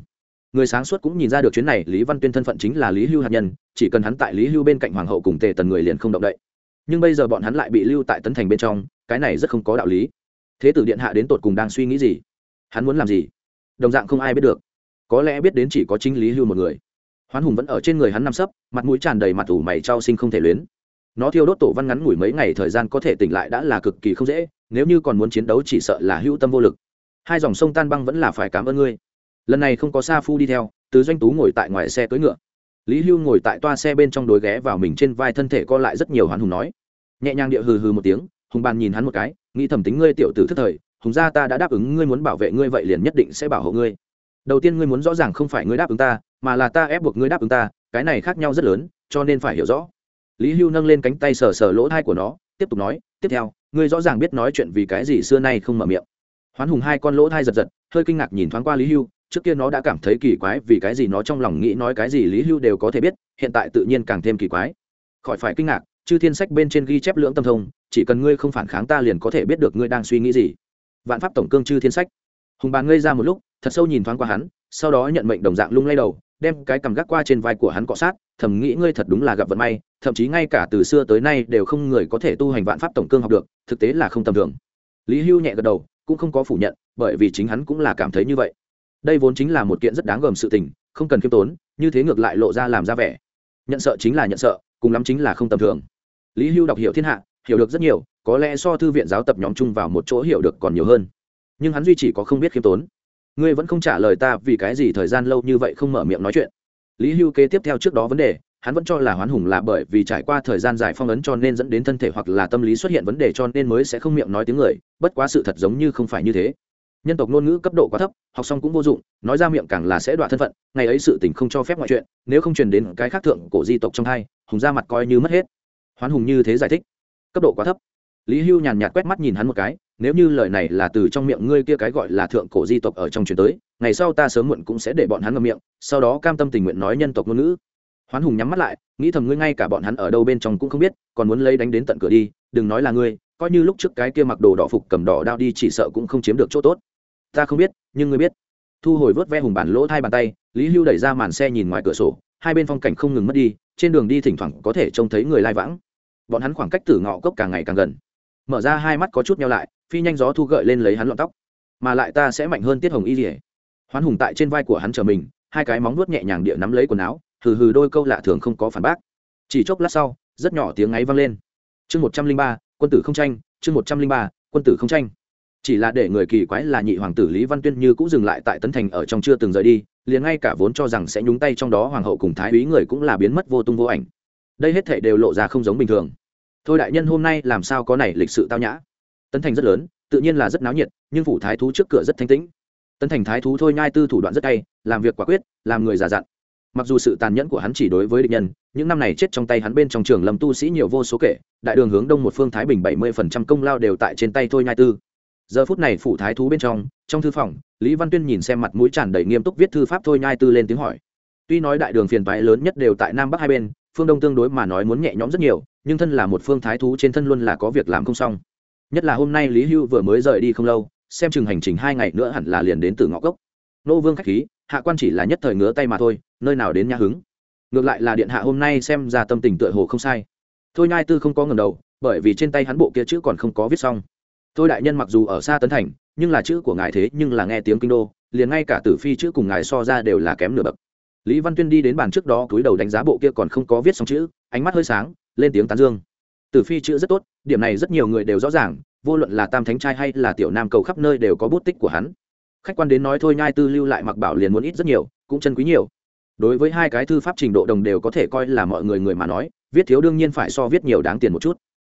Người sáng suốt cũng nhìn ra được chuyến này lý văn tuyên thân phận chính là lý hưu hạt nhân, chỉ cần hắn tại lý hưu bên cạnh hoàng hậu cùng tề tần người liền không động đậy. Nhưng bây giờ bọn hắn lại bị lưu tại tấn thành bên trong, cái này rất không có đạo lý. Thế tử điện hạ đến tột cùng đang suy nghĩ gì? Hắn muốn làm gì? Đồng dạng không ai biết được. Có lẽ biết đến chỉ có chính lý hưu một người. Hoán hùng vẫn ở trên người hắn nằm sấp, mặt mũi tràn đầy mặt ủ mày trao sinh không thể luyến nó thiêu đốt tổ văn ngắn ngủi mấy ngày thời gian có thể tỉnh lại đã là cực kỳ không dễ, nếu như còn muốn chiến đấu chỉ sợ là hữu tâm vô lực. Hai dòng sông tan băng vẫn là phải cảm ơn ngươi. Lần này không có sa phu đi theo từ doanh tú ngồi tại ngoài xe cưỡi ngựa. Lý hưu ngồi tại toa xe bên trong đối ghé vào mình trên vai thân thể co lại rất nhiều hắn hùng nói. Nhẹ nhàng địa hừ hừ một tiếng, hùng bàn nhìn hắn một cái, nghĩ thầm tính ngươi tiểu tử thức thời, hùng gia ta đã đáp ứng ngươi muốn bảo vệ ngươi vậy liền nhất định sẽ bảo hộ ngươi. Đầu tiên ngươi muốn rõ ràng không phải ngươi đáp ứng ta, mà là ta ép buộc ngươi đáp ứng ta, cái này khác nhau rất lớn, cho nên phải hiểu rõ lý hưu nâng lên cánh tay sờ sờ lỗ thai của nó, tiếp tục nói, tiếp theo, ngươi rõ ràng biết nói chuyện vì cái gì xưa nay không mở miệng. Hoán hùng hai con lỗ thai giật giật, hơi kinh ngạc nhìn thoáng qua lý hưu, trước kia nó đã cảm thấy kỳ quái vì cái gì nó trong lòng nghĩ nói cái gì lý hưu đều có thể biết, hiện tại tự nhiên càng thêm kỳ quái. Khỏi phải kinh ngạc, chư thiên sách bên trên ghi chép lưỡng tâm thông, chỉ cần ngươi không phản kháng ta liền có thể biết được ngươi đang suy nghĩ gì. Vạn pháp tổng cương chư thiên sách. Hùng bàn ngây ra một lúc, thật sâu nhìn thoáng qua hắn, sau đó nhận mệnh đồng dạng lung lay đầu, đem cái cầm gác qua trên vai của hắn cọ sát, thầm nghĩ ngươi thật đúng là gặp vận may thậm chí ngay cả từ xưa tới nay đều không người có thể tu hành vạn pháp tổng cương học được, thực tế là không tầm thường. Lý hưu nhẹ gật đầu, cũng không có phủ nhận, bởi vì chính hắn cũng là cảm thấy như vậy. Đây vốn chính là một kiện rất đáng gờm sự tình, không cần khiêm tốn, như thế ngược lại lộ ra làm ra vẻ. Nhận sợ chính là nhận sợ, cùng lắm chính là không tầm thường. Lý hưu đọc hiểu thiên hạ, hiểu được rất nhiều, có lẽ so thư viện giáo tập nhóm chung vào một chỗ hiểu được còn nhiều hơn. Nhưng hắn duy chỉ có không biết khiêm tốn. Ngươi vẫn không trả lời ta vì cái gì thời gian lâu như vậy không mở miệng nói chuyện. Lý hưu kế tiếp theo trước đó vấn đề hắn vẫn cho là hoán hùng là bởi vì trải qua thời gian dài phong ấn cho nên dẫn đến thân thể hoặc là tâm lý xuất hiện vấn đề cho nên mới sẽ không miệng nói tiếng người, bất quá sự thật giống như không phải như thế. Nhân tộc ngôn ngữ cấp độ quá thấp, học xong cũng vô dụng, nói ra miệng càng là sẽ đoạn thân phận, ngày ấy sự tình không cho phép ngoại chuyện, nếu không truyền đến cái khác thượng cổ di tộc trong hai hùng ra mặt coi như mất hết. Hoán hùng như thế giải thích. Cấp độ quá thấp. Lý hưu nhàn nhạt quét mắt nhìn hắn một cái, nếu như lời này là từ trong miệng ngươi kia cái gọi là thượng cổ di tộc ở trong truyền tới, ngày sau ta sớm muộn cũng sẽ để bọn hắn ngậm miệng, sau đó cam tâm tình nguyện nói nhân tộc ngôn ngữ hoán hùng nhắm mắt lại, nghĩ thầm ngươi ngay cả bọn hắn ở đâu bên trong cũng không biết, còn muốn lấy đánh đến tận cửa đi, đừng nói là ngươi, coi như lúc trước cái kia mặc đồ đỏ phục cầm đỏ đao đi chỉ sợ cũng không chiếm được chỗ tốt. Ta không biết, nhưng ngươi biết. Thu hồi vớt ve hùng bản lỗ hai bàn tay, lý hưu đẩy ra màn xe nhìn ngoài cửa sổ, hai bên phong cảnh không ngừng mất đi, trên đường đi thỉnh thoảng có thể trông thấy người lai vãng. Bọn hắn khoảng cách tử ngọ cốc càng ngày càng gần. Mở ra hai mắt có chút nhau lại, phi nhanh gió thu gợi lên lấy hắn lọn tóc. Mà lại ta sẽ mạnh hơn tiết hồng y rỉa hoán hùng tại trên vai của hắn chờ mình, hai cái móng nuốt nhẹ nhàng địa nắm lấy quần áo hừ hừ đôi câu lạ thường không có phản bác. Chỉ chốc lát sau, rất nhỏ tiếng ngáy vang lên. Chương một trăm linh ba, quân tử không tranh, chương một trăm linh ba, quân tử không tranh. Chỉ là để người kỳ quái là nhị hoàng tử lý văn tuyên như cũng dừng lại tại tấn thành ở trong chưa từng rời đi, liền ngay cả vốn cho rằng sẽ nhúng tay trong đó hoàng hậu cùng thái úy người cũng là biến mất vô tung vô ảnh. Đây hết thể đều lộ ra không giống bình thường. Thôi đại nhân hôm nay làm sao có này lịch sự tao nhã? Tấn thành rất lớn, tự nhiên là rất náo nhiệt, nhưng phủ thái thú trước cửa rất thanh tĩnh. Tấn thành thái thú thôi nhai tư thủ đoạn rất hay, làm việc quả quyết, làm người già dặn mặc dù sự tàn nhẫn của hắn chỉ đối với địch nhân, những năm này chết trong tay hắn bên trong trường lâm tu sĩ nhiều vô số kể, đại đường hướng đông một phương thái bình bảy mươi phần trăm công lao đều tại trên tay thôi nhai tư. Giờ phút này phủ thái thú bên trong trong thư phòng, lý văn tuyên nhìn xem mặt mũi tràn đầy nghiêm túc viết thư pháp thôi nhai tư lên tiếng hỏi. Tuy nói đại đường phiền toái lớn nhất đều tại nam bắc hai bên, phương đông tương đối mà nói muốn nhẹ nhõm rất nhiều, nhưng thân là một phương thái thú trên thân luôn là có việc làm không xong. Nhất là hôm nay lý hưu vừa mới rời đi không lâu, xem chừng hành trình hai ngày nữa hẳn là liền đến từ ngõ cốc. Nô vương khách khí hạ quan chỉ là nhất thời ngứa tay mà thôi, nơi nào đến nhà hứng. Ngược lại là điện hạ hôm nay xem ra tâm tình tựa hồ không sai. Thôi nhai tư không có ngầm đầu, bởi vì trên tay hắn bộ kia chữ còn không có viết xong. Thôi đại nhân mặc dù ở xa tấn thành, nhưng là chữ của ngài thế nhưng là nghe tiếng kinh đô, liền ngay cả tử phi chữ cùng ngài so ra đều là kém nửa bậc. Lý văn tuyên đi đến bàn trước đó cúi đầu đánh giá bộ kia còn không có viết xong chữ, ánh mắt hơi sáng, lên tiếng tán dương. Tử phi chữ rất tốt, điểm này rất nhiều người đều rõ ràng, vô luận là tam thánh trai hay là tiểu nam cầu khắp nơi đều có bút tích của hắn khách quan đến nói thôi, nhai tư lưu lại mặc bảo liền muốn ít rất nhiều, cũng chân quý nhiều. Đối với hai cái thư pháp trình độ đồng đều có thể coi là mọi người người mà nói, viết thiếu đương nhiên phải so viết nhiều đáng tiền một chút.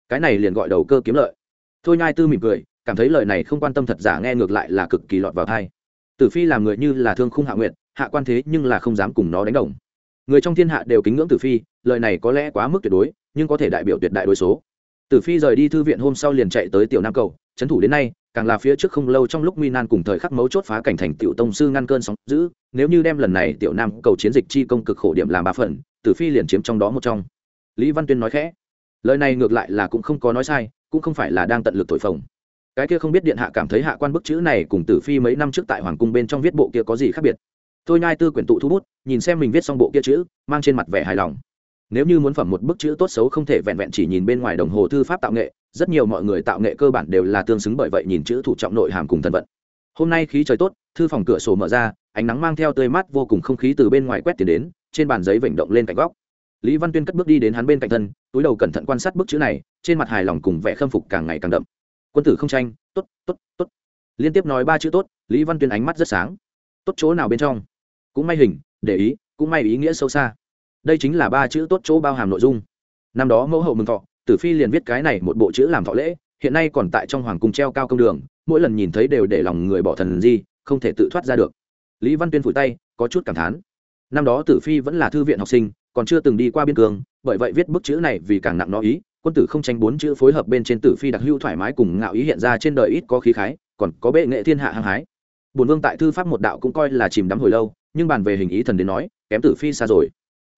Cái này liền gọi đầu cơ kiếm lợi. Thôi, nhai tư mỉm cười, cảm thấy lời này không quan tâm thật giả, nghe ngược lại là cực kỳ lọt vào thai tử phi làm người như là thương khung hạ nguyện hạ quan thế nhưng là không dám cùng nó đánh đồng. Người trong thiên hạ đều kính ngưỡng tử phi, lời này có lẽ quá mức tuyệt đối, nhưng có thể đại biểu tuyệt đại đối số. Tử phi rời đi thư viện hôm sau liền chạy tới tiểu nam cầu trấn thủ đến nay, càng là phía trước không lâu trong lúc nguy nan cùng thời khắc mấu chốt phá cảnh thành tiểu tông sư ngăn cơn sóng giữ nếu như đem lần này tiểu nam cầu chiến dịch chi công cực khổ điểm làm ba phần, tử phi liền chiếm trong đó một trong. Lý văn tuyên nói khẽ, lời này ngược lại là cũng không có nói sai, cũng không phải là đang tận lực thổi phồng. Cái kia không biết điện hạ cảm thấy hạ quan bức chữ này cùng tử phi mấy năm trước tại hoàng cung bên trong viết bộ kia có gì khác biệt. Thôi nhai tư quyển tụ thu bút, nhìn xem mình viết xong bộ kia chữ, mang trên mặt vẻ hài lòng nếu như muốn phẩm một bức chữ tốt xấu không thể vẹn vẹn chỉ nhìn bên ngoài đồng hồ thư pháp tạo nghệ, rất nhiều mọi người tạo nghệ cơ bản đều là tương xứng bởi vậy nhìn chữ thủ trọng nội hàm cùng thân vận. Hôm nay khí trời tốt, thư phòng cửa sổ mở ra, ánh nắng mang theo tươi mát vô cùng không khí từ bên ngoài quét tiền đến, trên bàn giấy vểnh động lên cạnh góc. Lý văn tuyên cất bước đi đến hắn bên cạnh thân, túi đầu cẩn thận quan sát bức chữ này, trên mặt hài lòng cùng vẻ khâm phục càng ngày càng đậm. Quân tử không tranh, tốt tốt tốt. Liên tiếp nói ba chữ tốt, lý văn tuyên ánh mắt rất sáng. Tốt chỗ nào bên trong? Cũng may hình, để ý, cũng may ý nghĩa sâu xa đây chính là ba chữ tốt chỗ bao hàm nội dung. Năm đó mẫu hậu mừng thọ, tử phi liền viết cái này một bộ chữ làm thọ lễ, hiện nay còn tại trong hoàng cung treo cao công đường, mỗi lần nhìn thấy đều để lòng người bỏ thần gì không thể tự thoát ra được. Lý văn tuyên phủi tay, có chút cảm thán. Năm đó tử phi vẫn là thư viện học sinh, còn chưa từng đi qua biên cương, bởi vậy viết bức chữ này vì càng nặng nó ý, quân tử không tranh bốn chữ phối hợp bên trên tử phi đặc hữu thoải mái cùng ngạo ý hiện ra trên đời ít có khí khái, còn có bệ nghệ thiên hạ hăng hái. Bùn vương tại thư pháp một đạo cũng coi là chìm đắm hồi lâu, nhưng bàn về hình ý thần đến nói, kém tử phi xa rồi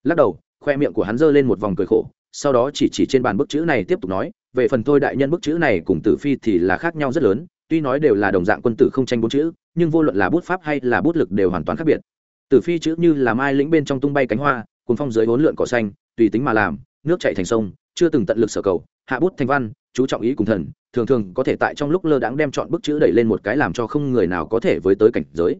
lắc đầu, khoe miệng của hắn giơ lên một vòng cười khổ, sau đó chỉ chỉ trên bàn bức chữ này tiếp tục nói, về phần tôi đại nhân bức chữ này cùng tử phi thì là khác nhau rất lớn, tuy nói đều là đồng dạng quân tử không tranh bốn chữ, nhưng vô luận là bút pháp hay là bút lực đều hoàn toàn khác biệt. Tử phi chữ như là mai lĩnh bên trong tung bay cánh hoa cùng phong dưới hỗn lượn cỏ xanh, tùy tính mà làm, nước chạy thành sông, chưa từng tận lực sở cầu, hạ bút thành văn, chú trọng ý cùng thần, thường thường có thể tại trong lúc lơ đãng đem chọn bức chữ đẩy lên một cái làm cho không người nào có thể với tới cảnh giới.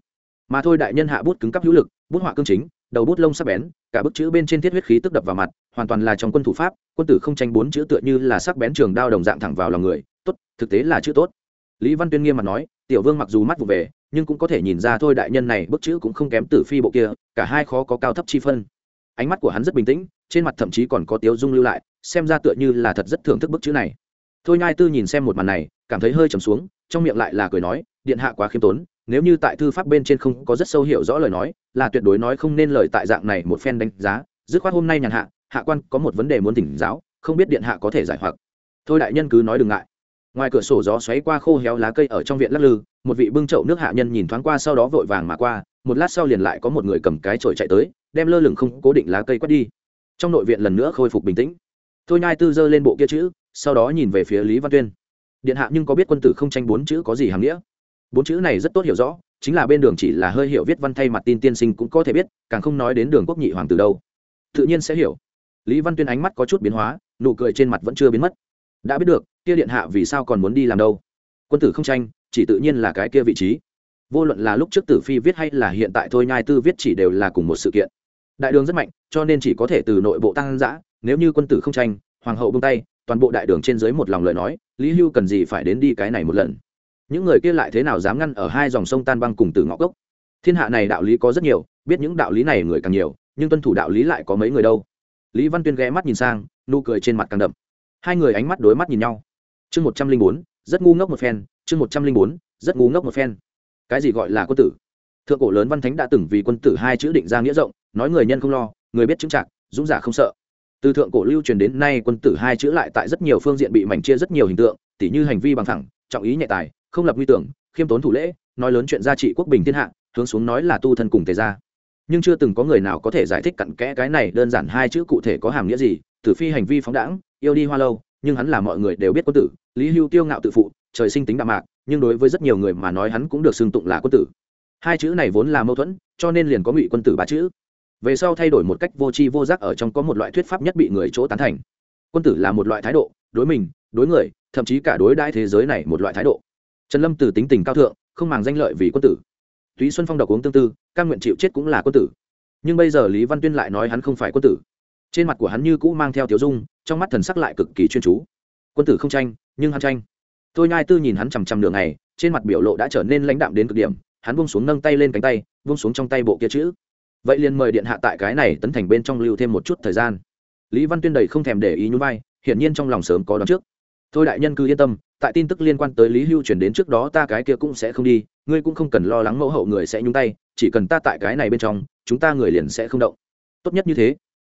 Mà thôi đại nhân hạ bút cứng cắp hữu lực, bút họa cương chính, đầu bút lông sắc bén cả bức chữ bên trên thiết huyết khí tức đập vào mặt, hoàn toàn là trong quân thủ pháp, quân tử không tranh bốn chữ tựa như là sắc bén trường đao đồng dạng thẳng vào lòng người, tốt, thực tế là chữ tốt. Lý văn tuyên nghiêm mặt nói, tiểu vương mặc dù mắt vụ về, nhưng cũng có thể nhìn ra thôi đại nhân này bức chữ cũng không kém tử phi bộ kia, cả hai khó có cao thấp chi phân. Ánh mắt của hắn rất bình tĩnh, trên mặt thậm chí còn có tiếu dung lưu lại, xem ra tựa như là thật rất thưởng thức bức chữ này. Thôi nhai tư nhìn xem một màn này, cảm thấy hơi trầm xuống, trong miệng lại là cười nói, điện hạ quá khiêm tốn nếu như tại thư pháp bên trên không có rất sâu hiểu rõ lời nói, là tuyệt đối nói không nên lời tại dạng này một phen đánh giá. Dứt khoát hôm nay nhàn hạ hạ quan có một vấn đề muốn tỉnh giáo, không biết điện hạ có thể giải hoặc. Thôi đại nhân cứ nói đừng ngại. Ngoài cửa sổ gió xoáy qua khô héo lá cây ở trong viện lắc lư, một vị bưng chậu nước hạ nhân nhìn thoáng qua sau đó vội vàng mà qua, một lát sau liền lại có một người cầm cái chổi chạy tới, đem lơ lửng không cố định lá cây quét đi. Trong nội viện lần nữa khôi phục bình tĩnh. Thôi nhai tư giơ lên bộ kia chữ, sau đó nhìn về phía lý văn tuyên. Điện hạ nhưng có biết quân tử không tranh bốn chữ có gì hàm nghĩa? Bốn chữ này rất tốt hiểu rõ, chính là bên đường chỉ là hơi hiểu viết văn thay mặt tin tiên sinh cũng có thể biết, càng không nói đến đường quốc nhị hoàng từ đâu. Tự nhiên sẽ hiểu. Lý văn tuyên ánh mắt có chút biến hóa, nụ cười trên mặt vẫn chưa biến mất. Đã biết được, kia điện hạ vì sao còn muốn đi làm đâu? Quân tử không tranh, chỉ tự nhiên là cái kia vị trí. Vô luận là lúc trước tử phi viết hay là hiện tại thôi nhai tư viết chỉ đều là cùng một sự kiện. Đại đường rất mạnh, cho nên chỉ có thể từ nội bộ tăng giã nếu như quân tử không tranh, hoàng hậu bông tay, toàn bộ đại đường trên dưới một lòng lời nói, lý hưu cần gì phải đến đi cái này một lần? Những người kia lại thế nào dám ngăn ở hai dòng sông tan băng cùng từ ngõ gốc thiên hạ này đạo lý có rất nhiều, biết những đạo lý này người càng nhiều, nhưng tuân thủ đạo lý lại có mấy người đâu. Lý văn tuyên ghé mắt nhìn sang, nụ cười trên mặt càng đậm. Hai người ánh mắt đối mắt nhìn nhau. Chương một trăm linh bốn, rất ngu ngốc một phen, chương một trăm linh bốn, rất ngu ngốc một phen. Cái gì gọi là quân tử? Thượng cổ lớn văn thánh đã từng vì quân tử hai chữ định ra nghĩa rộng, nói người nhân không lo, người biết chứng trạc, dũng giả không sợ. Từ thượng cổ lưu truyền đến nay quân tử hai chữ lại tại rất nhiều phương diện bị mảnh chia rất nhiều hình tượng, tỉ như hành vi bằng thẳng trọng ý nhẹ tài không lập nguy tưởng, khiêm tốn thủ lễ, nói lớn chuyện gia trị quốc bình thiên hạ, hướng xuống nói là tu thân cùng tề gia. Nhưng chưa từng có người nào có thể giải thích cặn kẽ cái này đơn giản hai chữ cụ thể có hàm nghĩa gì, tử phi hành vi phóng đãng, yêu đi hoa lâu, nhưng hắn là mọi người đều biết quân tử, lý hưu tiêu ngạo tự phụ, trời sinh tính đạm mạc, nhưng đối với rất nhiều người mà nói hắn cũng được xưng tụng là quân tử. Hai chữ này vốn là mâu thuẫn, cho nên liền có ngụy quân tử ba chữ. Về sau thay đổi một cách vô tri vô giác ở trong có một loại thuyết pháp nhất bị người chỗ tán thành. Quân tử là một loại thái độ, đối mình, đối người, thậm chí cả đối đãi thế giới này một loại thái độ trần lâm từ tính tình cao thượng, không màng danh lợi vì quân tử. Túy xuân phong độc uống tương tư căn nguyện chịu chết cũng là quân tử. Nhưng bây giờ lý văn tuyên lại nói hắn không phải quân tử. Trên mặt của hắn như cũ mang theo tiểu dung, trong mắt thần sắc lại cực kỳ chuyên chú. Quân tử không tranh, nhưng hắn tranh. Tôi nhai tư nhìn hắn chằm chằm đường này trên mặt biểu lộ đã trở nên lãnh đạm đến cực điểm, hắn buông xuống nâng tay lên cánh tay, buông xuống trong tay bộ kia chữ. Vậy liền mời điện hạ tại cái này tấn thành bên trong lưu thêm một chút thời gian. Lý văn tuyên đầy không thèm để ý nhún vai, hiển nhiên trong lòng sớm có đón trước thôi đại nhân cứ yên tâm, tại tin tức liên quan tới lý hưu chuyển đến trước đó ta cái kia cũng sẽ không đi, ngươi cũng không cần lo lắng mẫu hậu người sẽ nhúng tay, chỉ cần ta tại cái này bên trong, chúng ta người liền sẽ không động. Tốt nhất như thế.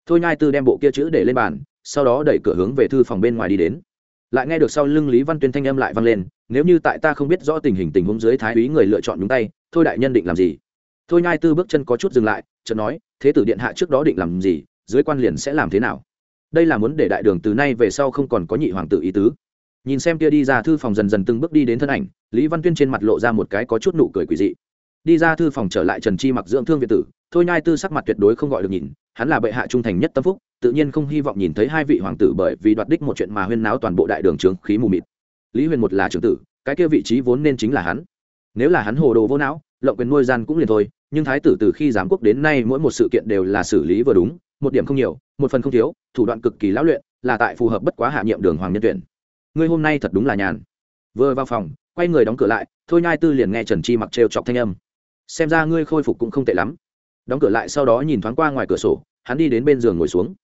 Thôi nhai tư đem bộ kia chữ để lên bàn, sau đó đẩy cửa hướng về thư phòng bên ngoài đi đến. Lại nghe được sau lưng lý văn tuyên thanh âm lại vang lên, nếu như tại ta không biết rõ tình hình tình huống dưới thái úy người lựa chọn nhúng tay, thôi đại nhân định làm gì? Thôi nhai tư bước chân có chút dừng lại, chợt nói, thế tử điện hạ trước đó định làm gì, dưới quan liền sẽ làm thế nào? Đây là muốn để đại đường từ nay về sau không còn có nhị hoàng tử ý tứ. Nhìn xem kia đi ra thư phòng dần dần từng bước đi đến thân ảnh, lý văn tuyên trên mặt lộ ra một cái có chút nụ cười quỳ dị. Đi ra thư phòng trở lại trần chi mặc dưỡng thương việt tử, thôi nhai tư sắc mặt tuyệt đối không gọi được nhìn, hắn là bệ hạ trung thành nhất tâm phúc, tự nhiên không hy vọng nhìn thấy hai vị hoàng tử bởi vì đoạt đích một chuyện mà huyên náo toàn bộ đại đường trướng khí mù mịt. Lý huyền một là trưởng tử, cái kia vị trí vốn nên chính là hắn. Nếu là hắn hồ đồ vô não, lộng quyền nuôi gian cũng liền thôi, nhưng thái tử từ khi giám quốc đến nay mỗi một sự kiện đều là xử lý vừa đúng một điểm không nhiều, một phần không thiếu, thủ đoạn cực kỳ lão luyện, là tại phù hợp bất quá hạ nhiệm đường hoàng nhân tuyển. Ngươi hôm nay thật đúng là nhàn. Vừa vào phòng, quay người đóng cửa lại, thôi nhai tư liền nghe trần chi mặc trêu chọc thanh âm. Xem ra ngươi khôi phục cũng không tệ lắm. Đóng cửa lại sau đó nhìn thoáng qua ngoài cửa sổ, hắn đi đến bên giường ngồi xuống.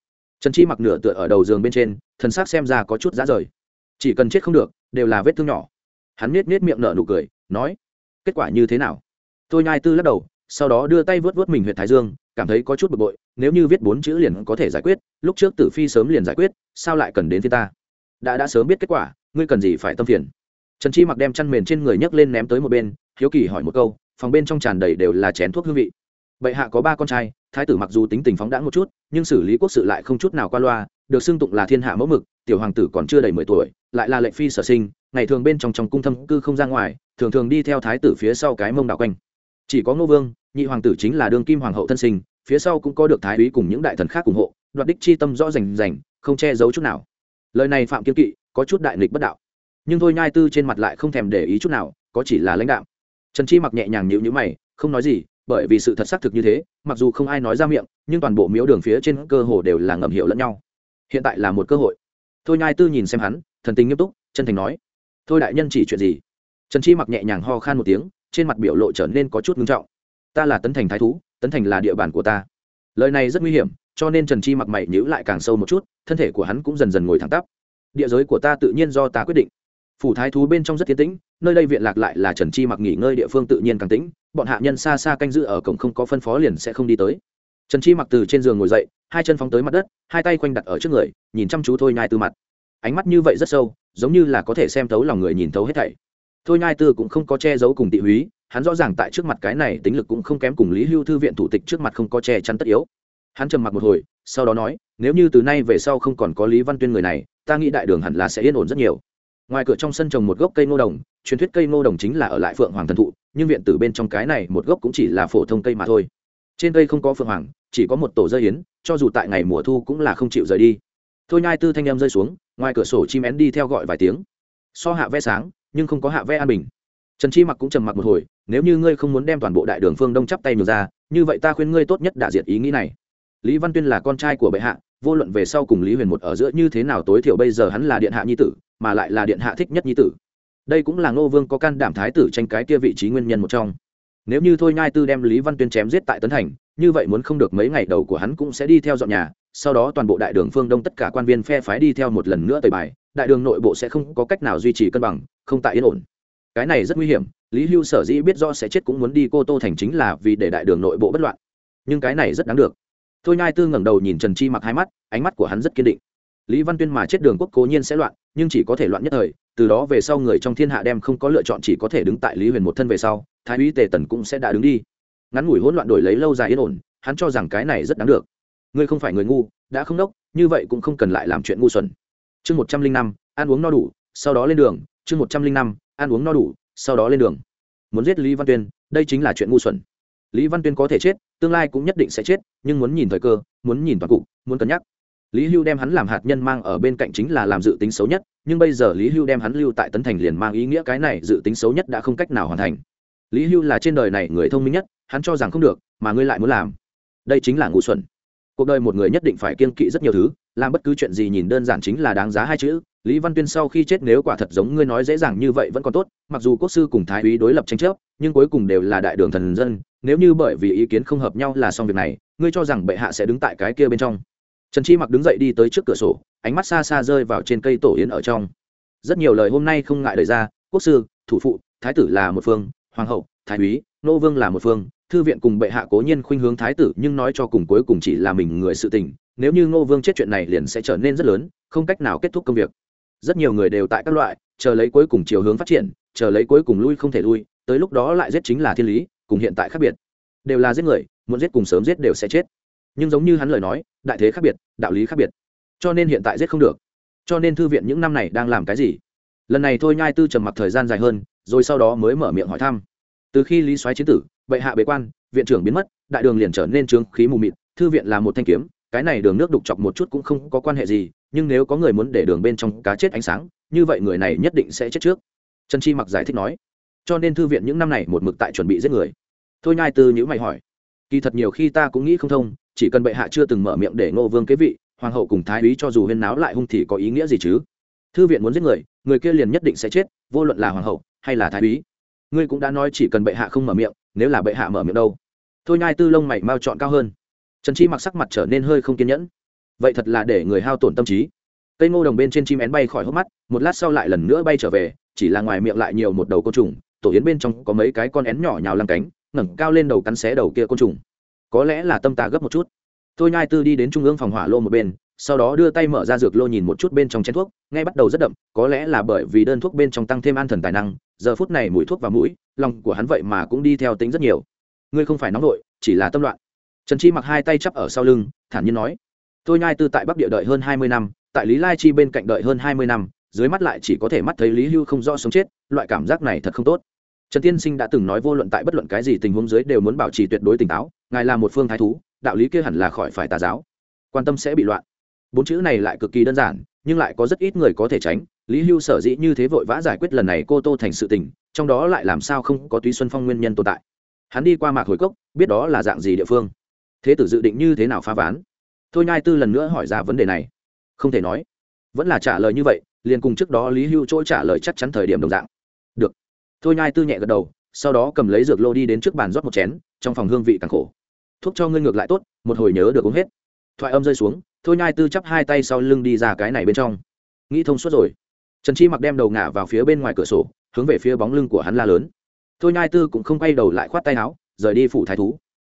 Trần chi mặc nửa tựa ở đầu giường bên trên, thần xác xem ra có chút giá rời. Chỉ cần chết không được, đều là vết thương nhỏ. Hắn nết nết miệng nở nụ cười, nói, kết quả như thế nào? Tôi nhai tư lắc đầu, sau đó đưa tay vớt vớt mình huyện thái dương cảm thấy có chút bực bội, nếu như viết bốn chữ liền có thể giải quyết, lúc trước tử phi sớm liền giải quyết, sao lại cần đến phía ta? Đã đã sớm biết kết quả, ngươi cần gì phải tâm phiền? Trần chi mặc đem chăn mền trên người nhấc lên ném tới một bên, hiếu kỳ hỏi một câu, phòng bên trong tràn đầy đều là chén thuốc hương vị. Bệ hạ có ba con trai, thái tử mặc dù tính tình phóng đãng một chút, nhưng xử lý quốc sự lại không chút nào qua loa, được xưng tụng là thiên hạ mẫu mực, tiểu hoàng tử còn chưa đầy mười tuổi, lại là lệnh phi sở sinh, ngày thường bên trong trong cung thâm cư không ra ngoài, thường thường đi theo thái tử phía sau cái mông đạo quanh chỉ có ngô vương, nhị hoàng tử chính là đương kim hoàng hậu thân sinh, phía sau cũng có được thái úy cùng những đại thần khác ủng hộ, đoạt đích chi tâm rõ rành rành, không che giấu chút nào. Lời này phạm kiên kỵ có chút đại nghịch bất đạo. Nhưng thôi nhai tư trên mặt lại không thèm để ý chút nào, có chỉ là lãnh đạo trần chi mặc nhẹ nhàng nhịu nhữ mày, không nói gì, bởi vì sự thật xác thực như thế, mặc dù không ai nói ra miệng, nhưng toàn bộ miếu đường phía trên cơ hồ đều là ngầm hiểu lẫn nhau. Hiện tại là một cơ hội. Thôi nhai tư nhìn xem hắn, thần tình nghiêm túc, chân thành nói, thôi đại nhân chỉ chuyện gì? Trần chi mặc nhẹ nhàng ho khan một tiếng trên mặt biểu lộ trở nên có chút ngưng trọng. Ta là tấn thành thái thú, tấn thành là địa bàn của ta. Lời này rất nguy hiểm, cho nên trần chi mặc mày nhữ lại càng sâu một chút, thân thể của hắn cũng dần dần ngồi thẳng tắp. Địa giới của ta tự nhiên do ta quyết định. Phủ thái thú bên trong rất tiến tĩnh, nơi đây viện lạc lại là trần chi mặc nghỉ ngơi địa phương tự nhiên càng tĩnh, bọn hạ nhân xa xa canh giữ ở cổng không có phân phó liền sẽ không đi tới. Trần chi mặc từ trên giường ngồi dậy, hai chân phóng tới mặt đất, hai tay quanh đặt ở trước người, nhìn chăm chú thôi nhai từ mặt. Ánh mắt như vậy rất sâu, giống như là có thể xem thấu lòng người nhìn thấu hết thảy thôi nhai tư cũng không có che giấu cùng tị húy, hắn rõ ràng tại trước mặt cái này tính lực cũng không kém cùng lý hưu thư viện thủ tịch trước mặt không có che chắn tất yếu. Hắn trầm mặc một hồi, sau đó nói, nếu như từ nay về sau không còn có lý văn tuyên người này, ta nghĩ đại đường hẳn là sẽ yên ổn rất nhiều. Ngoài cửa trong sân trồng một gốc cây ngô đồng, truyền thuyết cây ngô đồng chính là ở lại phượng hoàng thần thụ, nhưng viện tử bên trong cái này một gốc cũng chỉ là phổ thông cây mà thôi. Trên cây không có phượng hoàng, chỉ có một tổ rơi yến, cho dù tại ngày mùa thu cũng là không chịu rời đi. Thôi nhai tư thanh em rơi xuống, ngoài cửa sổ chim én đi theo gọi vài tiếng. So hạ ve sáng nhưng không có hạ ve an bình. Trần chi mặc cũng trầm mặc một hồi, nếu như ngươi không muốn đem toàn bộ đại đường phương đông chắp tay nhường ra, như vậy ta khuyên ngươi tốt nhất đả diệt ý nghĩ này. Lý văn tuyên là con trai của bệ hạ, vô luận về sau cùng lý huyền một ở giữa như thế nào tối thiểu bây giờ hắn là điện hạ nhi tử, mà lại là điện hạ thích nhất nhi tử. Đây cũng là ngô vương có can đảm thái tử tranh cái kia vị trí nguyên nhân một trong. Nếu như thôi nhai tư đem lý văn tuyên chém giết tại tấn thành, như vậy muốn không được mấy ngày đầu của hắn cũng sẽ đi theo dọn nhà sau đó toàn bộ đại đường phương đông tất cả quan viên phe phái đi theo một lần nữa tời bài, đại đường nội bộ sẽ không có cách nào duy trì cân bằng, không tại yên ổn. Cái này rất nguy hiểm, lý hưu sở dĩ biết do sẽ chết cũng muốn đi cô tô thành chính là vì để đại đường nội bộ bất loạn. Nhưng cái này rất đáng được. Thôi nhai tư ngẩng đầu nhìn trần chi mặc hai mắt, ánh mắt của hắn rất kiên định. Lý văn tuyên mà chết đường quốc cố nhiên sẽ loạn, nhưng chỉ có thể loạn nhất thời, từ đó về sau người trong thiên hạ đem không có lựa chọn chỉ có thể đứng tại lý huyền một thân về sau, thái úy tề tần cũng sẽ đã đứng đi. Ngắn ngủi hỗn loạn đổi lấy lâu dài yên ổn, hắn cho rằng cái này rất đáng được ngươi không phải người ngu, đã không đốc, như vậy cũng không cần lại làm chuyện ngu xuẩn. Chương một trăm linh năm, ăn uống no đủ, sau đó lên đường. Chương một trăm linh năm, ăn uống no đủ, sau đó lên đường. Muốn giết lý văn tuyên, đây chính là chuyện ngu xuẩn. Lý văn tuyên có thể chết, tương lai cũng nhất định sẽ chết, nhưng muốn nhìn thời cơ, muốn nhìn toàn cục, muốn cân nhắc. Lý hưu đem hắn làm hạt nhân mang ở bên cạnh chính là làm dự tính xấu nhất, nhưng bây giờ lý hưu đem hắn lưu tại tấn thành liền mang ý nghĩa cái này dự tính xấu nhất đã không cách nào hoàn thành. Lý hưu là trên đời này người thông minh nhất, hắn cho rằng không được, mà ngươi lại muốn làm. Đây chính là ngu xuẩn cuộc đời một người nhất định phải kiên kỵ rất nhiều thứ, làm bất cứ chuyện gì nhìn đơn giản chính là đáng giá hai chữ. Lý văn tuyên sau khi chết nếu quả thật giống ngươi nói dễ dàng như vậy vẫn còn tốt, mặc dù quốc sư cùng thái úy đối lập tranh chấp, nhưng cuối cùng đều là đại đường thần dân, nếu như bởi vì ý kiến không hợp nhau là xong việc này, ngươi cho rằng bệ hạ sẽ đứng tại cái kia bên trong. Trần chi mặc đứng dậy đi tới trước cửa sổ, ánh mắt xa xa rơi vào trên cây tổ yến ở trong. Rất nhiều lời hôm nay không ngại lời ra, quốc sư, thủ phụ, thái tử là một phương, hoàng hậu, thái úy nô vương là một phương, thư viện cùng bệ hạ cố nhiên khuynh hướng thái tử, nhưng nói cho cùng cuối cùng chỉ là mình người sự tình, nếu như ngô vương chết chuyện này liền sẽ trở nên rất lớn, không cách nào kết thúc công việc. Rất nhiều người đều tại các loại, chờ lấy cuối cùng chiều hướng phát triển, chờ lấy cuối cùng lui không thể lui, tới lúc đó lại giết chính là thiên lý, cùng hiện tại khác biệt. Đều là giết người, muốn giết cùng sớm giết đều sẽ chết. Nhưng giống như hắn lời nói, đại thế khác biệt, đạo lý khác biệt. Cho nên hiện tại giết không được. Cho nên thư viện những năm này đang làm cái gì? Lần này thôi nhai tư trầm mặc thời gian dài hơn, rồi sau đó mới mở miệng hỏi thăm từ khi lý soái chiến tử, bệ hạ bế quan, viện trưởng biến mất, đại đường liền trở nên trướng khí mù mịt, thư viện là một thanh kiếm, cái này đường nước đục chọc một chút cũng không có quan hệ gì, nhưng nếu có người muốn để đường bên trong cá chết ánh sáng, như vậy người này nhất định sẽ chết trước. Trần chi mặc giải thích nói. Cho nên thư viện những năm này một mực tại chuẩn bị giết người. Thôi nhai tư nhữ mày hỏi. Kỳ thật nhiều khi ta cũng nghĩ không thông, chỉ cần bệ hạ chưa từng mở miệng để ngô vương kế vị, hoàng hậu cùng thái úy cho dù huyên náo lại hung thì có ý nghĩa gì chứ? Thư viện muốn giết người người kia liền nhất định sẽ chết, vô luận là hoàng hậu hay là thái úy ngươi cũng đã nói chỉ cần bệ hạ không mở miệng, nếu là bệ hạ mở miệng đâu? Thôi nhai tư lông mày mau chọn cao hơn. Trần chi mặc sắc mặt trở nên hơi không kiên nhẫn. Vậy thật là để người hao tổn tâm trí. Cây ngô đồng bên trên chim én bay khỏi hốc mắt, một lát sau lại lần nữa bay trở về, chỉ là ngoài miệng lại nhiều một đầu côn trùng, tổ yến bên trong có mấy cái con én nhỏ nhào lăng cánh, ngẩng cao lên đầu cắn xé đầu kia côn trùng. Có lẽ là tâm tà gấp một chút. Thôi nhai tư đi đến trung ương phòng hỏa lô một bên, sau đó đưa tay mở ra dược lô nhìn một chút bên trong chén thuốc ngay bắt đầu rất đậm, có lẽ là bởi vì đơn thuốc bên trong tăng thêm an thần tài năng giờ phút này mùi thuốc vào mũi, lòng của hắn vậy mà cũng đi theo tính rất nhiều. Ngươi không phải nóng vội, chỉ là tâm loạn. Trần chi mặc hai tay chắp ở sau lưng, thản nhiên nói, tôi nhai tư tại bắc địa đợi hơn hai mươi năm, tại lý lai chi bên cạnh đợi hơn hai mươi năm, dưới mắt lại chỉ có thể mắt thấy lý hưu không rõ sống chết, loại cảm giác này thật không tốt. Trần tiên sinh đã từng nói vô luận tại bất luận cái gì tình huống dưới đều muốn bảo trì tuyệt đối tỉnh táo, ngài là một phương thái thú, đạo lý kia hẳn là khỏi phải tà giáo. Quan tâm sẽ bị loạn. Bốn chữ này lại cực kỳ đơn giản nhưng lại có rất ít người có thể tránh. Lý hưu sở dĩ như thế vội vã giải quyết lần này cô tô thành sự tình, trong đó lại làm sao không có túy xuân phong nguyên nhân tồn tại. Hắn đi qua mạc hồi cốc, biết đó là dạng gì địa phương. Thế tử dự định như thế nào phá ván? Thôi nhai tư lần nữa hỏi ra vấn đề này. Không thể nói. Vẫn là trả lời như vậy, liền cùng trước đó lý hưu chỗ trả lời chắc chắn thời điểm đồng dạng. Được. Thôi nhai tư nhẹ gật đầu, sau đó cầm lấy dược lô đi đến trước bàn rót một chén, trong phòng hương vị càng khổ. Thuốc cho ngươi ngược lại tốt, một hồi nhớ được uống hết. Thoại âm rơi xuống thôi nhai tư chắp hai tay sau lưng đi ra cái này bên trong. Nghĩ thông suốt rồi. Trần chi mặc đem đầu ngả vào phía bên ngoài cửa sổ, hướng về phía bóng lưng của hắn la lớn. Thôi nhai tư cũng không quay đầu lại khoát tay áo, rời đi phủ thái thú.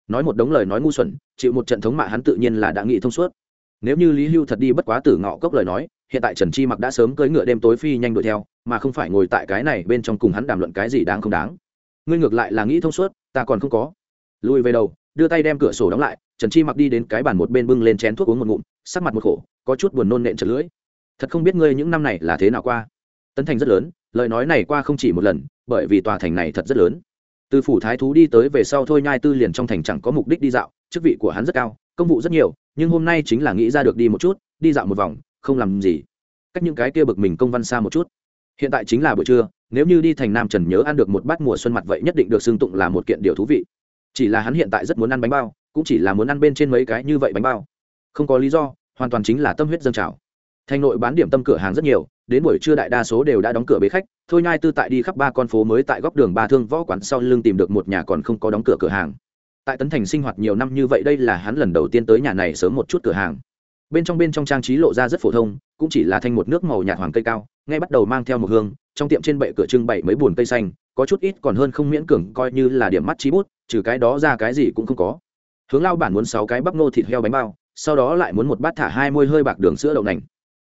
Nói một đống lời nói ngu xuẩn, chịu một trận thống mạ hắn tự nhiên là đã nghĩ thông suốt. Nếu như lý hưu thật đi bất quá tử ngọ cốc lời nói, hiện tại trần chi mặc đã sớm cưỡi ngựa đêm tối phi nhanh đuổi theo, mà không phải ngồi tại cái này bên trong cùng hắn đàm luận cái gì đáng không đáng. Ngươi ngược lại là nghĩ thông suốt, ta còn không có. Lùi về đầu, đưa tay đem cửa sổ đóng lại trần chi mặc đi đến cái bàn một bên bưng lên chén thuốc uống một ngụm, sắc mặt một khổ, có chút buồn nôn nện trật lưỡi. Thật không biết ngươi những năm này là thế nào qua. Tấn thành rất lớn, lời nói này qua không chỉ một lần, bởi vì tòa thành này thật rất lớn. Từ phủ thái thú đi tới về sau thôi nhai tư liền trong thành chẳng có mục đích đi dạo, chức vị của hắn rất cao, công vụ rất nhiều, nhưng hôm nay chính là nghĩ ra được đi một chút, đi dạo một vòng, không làm gì. Cách những cái kia bực mình công văn xa một chút. Hiện tại chính là buổi trưa, nếu như đi thành nam trần nhớ ăn được một bát mùa xuân mặt vậy nhất định được xưng tụng là một kiện điều thú vị. Chỉ là hắn hiện tại rất muốn ăn bánh bao cũng chỉ là muốn ăn bên trên mấy cái như vậy bánh bao. Không có lý do, hoàn toàn chính là tâm huyết dâng trào. Thành nội bán điểm tâm cửa hàng rất nhiều, đến buổi trưa đại đa số đều đã đóng cửa bế khách, thôi nhai tư tại đi khắp ba con phố mới tại góc đường ba thương võ quán sau lưng tìm được một nhà còn không có đóng cửa cửa hàng. Tại tấn thành sinh hoạt nhiều năm như vậy đây là hắn lần đầu tiên tới nhà này sớm một chút cửa hàng. Bên trong bên trong trang trí lộ ra rất phổ thông, cũng chỉ là thanh một nước màu nhạt hoàng cây cao, ngay bắt đầu mang theo một hương, trong tiệm trên bệ cửa trưng bày mấy bùn cây xanh, có chút ít còn hơn không miễn cường coi như là điểm mắt trí bút, trừ cái đó ra cái gì cũng không có hướng lao bản muốn sáu cái bắp nô thịt heo bánh bao, sau đó lại muốn một bát thả hai môi hơi bạc đường sữa đậu nành.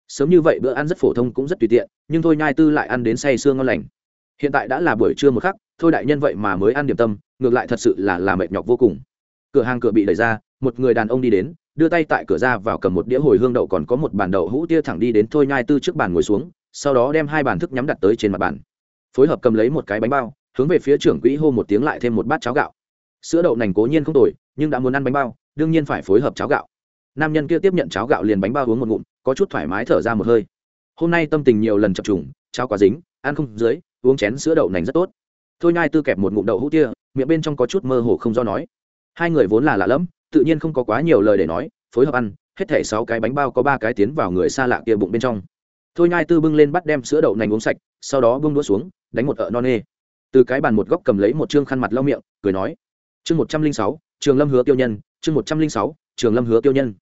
Sớm như vậy bữa ăn rất phổ thông cũng rất tùy tiện, nhưng thôi nhai tư lại ăn đến say sương ngon lành. Hiện tại đã là buổi trưa một khắc, thôi đại nhân vậy mà mới ăn điểm tâm, ngược lại thật sự là là mệt nhọc vô cùng. Cửa hàng cửa bị đẩy ra, một người đàn ông đi đến, đưa tay tại cửa ra vào cầm một đĩa hồi hương đậu còn có một bàn đậu hũ tia thẳng đi đến thôi nhai tư trước bàn ngồi xuống, sau đó đem hai bàn thức nhắm đặt tới trên mặt bàn. Phối hợp cầm lấy một cái bánh bao, hướng về phía trưởng quỹ hô một tiếng lại thêm một bát cháo gạo. Sữa đậu nành cố nhiên không tồi nhưng đã muốn ăn bánh bao, đương nhiên phải phối hợp cháo gạo. Nam nhân kia tiếp nhận cháo gạo liền bánh bao uống một ngụm, có chút thoải mái thở ra một hơi. Hôm nay tâm tình nhiều lần chập trùng, cháo quá dính, ăn không dưới, uống chén sữa đậu nành rất tốt. Thôi nhai tư kẹp một ngụm đậu hũ tia, miệng bên trong có chút mơ hồ không do nói. Hai người vốn là lạ lẫm, tự nhiên không có quá nhiều lời để nói, phối hợp ăn, hết thảy sáu cái bánh bao có ba cái tiến vào người xa lạ kia bụng bên trong. Thôi nhai tư bưng lên bắt đem sữa đậu nành uống sạch, sau đó bưng đũa xuống, đánh một ợ non nê. Từ cái bàn một góc cầm lấy một chương khăn mặt lau miệng, cười nói, chương một trăm linh sáu trường lâm hứa tiêu nhân, chương một trăm linh sáu, trường lâm hứa tiêu nhân.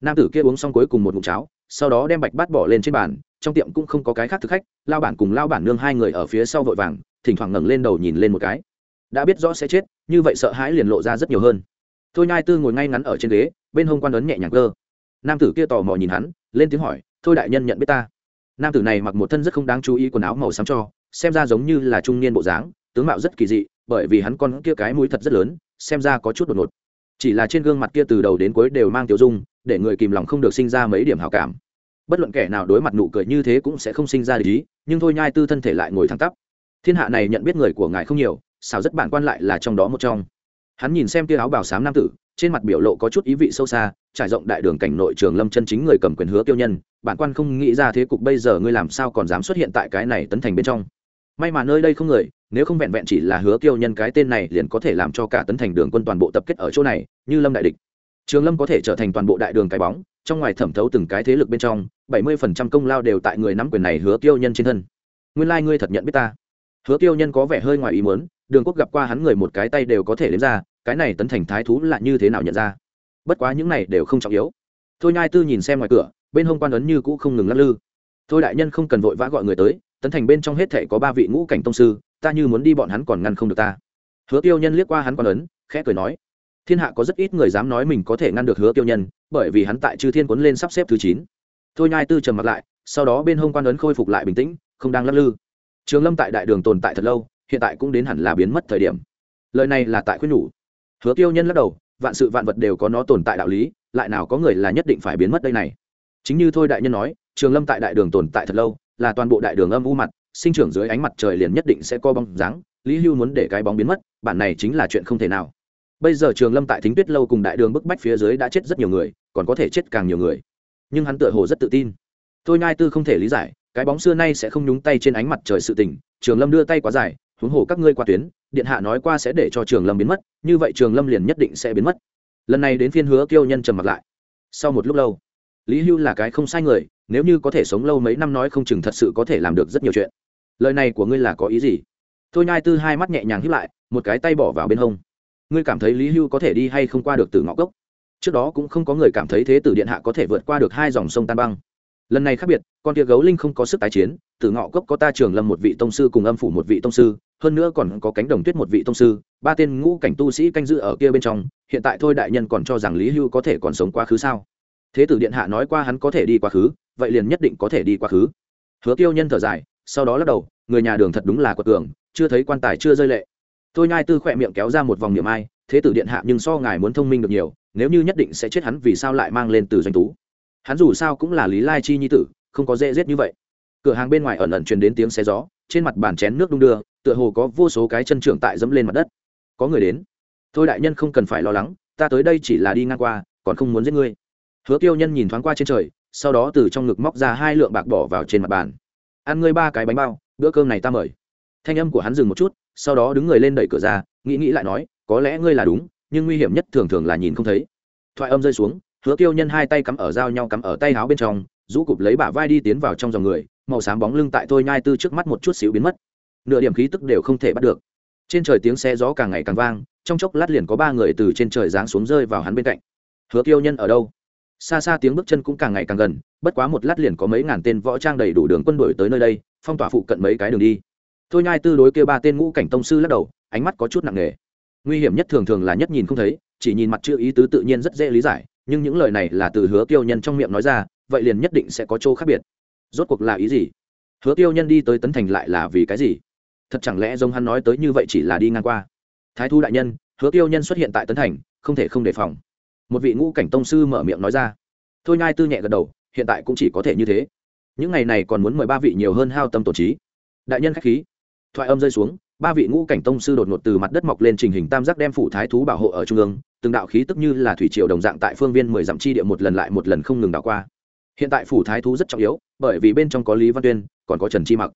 Nam tử kia uống xong cuối cùng một mụn cháo, sau đó đem bạch bát bỏ lên trên bàn, trong tiệm cũng không có cái khác thực khách, lao bản cùng lao bản nương hai người ở phía sau vội vàng, thỉnh thoảng ngẩng lên đầu nhìn lên một cái. Đã biết rõ sẽ chết, như vậy sợ hãi liền lộ ra rất nhiều hơn. Thôi nhai tư ngồi ngay ngắn ở trên ghế, bên hông quan ấn nhẹ nhàng cơ. Nam tử kia tò mò nhìn hắn, lên tiếng hỏi, thôi đại nhân nhận biết ta? Nam tử này mặc một thân rất không đáng chú ý quần áo màu xám cho, xem ra giống như là trung niên bộ dáng, tướng mạo rất kỳ dị, bởi vì hắn con kia cái mũi thật rất lớn xem ra có chút đột ngột. Chỉ là trên gương mặt kia từ đầu đến cuối đều mang tiểu dung, để người kìm lòng không được sinh ra mấy điểm hào cảm. Bất luận kẻ nào đối mặt nụ cười như thế cũng sẽ không sinh ra để ý, nhưng thôi nhai tư thân thể lại ngồi thẳng tắp. Thiên hạ này nhận biết người của ngài không nhiều sao rất bản quan lại là trong đó một trong. Hắn nhìn xem tia áo bảo sám nam tử, trên mặt biểu lộ có chút ý vị sâu xa, trải rộng đại đường cảnh nội trường lâm chân chính người cầm quyền hứa tiêu nhân, bản quan không nghĩ ra thế cục bây giờ ngươi làm sao còn dám xuất hiện tại cái này tấn thành bên trong may mà nơi đây không người, nếu không vẹn vẹn chỉ là hứa tiêu nhân cái tên này liền có thể làm cho cả tấn thành đường quân toàn bộ tập kết ở chỗ này, như lâm đại địch. Trường lâm có thể trở thành toàn bộ đại đường cái bóng, trong ngoài thẩm thấu từng cái thế lực bên trong, bảy mươi phần trăm công lao đều tại người nắm quyền này hứa tiêu nhân trên thân. Nguyên lai、like、ngươi thật nhận biết ta. Hứa tiêu nhân có vẻ hơi ngoài ý muốn, đường quốc gặp qua hắn người một cái tay đều có thể đến ra, cái này tấn thành thái thú là như thế nào nhận ra? Bất quá những này đều không trọng yếu. Thôi nhai tư nhìn xem ngoài cửa, bên hông quan ấn như cũ không ngừng lắc lư. Thôi đại nhân không cần vội vã gọi người tới tấn thành bên trong hết thể có ba vị ngũ cảnh tông sư, ta như muốn đi bọn hắn còn ngăn không được ta. Hứa tiêu nhân liếc qua hắn quan ấn, khẽ cười nói, thiên hạ có rất ít người dám nói mình có thể ngăn được hứa tiêu nhân, bởi vì hắn tại chư thiên quấn lên sắp xếp thứ chín. Thôi nhai tư trầm mặt lại, sau đó bên hông quan ấn khôi phục lại bình tĩnh, không đang lắc lư. Trường lâm tại đại đường tồn tại thật lâu, hiện tại cũng đến hẳn là biến mất thời điểm. Lời này là tại khuyên nhủ. Hứa tiêu nhân lắc đầu, vạn sự vạn vật đều có nó tồn tại đạo lý, lại nào có người là nhất định phải biến mất đây này. Chính như thôi đại nhân nói, trường lâm tại đại đường tồn tại thật lâu là toàn bộ đại đường âm u mặt, sinh trưởng dưới ánh mặt trời liền nhất định sẽ co bóng dáng, lý hưu muốn để cái bóng biến mất, bản này chính là chuyện không thể nào. Bây giờ trường lâm tại thính tuyết lâu cùng đại đường bức bách phía dưới đã chết rất nhiều người, còn có thể chết càng nhiều người. Nhưng hắn tựa hồ rất tự tin. Tôi nhai tư không thể lý giải, cái bóng xưa nay sẽ không nhúng tay trên ánh mặt trời sự tình, trường lâm đưa tay quá dài, huống hồ các ngươi qua tuyến, điện hạ nói qua sẽ để cho trường lâm biến mất, như vậy trường lâm liền nhất định sẽ biến mất. Lần này đến phiên hứa kiêu nhân trầm mặt lại. Sau một lúc lâu lý hưu là cái không sai người, nếu như có thể sống lâu mấy năm nói không chừng thật sự có thể làm được rất nhiều chuyện. Lời này của ngươi là có ý gì? Thôi nhai tư hai mắt nhẹ nhàng hiếp lại, một cái tay bỏ vào bên hông. Ngươi cảm thấy lý hưu có thể đi hay không qua được từ ngõ cốc? Trước đó cũng không có người cảm thấy thế tử điện hạ có thể vượt qua được hai dòng sông tan băng. Lần này khác biệt, con kia gấu linh không có sức tái chiến từ ngõ cốc có ta trường lâm một vị tông sư cùng âm phủ một vị tông sư, hơn nữa còn có cánh đồng tuyết một vị tông sư, ba tên ngũ cảnh tu sĩ canh giữ ở kia bên trong, hiện tại thôi đại nhân còn cho rằng lý hưu có thể còn sống quá khứ sao? Thế tử điện hạ nói qua hắn có thể đi quá khứ, vậy liền nhất định có thể đi quá khứ. Hứa tiêu nhân thở dài, sau đó lắc đầu, người nhà đường thật đúng là quật cường, chưa thấy quan tài chưa rơi lệ. Tôi nhai tư khỏe miệng kéo ra một vòng niệm ai, thế tử điện hạ nhưng so ngài muốn thông minh được nhiều, nếu như nhất định sẽ chết hắn vì sao lại mang lên từ doanh tú? Hắn dù sao cũng là lý lai chi nhi tử, không có dễ giết như vậy. Cửa hàng bên ngoài ẩn ẩn truyền đến tiếng xe gió, trên mặt bàn chén nước đung đưa, tựa hồ có vô số cái chân trưởng tại dẫm lên mặt đất. Có người đến. Thôi đại nhân không cần phải lo lắng, ta tới đây chỉ là đi ngang qua, còn không muốn giết ngươi hứa tiêu nhân nhìn thoáng qua trên trời, sau đó từ trong ngực móc ra hai lượng bạc bỏ vào trên mặt bàn. Ăn ngươi ba cái bánh bao, bữa cơm này ta mời. Thanh âm của hắn dừng một chút, sau đó đứng người lên đẩy cửa ra, nghĩ nghĩ lại nói, có lẽ ngươi là đúng, nhưng nguy hiểm nhất thường thường là nhìn không thấy. Thoại âm rơi xuống, hứa tiêu nhân hai tay cắm ở dao nhau cắm ở tay áo bên trong, rũ cụp lấy bả vai đi tiến vào trong dòng người, màu xám bóng lưng tại tôi nhai tư trước mắt một chút xíu biến mất. Nửa điểm khí tức đều không thể bắt được. Trên trời tiếng xe gió càng ngày càng vang, trong chốc lát liền có ba người từ trên trời giáng xuống rơi vào hắn bên cạnh. Hứa tiêu nhân ở đâu? Xa xa tiếng bước chân cũng càng ngày càng gần, bất quá một lát liền có mấy ngàn tên võ trang đầy đủ đường quân đội tới nơi đây, phong tỏa phụ cận mấy cái đường đi. Thôi nhai tư đối kêu ba tên ngũ cảnh tông sư lắc đầu, ánh mắt có chút nặng nề. Nguy hiểm nhất thường thường là nhất nhìn không thấy, chỉ nhìn mặt chưa ý tứ tự nhiên rất dễ lý giải, nhưng những lời này là từ hứa tiêu nhân trong miệng nói ra, vậy liền nhất định sẽ có chỗ khác biệt. Rốt cuộc là ý gì? Hứa tiêu nhân đi tới tấn thành lại là vì cái gì? Thật chẳng lẽ giống hắn nói tới như vậy chỉ là đi ngang qua? Thái thu đại nhân, hứa tiêu nhân xuất hiện tại tấn thành, không thể không đề phòng một vị ngũ cảnh tông sư mở miệng nói ra. Thôi nhai tư nhẹ gật đầu, hiện tại cũng chỉ có thể như thế. Những ngày này còn muốn mời ba vị nhiều hơn hao tâm tổ trí. Đại nhân khách khí. Thoại âm rơi xuống, ba vị ngũ cảnh tông sư đột ngột từ mặt đất mọc lên trình hình tam giác đem phủ thái thú bảo hộ ở trung ương, từng đạo khí tức như là thủy triều đồng dạng tại phương viên mười dặm chi địa một lần lại một lần không ngừng đảo qua. Hiện tại phủ thái thú rất trọng yếu, bởi vì bên trong có lý văn tuyên, còn có trần chi mặc.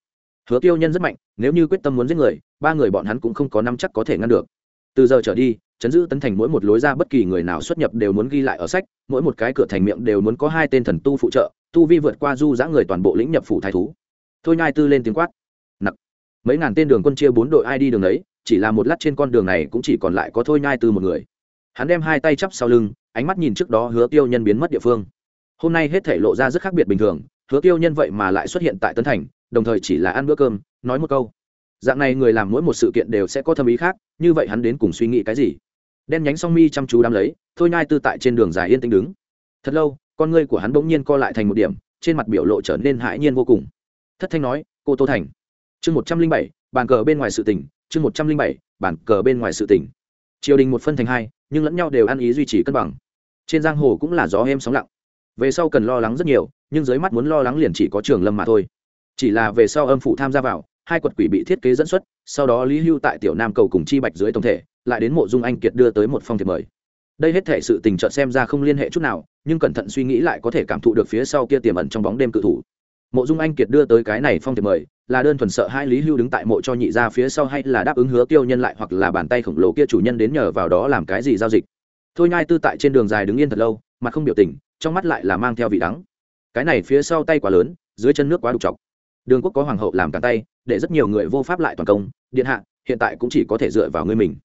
Hứa tiêu nhân rất mạnh, nếu như quyết tâm muốn giết người, ba người bọn hắn cũng không có năm chắc có thể ngăn được. Từ giờ trở đi chấn giữ tấn thành mỗi một lối ra bất kỳ người nào xuất nhập đều muốn ghi lại ở sách mỗi một cái cửa thành miệng đều muốn có hai tên thần tu phụ trợ tu vi vượt qua du giã người toàn bộ lĩnh nhập phủ thái thú. Thôi nhai tư lên tiếng quát. Nặc. Mấy ngàn tên đường quân chia bốn đội ai đi đường ấy, chỉ là một lát trên con đường này cũng chỉ còn lại có thôi nhai tư một người. Hắn đem hai tay chắp sau lưng ánh mắt nhìn trước đó hứa tiêu nhân biến mất địa phương. Hôm nay hết thể lộ ra rất khác biệt bình thường hứa tiêu nhân vậy mà lại xuất hiện tại tấn thành đồng thời chỉ là ăn bữa cơm nói một câu. Dạng này người làm mỗi một sự kiện đều sẽ có thâm ý khác như vậy hắn đến cùng suy nghĩ cái gì? Đen nhánh song mi chăm chú đám lấy, thôi nhai tư tại trên đường dài yên tĩnh đứng. Thật lâu, con ngươi của hắn bỗng nhiên co lại thành một điểm, trên mặt biểu lộ trở nên hãi nhiên vô cùng. Thất thanh nói, cô tô thành. Chương một trăm linh bảy, bàn cờ bên ngoài sự tỉnh chương một trăm linh bảy, bàn cờ bên ngoài sự tỉnh triều đình một phân thành hai, nhưng lẫn nhau đều ăn ý duy trì cân bằng. Trên giang hồ cũng là gió êm sóng lặng. Về sau cần lo lắng rất nhiều, nhưng dưới mắt muốn lo lắng liền chỉ có trường lâm mà thôi. Chỉ là về sau âm phụ tham gia vào, hai quật quỷ bị thiết kế dẫn xuất sau đó lý hưu tại tiểu nam cầu cùng chi bạch dưới tổng thể, lại đến mộ dung anh kiệt đưa tới một phong thiệp mời. Đây hết thể sự tình trợ xem ra không liên hệ chút nào, nhưng cẩn thận suy nghĩ lại có thể cảm thụ được phía sau kia tiềm ẩn trong bóng đêm cự thủ. Mộ dung anh kiệt đưa tới cái này phong thiệp mời, là đơn thuần sợ hai lý hưu đứng tại mộ cho nhị ra phía sau hay là đáp ứng hứa tiêu nhân lại hoặc là bàn tay khổng lồ kia chủ nhân đến nhờ vào đó làm cái gì giao dịch. Thôi nhai tư tại trên đường dài đứng yên thật lâu, mặt không biểu tình, trong mắt lại là mang theo vị đắng. Cái này phía sau tay quá lớn, dưới chân nước quá đục chọc đường quốc có hoàng hậu làm càng tay, để rất nhiều người vô pháp lại toàn công điện hạ, hiện tại cũng chỉ có thể dựa vào ngươi mình.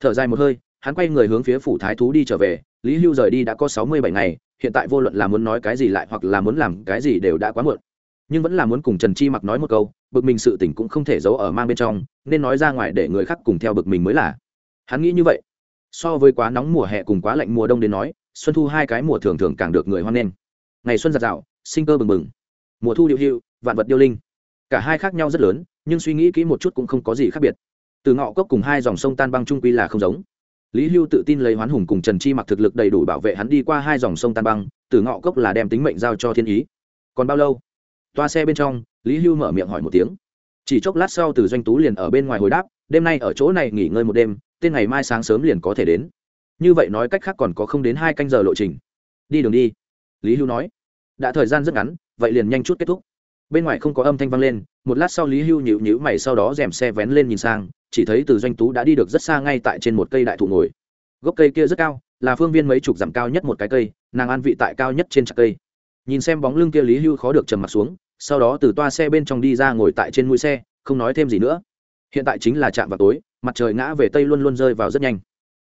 Thở dài một hơi, hắn quay người hướng phía phủ thái thú đi trở về, lý hưu rời đi đã có sáu mươi bảy ngày, hiện tại vô luận là muốn nói cái gì lại hoặc là muốn làm cái gì đều đã quá muộn. Nhưng vẫn là muốn cùng trần chi mặc nói một câu, bực mình sự tình cũng không thể giấu ở mang bên trong, nên nói ra ngoài để người khác cùng theo bực mình mới là. Hắn nghĩ như vậy. So với quá nóng mùa hè cùng quá lạnh mùa đông đến nói, xuân thu hai cái mùa thường thường càng được người hoan nghênh. Ngày xuân giặt rào, sinh cơ bừng bừng. Mùa thu điệu hiệu vạn vật điêu linh. Cả hai khác nhau rất lớn nhưng suy nghĩ kỹ một chút cũng không có gì khác biệt. Từ ngọ cốc cùng hai dòng sông tan băng trung quy là không giống. Lý hưu tự tin lấy hoán hùng cùng trần chi mặc thực lực đầy đủ bảo vệ hắn đi qua hai dòng sông tan băng, từ ngọ cốc là đem tính mệnh giao cho thiên ý. Còn bao lâu? Toa xe bên trong, lý hưu mở miệng hỏi một tiếng. Chỉ chốc lát sau từ doanh tú liền ở bên ngoài hồi đáp, đêm nay ở chỗ này nghỉ ngơi một đêm, tên ngày mai sáng sớm liền có thể đến. Như vậy nói cách khác còn có không đến hai canh giờ lộ trình. Đi đường đi. Lý hưu nói. Đã thời gian rất ngắn, vậy liền nhanh chút kết thúc bên ngoài không có âm thanh vang lên, một lát sau lý hưu nhịu nhịu mày sau đó dèm xe vén lên nhìn sang, chỉ thấy từ doanh tú đã đi được rất xa ngay tại trên một cây đại thụ ngồi. Gốc cây kia rất cao, là phương viên mấy chục dặm cao nhất một cái cây, nàng an vị tại cao nhất trên trạc cây. Nhìn xem bóng lưng kia lý hưu khó được trầm mặt xuống, sau đó từ toa xe bên trong đi ra ngồi tại trên mũi xe, không nói thêm gì nữa. Hiện tại chính là chạm vào tối, mặt trời ngã về tây luôn luôn rơi vào rất nhanh.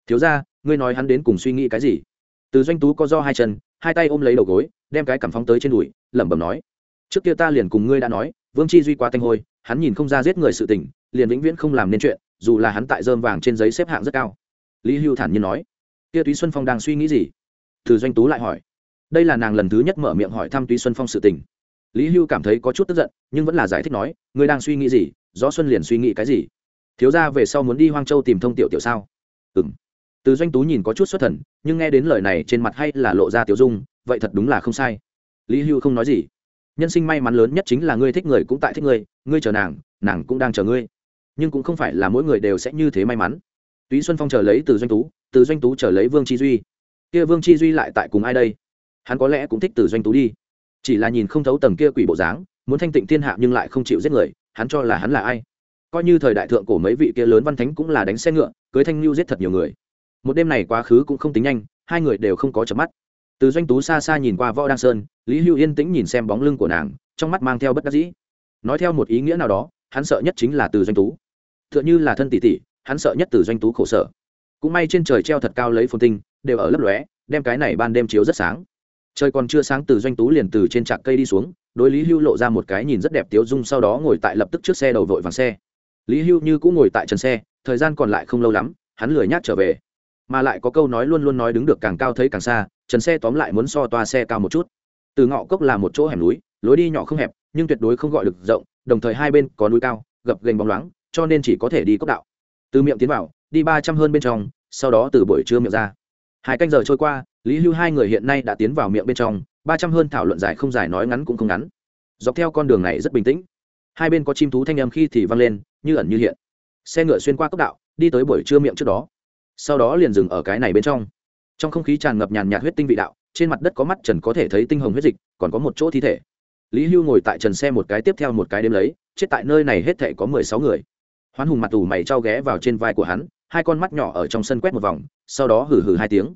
Thiếu ra ngươi nói hắn đến cùng suy nghĩ cái gì? Từ doanh tú có do hai chân, hai tay ôm lấy đầu gối, đem cái cảm phóng tới trên đùi, lẩm bẩm nói trước kia ta liền cùng ngươi đã nói, vương chi duy quá tanh hôi, hắn nhìn không ra giết người sự tình, liền vĩnh viễn không làm nên chuyện, dù là hắn tại dơm vàng trên giấy xếp hạng rất cao. Lý hưu thản nhiên nói. Kia túy xuân phong đang suy nghĩ gì? Từ doanh tú lại hỏi. Đây là nàng lần thứ nhất mở miệng hỏi thăm túy xuân phong sự tình. Lý hưu cảm thấy có chút tức giận, nhưng vẫn là giải thích nói, ngươi đang suy nghĩ gì? Gió xuân liền suy nghĩ cái gì? Thiếu ra về sau muốn đi hoang châu tìm thông tiểu tiểu sao? Ừ m từ doanh tú nhìn có chút xuất thần, nhưng nghe đến lời này trên mặt hay là lộ ra tiểu dung, vậy thật đúng là không sai. Lý hưu không nói gì nhân sinh may mắn lớn nhất chính là ngươi thích người cũng tại thích ngươi ngươi chờ nàng nàng cũng đang chờ ngươi. Nhưng cũng không phải là mỗi người đều sẽ như thế may mắn. Túy xuân phong chờ lấy từ doanh tú, từ doanh tú chờ lấy vương chi duy. Kia vương chi duy lại tại cùng ai đây? Hắn có lẽ cũng thích từ doanh tú đi. Chỉ là nhìn không thấu tầng kia quỷ bộ dáng, muốn thanh tịnh thiên hạ nhưng lại không chịu giết người, hắn cho là hắn là ai? Coi như thời đại thượng cổ mấy vị kia lớn văn thánh cũng là đánh xe ngựa, cưới thanh lưu giết thật nhiều người. Một đêm này quá khứ cũng không tính nhanh, hai người đều không có chợp mắt từ doanh tú xa xa nhìn qua võ đăng sơn, lý hưu yên tĩnh nhìn xem bóng lưng của nàng, trong mắt mang theo bất đắc dĩ. Nói theo một ý nghĩa nào đó, hắn sợ nhất chính là từ doanh tú. T h ư ợ n h ư là thân tỷ tỷ, hắn sợ nhất từ doanh tú khổ sở. Cũng may trên trời treo thật cao lấy phồn tinh, đều ở lấp lóe, đem cái này ban đêm chiếu rất sáng. Trời còn chưa sáng từ doanh tú liền từ trên trạc cây đi xuống, đối lý hưu lộ ra một cái nhìn rất đẹp tiếu dung sau đó ngồi tại lập tức trước xe đầu vội vàng xe. Lý hưu như cũng ngồi tại trần xe, thời gian còn lại không lâu lắm, hắn lười nhác trở về. Mà lại có câu nói luôn luôn nói đứng được càng cao thấy càng xa trần xe tóm lại muốn so toa xe cao một chút. Từ ngọ cốc là một chỗ hẻm núi, lối đi nhỏ không hẹp, nhưng tuyệt đối không gọi được rộng, đồng thời hai bên có núi cao, gập gành bóng loáng, cho nên chỉ có thể đi cốc đạo. Từ miệng tiến vào, đi ba trăm hơn bên trong, sau đó từ buổi trưa miệng ra. Hai canh giờ trôi qua, lý hưu hai người hiện nay đã tiến vào miệng bên trong, ba trăm hơn thảo luận dài không dài nói ngắn cũng không ngắn. Dọc theo con đường này rất bình tĩnh. Hai bên có chim thú thanh âm khi thì vang lên, như ẩn như hiện. Xe ngựa xuyên qua cốc đạo, đi tới buổi trưa miệng trước đó. Sau đó liền dừng ở cái này bên trong trong không khí tràn ngập nhàn nhạt huyết tinh vị đạo, trên mặt đất có mắt trần có thể thấy tinh hồng huyết dịch, còn có một chỗ thi thể. Lý hưu ngồi tại trần xe một cái tiếp theo một cái đêm lấy, chết tại nơi này hết thể có mười sáu người. Hoán hùng mặt tù mày trao ghé vào trên vai của hắn, hai con mắt nhỏ ở trong sân quét một vòng, sau đó hử hử hai tiếng.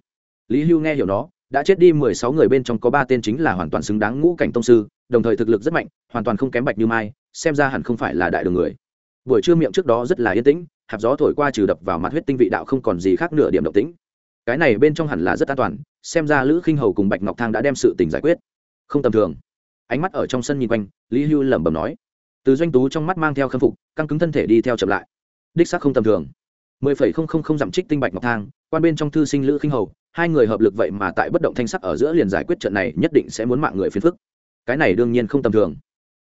Lý hưu nghe hiểu nó, đã chết đi mười sáu người bên trong có ba tên chính là hoàn toàn xứng đáng ngũ cảnh tông sư, đồng thời thực lực rất mạnh, hoàn toàn không kém bạch như mai, xem ra hẳn không phải là đại đường người. Buổi trưa miệng trước đó rất là yên tĩnh, hạt gió thổi qua trừ đập vào mặt huyết tinh vị đạo không còn gì khác nửa điểm động tĩnh cái này bên trong hẳn là rất an toàn, xem ra lữ khinh hầu cùng bạch ngọc thang đã đem sự tình giải quyết. Không tầm thường. Ánh mắt ở trong sân nhìn quanh, lý hưu lẩm bẩm nói. Từ doanh tú trong mắt mang theo khâm phục, căng cứng thân thể đi theo chậm lại. Đích xác không tầm thường. Mười phẩy không không không dặm trích tinh bạch ngọc thang, quan bên trong thư sinh lữ khinh hầu, hai người hợp lực vậy mà tại bất động thanh sắc ở giữa liền giải quyết trận này, nhất định sẽ muốn mạng người phiền phức. Cái này đương nhiên không tầm thường.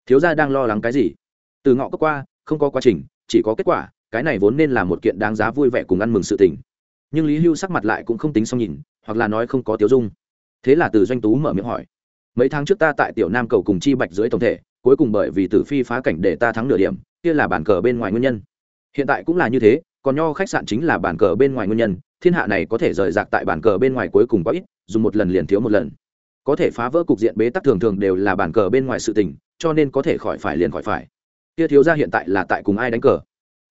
Thiếu gia đang lo lắng cái gì? Từ ngọ cấp qua, không có quá trình, chỉ có kết quả, cái này vốn nên là một kiện đáng giá vui vẻ cùng ăn mừng sự tình nhưng lý hưu sắc mặt lại cũng không tính xong nhìn, hoặc là nói không có tiếu dung. Thế là từ doanh tú mở miệng hỏi, mấy tháng trước ta tại tiểu nam cầu cùng chi bạch dưới tổng thể, cuối cùng bởi vì tử phi phá cảnh để ta thắng nửa điểm, kia là bản cờ bên ngoài nguyên nhân. Hiện tại cũng là như thế, còn nho khách sạn chính là bản cờ bên ngoài nguyên nhân, thiên hạ này có thể rời rạc tại bản cờ bên ngoài cuối cùng có ít, dùng một lần liền thiếu một lần. Có thể phá vỡ cục diện bế tắc thường thường đều là bản cờ bên ngoài sự tình, cho nên có thể khỏi phải liền khỏi phải. Kia thiếu ra hiện tại là tại cùng ai đánh cờ?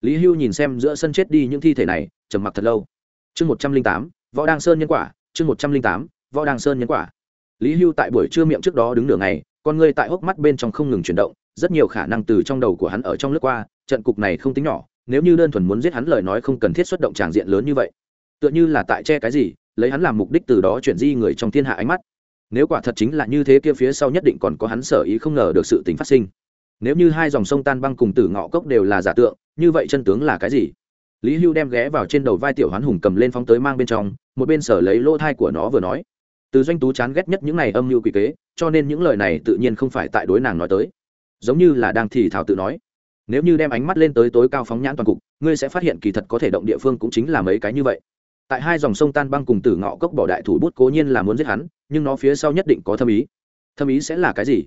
Lý hưu nhìn xem giữa sân chết đi những thi thể này, trầm mặc thật lâu chương một trăm linh tám võ đăng sơn nhân quả chương một trăm linh tám võ đăng sơn nhân quả. Lý hưu tại buổi trưa miệng trước đó đứng nửa ngày, con ngươi tại hốc mắt bên trong không ngừng chuyển động rất nhiều khả năng từ trong đầu của hắn ở trong lướt qua trận cục này không tính nhỏ nếu như đơn thuần muốn giết hắn lời nói không cần thiết xuất động tràng diện lớn như vậy. Tựa như là tại che cái gì lấy hắn làm mục đích từ đó chuyển di người trong thiên hạ ánh mắt. Nếu quả thật chính là như thế kia phía sau nhất định còn có hắn sở ý không ngờ được sự tình phát sinh. Nếu như hai dòng sông tan băng cùng tử ngọ cốc đều là giả tượng như vậy chân tướng là cái gì? Lý hưu đem ghé vào trên đầu vai tiểu hoán hùng cầm lên phóng tới mang bên trong, một bên sở lấy lỗ thai của nó vừa nói. Từ doanh tú chán ghét nhất những này âm mưu quỷ kế, cho nên những lời này tự nhiên không phải tại đối nàng nói tới. Giống như là đang thì thảo tự nói. Nếu như đem ánh mắt lên tới tối cao phóng nhãn toàn cục, ngươi sẽ phát hiện kỳ thật có thể động địa phương cũng chính là mấy cái như vậy. Tại hai dòng sông tan băng cùng tử ngọ cốc bỏ đại thủ bút cố nhiên là muốn giết hắn, nhưng nó phía sau nhất định có thâm ý. Thâm ý sẽ là cái gì?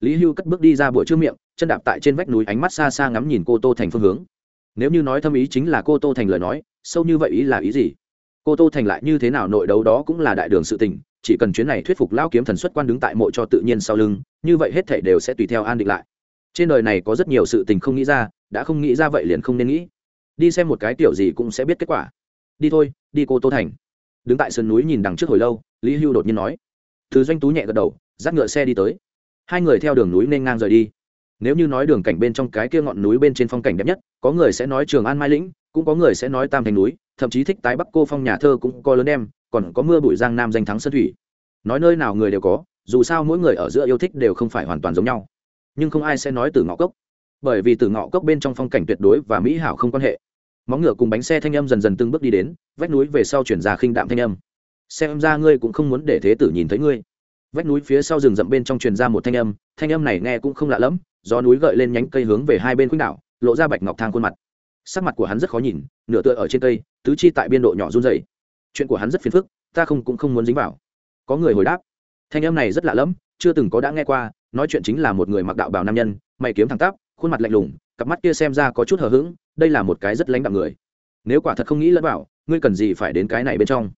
Lý hưu cất bước đi ra buổi trước miệng, chân đạp tại trên vách núi ánh mắt xa xa ngắm nhìn cô tô thành phương hướng nếu như nói thâm ý chính là cô tô thành lời nói, sâu như vậy ý là ý gì? Cô tô thành lại như thế nào nội đấu đó cũng là đại đường sự tình, chỉ cần chuyến này thuyết phục lao kiếm thần xuất quan đứng tại mộ cho tự nhiên sau lưng, như vậy hết thể đều sẽ tùy theo an định lại. Trên đời này có rất nhiều sự tình không nghĩ ra, đã không nghĩ ra vậy liền không nên nghĩ. Đi xem một cái tiểu gì cũng sẽ biết kết quả. Đi thôi, đi cô tô thành. Đứng tại sườn núi nhìn đằng trước hồi lâu, lý hưu đột nhiên nói. Thứ doanh tú nhẹ gật đầu, dắt ngựa xe đi tới. Hai người theo đường núi nên ngang rời đi nếu như nói đường cảnh bên trong cái kia ngọn núi bên trên phong cảnh đẹp nhất, có người sẽ nói trường an mai lĩnh, cũng có người sẽ nói tam thành núi, thậm chí thích tái bắc cô phong nhà thơ cũng có lớn em còn có mưa bụi giang nam danh thắng sơn thủy. Nói nơi nào người đều có, dù sao mỗi người ở giữa yêu thích đều không phải hoàn toàn giống nhau. Nhưng không ai sẽ nói từ ngõ cốc, bởi vì từ ngõ cốc bên trong phong cảnh tuyệt đối và mỹ hảo không quan hệ. Móng ngựa cùng bánh xe thanh âm dần dần từng bước đi đến, vách núi về sau chuyển ra khinh đạm thanh âm. Xem ra ngươi cũng không muốn để thế tử nhìn thấy ngươi. Vách núi phía sau rừng rậm bên trong truyền ra một thanh âm thanh âm này nghe cũng không lạ lẫm gió núi gợi lên nhánh cây hướng về hai bên khuynh đảo, lộ ra bạch ngọc thang khuôn mặt. Sắc mặt của hắn rất khó nhìn, nửa tựa ở trên cây, tứ chi tại biên độ nhỏ run dày chuyện của hắn rất phiền phức, ta không cũng không muốn dính vào. Có người hồi đáp, thanh em này rất lạ lẫm, chưa từng có đã nghe qua, nói chuyện chính là một người mặc đạo bào nam nhân, mày kiếm thẳng tắp, khuôn mặt lạnh lùng, cặp mắt kia xem ra có chút hờ hững, đây là một cái rất lãnh đạo người. Nếu quả thật không nghĩ lẫn vào, ngươi cần gì phải đến cái này bên trong?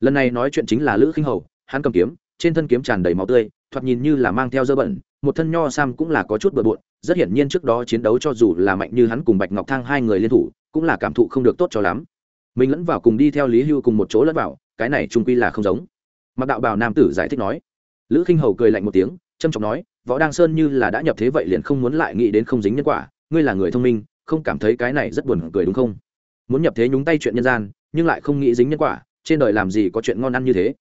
Lần này nói chuyện chính là lữ khinh hầu, hắn cầm kiếm, trên thân kiếm tràn đầy máu tươi, thoạt nhìn như là mang theo dơ bẩn một thân nho sam cũng là có chút bừa bộn, rất hiển nhiên trước đó chiến đấu cho dù là mạnh như hắn cùng bạch ngọc thang hai người liên thủ, cũng là cảm thụ không được tốt cho lắm. Mình lẫn vào cùng đi theo lý hưu cùng một chỗ lẫn vào, cái này trung quy là không giống. Mặc đạo bảo nam tử giải thích nói. Lữ khinh hầu cười lạnh một tiếng trâm trọng nói, võ đăng sơn như là đã nhập thế vậy liền không muốn lại nghĩ đến không dính nhân quả, ngươi là người thông minh, không cảm thấy cái này rất buồn cười đúng không? Muốn nhập thế nhúng tay chuyện nhân gian, nhưng lại không nghĩ dính nhân quả, trên đời làm gì có chuyện ngon ăn như thế?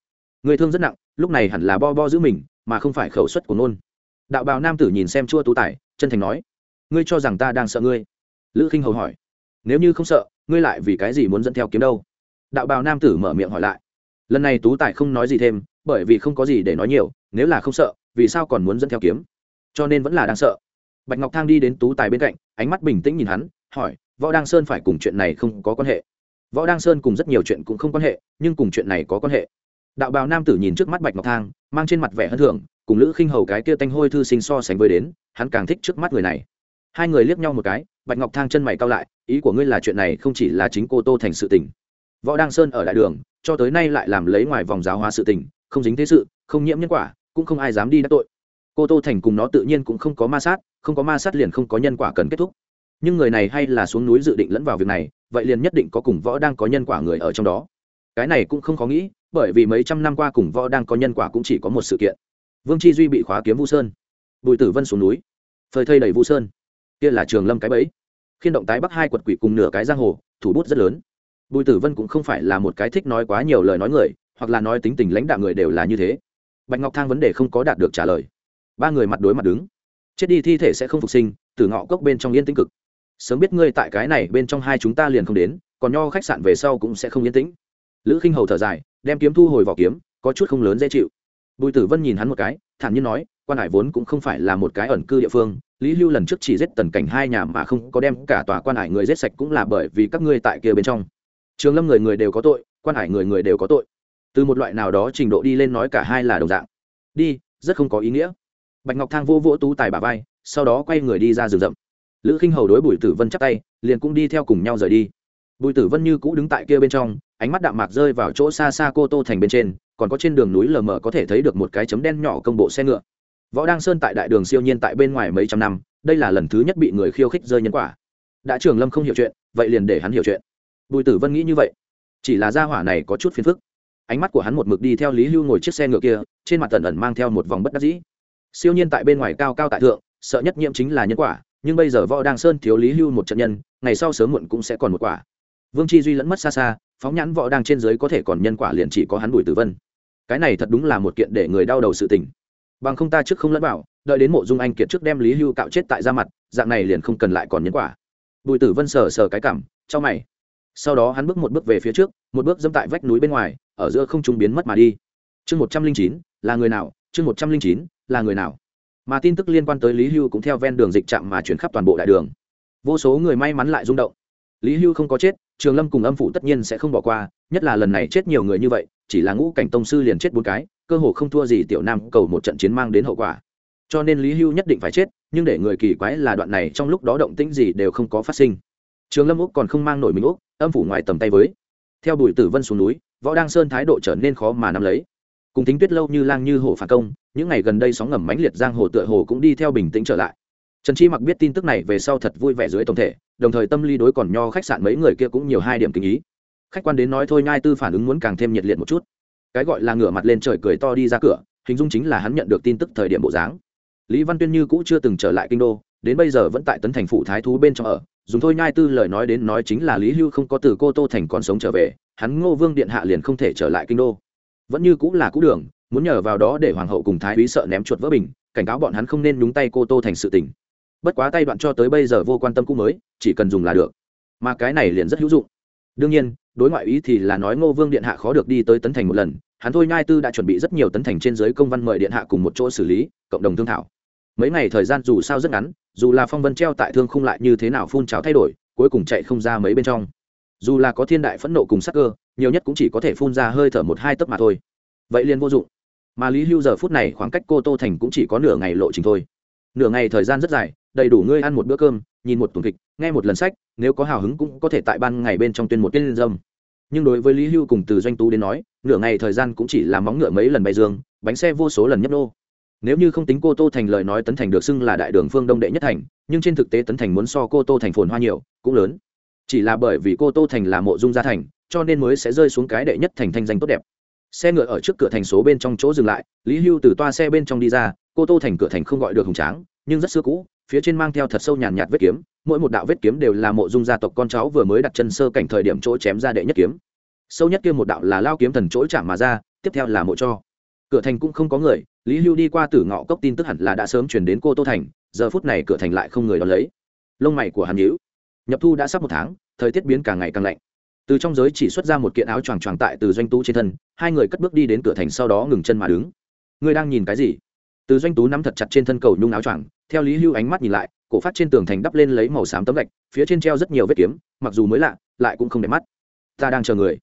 Người thương rất nặng, lúc này hẳn là bo bo giữ mình, mà không phải khẩu suất của nôn đạo bào nam tử nhìn xem chua tú tài, chân thành nói, ngươi cho rằng ta đang sợ ngươi? Lữ khinh hầu hỏi, nếu như không sợ, ngươi lại vì cái gì muốn dẫn theo kiếm đâu? Đạo bào nam tử mở miệng hỏi lại, lần này tú tài không nói gì thêm, bởi vì không có gì để nói nhiều, nếu là không sợ, vì sao còn muốn dẫn theo kiếm? Cho nên vẫn là đang sợ. Bạch ngọc thang đi đến tú tài bên cạnh, ánh mắt bình tĩnh nhìn hắn, hỏi, võ đăng sơn phải cùng chuyện này không có quan hệ? Võ đăng sơn cùng rất nhiều chuyện cũng không quan hệ, nhưng cùng chuyện này có quan hệ. Đạo bào nam tử nhìn trước mắt bạch ngọc thang, mang trên mặt vẻ hân thường cùng lữ khinh hầu cái kia tanh hôi thư sinh so sánh với đến, hắn càng thích trước mắt người này. Hai người liếc nhau một cái, bạch ngọc thang chân mày cao lại, ý của ngươi là chuyện này không chỉ là chính cô tô thành sự tình. Võ đăng sơn ở đại đường, cho tới nay lại làm lấy ngoài vòng giáo hóa sự tình, không dính thế sự, không nhiễm nhân quả, cũng không ai dám đi đắc tội. Cô tô thành cùng nó tự nhiên cũng không có ma sát, không có ma sát liền không có nhân quả cần kết thúc. Nhưng người này hay là xuống núi dự định lẫn vào việc này, vậy liền nhất định có cùng võ đang có nhân quả người ở trong đó. Cái này cũng không khó nghĩ, bởi vì mấy trăm năm qua cùng võ đang có nhân quả cũng chỉ có một sự kiện vương chi duy bị khóa kiếm vu sơn. Bùi tử vân xuống núi. Phơi thây đầy vu sơn. Kia là trường lâm cái bẫy. Khiên động tái bắc hai quật quỷ cùng nửa cái giang hồ, thủ bút rất lớn. Bùi tử vân cũng không phải là một cái thích nói quá nhiều lời nói người, hoặc là nói tính tình lãnh đạo người đều là như thế. Bạch ngọc thang vấn đề không có đạt được trả lời. Ba người mặt đối mặt đứng. Chết đi thi thể sẽ không phục sinh từ ngọ cốc bên trong yên tĩnh cực. Sớm biết ngươi tại cái này bên trong hai chúng ta liền không đến, còn nho khách sạn về sau cũng sẽ không yên tĩnh. Lữ khinh hầu thở dài, đem kiếm thu hồi vỏ kiếm, có chút không lớn dễ chịu bùi tử vân nhìn hắn một cái, thản nhiên nói, quan hải vốn cũng không phải là một cái ẩn cư địa phương, lý hưu lần trước chỉ giết tần cảnh hai nhà mà không có đem cả tòa quan hải người giết sạch cũng là bởi vì các ngươi tại kia bên trong. Trường lâm người người đều có tội, quan hải người người đều có tội. Từ một loại nào đó trình độ đi lên nói cả hai là đồng dạng. Đi, rất không có ý nghĩa. Bạch ngọc thang vô vỗ tú tài bà vai, sau đó quay người đi ra rừng rậm. Lữ khinh hầu đối bùi tử vân chắp tay, liền cũng đi theo cùng nhau rời đi. Bùi tử vân như cũ đứng tại kia bên trong, ánh mắt đạm mạc rơi vào chỗ xa xa cô tô thành bên trên còn có trên đường núi lờ mờ có thể thấy được một cái chấm đen nhỏ công bộ xe ngựa. Võ đăng sơn tại đại đường siêu nhiên tại bên ngoài mấy trăm năm, đây là lần thứ nhất bị người khiêu khích rơi nhân quả. Đã trường lâm không hiểu chuyện, vậy liền để hắn hiểu chuyện. Bùi tử vân nghĩ như vậy. Chỉ là gia hỏa này có chút phiền phức. Ánh mắt của hắn một mực đi theo lý hưu ngồi chiếc xe ngựa kia, trên mặt tần ẩn mang theo một vòng bất đắc dĩ. Siêu nhiên tại bên ngoài cao cao tại thượng, sợ nhất nhiễm chính là nhân quả, nhưng bây giờ võ đăng sơn thiếu lý hưu một trận nhân, ngày sau sớm muộn cũng sẽ còn một quả. Vương chi duy lẫn mất xa xa, phóng nhãn võ đang trên dưới có thể còn nhân quả liền chỉ có hắn bùi tử vân cái này thật đúng là một kiện để người đau đầu sự tình. Bằng không ta trước không lẫn bảo đợi đến mộ dung anh kiệt trước đem lý hưu cạo chết tại ra mặt, dạng này liền không cần lại còn nhân quả. Bùi tử vân sờ sờ cái cảm cho mày. Sau đó hắn bước một bước về phía trước, một bước dẫm tại vách núi bên ngoài, ở giữa không trung biến mất mà đi. Chương một trăm linh chín, là người nào? Chương một trăm linh chín, là người nào? Mà tin tức liên quan tới lý hưu cũng theo ven đường dịch trạm mà chuyển khắp toàn bộ đại đường. Vô số người may mắn lại rung động. Lý hưu không có chết, trường lâm cùng âm phụ tất nhiên sẽ không bỏ qua, nhất là lần này chết nhiều người như vậy chỉ là ngũ cảnh tông sư liền chết bốn cái, cơ hồ không thua gì tiểu nam cầu một trận chiến mang đến hậu quả. Cho nên lý hưu nhất định phải chết, nhưng để người kỳ quái là đoạn này trong lúc đó động tĩnh gì đều không có phát sinh. Trường lâm úc còn không mang nổi mình úc, âm phủ ngoài tầm tay với. Theo bùi tử vân xuống núi, võ đăng sơn thái độ trở nên khó mà nắm lấy. Cùng tính tuyết lâu như lang như hổ phản công, những ngày gần đây sóng ngầm mãnh liệt giang hồ tựa hồ cũng đi theo bình tĩnh trở lại. Trần chi mặc biết tin tức này về sau thật vui vẻ dưới tổng thể, đồng thời tâm lý đối còn nho khách sạn mấy người kia cũng nhiều hai điểm kinh ý khách quan đến nói thôi, nhai tư phản ứng muốn càng thêm nhiệt liệt một chút. Cái gọi là ngửa mặt lên trời cười to đi ra cửa, hình dung chính là hắn nhận được tin tức thời điểm bộ dáng. Lý văn tuyên như cũ chưa từng trở lại kinh đô, đến bây giờ vẫn tại tấn thành phủ thái thú bên trong ở. Dùng thôi, nhai tư lời nói đến nói chính là lý hưu không có từ cô tô thành còn sống trở về, hắn ngô vương điện hạ liền không thể trở lại kinh đô. Vẫn như cũng là cũ đường, muốn nhờ vào đó để hoàng hậu cùng thái úy sợ ném chuột vỡ bình, cảnh cáo bọn hắn không nên nhúng tay cô tô thành sự tình. Bất quá tay đoạn cho tới bây giờ vô quan tâm cũ mới, chỉ cần dùng là được. Mà cái này liền rất hữu dụng. Đương nhiên đối ngoại ý thì là nói ngô vương điện hạ khó được đi tới tấn thành một lần. Hắn thôi nhai tư đã chuẩn bị rất nhiều tấn thành trên giới công văn mời điện hạ cùng một chỗ xử lý, cộng đồng thương thảo. Mấy ngày thời gian dù sao rất ngắn, dù là phong vân treo tại thương không lại như thế nào phun trào thay đổi, cuối cùng chạy không ra mấy bên trong. Dù là có thiên đại phẫn nộ cùng sắc cơ, nhiều nhất cũng chỉ có thể phun ra hơi thở một hai tấc mà thôi. Vậy liền vô dụng. Mà lý hưu giờ phút này khoảng cách cô tô thành cũng chỉ có nửa ngày lộ trình thôi. Nửa ngày thời gian rất dài đầy đủ ngươi ăn một bữa cơm, nhìn một tuần kịch, nghe một lần sách, nếu có hào hứng cũng có thể tại ban ngày bên trong tuyên một tiên dâm. Nhưng đối với lý hưu cùng từ doanh tú đến nói, nửa ngày thời gian cũng chỉ là móng ngựa mấy lần bay dương, bánh xe vô số lần nhấp nô. Nếu như không tính cô tô thành lời nói tấn thành được xưng là đại đường phương đông đệ nhất thành, nhưng trên thực tế tấn thành muốn so cô tô thành phồn hoa nhiều, cũng lớn. Chỉ là bởi vì cô tô thành là mộ dung gia thành, cho nên mới sẽ rơi xuống cái đệ nhất thành thanh danh tốt đẹp. Xe ngựa ở trước cửa thành số bên trong chỗ dừng lại, lý hưu từ toa xe bên trong đi ra, cô tô thành cửa thành không gọi được hùng tráng, nhưng rất xưa cũ phía trên mang theo thật sâu nhàn nhạt vết kiếm, mỗi một đạo vết kiếm đều là mộ dung gia tộc con cháu vừa mới đặt chân sơ cảnh thời điểm chỗ chém ra đệ nhất kiếm. Sâu nhất kia một đạo là lao kiếm thần chỗ chạm mà ra, tiếp theo là mộ cho. Cửa thành cũng không có người, lý hưu đi qua tử ngọ cốc tin tức hẳn là đã sớm chuyển đến cô tô thành, giờ phút này cửa thành lại không người đón lấy. Lông mày của Hàn nhữ nhập thu đã sắp một tháng, thời tiết biến càng ngày càng lạnh. Từ trong giới chỉ xuất ra một kiện áo choàng choàng tại từ doanh tú trên thân, hai người cất bước đi đến cửa thành sau đó ngừng chân mà đứng. Ngươi đang nhìn cái gì? Từ doanh tú nắm thật chặt trên thân cầu nhung áo choàng, theo lý hưu ánh mắt nhìn lại, cổ phát trên tường thành đắp lên lấy màu xám tấm gạch, phía trên treo rất nhiều vết kiếm, mặc dù mới lạ, lại cũng không đẹp mắt. Ta đang chờ người.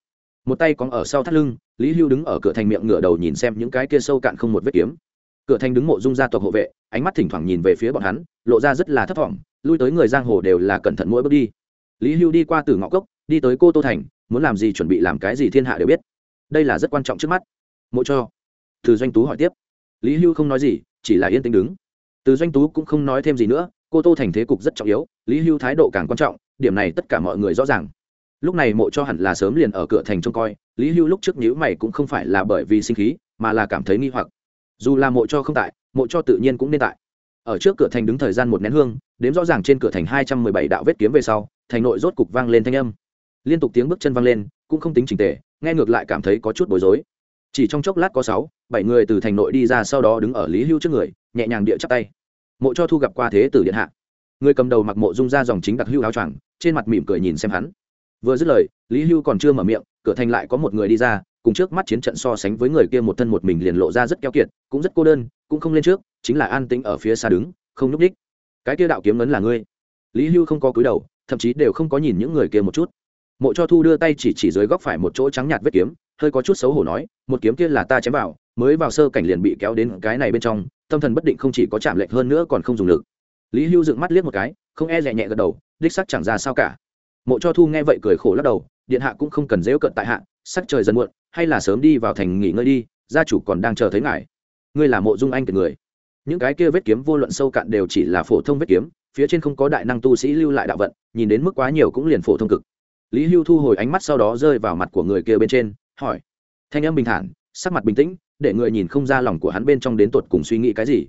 Một tay còn ở sau thắt lưng, lý hưu đứng ở cửa thành miệng ngửa đầu nhìn xem những cái kia sâu cạn không một vết kiếm. Cửa thành đứng mộ dung gia tộc hộ vệ, ánh mắt thỉnh thoảng nhìn về phía bọn hắn, lộ ra rất là thấp thỏm, lui tới người giang hồ đều là cẩn thận mỗi bước đi. Lý hưu đi qua từ ngõ cốc, đi tới cô tô thành, muốn làm gì chuẩn bị làm cái gì thiên hạ đều biết. Đây là rất quan trọng trước mắt. Mỗi cho. Từ doanh tú hỏi tiếp lý hưu không nói gì, chỉ là yên tĩnh đứng. Từ doanh tú cũng không nói thêm gì nữa, cô tô thành thế cục rất trọng yếu, lý hưu thái độ càng quan trọng, điểm này tất cả mọi người rõ ràng. Lúc này mộ cho hẳn là sớm liền ở cửa thành trông coi, lý hưu lúc trước nhữ mày cũng không phải là bởi vì sinh khí, mà là cảm thấy nghi hoặc. Dù là mộ cho không tại, mộ cho tự nhiên cũng nên tại. Ở trước cửa thành đứng thời gian một nén hương, đếm rõ ràng trên cửa thành hai trăm mười bảy đạo vết kiếm về sau, thành nội rốt cục vang lên thanh âm. Liên tục tiếng bước chân vang lên, cũng không tính trình tề, nghe ngược lại cảm thấy có chút bối rối chỉ trong chốc lát có sáu, bảy người từ thành nội đi ra sau đó đứng ở lý hưu trước người, nhẹ nhàng địa chắp tay. Mộ cho thu gặp qua thế tử điện hạ. Người cầm đầu mặc mộ dung ra dòng chính đặc hưu áo choàng, trên mặt mỉm cười nhìn xem hắn. Vừa dứt lời, lý hưu còn chưa mở miệng, cửa thành lại có một người đi ra, cùng trước mắt chiến trận so sánh với người kia một thân một mình liền lộ ra rất keo kiệt, cũng rất cô đơn, cũng không lên trước, chính là an tĩnh ở phía xa đứng, không núp đích cái kia đạo kiếm ngấn là ngươi. Lý hưu không có cúi đầu, thậm chí đều không có nhìn những người kia một chút. Mộ cho thu đưa tay chỉ chỉ dưới góc phải một chỗ trắng nhạt vết kiếm hơi có chút xấu hổ nói, một kiếm kia là ta chém vào, mới vào sơ cảnh liền bị kéo đến cái này bên trong, tâm thần bất định không chỉ có chạm lệch hơn nữa còn không dùng lực. Lý hưu dựng mắt liếc một cái, không e rẻ nhẹ gật đầu, đích sắc chẳng ra sao cả. Mộ cho thu nghe vậy cười khổ lắc đầu, điện hạ cũng không cần dễu cận tại hạ, sắc trời dần muộn, hay là sớm đi vào thành nghỉ ngơi đi, gia chủ còn đang chờ thấy ngài. Ngươi là mộ dung anh kiệt người. Những cái kia vết kiếm vô luận sâu cạn đều chỉ là phổ thông vết kiếm, phía trên không có đại năng tu sĩ lưu lại đạo vận, nhìn đến mức quá nhiều cũng liền phổ thông cực. Lý hưu thu hồi ánh mắt sau đó rơi vào mặt của người kia bên trên hỏi. Thanh âm bình thản, sắc mặt bình tĩnh, để người nhìn không ra lòng của hắn bên trong đến tột cùng suy nghĩ cái gì.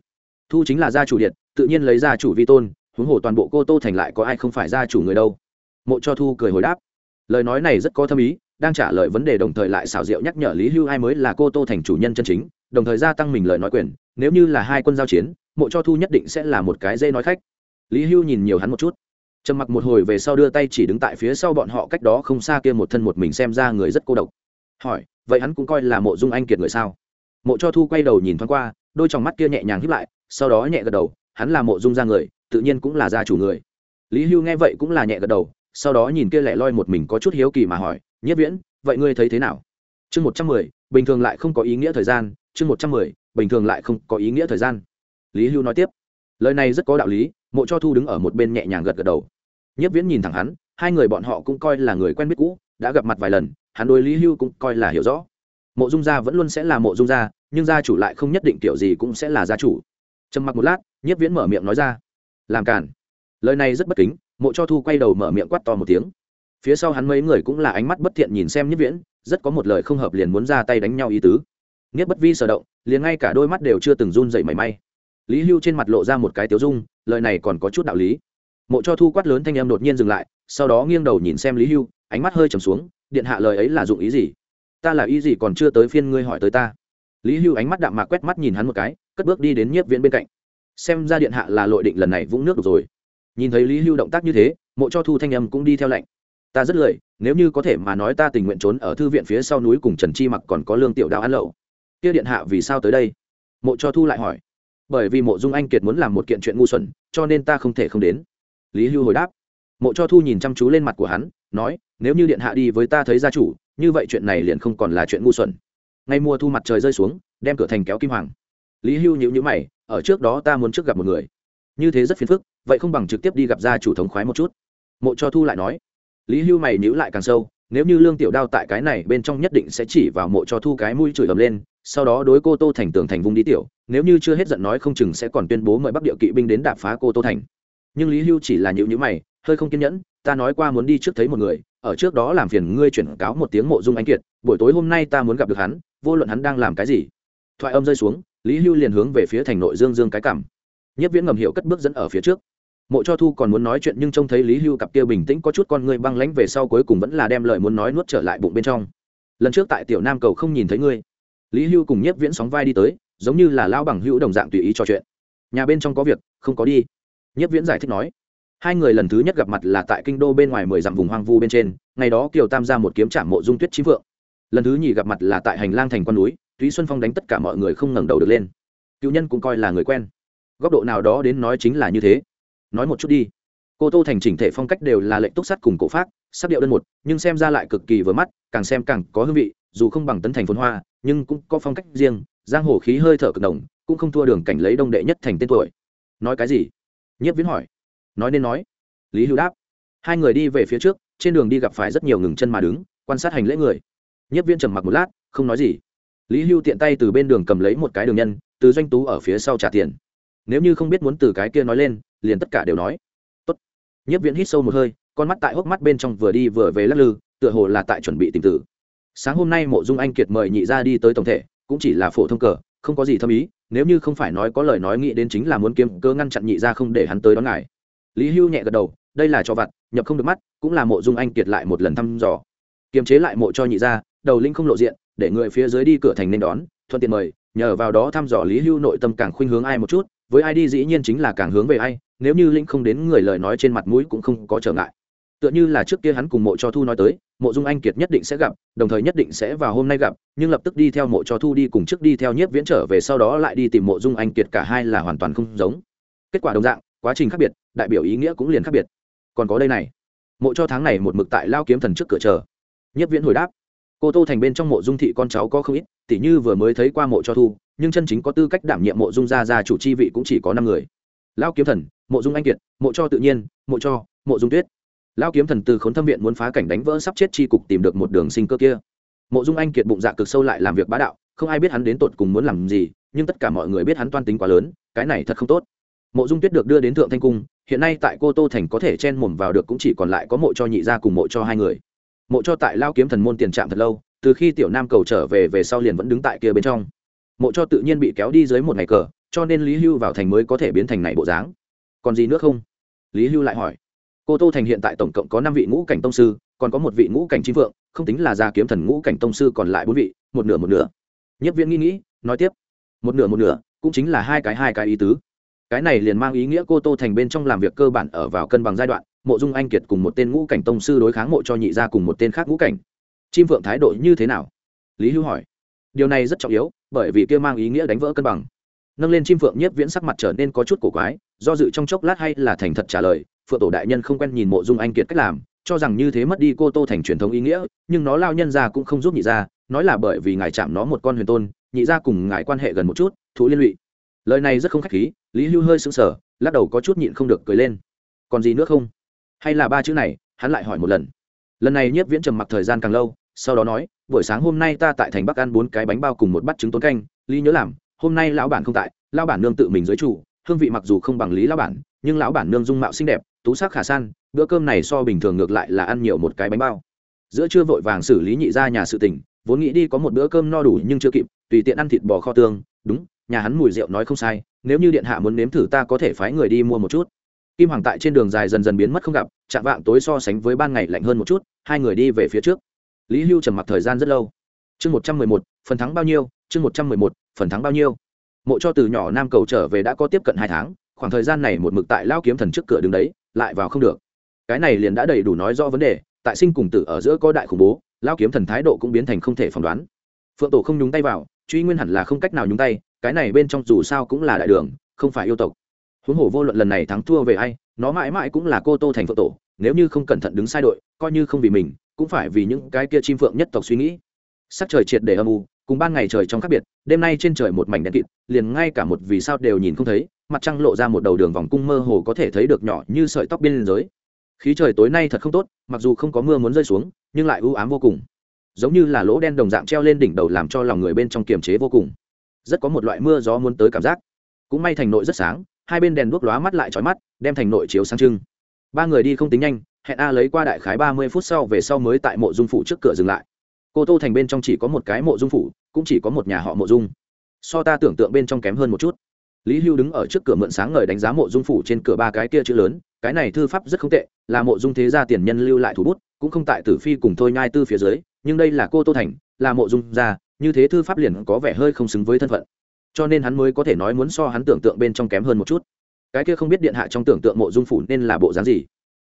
Thu chính là gia chủ điện, tự nhiên lấy gia chủ vi tôn, huống hồ toàn bộ cô tô thành lại có ai không phải gia chủ người đâu. Mộ cho thu cười hồi đáp. Lời nói này rất có thâm ý, đang trả lời vấn đề đồng thời lại xảo diệu nhắc nhở lý hưu ai mới là cô tô thành chủ nhân chân chính, đồng thời gia tăng mình lời nói quyền, nếu như là hai quân giao chiến, mộ cho thu nhất định sẽ là một cái dây nói khách. Lý hưu nhìn nhiều hắn một chút. Trầm mặc một hồi về sau đưa tay chỉ đứng tại phía sau bọn họ cách đó không xa kia một thân một mình xem ra người rất cô độc hỏi, vậy hắn cũng coi là mộ dung anh kiệt người sao? Mộ cho thu quay đầu nhìn thoáng qua, đôi t mắt kia nhẹ nhàng hiếp lại, sau đó nhẹ gật đầu, hắn là mộ dung ra người, tự nhiên cũng là gia chủ người. Lý hưu nghe vậy cũng là nhẹ gật đầu, sau đó nhìn kia lẻ loi một mình có chút hiếu kỳ mà hỏi, nhất viễn, vậy ngươi thấy thế nào? Chương một trăm mười, bình thường lại không có ý nghĩa thời gian, chương một trăm mười, bình thường lại không có ý nghĩa thời gian. Lý hưu nói tiếp, lời này rất có đạo lý, mộ cho thu đứng ở một bên nhẹ nhàng gật gật đầu. Nhất viễn nhìn thẳng hắn, hai người bọn họ cũng coi là người quen biết cũ đã gặp mặt vài lần, hắn đối lý hưu cũng coi là hiểu rõ. Mộ dung gia vẫn luôn sẽ là mộ dung gia, nhưng gia chủ lại không nhất định kiểu gì cũng sẽ là gia chủ. Trầm mặc một lát nhất viễn mở miệng nói ra, làm cản. Lời này rất bất kính, mộ cho thu quay đầu mở miệng quát to một tiếng. Phía sau hắn mấy người cũng là ánh mắt bất thiện nhìn xem nhất viễn, rất có một lời không hợp liền muốn ra tay đánh nhau ý tứ. Nhất bất vi sở động, liền ngay cả đôi mắt đều chưa từng run dậy mảy may. Lý hưu trên mặt lộ ra một cái tiếu dung, lời này còn có chút đạo lý mộ cho thu quát lớn thanh em đột nhiên dừng lại, sau đó nghiêng đầu nhìn xem lý hưu, ánh mắt hơi trầm xuống, điện hạ lời ấy là dụng ý gì? Ta là ý gì còn chưa tới phiên ngươi hỏi tới ta? Lý hưu ánh mắt đạm mạc quét mắt nhìn hắn một cái, cất bước đi đến nhiếp viễn bên cạnh. Xem ra điện hạ là lội định lần này vũng nước được rồi. Nhìn thấy lý hưu động tác như thế, mộ cho thu thanh âm cũng đi theo lệnh ta rất lười, nếu như có thể mà nói ta tình nguyện trốn ở thư viện phía sau núi cùng trần chi mặc còn có lương tiểu đạo ăn lậu kia điện hạ vì sao tới đây? Mộ cho thu lại hỏi. Bởi vì mộ dung anh kiệt muốn làm một kiện chuyện ngu xuẩn, cho nên ta không thể không đến lý hưu hồi đáp. Mộ cho thu nhìn chăm chú lên mặt của hắn, nói, nếu như điện hạ đi với ta thấy gia chủ, như vậy chuyện này liền không còn là chuyện ngu xuẩn. Ngay mùa thu mặt trời rơi xuống, đem cửa thành kéo kim hoàng. Lý hưu nhữ nhữ mày, ở trước đó ta muốn trước gặp một người. Như thế rất phiền phức, vậy không bằng trực tiếp đi gặp gia chủ thống khoái một chút. Mộ cho thu lại nói. Lý hưu mày nhữ lại càng sâu, nếu như lương tiểu đao tại cái này bên trong nhất định sẽ chỉ vào mộ cho thu cái mũi chửi ầm lên, sau đó đối cô tô thành tường thành vùng đi tiểu, nếu như chưa hết giận nói không chừng sẽ còn tuyên bố mời bắc địa kỵ binh đến đạp phá cô tô thành nhưng lý hưu chỉ là nhịu nhữ mày, hơi không kiên nhẫn, ta nói qua muốn đi trước thấy một người, ở trước đó làm phiền ngươi chuyển cáo một tiếng mộ dung anh kiệt, buổi tối hôm nay ta muốn gặp được hắn, vô luận hắn đang làm cái gì. Thoại âm rơi xuống, lý hưu liền hướng về phía thành nội dương dương cái cảm. Nhất viễn ngầm hiệu cất bước dẫn ở phía trước. Mộ cho thu còn muốn nói chuyện nhưng trông thấy lý hưu cặp kia bình tĩnh có chút con ngươi băng lánh về sau cuối cùng vẫn là đem lời muốn nói nuốt trở lại bụng bên trong. Lần trước tại tiểu nam cầu không nhìn thấy ngươi. Lý hưu cùng nhất viễn sóng vai đi tới, giống như là lao bằng hữu đồng dạng tùy ý trò chuyện. Nhà bên trong có việc, không có đi nhất viễn giải thích nói, hai người lần thứ nhất gặp mặt là tại kinh đô bên ngoài mười dặm vùng hoang vu bên trên, ngày đó kiều tam ra một kiếm trả mộ dung tuyết chí vượng lần thứ nhì gặp mặt là tại hành lang thành con núi túy xuân phong đánh tất cả mọi người không ngẩng đầu được lên. Cựu nhân cũng coi là người quen. Góc độ nào đó đến nói chính là như thế. Nói một chút đi. Cô tô thành chỉnh thể phong cách đều là lệnh túc sắt cùng cổ pháp sắc điệu đơn một, nhưng xem ra lại cực kỳ vừa mắt, càng xem càng có hương vị, dù không bằng tấn thành phồn hoa, nhưng cũng có phong cách riêng, giang hồ khí hơi thở cực đồng cũng không thua đường cảnh lấy đông đệ nhất thành tên tuổi. Nói cái gì? Nhất viễn hỏi. Nói nên nói. Lý hữu đáp. Hai người đi về phía trước, trên đường đi gặp phải rất nhiều ngừng chân mà đứng, quan sát hành lễ người. Nhất Viễn trầm mặc một lát, không nói gì. Lý hưu tiện tay từ bên đường cầm lấy một cái đường nhân, từ doanh tú ở phía sau trả tiền. Nếu như không biết muốn từ cái kia nói lên, liền tất cả đều nói. Tốt. nhất viễn hít sâu một hơi, con mắt tại hốc mắt bên trong vừa đi vừa về lắc lư, tựa hồ là tại chuẩn bị tìm tử. Sáng hôm nay mộ dung anh kiệt mời nhị ra đi tới tổng thể, cũng chỉ là phổ thông cờ không có gì thâm ý, nếu như không phải nói có lời nói nghĩ đến chính là muốn kiếm cơ ngăn chặn nhị ra không để hắn tới đón ngài. Lý hưu nhẹ gật đầu, đây là cho vặt, nhập không được mắt, cũng là mộ dung anh kiệt lại một lần thăm dò. Kiềm chế lại mộ cho nhị ra đầu linh không lộ diện, để người phía dưới đi cửa thành nên đón, thuận tiện mời, nhờ vào đó thăm dò lý hưu nội tâm càng khuynh hướng ai một chút, với ai đi dĩ nhiên chính là càng hướng về ai, nếu như linh không đến người lời nói trên mặt mũi cũng không có trở ngại. Tựa như là trước kia hắn cùng mộ cho thu nói tới mộ dung anh kiệt nhất định sẽ gặp, đồng thời nhất định sẽ vào hôm nay gặp, nhưng lập tức đi theo mộ cho thu đi cùng trước đi theo nhiếp viễn trở về sau đó lại đi tìm mộ dung anh kiệt cả hai là hoàn toàn không giống. Kết quả đồng dạng, quá trình khác biệt, đại biểu ý nghĩa cũng liền khác biệt. Còn có đây này, mộ cho tháng này một mực tại lao kiếm thần trước cửa chờ. Nhất viễn hồi đáp, cô tô thành bên trong mộ dung thị con cháu có không ít, tỉ như vừa mới thấy qua mộ cho thu, nhưng chân chính có tư cách đảm nhiệm mộ dung gia gia chủ chi vị cũng chỉ có năm người. Lao kiếm thần, mộ dung anh kiệt, mộ cho tự nhiên, mộ cho, mộ dung tuyết lao kiếm thần từ khốn thâm viện muốn phá cảnh đánh vỡ sắp chết chi cục tìm được một đường sinh cơ kia. Mộ dung anh kiệt bụng dạ cực sâu lại làm việc bá đạo, không ai biết hắn đến tột cùng muốn làm gì, nhưng tất cả mọi người biết hắn toan tính quá lớn, cái này thật không tốt. Mộ dung tuyết được đưa đến thượng thanh cung, hiện nay tại cô tô thành có thể chen mồm vào được cũng chỉ còn lại có mộ cho nhị gia cùng mộ cho hai người. Mộ cho tại lao kiếm thần môn tiền trạm thật lâu, từ khi tiểu nam cầu trở về về sau liền vẫn đứng tại kia bên trong. Mộ cho tự nhiên bị kéo đi dưới một ngày cờ, cho nên lý hưu vào thành mới có thể biến thành này bộ dáng. Còn gì nữa không? Lý hưu lại hỏi cô tô thành hiện tại tổng cộng có năm vị ngũ cảnh tông sư, còn có một vị ngũ cảnh chính vượng không tính là gia kiếm thần ngũ cảnh tông sư còn lại bốn vị, một nửa một nửa. Nhất viễn nghĩ nghĩ, nói tiếp. Một nửa một nửa, cũng chính là hai cái hai cái ý tứ. Cái này liền mang ý nghĩa cô tô thành bên trong làm việc cơ bản ở vào cân bằng giai đoạn, mộ dung anh kiệt cùng một tên ngũ cảnh tông sư đối kháng mộ cho nhị ra cùng một tên khác ngũ cảnh. Chim phượng thái độ như thế nào? Lý hưu hỏi. Điều này rất trọng yếu, bởi vì kia mang ý nghĩa đánh vỡ cân bằng. Nâng lên chim phượng nhiếp viễn sắc mặt trở nên có chút cổ quái, do dự trong chốc lát hay là thành thật trả lời phượng tổ đại nhân không quen nhìn mộ dung anh kiệt cách làm, cho rằng như thế mất đi cô tô thành truyền thống ý nghĩa, nhưng nó lao nhân ra cũng không giúp nhị ra nói là bởi vì ngài chạm nó một con huyền tôn, nhị ra cùng ngài quan hệ gần một chút, thú liên lụy. Lời này rất không khách khí, lý hưu hơi sững sờ, lắc đầu có chút nhịn không được cười lên. Còn gì nữa không? Hay là ba chữ này, hắn lại hỏi một lần. Lần này nhiếp viễn trầm mặc thời gian càng lâu, sau đó nói, buổi sáng hôm nay ta tại thành bắc ăn bốn cái bánh bao cùng một bát trứng tốn canh, lý nhớ làm, hôm nay lão bản không tại, lão bản nương tự mình giới chủ, hương vị mặc dù không bằng lý lão bản, nhưng lão bản nương dung mạo xinh đẹp tú sắc khả san, bữa cơm này so bình thường ngược lại là ăn nhiều một cái bánh bao. Giữa trưa vội vàng xử lý nhị ra nhà sự tình, vốn nghĩ đi có một bữa cơm no đủ nhưng chưa kịp, tùy tiện ăn thịt bò kho tương, đúng, nhà hắn mùi rượu nói không sai, nếu như điện hạ muốn nếm thử ta có thể phái người đi mua một chút. Kim hoàng tại trên đường dài dần dần biến mất không gặp, chạm vạng tối so sánh với ban ngày lạnh hơn một chút, hai người đi về phía trước. Lý hưu trầm mặc thời gian rất lâu. Chương một trăm mười một, phần thắng bao nhiêu, chương một trăm mười một, phần thắng bao nhiêu. Mộ cho từ nhỏ nam cầu trở về đã có tiếp cận hai tháng, khoảng thời gian này một mực tại lao kiếm thần trước cửa đứng đấy lại vào không được. Cái này liền đã đầy đủ nói rõ vấn đề, tại sinh cùng tử ở giữa có đại khủng bố lao kiếm thần thái độ cũng biến thành không thể phỏng đoán. Phượng tổ không nhúng tay vào, truy nguyên hẳn là không cách nào nhúng tay, cái này bên trong dù sao cũng là đại đường, không phải yêu tộc. Huống hồ vô luận lần này thắng thua về ai, nó mãi mãi cũng là cô tô thành phượng tổ, nếu như không cẩn thận đứng sai đội, coi như không vì mình, cũng phải vì những cái kia chim phượng nhất tộc suy nghĩ. Sắc trời triệt để âm u, cùng ban ngày trời trong khác biệt, đêm nay trên trời một mảnh đen kịt, liền ngay cả một vì sao đều nhìn không thấy mặt trăng lộ ra một đầu đường vòng cung mơ hồ có thể thấy được nhỏ như sợi tóc bên giới. Khí trời tối nay thật không tốt, mặc dù không có mưa muốn rơi xuống, nhưng lại ưu ám vô cùng. Giống như là lỗ đen đồng dạng treo lên đỉnh đầu làm cho lòng người bên trong kiềm chế vô cùng. Rất có một loại mưa gió muốn tới cảm giác. Cũng may thành nội rất sáng, hai bên đèn đuốc lóa mắt lại trói mắt, đem thành nội chiếu sáng trưng. Ba người đi không tính nhanh, hẹn a lấy qua đại khái ba mươi phút sau về sau mới tại mộ dung phủ trước cửa dừng lại. Cô tô thành bên trong chỉ có một cái mộ dung phủ, cũng chỉ có một nhà họ mộ dung. So ta tưởng tượng bên trong kém hơn một chút lý hưu đứng ở trước cửa mượn sáng ngời đánh giá mộ dung phủ trên cửa ba cái kia chữ lớn, cái này thư pháp rất không tệ, là mộ dung thế gia tiền nhân lưu lại thủ bút, cũng không tại tử phi cùng thôi nhai tư phía dưới, nhưng đây là cô tô thành, là mộ dung gia, như thế thư pháp liền có vẻ hơi không xứng với thân phận. Cho nên hắn mới có thể nói muốn so hắn tưởng tượng bên trong kém hơn một chút. Cái kia không biết điện hạ trong tưởng tượng mộ dung phủ nên là bộ dáng gì.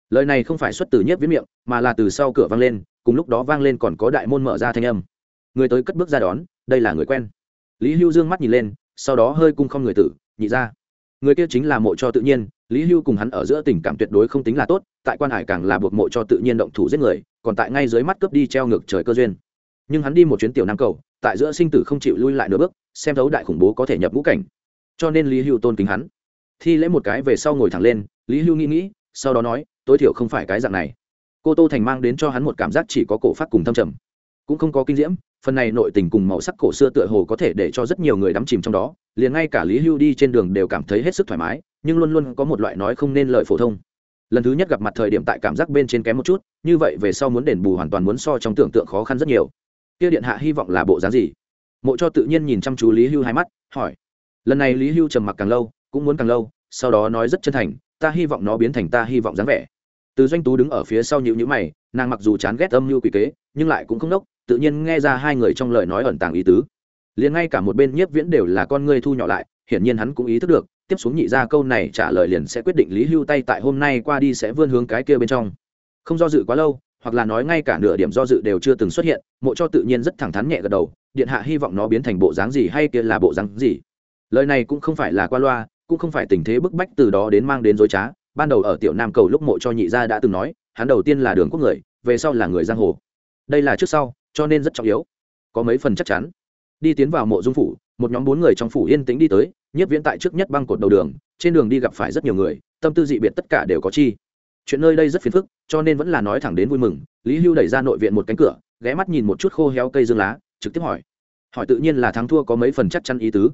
Lời này không phải xuất từ nhất viết miệng, mà là từ sau cửa vang lên, cùng lúc đó vang lên còn có đại môn mở ra thanh âm. Người tới cất bước ra đón, đây là người quen. Lý hưu dương mắt nhìn lên, sau đó hơi cung không người tử nhị ra. Người kia chính là mộ cho tự nhiên, lý hưu cùng hắn ở giữa tình cảm tuyệt đối không tính là tốt, tại quan hải càng là buộc mộ cho tự nhiên động thủ giết người, còn tại ngay dưới mắt cướp đi treo ngược trời cơ duyên. Nhưng hắn đi một chuyến tiểu nam cầu, tại giữa sinh tử không chịu lui lại nửa bước, xem thấu đại khủng bố có thể nhập ngũ cảnh. Cho nên lý hưu tôn kính hắn. Thi lễ một cái về sau ngồi thẳng lên, lý hưu nghĩ nghĩ, sau đó nói, tối thiểu không phải cái dạng này. Cô tô thành mang đến cho hắn một cảm giác chỉ có cổ phát cùng thâm trầm, cũng không có kinh diễm phần này nội tình cùng màu sắc cổ xưa tựa hồ có thể để cho rất nhiều người đắm chìm trong đó, liền ngay cả lý hưu đi trên đường đều cảm thấy hết sức thoải mái, nhưng luôn luôn có một loại nói không nên lời phổ thông. Lần thứ nhất gặp mặt thời điểm tại cảm giác bên trên kém một chút, như vậy về sau muốn đền bù hoàn toàn muốn so trong tưởng tượng khó khăn rất nhiều. Kia điện hạ hy vọng là bộ dáng gì? Mộ cho tự nhiên nhìn chăm chú lý hưu hai mắt, hỏi. Lần này lý hưu trầm mặc càng lâu, cũng muốn càng lâu, sau đó nói rất chân thành, ta hy vọng nó biến thành ta hy vọng dáng vẻ. Từ doanh tú đứng ở phía sau nhịu nhữ mày, nàng mặc dù chán ghét âm mưu quỷ kế, nhưng lại cũng không đốc tự nhiên nghe ra hai người trong lời nói ẩn tàng ý tứ. Liền ngay cả một bên nhiếp viễn đều là con ngươi thu nhỏ lại, hiển nhiên hắn cũng ý thức được, tiếp xuống nhị ra câu này trả lời liền sẽ quyết định lý hưu tay tại hôm nay qua đi sẽ vươn hướng cái kia bên trong. Không do dự quá lâu, hoặc là nói ngay cả nửa điểm do dự đều chưa từng xuất hiện, mộ cho tự nhiên rất thẳng thắn nhẹ gật đầu, điện hạ hy vọng nó biến thành bộ dáng gì hay kia là bộ dáng gì. Lời này cũng không phải là qua loa, cũng không phải tình thế bức bách từ đó đến mang đến dối trá, ban đầu ở tiểu nam cầu lúc mộ cho nhị gia đã từng nói, hắn đầu tiên là đường quốc người, về sau là người giang hồ. Đây là trước sau cho nên rất trọng yếu. Có mấy phần chắc chắn. Đi tiến vào mộ dung phủ, một nhóm bốn người trong phủ yên tĩnh đi tới, nhiếp viễn tại trước nhất băng cột đầu đường, trên đường đi gặp phải rất nhiều người, tâm tư dị biệt tất cả đều có chi. Chuyện nơi đây rất phiền phức, cho nên vẫn là nói thẳng đến vui mừng, lý hưu đẩy ra nội viện một cánh cửa, ghé mắt nhìn một chút khô héo cây dương lá, trực tiếp hỏi. Hỏi tự nhiên là thắng thua có mấy phần chắc chắn ý tứ.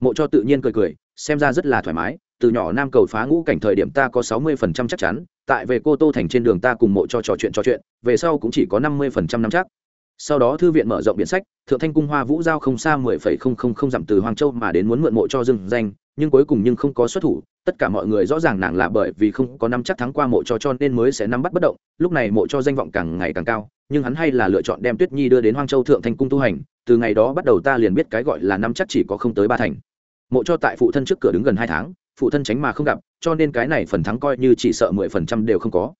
Mộ cho tự nhiên cười cười, xem ra rất là thoải mái, từ nhỏ nam cầu phá ngũ cảnh thời điểm ta có sáu mươi phần trăm chắc chắn, tại về cô tô thành trên đường ta cùng mộ cho trò chuyện trò chuyện, về sau cũng chỉ có năm mươi phần trăm năm chắc sau đó thư viện mở rộng biện sách, thượng thanh cung hoa vũ giao không xa mười phẩy không không không dặm từ hoàng châu mà đến muốn mượn mộ cho dừng danh, nhưng cuối cùng nhưng không có xuất thủ, tất cả mọi người rõ ràng nàng là bởi vì không có năm chắc thắng qua mộ cho cho nên mới sẽ nắm bắt bất động, lúc này mộ cho danh vọng càng ngày càng cao, nhưng hắn hay là lựa chọn đem tuyết nhi đưa đến hoang châu thượng thanh cung tu hành, từ ngày đó bắt đầu ta liền biết cái gọi là năm chắc chỉ có không tới ba thành. Mộ cho tại phụ thân trước cửa đứng gần hai tháng, phụ thân tránh mà không gặp, cho nên cái này phần thắng coi như chỉ sợ mười phần trăm đều không có.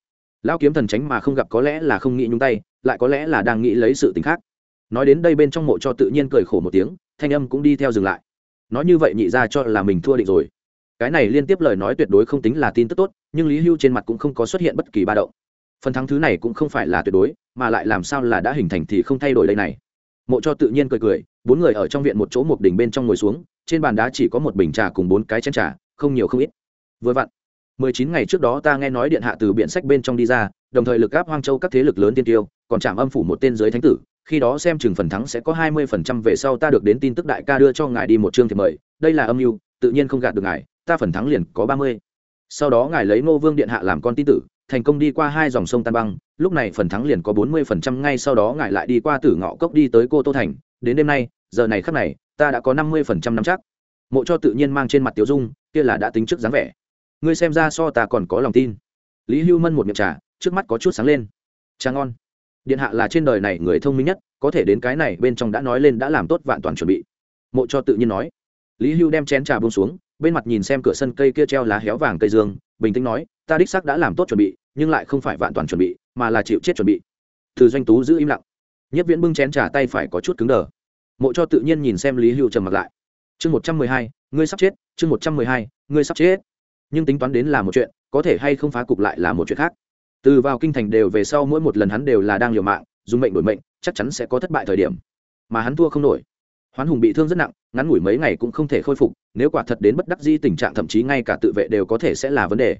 Lão kiếm thần tránh mà không gặp có lẽ là không nghĩ nhúng tay lại có lẽ là đang nghĩ lấy sự tình khác. Nói đến đây bên trong mộ cho tự nhiên cười khổ một tiếng, thanh âm cũng đi theo dừng lại. Nói như vậy nhị ra cho là mình thua định rồi. Cái này liên tiếp lời nói tuyệt đối không tính là tin tức tốt, nhưng lý hưu trên mặt cũng không có xuất hiện bất kỳ ba động. Phần thắng thứ này cũng không phải là tuyệt đối, mà lại làm sao là đã hình thành thì không thay đổi đây này. Mộ cho tự nhiên cười cười, bốn người ở trong viện một chỗ một đỉnh bên trong ngồi xuống, trên bàn đá chỉ có một bình trà cùng bốn cái chén trà, không nhiều không ít. Vừa vặn, mười chín ngày trước đó ta nghe nói điện hạ từ biện sách bên trong đi ra, đồng thời lực gáp hoang châu các thế lực lớn tiên tiêu còn chạm âm phủ một tên giới thánh tử, khi đó xem chừng phần thắng sẽ có hai mươi phần trăm về sau ta được đến tin tức đại ca đưa cho ngài đi một chương thì mời, đây là âm mưu, tự nhiên không gạt được ngài, ta phần thắng liền có ba mươi. Sau đó ngài lấy ngô vương điện hạ làm con tin tử, thành công đi qua hai dòng sông tan băng, lúc này phần thắng liền có bốn mươi phần trăm, ngay sau đó ngài lại đi qua tử ngọ cốc đi tới cô tô thành, đến đêm nay, giờ này khắc này, ta đã có năm mươi phần trăm năm chắc. Mộ cho tự nhiên mang trên mặt tiểu dung, kia là đã tính trước dáng vẻ. Ngươi xem ra so ta còn có lòng tin. Lý hưu mân một miệng trà, trước mắt có chút sáng lên. Trà ngon điện hạ là trên đời này người thông minh nhất, có thể đến cái này bên trong đã nói lên đã làm tốt vạn toàn chuẩn bị. Mộ cho tự nhiên nói. Lý hưu đem chén trà bông xuống, bên mặt nhìn xem cửa sân cây kia treo lá héo vàng cây dương, bình tĩnh nói, ta đích xác đã làm tốt chuẩn bị, nhưng lại không phải vạn toàn chuẩn bị, mà là chịu chết chuẩn bị. Từ doanh tú giữ im lặng. Nhất viễn bưng chén trà tay phải có chút cứng đờ. Mộ cho tự nhiên nhìn xem lý hưu trầm mặt lại. Chương một trăm mười hai, ngươi sắp chết, chương một trăm mười hai, ngươi sắp chết. Nhưng tính toán đến là một chuyện, có thể hay không phá cục lại là một chuyện khác từ vào kinh thành đều về sau mỗi một lần hắn đều là đang liều mạng, dùng mệnh đổi mệnh, chắc chắn sẽ có thất bại thời điểm. Mà hắn thua không nổi. Hoán hùng bị thương rất nặng, ngắn ngủi mấy ngày cũng không thể khôi phục, nếu quả thật đến bất đắc di tình trạng thậm chí ngay cả tự vệ đều có thể sẽ là vấn đề.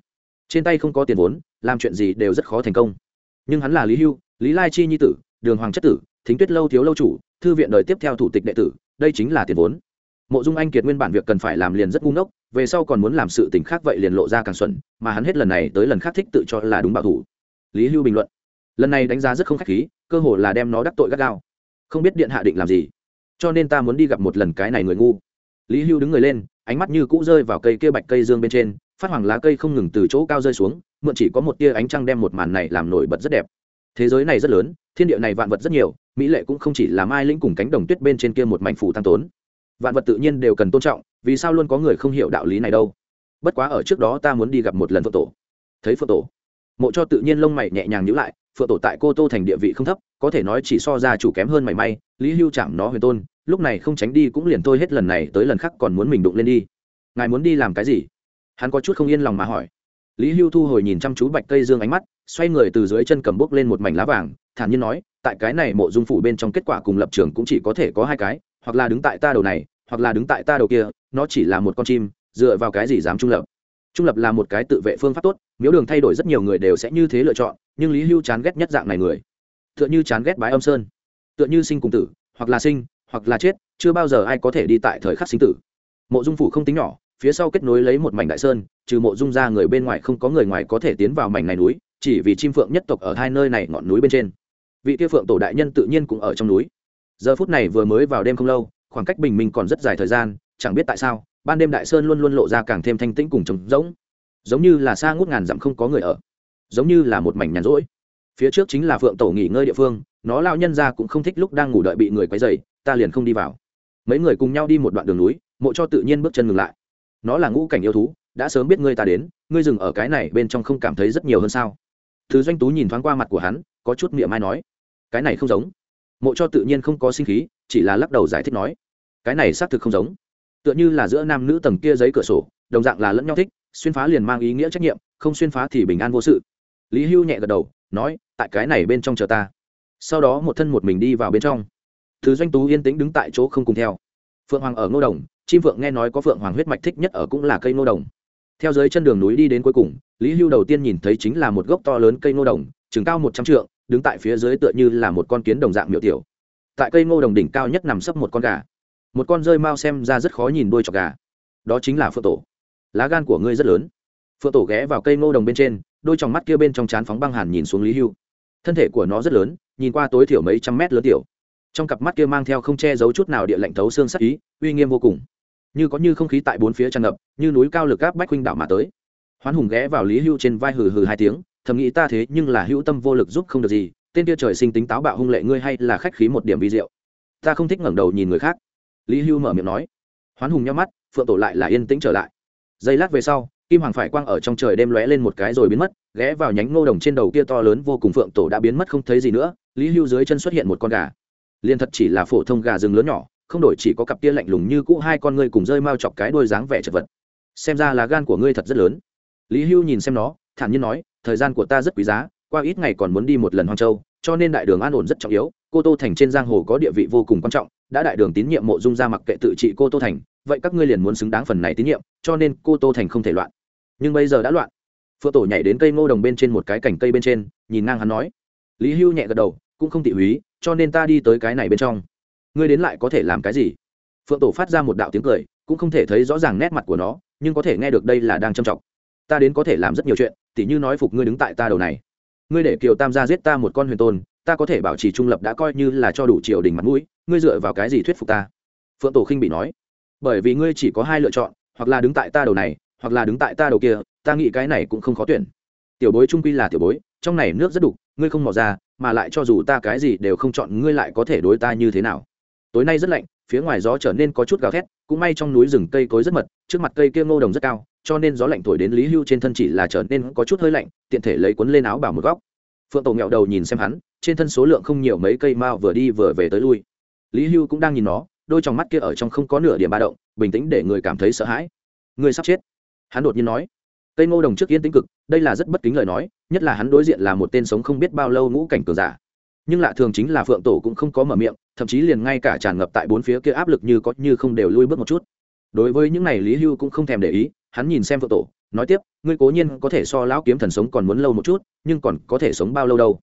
Trên tay không có tiền vốn, làm chuyện gì đều rất khó thành công. Nhưng hắn là lý hưu, lý lai chi nhi tử, đường hoàng chất tử, thính tuyết lâu thiếu lâu chủ, thư viện đời tiếp theo thủ tịch đệ tử, đây chính là tiền vốn mộ dung anh kiệt nguyên bản việc cần phải làm liền rất ngu ngốc, về sau còn muốn làm sự tình khác vậy liền lộ ra càng xuẩn, mà hắn hết lần này tới lần khác thích tự cho là đúng bảo thủ. Lý hưu bình luận, lần này đánh giá rất không khách khí, cơ hồ là đem nó đắc tội gắt gao. Không biết điện hạ định làm gì, cho nên ta muốn đi gặp một lần cái này người ngu. Lý hưu đứng người lên, ánh mắt như cũ rơi vào cây kia bạch cây dương bên trên, phát hoàng lá cây không ngừng từ chỗ cao rơi xuống, mượn chỉ có một tia ánh trăng đem một màn này làm nổi bật rất đẹp. Thế giới này rất lớn, thiên địa này vạn vật rất nhiều, mỹ lệ cũng không chỉ là mai lĩnh cùng cánh đồng tuyết bên trên kia một mảnh phủ tăng tốn vạn vật tự nhiên đều cần tôn trọng, vì sao luôn có người không hiểu đạo lý này đâu? Bất quá ở trước đó ta muốn đi gặp một lần phượng tổ. Thấy phượng tổ, mộ cho tự nhiên lông mày nhẹ nhàng nhữ lại, phượng tổ tại cô tô thành địa vị không thấp, có thể nói chỉ so ra chủ kém hơn mảy may, lý hưu chạm nó huyền tôn, lúc này không tránh đi cũng liền thôi hết lần này tới lần khác còn muốn mình đụng lên đi. Ngài muốn đi làm cái gì? Hắn có chút không yên lòng mà hỏi. Lý hưu thu hồi nhìn chăm chú bạch cây dương ánh mắt, xoay người từ dưới chân cầm bốc lên một mảnh lá vàng, thản nhiên nói, tại cái này mộ dung phủ bên trong kết quả cùng lập trường cũng chỉ có thể có hai cái, hoặc là đứng tại ta đầu này hoặc là đứng tại ta đầu kia, nó chỉ là một con chim, dựa vào cái gì dám trung lập? Trung lập là một cái tự vệ phương pháp tốt, miếu đường thay đổi rất nhiều người đều sẽ như thế lựa chọn, nhưng lý hưu chán ghét nhất dạng này người. Tựa như chán ghét bái âm sơn, tựa như sinh cùng tử, hoặc là sinh, hoặc là chết, chưa bao giờ ai có thể đi tại thời khắc sinh tử. Mộ dung phủ không tính nhỏ, phía sau kết nối lấy một mảnh đại sơn, trừ mộ dung ra người bên ngoài không có người ngoài có thể tiến vào mảnh này núi, chỉ vì chim phượng nhất tộc ở hai nơi này ngọn núi bên trên. Vị kia phượng tổ đại nhân tự nhiên cũng ở trong núi. Giờ phút này vừa mới vào đêm không lâu khoảng cách bình minh còn rất dài thời gian, chẳng biết tại sao, ban đêm đại sơn luôn luôn lộ ra càng thêm thanh tĩnh cùng trống rỗng. Giống như là xa ngút ngàn dặm không có người ở. Giống như là một mảnh nhàn rỗi. Phía trước chính là phượng tổ nghỉ ngơi địa phương, nó lao nhân ra cũng không thích lúc đang ngủ đợi bị người quấy dày ta liền không đi vào. Mấy người cùng nhau đi một đoạn đường núi, mộ cho tự nhiên bước chân ngừng lại. Nó là ngũ cảnh yêu thú, đã sớm biết ngươi ta đến, ngươi dừng ở cái này bên trong không cảm thấy rất nhiều hơn sao? Thứ doanh tú nhìn thoáng qua mặt của hắn, có chút miệng mai nói. Cái này không giống. Mộ cho tự nhiên không có sinh khí, chỉ là lắc đầu giải thích nói cái này xác thực không giống. Tựa như là giữa nam nữ tầng kia giấy cửa sổ, đồng dạng là lẫn nhau thích, xuyên phá liền mang ý nghĩa trách nhiệm, không xuyên phá thì bình an vô sự. Lý hưu nhẹ gật đầu, nói, tại cái này bên trong chờ ta. Sau đó một thân một mình đi vào bên trong. Thứ doanh tú yên tĩnh đứng tại chỗ không cùng theo. Phượng hoàng ở ngô đồng, chim phượng nghe nói có phượng hoàng huyết mạch thích nhất ở cũng là cây ngô đồng. Theo dưới chân đường núi đi đến cuối cùng, lý hưu đầu tiên nhìn thấy chính là một gốc to lớn cây ngô đồng, chừng cao một trăm trượng, đứng tại phía dưới tựa như là một con kiến đồng dạng miệu tiểu. Tại cây ngô đồng đỉnh cao nhất nằm sấp một con gà một con rơi mau xem ra rất khó nhìn đuôi chọc gà. Đó chính là phượng tổ. Lá gan của ngươi rất lớn. Phượng tổ ghé vào cây ngô đồng bên trên, đôi t mắt kia bên trong trán phóng băng hàn nhìn xuống lý hưu. Thân thể của nó rất lớn, nhìn qua tối thiểu mấy trăm mét lớn tiểu. Trong cặp mắt kia mang theo không che giấu chút nào địa lạnh thấu xương sắc ý, uy nghiêm vô cùng. Như có như không khí tại bốn phía tràn ngập, như núi cao lực gáp bách huynh đảo mà tới. Hoán hùng ghé vào lý hưu trên vai hừ hừ hai tiếng, thầm nghĩ ta thế nhưng là hữu tâm vô lực giúp không được gì, tên kia trời sinh tính táo bạo hung lệ ngươi hay là khách khí một điểm vi diệu. Ta không thích ngẩng đầu nhìn người khác lý hưu mở miệng nói. Hoán hùng nhắm mắt, phượng tổ lại là yên tĩnh trở lại. Giây lát về sau, kim hoàng phải quang ở trong trời đêm lóe lên một cái rồi biến mất, ghé vào nhánh ngô đồng trên đầu kia to lớn vô cùng phượng tổ đã biến mất không thấy gì nữa, lý hưu dưới chân xuất hiện một con gà. Liền thật chỉ là phổ thông gà rừng lớn nhỏ, không đổi chỉ có cặp kia lạnh lùng như cũ hai con ngươi cùng rơi mau chọc cái đôi dáng vẻ chật vật. Xem ra là gan của ngươi thật rất lớn. Lý hưu nhìn xem nó, thản nhiên nói, thời gian của ta rất quý giá, qua ít ngày còn muốn đi một lần hoang châu, cho nên đại đường an ổn rất trọng yếu, cô tô thành trên giang hồ có địa vị vô cùng quan trọng đã đại đường tín nhiệm mộ dung ra mặc kệ tự trị cô tô thành, vậy các ngươi liền muốn xứng đáng phần này tín nhiệm, cho nên cô tô thành không thể loạn. Nhưng bây giờ đã loạn. Phượng tổ nhảy đến cây ngô đồng bên trên một cái cành cây bên trên, nhìn ngang hắn nói. Lý hưu nhẹ gật đầu, cũng không tị húy, cho nên ta đi tới cái này bên trong. Ngươi đến lại có thể làm cái gì? Phượng tổ phát ra một đạo tiếng cười, cũng không thể thấy rõ ràng nét mặt của nó, nhưng có thể nghe được đây là đang châm trọng. Ta đến có thể làm rất nhiều chuyện, tỉ như nói phục ngươi đứng tại ta đầu này. Ngươi để kiều tam gia giết ta một con huyền tôn ta có thể bảo trì trung lập đã coi như là cho đủ triều đình mặt mũi, ngươi dựa vào cái gì thuyết phục ta? Phượng tổ khinh bị nói. Bởi vì ngươi chỉ có hai lựa chọn, hoặc là đứng tại ta đầu này, hoặc là đứng tại ta đầu kia, ta nghĩ cái này cũng không khó tuyển. Tiểu bối trung quy là tiểu bối, trong này nước rất đục, ngươi không mò ra, mà lại cho dù ta cái gì đều không chọn, ngươi lại có thể đối ta như thế nào? Tối nay rất lạnh, phía ngoài gió trở nên có chút gào thét, cũng may trong núi rừng cây cối rất mật, trước mặt cây kia ngô đồng rất cao, cho nên gió lạnh thổi đến lý hưu trên thân chỉ là trở nên có chút hơi lạnh, tiện thể lấy cuốn lên áo bảo một góc. Phượng tổ nghẹo đầu nhìn xem hắn trên thân số lượng không nhiều mấy cây mao vừa đi vừa về tới lui. Lý hưu cũng đang nhìn nó, đôi trong mắt kia ở trong không có nửa điểm ba động, bình tĩnh để người cảm thấy sợ hãi. Người sắp chết. Hắn đột nhiên nói. Cây ngô đồng trước yên tĩnh cực, đây là rất bất kính lời nói, nhất là hắn đối diện là một tên sống không biết bao lâu ngũ cảnh cường giả. Nhưng lạ thường chính là phượng tổ cũng không có mở miệng, thậm chí liền ngay cả tràn ngập tại bốn phía kia áp lực như có như không đều lui bước một chút. Đối với những này lý hưu cũng không thèm để ý, hắn nhìn xem phượng tổ, nói tiếp, ngươi cố nhiên có thể so lão kiếm thần sống còn muốn lâu một chút, nhưng còn có thể sống bao lâu đâu?